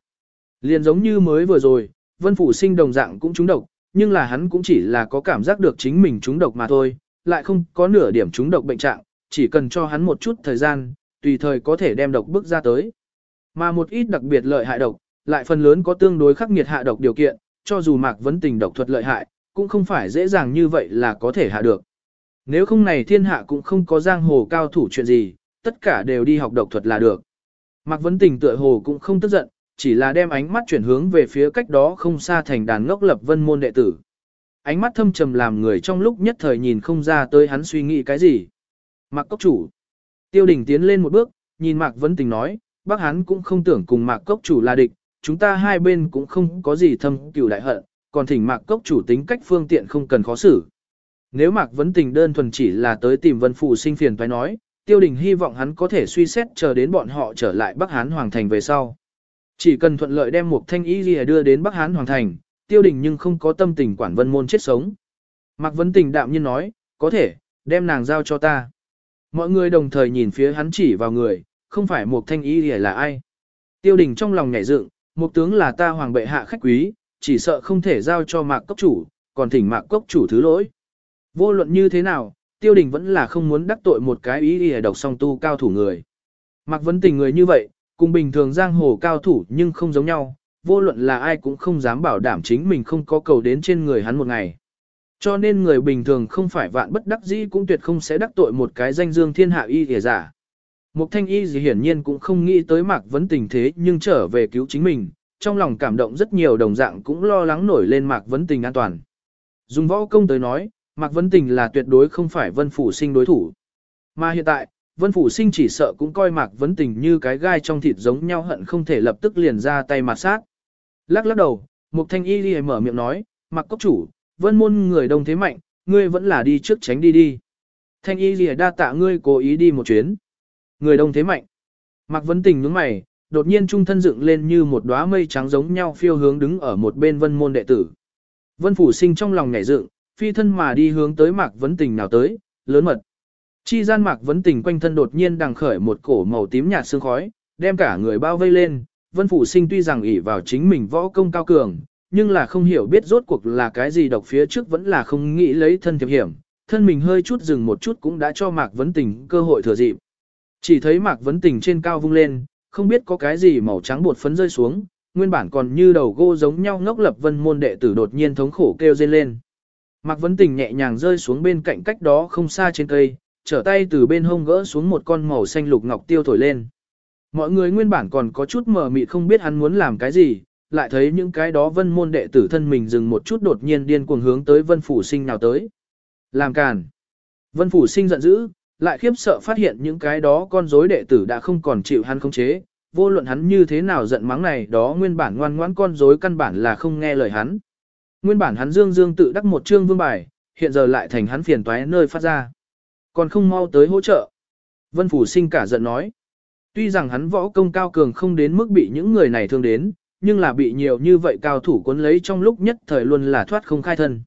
Liền giống như mới vừa rồi, vân phủ sinh đồng dạng cũng trúng độc, nhưng là hắn cũng chỉ là có cảm giác được chính mình trúng độc mà thôi, lại không có nửa điểm trúng độc bệnh trạng, chỉ cần cho hắn một chút thời gian, tùy thời có thể đem độc bước ra tới. Mà một ít đặc biệt lợi hại độc, lại phần lớn có tương đối khắc nghiệt hạ độc điều kiện, cho dù Mạc Vấn Tình độc thuật lợi hại, cũng không phải dễ dàng như vậy là có thể hạ được. Nếu không này thiên hạ cũng không có giang hồ cao thủ chuyện gì, tất cả đều đi học độc thuật là được. Mạc Vấn Tình tựa hồ cũng không tức giận, chỉ là đem ánh mắt chuyển hướng về phía cách đó không xa thành đàn ngốc lập vân môn đệ tử. Ánh mắt thâm trầm làm người trong lúc nhất thời nhìn không ra tới hắn suy nghĩ cái gì. Mạc Cốc Chủ. Tiêu đình tiến lên một bước, nhìn Mạc Vấn Tình nói, bác hắn cũng không tưởng cùng Mạc Cốc Chủ là địch, chúng ta hai bên cũng không có gì thâm cửu đại hận, còn thỉnh Mạc Cốc Chủ tính cách phương tiện không cần khó xử. Nếu Mạc Vấn Tình đơn thuần chỉ là tới tìm Vân Phụ sinh phiền phải nói, tiêu đình hy vọng hắn có thể suy xét chờ đến bọn họ trở lại Bắc Hán Hoàng Thành về sau. Chỉ cần thuận lợi đem một thanh y gì đưa đến Bắc Hán Hoàng Thành, tiêu đình nhưng không có tâm tình quản vân môn chết sống. Mạc Vấn Tình đạm nhiên nói, có thể, đem nàng giao cho ta. Mọi người đồng thời nhìn phía hắn chỉ vào người, không phải một thanh y gì là ai. Tiêu đình trong lòng nhảy dựng, một tướng là ta hoàng bệ hạ khách quý, chỉ sợ không thể giao cho mạc cốc chủ, còn thỉnh mạc cốc chủ thứ lỗi. Vô luận như thế nào, tiêu đình vẫn là không muốn đắc tội một cái ý ý độc song tu cao thủ người. Mạc vấn tình người như vậy, cùng bình thường giang hồ cao thủ nhưng không giống nhau, vô luận là ai cũng không dám bảo đảm chính mình không có cầu đến trên người hắn một ngày. Cho nên người bình thường không phải vạn bất đắc dĩ cũng tuyệt không sẽ đắc tội một cái danh dương thiên hạ y kìa giả. Mục thanh y gì hiển nhiên cũng không nghĩ tới mạc vấn tình thế nhưng trở về cứu chính mình, trong lòng cảm động rất nhiều đồng dạng cũng lo lắng nổi lên mạc vấn tình an toàn. Dùng võ công tới nói, mạc Vân tình là tuyệt đối không phải vân phủ sinh đối thủ. Mà hiện tại, vân phủ sinh chỉ sợ cũng coi mạc Vân tình như cái gai trong thịt giống nhau hận không thể lập tức liền ra tay mà sát. Lắc lắc đầu, mục thanh y đi mở miệng nói, mạc cốc chủ, vân môn người đông thế mạnh, ngươi vẫn là đi trước tránh đi đi. Thanh y lìa đa tạ ngươi cố ý đi một chuyến. Người đông thế mạnh. Mạc Vân Tình nhướng mày, đột nhiên trung thân dựng lên như một đóa mây trắng giống nhau phiêu hướng đứng ở một bên vân môn đệ tử. Vân Phủ Sinh trong lòng nhảy dựng, phi thân mà đi hướng tới Mạc Vấn Tình nào tới, lớn mật. Chi gian Mạc Vấn Tình quanh thân đột nhiên đằng khởi một cổ màu tím nhạt sương khói, đem cả người bao vây lên. Vân Phủ Sinh tuy rằng ỷ vào chính mình võ công cao cường, nhưng là không hiểu biết rốt cuộc là cái gì độc phía trước vẫn là không nghĩ lấy thân thiệp hiểm, thân mình hơi chút dừng một chút cũng đã cho Mạc Vấn Tình cơ hội thừa dịp. Chỉ thấy Mạc Vấn Tình trên cao vung lên, không biết có cái gì màu trắng bột phấn rơi xuống, nguyên bản còn như đầu gô giống nhau ngốc lập vân môn đệ tử đột nhiên thống khổ kêu dên lên. Mạc Vấn Tình nhẹ nhàng rơi xuống bên cạnh cách đó không xa trên cây, trở tay từ bên hông gỡ xuống một con màu xanh lục ngọc tiêu thổi lên. Mọi người nguyên bản còn có chút mờ mịt không biết hắn muốn làm cái gì, lại thấy những cái đó vân môn đệ tử thân mình dừng một chút đột nhiên điên cuồng hướng tới vân phủ sinh nào tới. Làm càn. Vân phủ sinh giận dữ, lại khiếp sợ phát hiện những cái đó con rối đệ tử đã không còn chịu hắn khống chế, vô luận hắn như thế nào giận mắng này đó nguyên bản ngoan ngoãn con rối căn bản là không nghe lời hắn. Nguyên bản hắn dương dương tự đắc một chương vương bài, hiện giờ lại thành hắn phiền toái nơi phát ra. Còn không mau tới hỗ trợ. Vân Phủ sinh cả giận nói. Tuy rằng hắn võ công cao cường không đến mức bị những người này thương đến, nhưng là bị nhiều như vậy cao thủ cuốn lấy trong lúc nhất thời luôn là thoát không khai thân.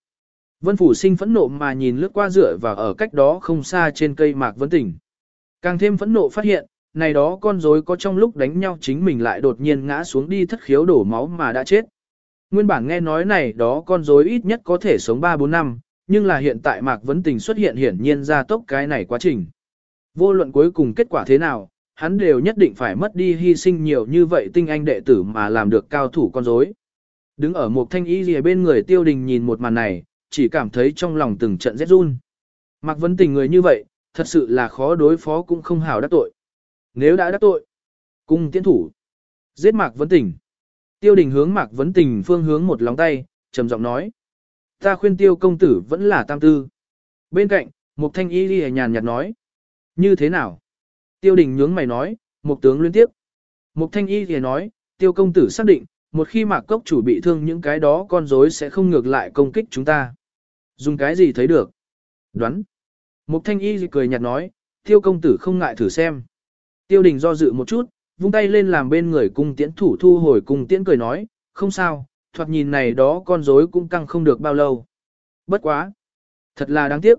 Vân Phủ sinh phẫn nộ mà nhìn lướt qua rửa và ở cách đó không xa trên cây mạc vấn tỉnh. Càng thêm phẫn nộ phát hiện, này đó con rối có trong lúc đánh nhau chính mình lại đột nhiên ngã xuống đi thất khiếu đổ máu mà đã chết. Nguyên bản nghe nói này đó con rối ít nhất có thể sống 3-4 năm, nhưng là hiện tại mạc vấn tình xuất hiện hiển nhiên ra tốc cái này quá trình. Vô luận cuối cùng kết quả thế nào, hắn đều nhất định phải mất đi hy sinh nhiều như vậy tinh anh đệ tử mà làm được cao thủ con rối. Đứng ở một thanh y gì bên người tiêu đình nhìn một màn này, chỉ cảm thấy trong lòng từng trận rét run. Mạc Vấn Tình người như vậy, thật sự là khó đối phó cũng không hào đắc tội. Nếu đã đắc tội, cung tiến thủ, giết Mạc Vấn Tình. Tiêu đình hướng Mạc Vấn Tình phương hướng một lòng tay, trầm giọng nói. Ta khuyên tiêu công tử vẫn là tam tư. Bên cạnh, một thanh y ghi nhàn nhạt nói. Như thế nào? Tiêu đình nhướng mày nói, một tướng liên tiếp. Một thanh y thì nói, tiêu công tử xác định, một khi mạc cốc chủ bị thương những cái đó con rối sẽ không ngược lại công kích chúng ta. Dùng cái gì thấy được? Đoán. Mục thanh y cười nhạt nói, tiêu công tử không ngại thử xem. Tiêu đình do dự một chút, vung tay lên làm bên người cung tiễn thủ thu hồi cung tiễn cười nói, không sao, thoạt nhìn này đó con rối cũng căng không được bao lâu. Bất quá. Thật là đáng tiếc.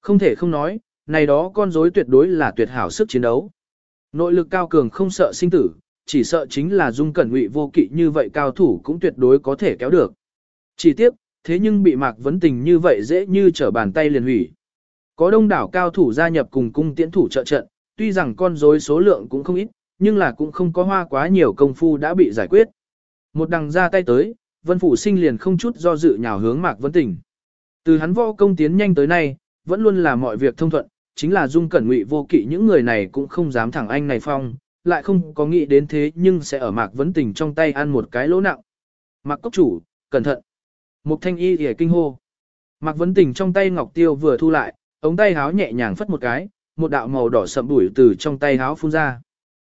Không thể không nói, này đó con rối tuyệt đối là tuyệt hảo sức chiến đấu. Nội lực cao cường không sợ sinh tử, chỉ sợ chính là dung cẩn ngụy vô kỵ như vậy cao thủ cũng tuyệt đối có thể kéo được. Chỉ tiếc, thế nhưng bị mạc vấn tình như vậy dễ như trở bàn tay liền hủy. Có đông đảo cao thủ gia nhập cùng cung tiễn thủ trợ trận, tuy rằng con rối số lượng cũng không ít, nhưng là cũng không có hoa quá nhiều công phu đã bị giải quyết. Một đằng ra tay tới, vân phủ sinh liền không chút do dự nhào hướng mạc Vân tình. Từ hắn võ công tiến nhanh tới nay, vẫn luôn là mọi việc thông thuận, chính là dung cẩn ngụy vô kỵ những người này cũng không dám thẳng anh này phong, lại không có nghĩ đến thế nhưng sẽ ở mạc Vân tình trong tay ăn một cái lỗ nặng. Mạc cốc chủ, cẩn thận. Mục thanh y hề kinh hô. Mạc Vân tình trong tay ngọc tiêu vừa thu lại, ống tay háo nhẹ nhàng phất một cái, một đạo màu đỏ sậm đuổi từ trong tay háo phun ra.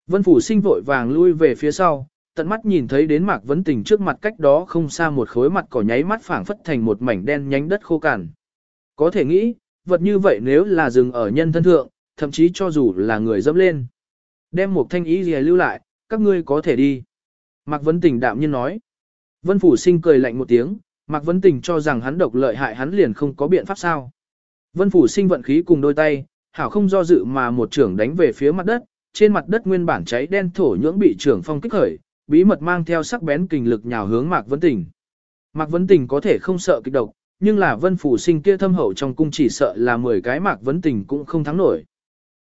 Vân phủ sinh vội vàng lui về phía sau, tận mắt nhìn thấy đến mạc vấn tình trước mặt cách đó không xa một khối mặt cỏ nháy mắt phảng phất thành một mảnh đen nhánh đất khô cằn. Có thể nghĩ, vật như vậy nếu là dừng ở nhân thân thượng, thậm chí cho dù là người dẫm lên. Đem một thanh ý gì lưu lại, các ngươi có thể đi. Mạc Vấn Tình đạm nhiên nói. Vân Phủ Sinh cười lạnh một tiếng, Mạc Vấn Tình cho rằng hắn độc lợi hại hắn liền không có biện pháp sao. Vân Phủ Sinh vận khí cùng đôi tay, hảo không do dự mà một trưởng đánh về phía mặt đất, trên mặt đất nguyên bản cháy đen thổ nhưỡng bị trưởng phong kích khởi, bí mật mang theo sắc bén kình lực nhào hướng Mạc Vấn Tình. Mạc Vấn Tình có thể không sợ kịch độc, nhưng là Vân Phủ Sinh kia thâm hậu trong cung chỉ sợ là 10 cái Mạc Vấn Tình cũng không thắng nổi.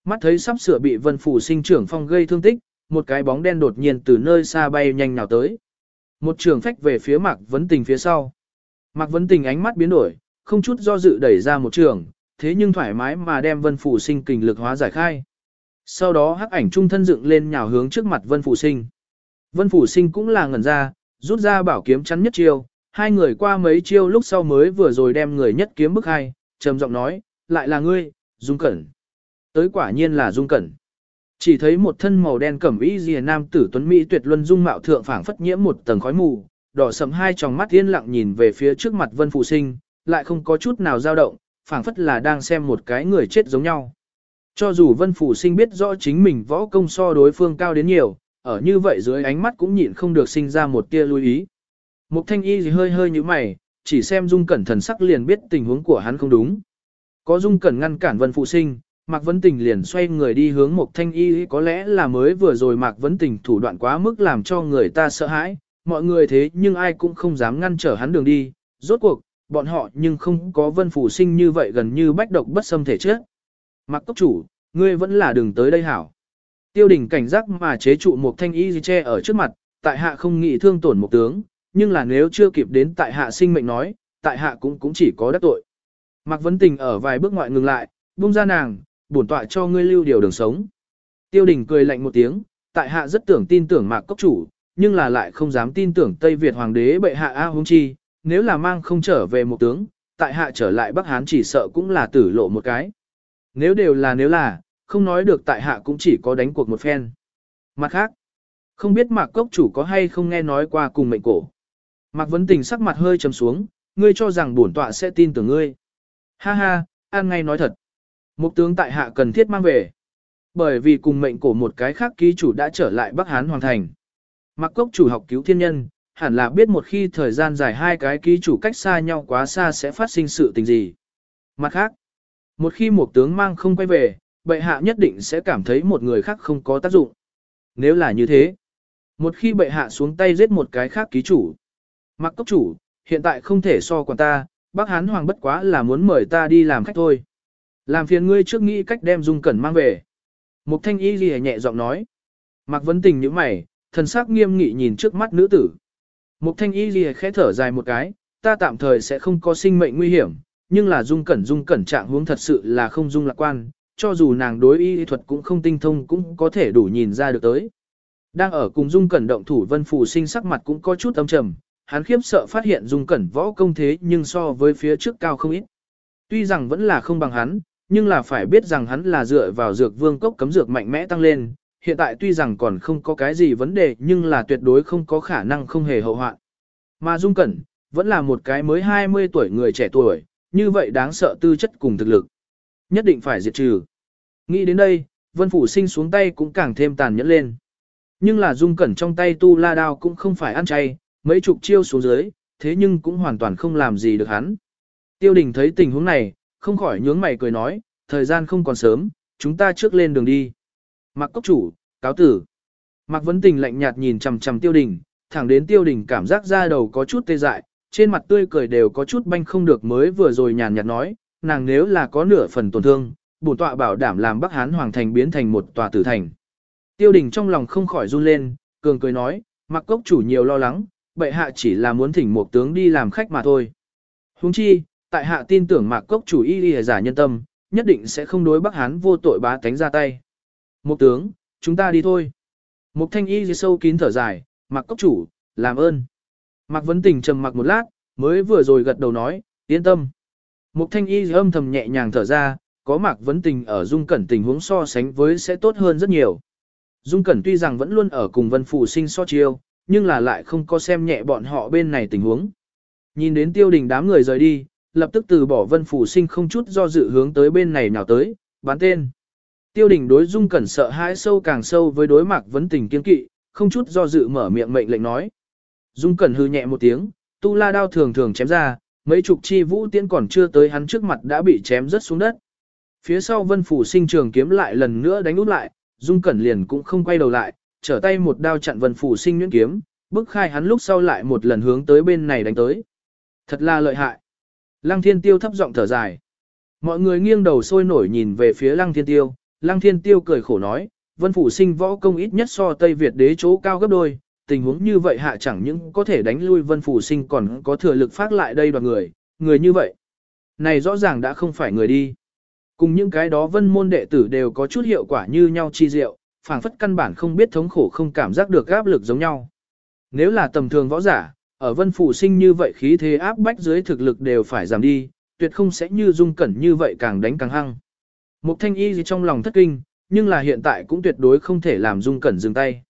Mắt thấy sắp sửa bị Vân Phủ Sinh trưởng phong gây thương tích, một cái bóng đen đột nhiên từ nơi xa bay nhanh nào tới. Một trường phách về phía Mạc Vấn Tình phía sau. Mạc Vấn Tình ánh mắt biến đổi, không chút do dự đẩy ra một trường, thế nhưng thoải mái mà đem Vân Phủ Sinh kình lực hóa giải khai. Sau đó hắc ảnh trung thân dựng lên nhào hướng trước mặt Vân Phủ Sinh. Vân Phủ Sinh cũng là ngẩn ra, rút ra bảo kiếm chắn nhất chiêu, hai người qua mấy chiêu lúc sau mới vừa rồi đem người nhất kiếm bức hai, trầm giọng nói, lại là ngươi, Dung Cẩn. Tới quả nhiên là Dung Cẩn. Chỉ thấy một thân màu đen cẩm y rìa nam tử tuấn mỹ tuyệt luân dung mạo thượng phảng phất nhiễm một tầng khói mù, đỏ sầm hai tròng mắt yên lặng nhìn về phía trước mặt Vân Phụ Sinh, lại không có chút nào dao động, phảng phất là đang xem một cái người chết giống nhau. Cho dù Vân Phủ Sinh biết rõ chính mình võ công so đối phương cao đến nhiều, ở như vậy dưới ánh mắt cũng nhịn không được sinh ra một tia lưu ý. Mục thanh y thì hơi hơi như mày, chỉ xem dung cẩn thần sắc liền biết tình huống của hắn không đúng. Có dung cẩn ngăn cản Vân Phụ Sinh, Mạc Vấn Tình liền xoay người đi hướng Mục Thanh Y có lẽ là mới vừa rồi Mạc Vấn Tình thủ đoạn quá mức làm cho người ta sợ hãi, mọi người thế nhưng ai cũng không dám ngăn trở hắn đường đi, rốt cuộc, bọn họ nhưng không có vân phủ sinh như vậy gần như bách độc bất xâm thể chết. Mạc Cốc Chủ, ngươi vẫn là đường tới đây hảo. Tiêu đình cảnh giác mà chế trụ một Thanh Y che ở trước mặt, tại hạ không nghĩ thương tổn một tướng, nhưng là nếu chưa kịp đến tại hạ sinh mệnh nói, tại hạ cũng cũng chỉ có đắc tội. Mạc Vấn Tình ở vài bước ngoại ngừng lại, buông ra nàng, bổn tọa cho ngươi lưu điều đường sống. Tiêu đình cười lạnh một tiếng, tại hạ rất tưởng tin tưởng mạc cốc chủ, nhưng là lại không dám tin tưởng Tây Việt hoàng đế bệ hạ A Hung Chi, nếu là mang không trở về một tướng, tại hạ trở lại Bắc Hán chỉ sợ cũng là tử lộ một cái. Nếu đều là nếu là, không nói được tại hạ cũng chỉ có đánh cuộc một phen. Mặt khác, không biết mạc cốc chủ có hay không nghe nói qua cùng mệnh cổ. Mạc Vấn Tình sắc mặt hơi trầm xuống, ngươi cho rằng bổn tọa sẽ tin tưởng ngươi. Ha ha, an ngay nói thật. Mục tướng tại hạ cần thiết mang về. Bởi vì cùng mệnh cổ một cái khác ký chủ đã trở lại Bắc Hán Hoàng Thành. mạc cốc chủ học cứu thiên nhân, hẳn là biết một khi thời gian dài hai cái ký chủ cách xa nhau quá xa sẽ phát sinh sự tình gì. Mặt khác, một khi một tướng mang không quay về, bệ hạ nhất định sẽ cảm thấy một người khác không có tác dụng. Nếu là như thế, một khi bệ hạ xuống tay giết một cái khác ký chủ, mặc cốc chủ, hiện tại không thể so quản ta, Bắc Hán Hoàng bất quá là muốn mời ta đi làm khách thôi. Làm phiền ngươi trước nghĩ cách đem Dung Cẩn mang về. Mục thanh y ghi nhẹ giọng nói. Mạc Vấn Tình như mày, thần sắc nghiêm nghị nhìn trước mắt nữ tử. Mục thanh y ghi khẽ thở dài một cái, ta tạm thời sẽ không có sinh mệnh nguy hiểm, nhưng là Dung Cẩn Dung Cẩn trạng huống thật sự là không dung lạc quan, cho dù nàng đối y thuật cũng không tinh thông cũng có thể đủ nhìn ra được tới. Đang ở cùng Dung Cẩn động thủ Vân Phù sinh sắc mặt cũng có chút âm trầm, hắn khiếp sợ phát hiện Dung Cẩn võ công thế nhưng so với phía trước cao không ít. Tuy rằng vẫn là không bằng hắn, nhưng là phải biết rằng hắn là dựa vào dược vương cốc cấm dược mạnh mẽ tăng lên, hiện tại tuy rằng còn không có cái gì vấn đề nhưng là tuyệt đối không có khả năng không hề hậu hoạn. Mà Dung Cẩn, vẫn là một cái mới 20 tuổi người trẻ tuổi, như vậy đáng sợ tư chất cùng thực lực. Nhất định phải diệt trừ. Nghĩ đến đây, Vân Phủ sinh xuống tay cũng càng thêm tàn nhẫn lên. Nhưng là Dung Cẩn trong tay tu la đao cũng không phải ăn chay, mấy chục chiêu xuống dưới, thế nhưng cũng hoàn toàn không làm gì được hắn. Tiêu đình thấy tình huống này, không khỏi nhướng mày cười nói, thời gian không còn sớm, chúng ta trước lên đường đi. Mạc cốc chủ, cáo tử. Mạc vấn tình lạnh nhạt nhìn chằm chằm tiêu đình, thẳng đến tiêu đình cảm giác ra đầu có chút tê dại, trên mặt tươi cười đều có chút banh không được mới vừa rồi nhàn nhạt nói, nàng nếu là có nửa phần tổn thương, bổn tọa bảo đảm làm Bắc Hán Hoàng Thành biến thành một tòa tử thành. Tiêu đình trong lòng không khỏi run lên, cường cười nói, Mạc cốc chủ nhiều lo lắng, bệ hạ chỉ là muốn thỉnh một tướng đi làm khách mà thôi. Huống chi, tại hạ tin tưởng mạc cốc chủ y y giả nhân tâm, nhất định sẽ không đối Bắc Hán vô tội bá tánh ra tay. Một tướng, chúng ta đi thôi. Một thanh y sâu kín thở dài, mạc cốc chủ, làm ơn. Mạc vấn tình trầm mặc một lát, mới vừa rồi gật đầu nói, yên tâm. Một thanh y âm thầm nhẹ nhàng thở ra, có mạc vấn tình ở dung cẩn tình huống so sánh với sẽ tốt hơn rất nhiều. Dung cẩn tuy rằng vẫn luôn ở cùng vân phủ sinh so chiêu, nhưng là lại không có xem nhẹ bọn họ bên này tình huống. Nhìn đến tiêu đình đám người rời đi, lập tức từ bỏ vân phủ sinh không chút do dự hướng tới bên này nào tới, bán tên. Tiêu đình đối dung cẩn sợ hãi sâu càng sâu với đối mạc vấn tình kiên kỵ, không chút do dự mở miệng mệnh lệnh nói. Dung Cẩn hư nhẹ một tiếng, tu la đao thường thường chém ra, mấy chục chi vũ tiễn còn chưa tới hắn trước mặt đã bị chém rớt xuống đất. Phía sau vân phủ sinh trường kiếm lại lần nữa đánh út lại, Dung Cẩn liền cũng không quay đầu lại, trở tay một đao chặn vân phủ sinh nhuyễn kiếm, bức khai hắn lúc sau lại một lần hướng tới bên này đánh tới. Thật là lợi hại. Lăng thiên tiêu thấp giọng thở dài. Mọi người nghiêng đầu sôi nổi nhìn về phía lăng thiên tiêu, lăng thiên tiêu cười khổ nói, vân phủ sinh võ công ít nhất so Tây Việt đế chỗ cao gấp đôi, tình huống như vậy hạ chẳng những có thể đánh lui vân phủ sinh còn có thừa lực phát lại đây đoàn người, người như vậy. Này rõ ràng đã không phải người đi. Cùng những cái đó vân môn đệ tử đều có chút hiệu quả như nhau chi diệu, phảng phất căn bản không biết thống khổ không cảm giác được áp lực giống nhau. Nếu là tầm thường võ giả, ở vân phủ sinh như vậy khí thế áp bách dưới thực lực đều phải giảm đi, tuyệt không sẽ như dung cẩn như vậy càng đánh càng hăng. Mục thanh y gì trong lòng thất kinh, nhưng là hiện tại cũng tuyệt đối không thể làm dung cẩn dừng tay.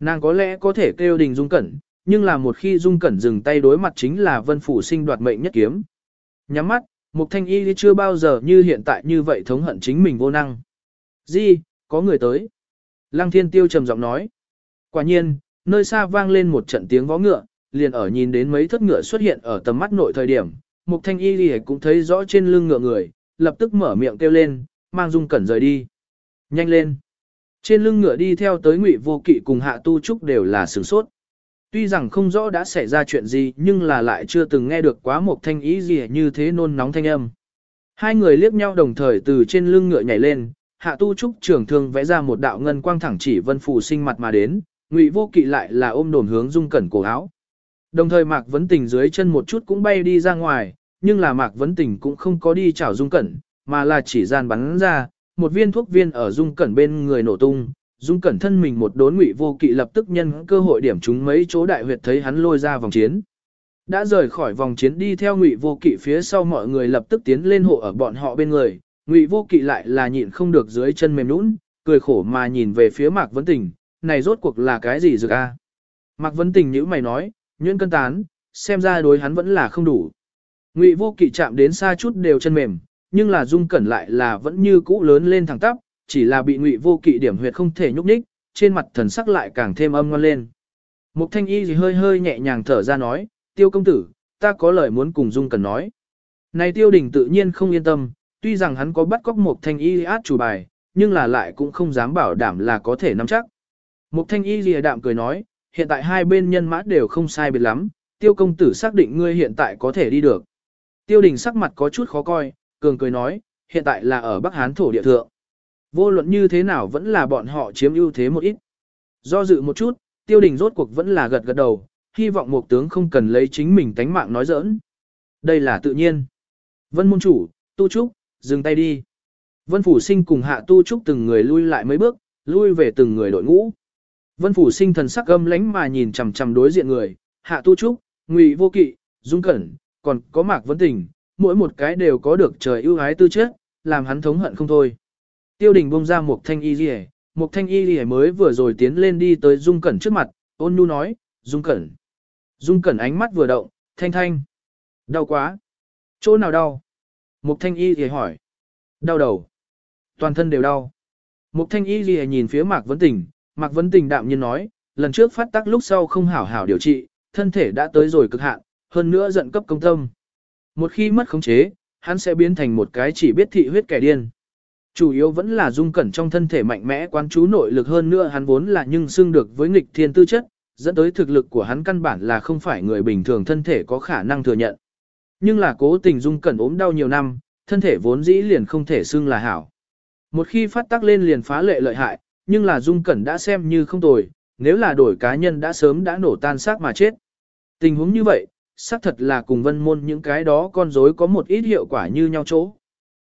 Nàng có lẽ có thể kêu đình dung cẩn, nhưng là một khi dung cẩn dừng tay đối mặt chính là vân phủ sinh đoạt mệnh nhất kiếm. Nhắm mắt, mục thanh y chưa bao giờ như hiện tại như vậy thống hận chính mình vô năng. Di, có người tới. Lăng thiên tiêu trầm giọng nói. Quả nhiên, nơi xa vang lên một trận tiếng vó ngựa, liền ở nhìn đến mấy thất ngựa xuất hiện ở tầm mắt nội thời điểm, Mục Thanh Y Lì cũng thấy rõ trên lưng ngựa người, lập tức mở miệng kêu lên, mang Dung Cẩn rời đi. Nhanh lên. Trên lưng ngựa đi theo tới Ngụy Vô Kỵ cùng Hạ Tu Trúc đều là sửng sốt. Tuy rằng không rõ đã xảy ra chuyện gì nhưng là lại chưa từng nghe được quá một Thanh ý gì như thế nôn nóng thanh âm. Hai người liếc nhau đồng thời từ trên lưng ngựa nhảy lên, Hạ Tu Trúc trưởng thương vẽ ra một đạo ngân quang thẳng chỉ Vân Phù sinh mặt mà đến, Ngụy Vô Kỵ lại là ôm đồn hướng Dung Cẩn cổ áo. Đồng thời Mạc Vấn Tình dưới chân một chút cũng bay đi ra ngoài, nhưng là Mạc Vấn Tình cũng không có đi chảo Dung Cẩn, mà là chỉ gian bắn ra, một viên thuốc viên ở Dung Cẩn bên người nổ tung. Dung Cẩn thân mình một đốn ngụy vô kỵ lập tức nhân cơ hội điểm chúng mấy chỗ đại huyệt thấy hắn lôi ra vòng chiến. Đã rời khỏi vòng chiến đi theo ngụy vô kỵ phía sau mọi người lập tức tiến lên hộ ở bọn họ bên người, ngụy vô kỵ lại là nhịn không được dưới chân mềm nũng, cười khổ mà nhìn về phía Mạc Vấn Tình, này rốt cuộc là cái gì dược a? Mạc Vấn Tình nhíu mày nói, nhuyễn cân tán, xem ra đối hắn vẫn là không đủ. Ngụy vô kỵ chạm đến xa chút đều chân mềm, nhưng là dung cẩn lại là vẫn như cũ lớn lên thẳng tắp, chỉ là bị ngụy vô kỵ điểm huyệt không thể nhúc nhích, trên mặt thần sắc lại càng thêm âm ngoan lên. Mục thanh y gì hơi hơi nhẹ nhàng thở ra nói, tiêu công tử, ta có lời muốn cùng dung cẩn nói. Này tiêu đình tự nhiên không yên tâm, tuy rằng hắn có bắt cóc một thanh y át chủ bài, nhưng là lại cũng không dám bảo đảm là có thể nắm chắc. Mục thanh y gì đạm cười nói, hiện tại hai bên nhân mã đều không sai biệt lắm, tiêu công tử xác định ngươi hiện tại có thể đi được. Tiêu đình sắc mặt có chút khó coi, cường cười nói, hiện tại là ở Bắc Hán thổ địa thượng. Vô luận như thế nào vẫn là bọn họ chiếm ưu thế một ít. Do dự một chút, tiêu đình rốt cuộc vẫn là gật gật đầu, hy vọng một tướng không cần lấy chính mình tánh mạng nói giỡn. Đây là tự nhiên. Vân môn chủ, tu trúc, dừng tay đi. Vân phủ sinh cùng hạ tu trúc từng người lui lại mấy bước, lui về từng người đội ngũ. Vân phủ sinh thần sắc âm lánh mà nhìn chằm chằm đối diện người, hạ tu trúc, ngụy vô kỵ, dung cẩn, còn có mạc vấn tình, mỗi một cái đều có được trời ưu ái tư chất, làm hắn thống hận không thôi. Tiêu đình bông ra một thanh y rìa, một thanh y rìa mới vừa rồi tiến lên đi tới dung cẩn trước mặt, ôn nhu nói, dung cẩn. Dung cẩn ánh mắt vừa động, thanh thanh. Đau quá. Chỗ nào đau? Mục thanh y rìa hỏi. Đau đầu. Toàn thân đều đau. Mục thanh y rìa nhìn phía mạc vấn tình, Mạc Vấn Tình đạm nhiên nói, lần trước phát tác lúc sau không hảo hảo điều trị, thân thể đã tới rồi cực hạn, hơn nữa giận cấp công tâm. Một khi mất khống chế, hắn sẽ biến thành một cái chỉ biết thị huyết kẻ điên. Chủ yếu vẫn là dung cẩn trong thân thể mạnh mẽ quán chú nội lực hơn nữa hắn vốn là nhưng xưng được với nghịch thiên tư chất, dẫn tới thực lực của hắn căn bản là không phải người bình thường thân thể có khả năng thừa nhận. Nhưng là cố tình dung cẩn ốm đau nhiều năm, thân thể vốn dĩ liền không thể xưng là hảo. Một khi phát tác lên liền phá lệ lợi hại, nhưng là Dung Cẩn đã xem như không tồi, nếu là đổi cá nhân đã sớm đã nổ tan xác mà chết. Tình huống như vậy, xác thật là cùng vân môn những cái đó con rối có một ít hiệu quả như nhau chỗ.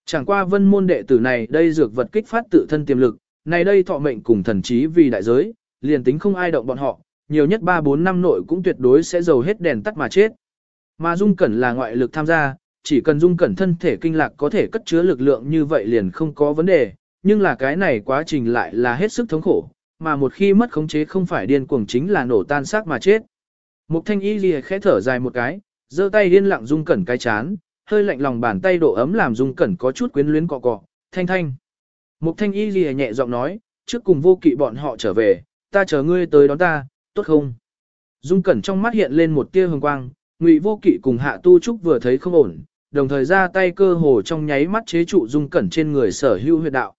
Chẳng qua vân môn đệ tử này đây dược vật kích phát tự thân tiềm lực, này đây thọ mệnh cùng thần trí vì đại giới, liền tính không ai động bọn họ, nhiều nhất 3-4 năm nội cũng tuyệt đối sẽ dầu hết đèn tắt mà chết. Mà Dung Cẩn là ngoại lực tham gia, chỉ cần Dung Cẩn thân thể kinh lạc có thể cất chứa lực lượng như vậy liền không có vấn đề, nhưng là cái này quá trình lại là hết sức thống khổ, mà một khi mất khống chế không phải điên cuồng chính là nổ tan xác mà chết. Mục thanh y lìa khẽ thở dài một cái, giơ tay điên lặng dung cẩn cái chán, hơi lạnh lòng bàn tay độ ấm làm dung cẩn có chút quyến luyến cọ cọ, thanh thanh. Mục thanh y lìa nhẹ giọng nói, trước cùng vô kỵ bọn họ trở về, ta chờ ngươi tới đón ta, tốt không? Dung Cẩn trong mắt hiện lên một tia hồng quang, Ngụy Vô Kỵ cùng Hạ Tu Trúc vừa thấy không ổn, đồng thời ra tay cơ hồ trong nháy mắt chế trụ Dung Cẩn trên người sở hữu huyệt đạo.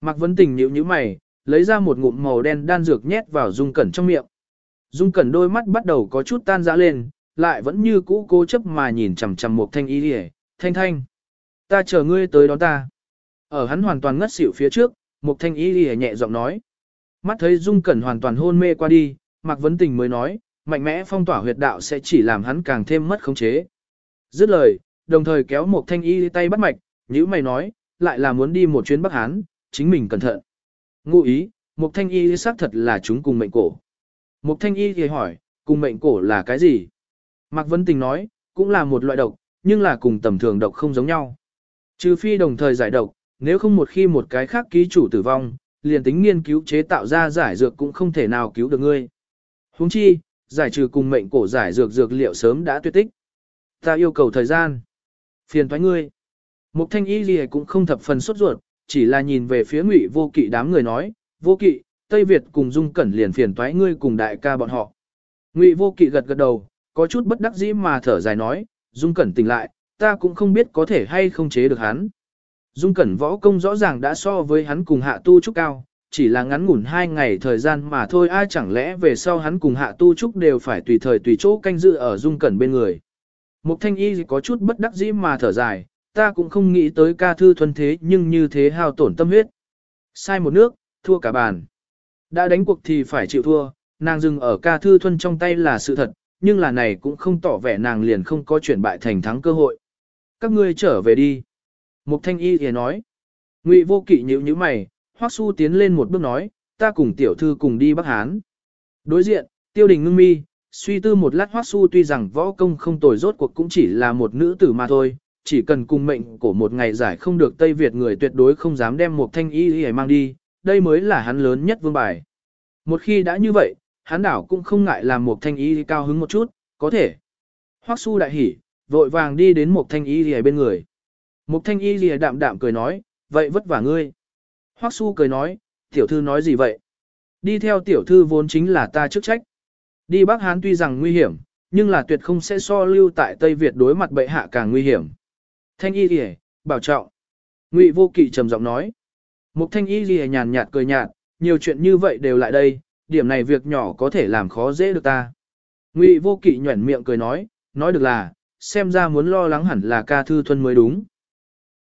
Mạc Vấn Tình nhíu nhíu mày, lấy ra một ngụm màu đen đan dược nhét vào Dung Cẩn trong miệng. Dung Cẩn đôi mắt bắt đầu có chút tan rã lên, lại vẫn như cũ cố chấp mà nhìn chằm chằm Mục thanh y đi thanh thanh. Ta chờ ngươi tới đón ta. Ở hắn hoàn toàn ngất xỉu phía trước, Mục thanh y đi nhẹ giọng nói. Mắt thấy Dung Cẩn hoàn toàn hôn mê qua đi, Mạc Vấn Tình mới nói, mạnh mẽ phong tỏa huyệt đạo sẽ chỉ làm hắn càng thêm mất khống chế. Dứt lời, đồng thời kéo Mục thanh y tay bắt mạch, nhíu mày nói, lại là muốn đi một chuyến Bắc Hán, chính mình cẩn thận. Ngụ ý, Mục thanh y xác thật là chúng cùng mệnh cổ. Một thanh y thì hỏi, cùng mệnh cổ là cái gì? Mạc Vân Tình nói, cũng là một loại độc, nhưng là cùng tầm thường độc không giống nhau. Trừ phi đồng thời giải độc, nếu không một khi một cái khác ký chủ tử vong, liền tính nghiên cứu chế tạo ra giải dược cũng không thể nào cứu được ngươi. Huống chi, giải trừ cùng mệnh cổ giải dược dược liệu sớm đã tuyệt tích. Ta yêu cầu thời gian. Phiền thoái ngươi. Mục thanh y gì cũng không thập phần sốt ruột, chỉ là nhìn về phía ngụy vô kỵ đám người nói, vô kỵ, Tây Việt cùng Dung Cẩn liền phiền toái ngươi cùng đại ca bọn họ. Ngụy vô kỵ gật gật đầu, có chút bất đắc dĩ mà thở dài nói, Dung Cẩn tỉnh lại, ta cũng không biết có thể hay không chế được hắn. Dung Cẩn võ công rõ ràng đã so với hắn cùng hạ tu trúc cao, chỉ là ngắn ngủn hai ngày thời gian mà thôi ai chẳng lẽ về sau hắn cùng hạ tu trúc đều phải tùy thời tùy chỗ canh dự ở Dung Cẩn bên người. Mục thanh y có chút bất đắc dĩ mà thở dài, ta cũng không nghĩ tới ca thư thuần thế nhưng như thế hao tổn tâm huyết. Sai một nước, thua cả bàn. Đã đánh cuộc thì phải chịu thua, nàng dừng ở ca thư thuân trong tay là sự thật, nhưng là này cũng không tỏ vẻ nàng liền không có chuyển bại thành thắng cơ hội. Các ngươi trở về đi. Mục thanh y thì nói. Ngụy vô kỵ nhíu nhíu mày, hoắc su tiến lên một bước nói, ta cùng tiểu thư cùng đi Bắc Hán. Đối diện, tiêu đình ngưng mi, suy tư một lát hoắc su tuy rằng võ công không tồi rốt cuộc cũng chỉ là một nữ tử mà thôi, chỉ cần cùng mệnh của một ngày giải không được Tây Việt người tuyệt đối không dám đem một thanh y y mang đi, đây mới là hắn lớn nhất vương bài. Một khi đã như vậy, hắn đảo cũng không ngại làm một thanh y cao hứng một chút, có thể. Hoắc su đại hỉ, vội vàng đi đến một thanh y lìa bên người. Một thanh y lìa đạm đạm cười nói, vậy vất vả ngươi. Hoắc su cười nói, tiểu thư nói gì vậy? Đi theo tiểu thư vốn chính là ta chức trách. Đi Bắc Hán tuy rằng nguy hiểm, nhưng là tuyệt không sẽ so lưu tại Tây Việt đối mặt bệ hạ càng nguy hiểm. Thanh y lìa, bảo trọng. Ngụy vô kỵ trầm giọng nói. Mục thanh y lìa nhàn nhạt cười nhạt, nhiều chuyện như vậy đều lại đây, điểm này việc nhỏ có thể làm khó dễ được ta. Ngụy vô kỵ nhuẩn miệng cười nói, nói được là, xem ra muốn lo lắng hẳn là ca thư thuần mới đúng.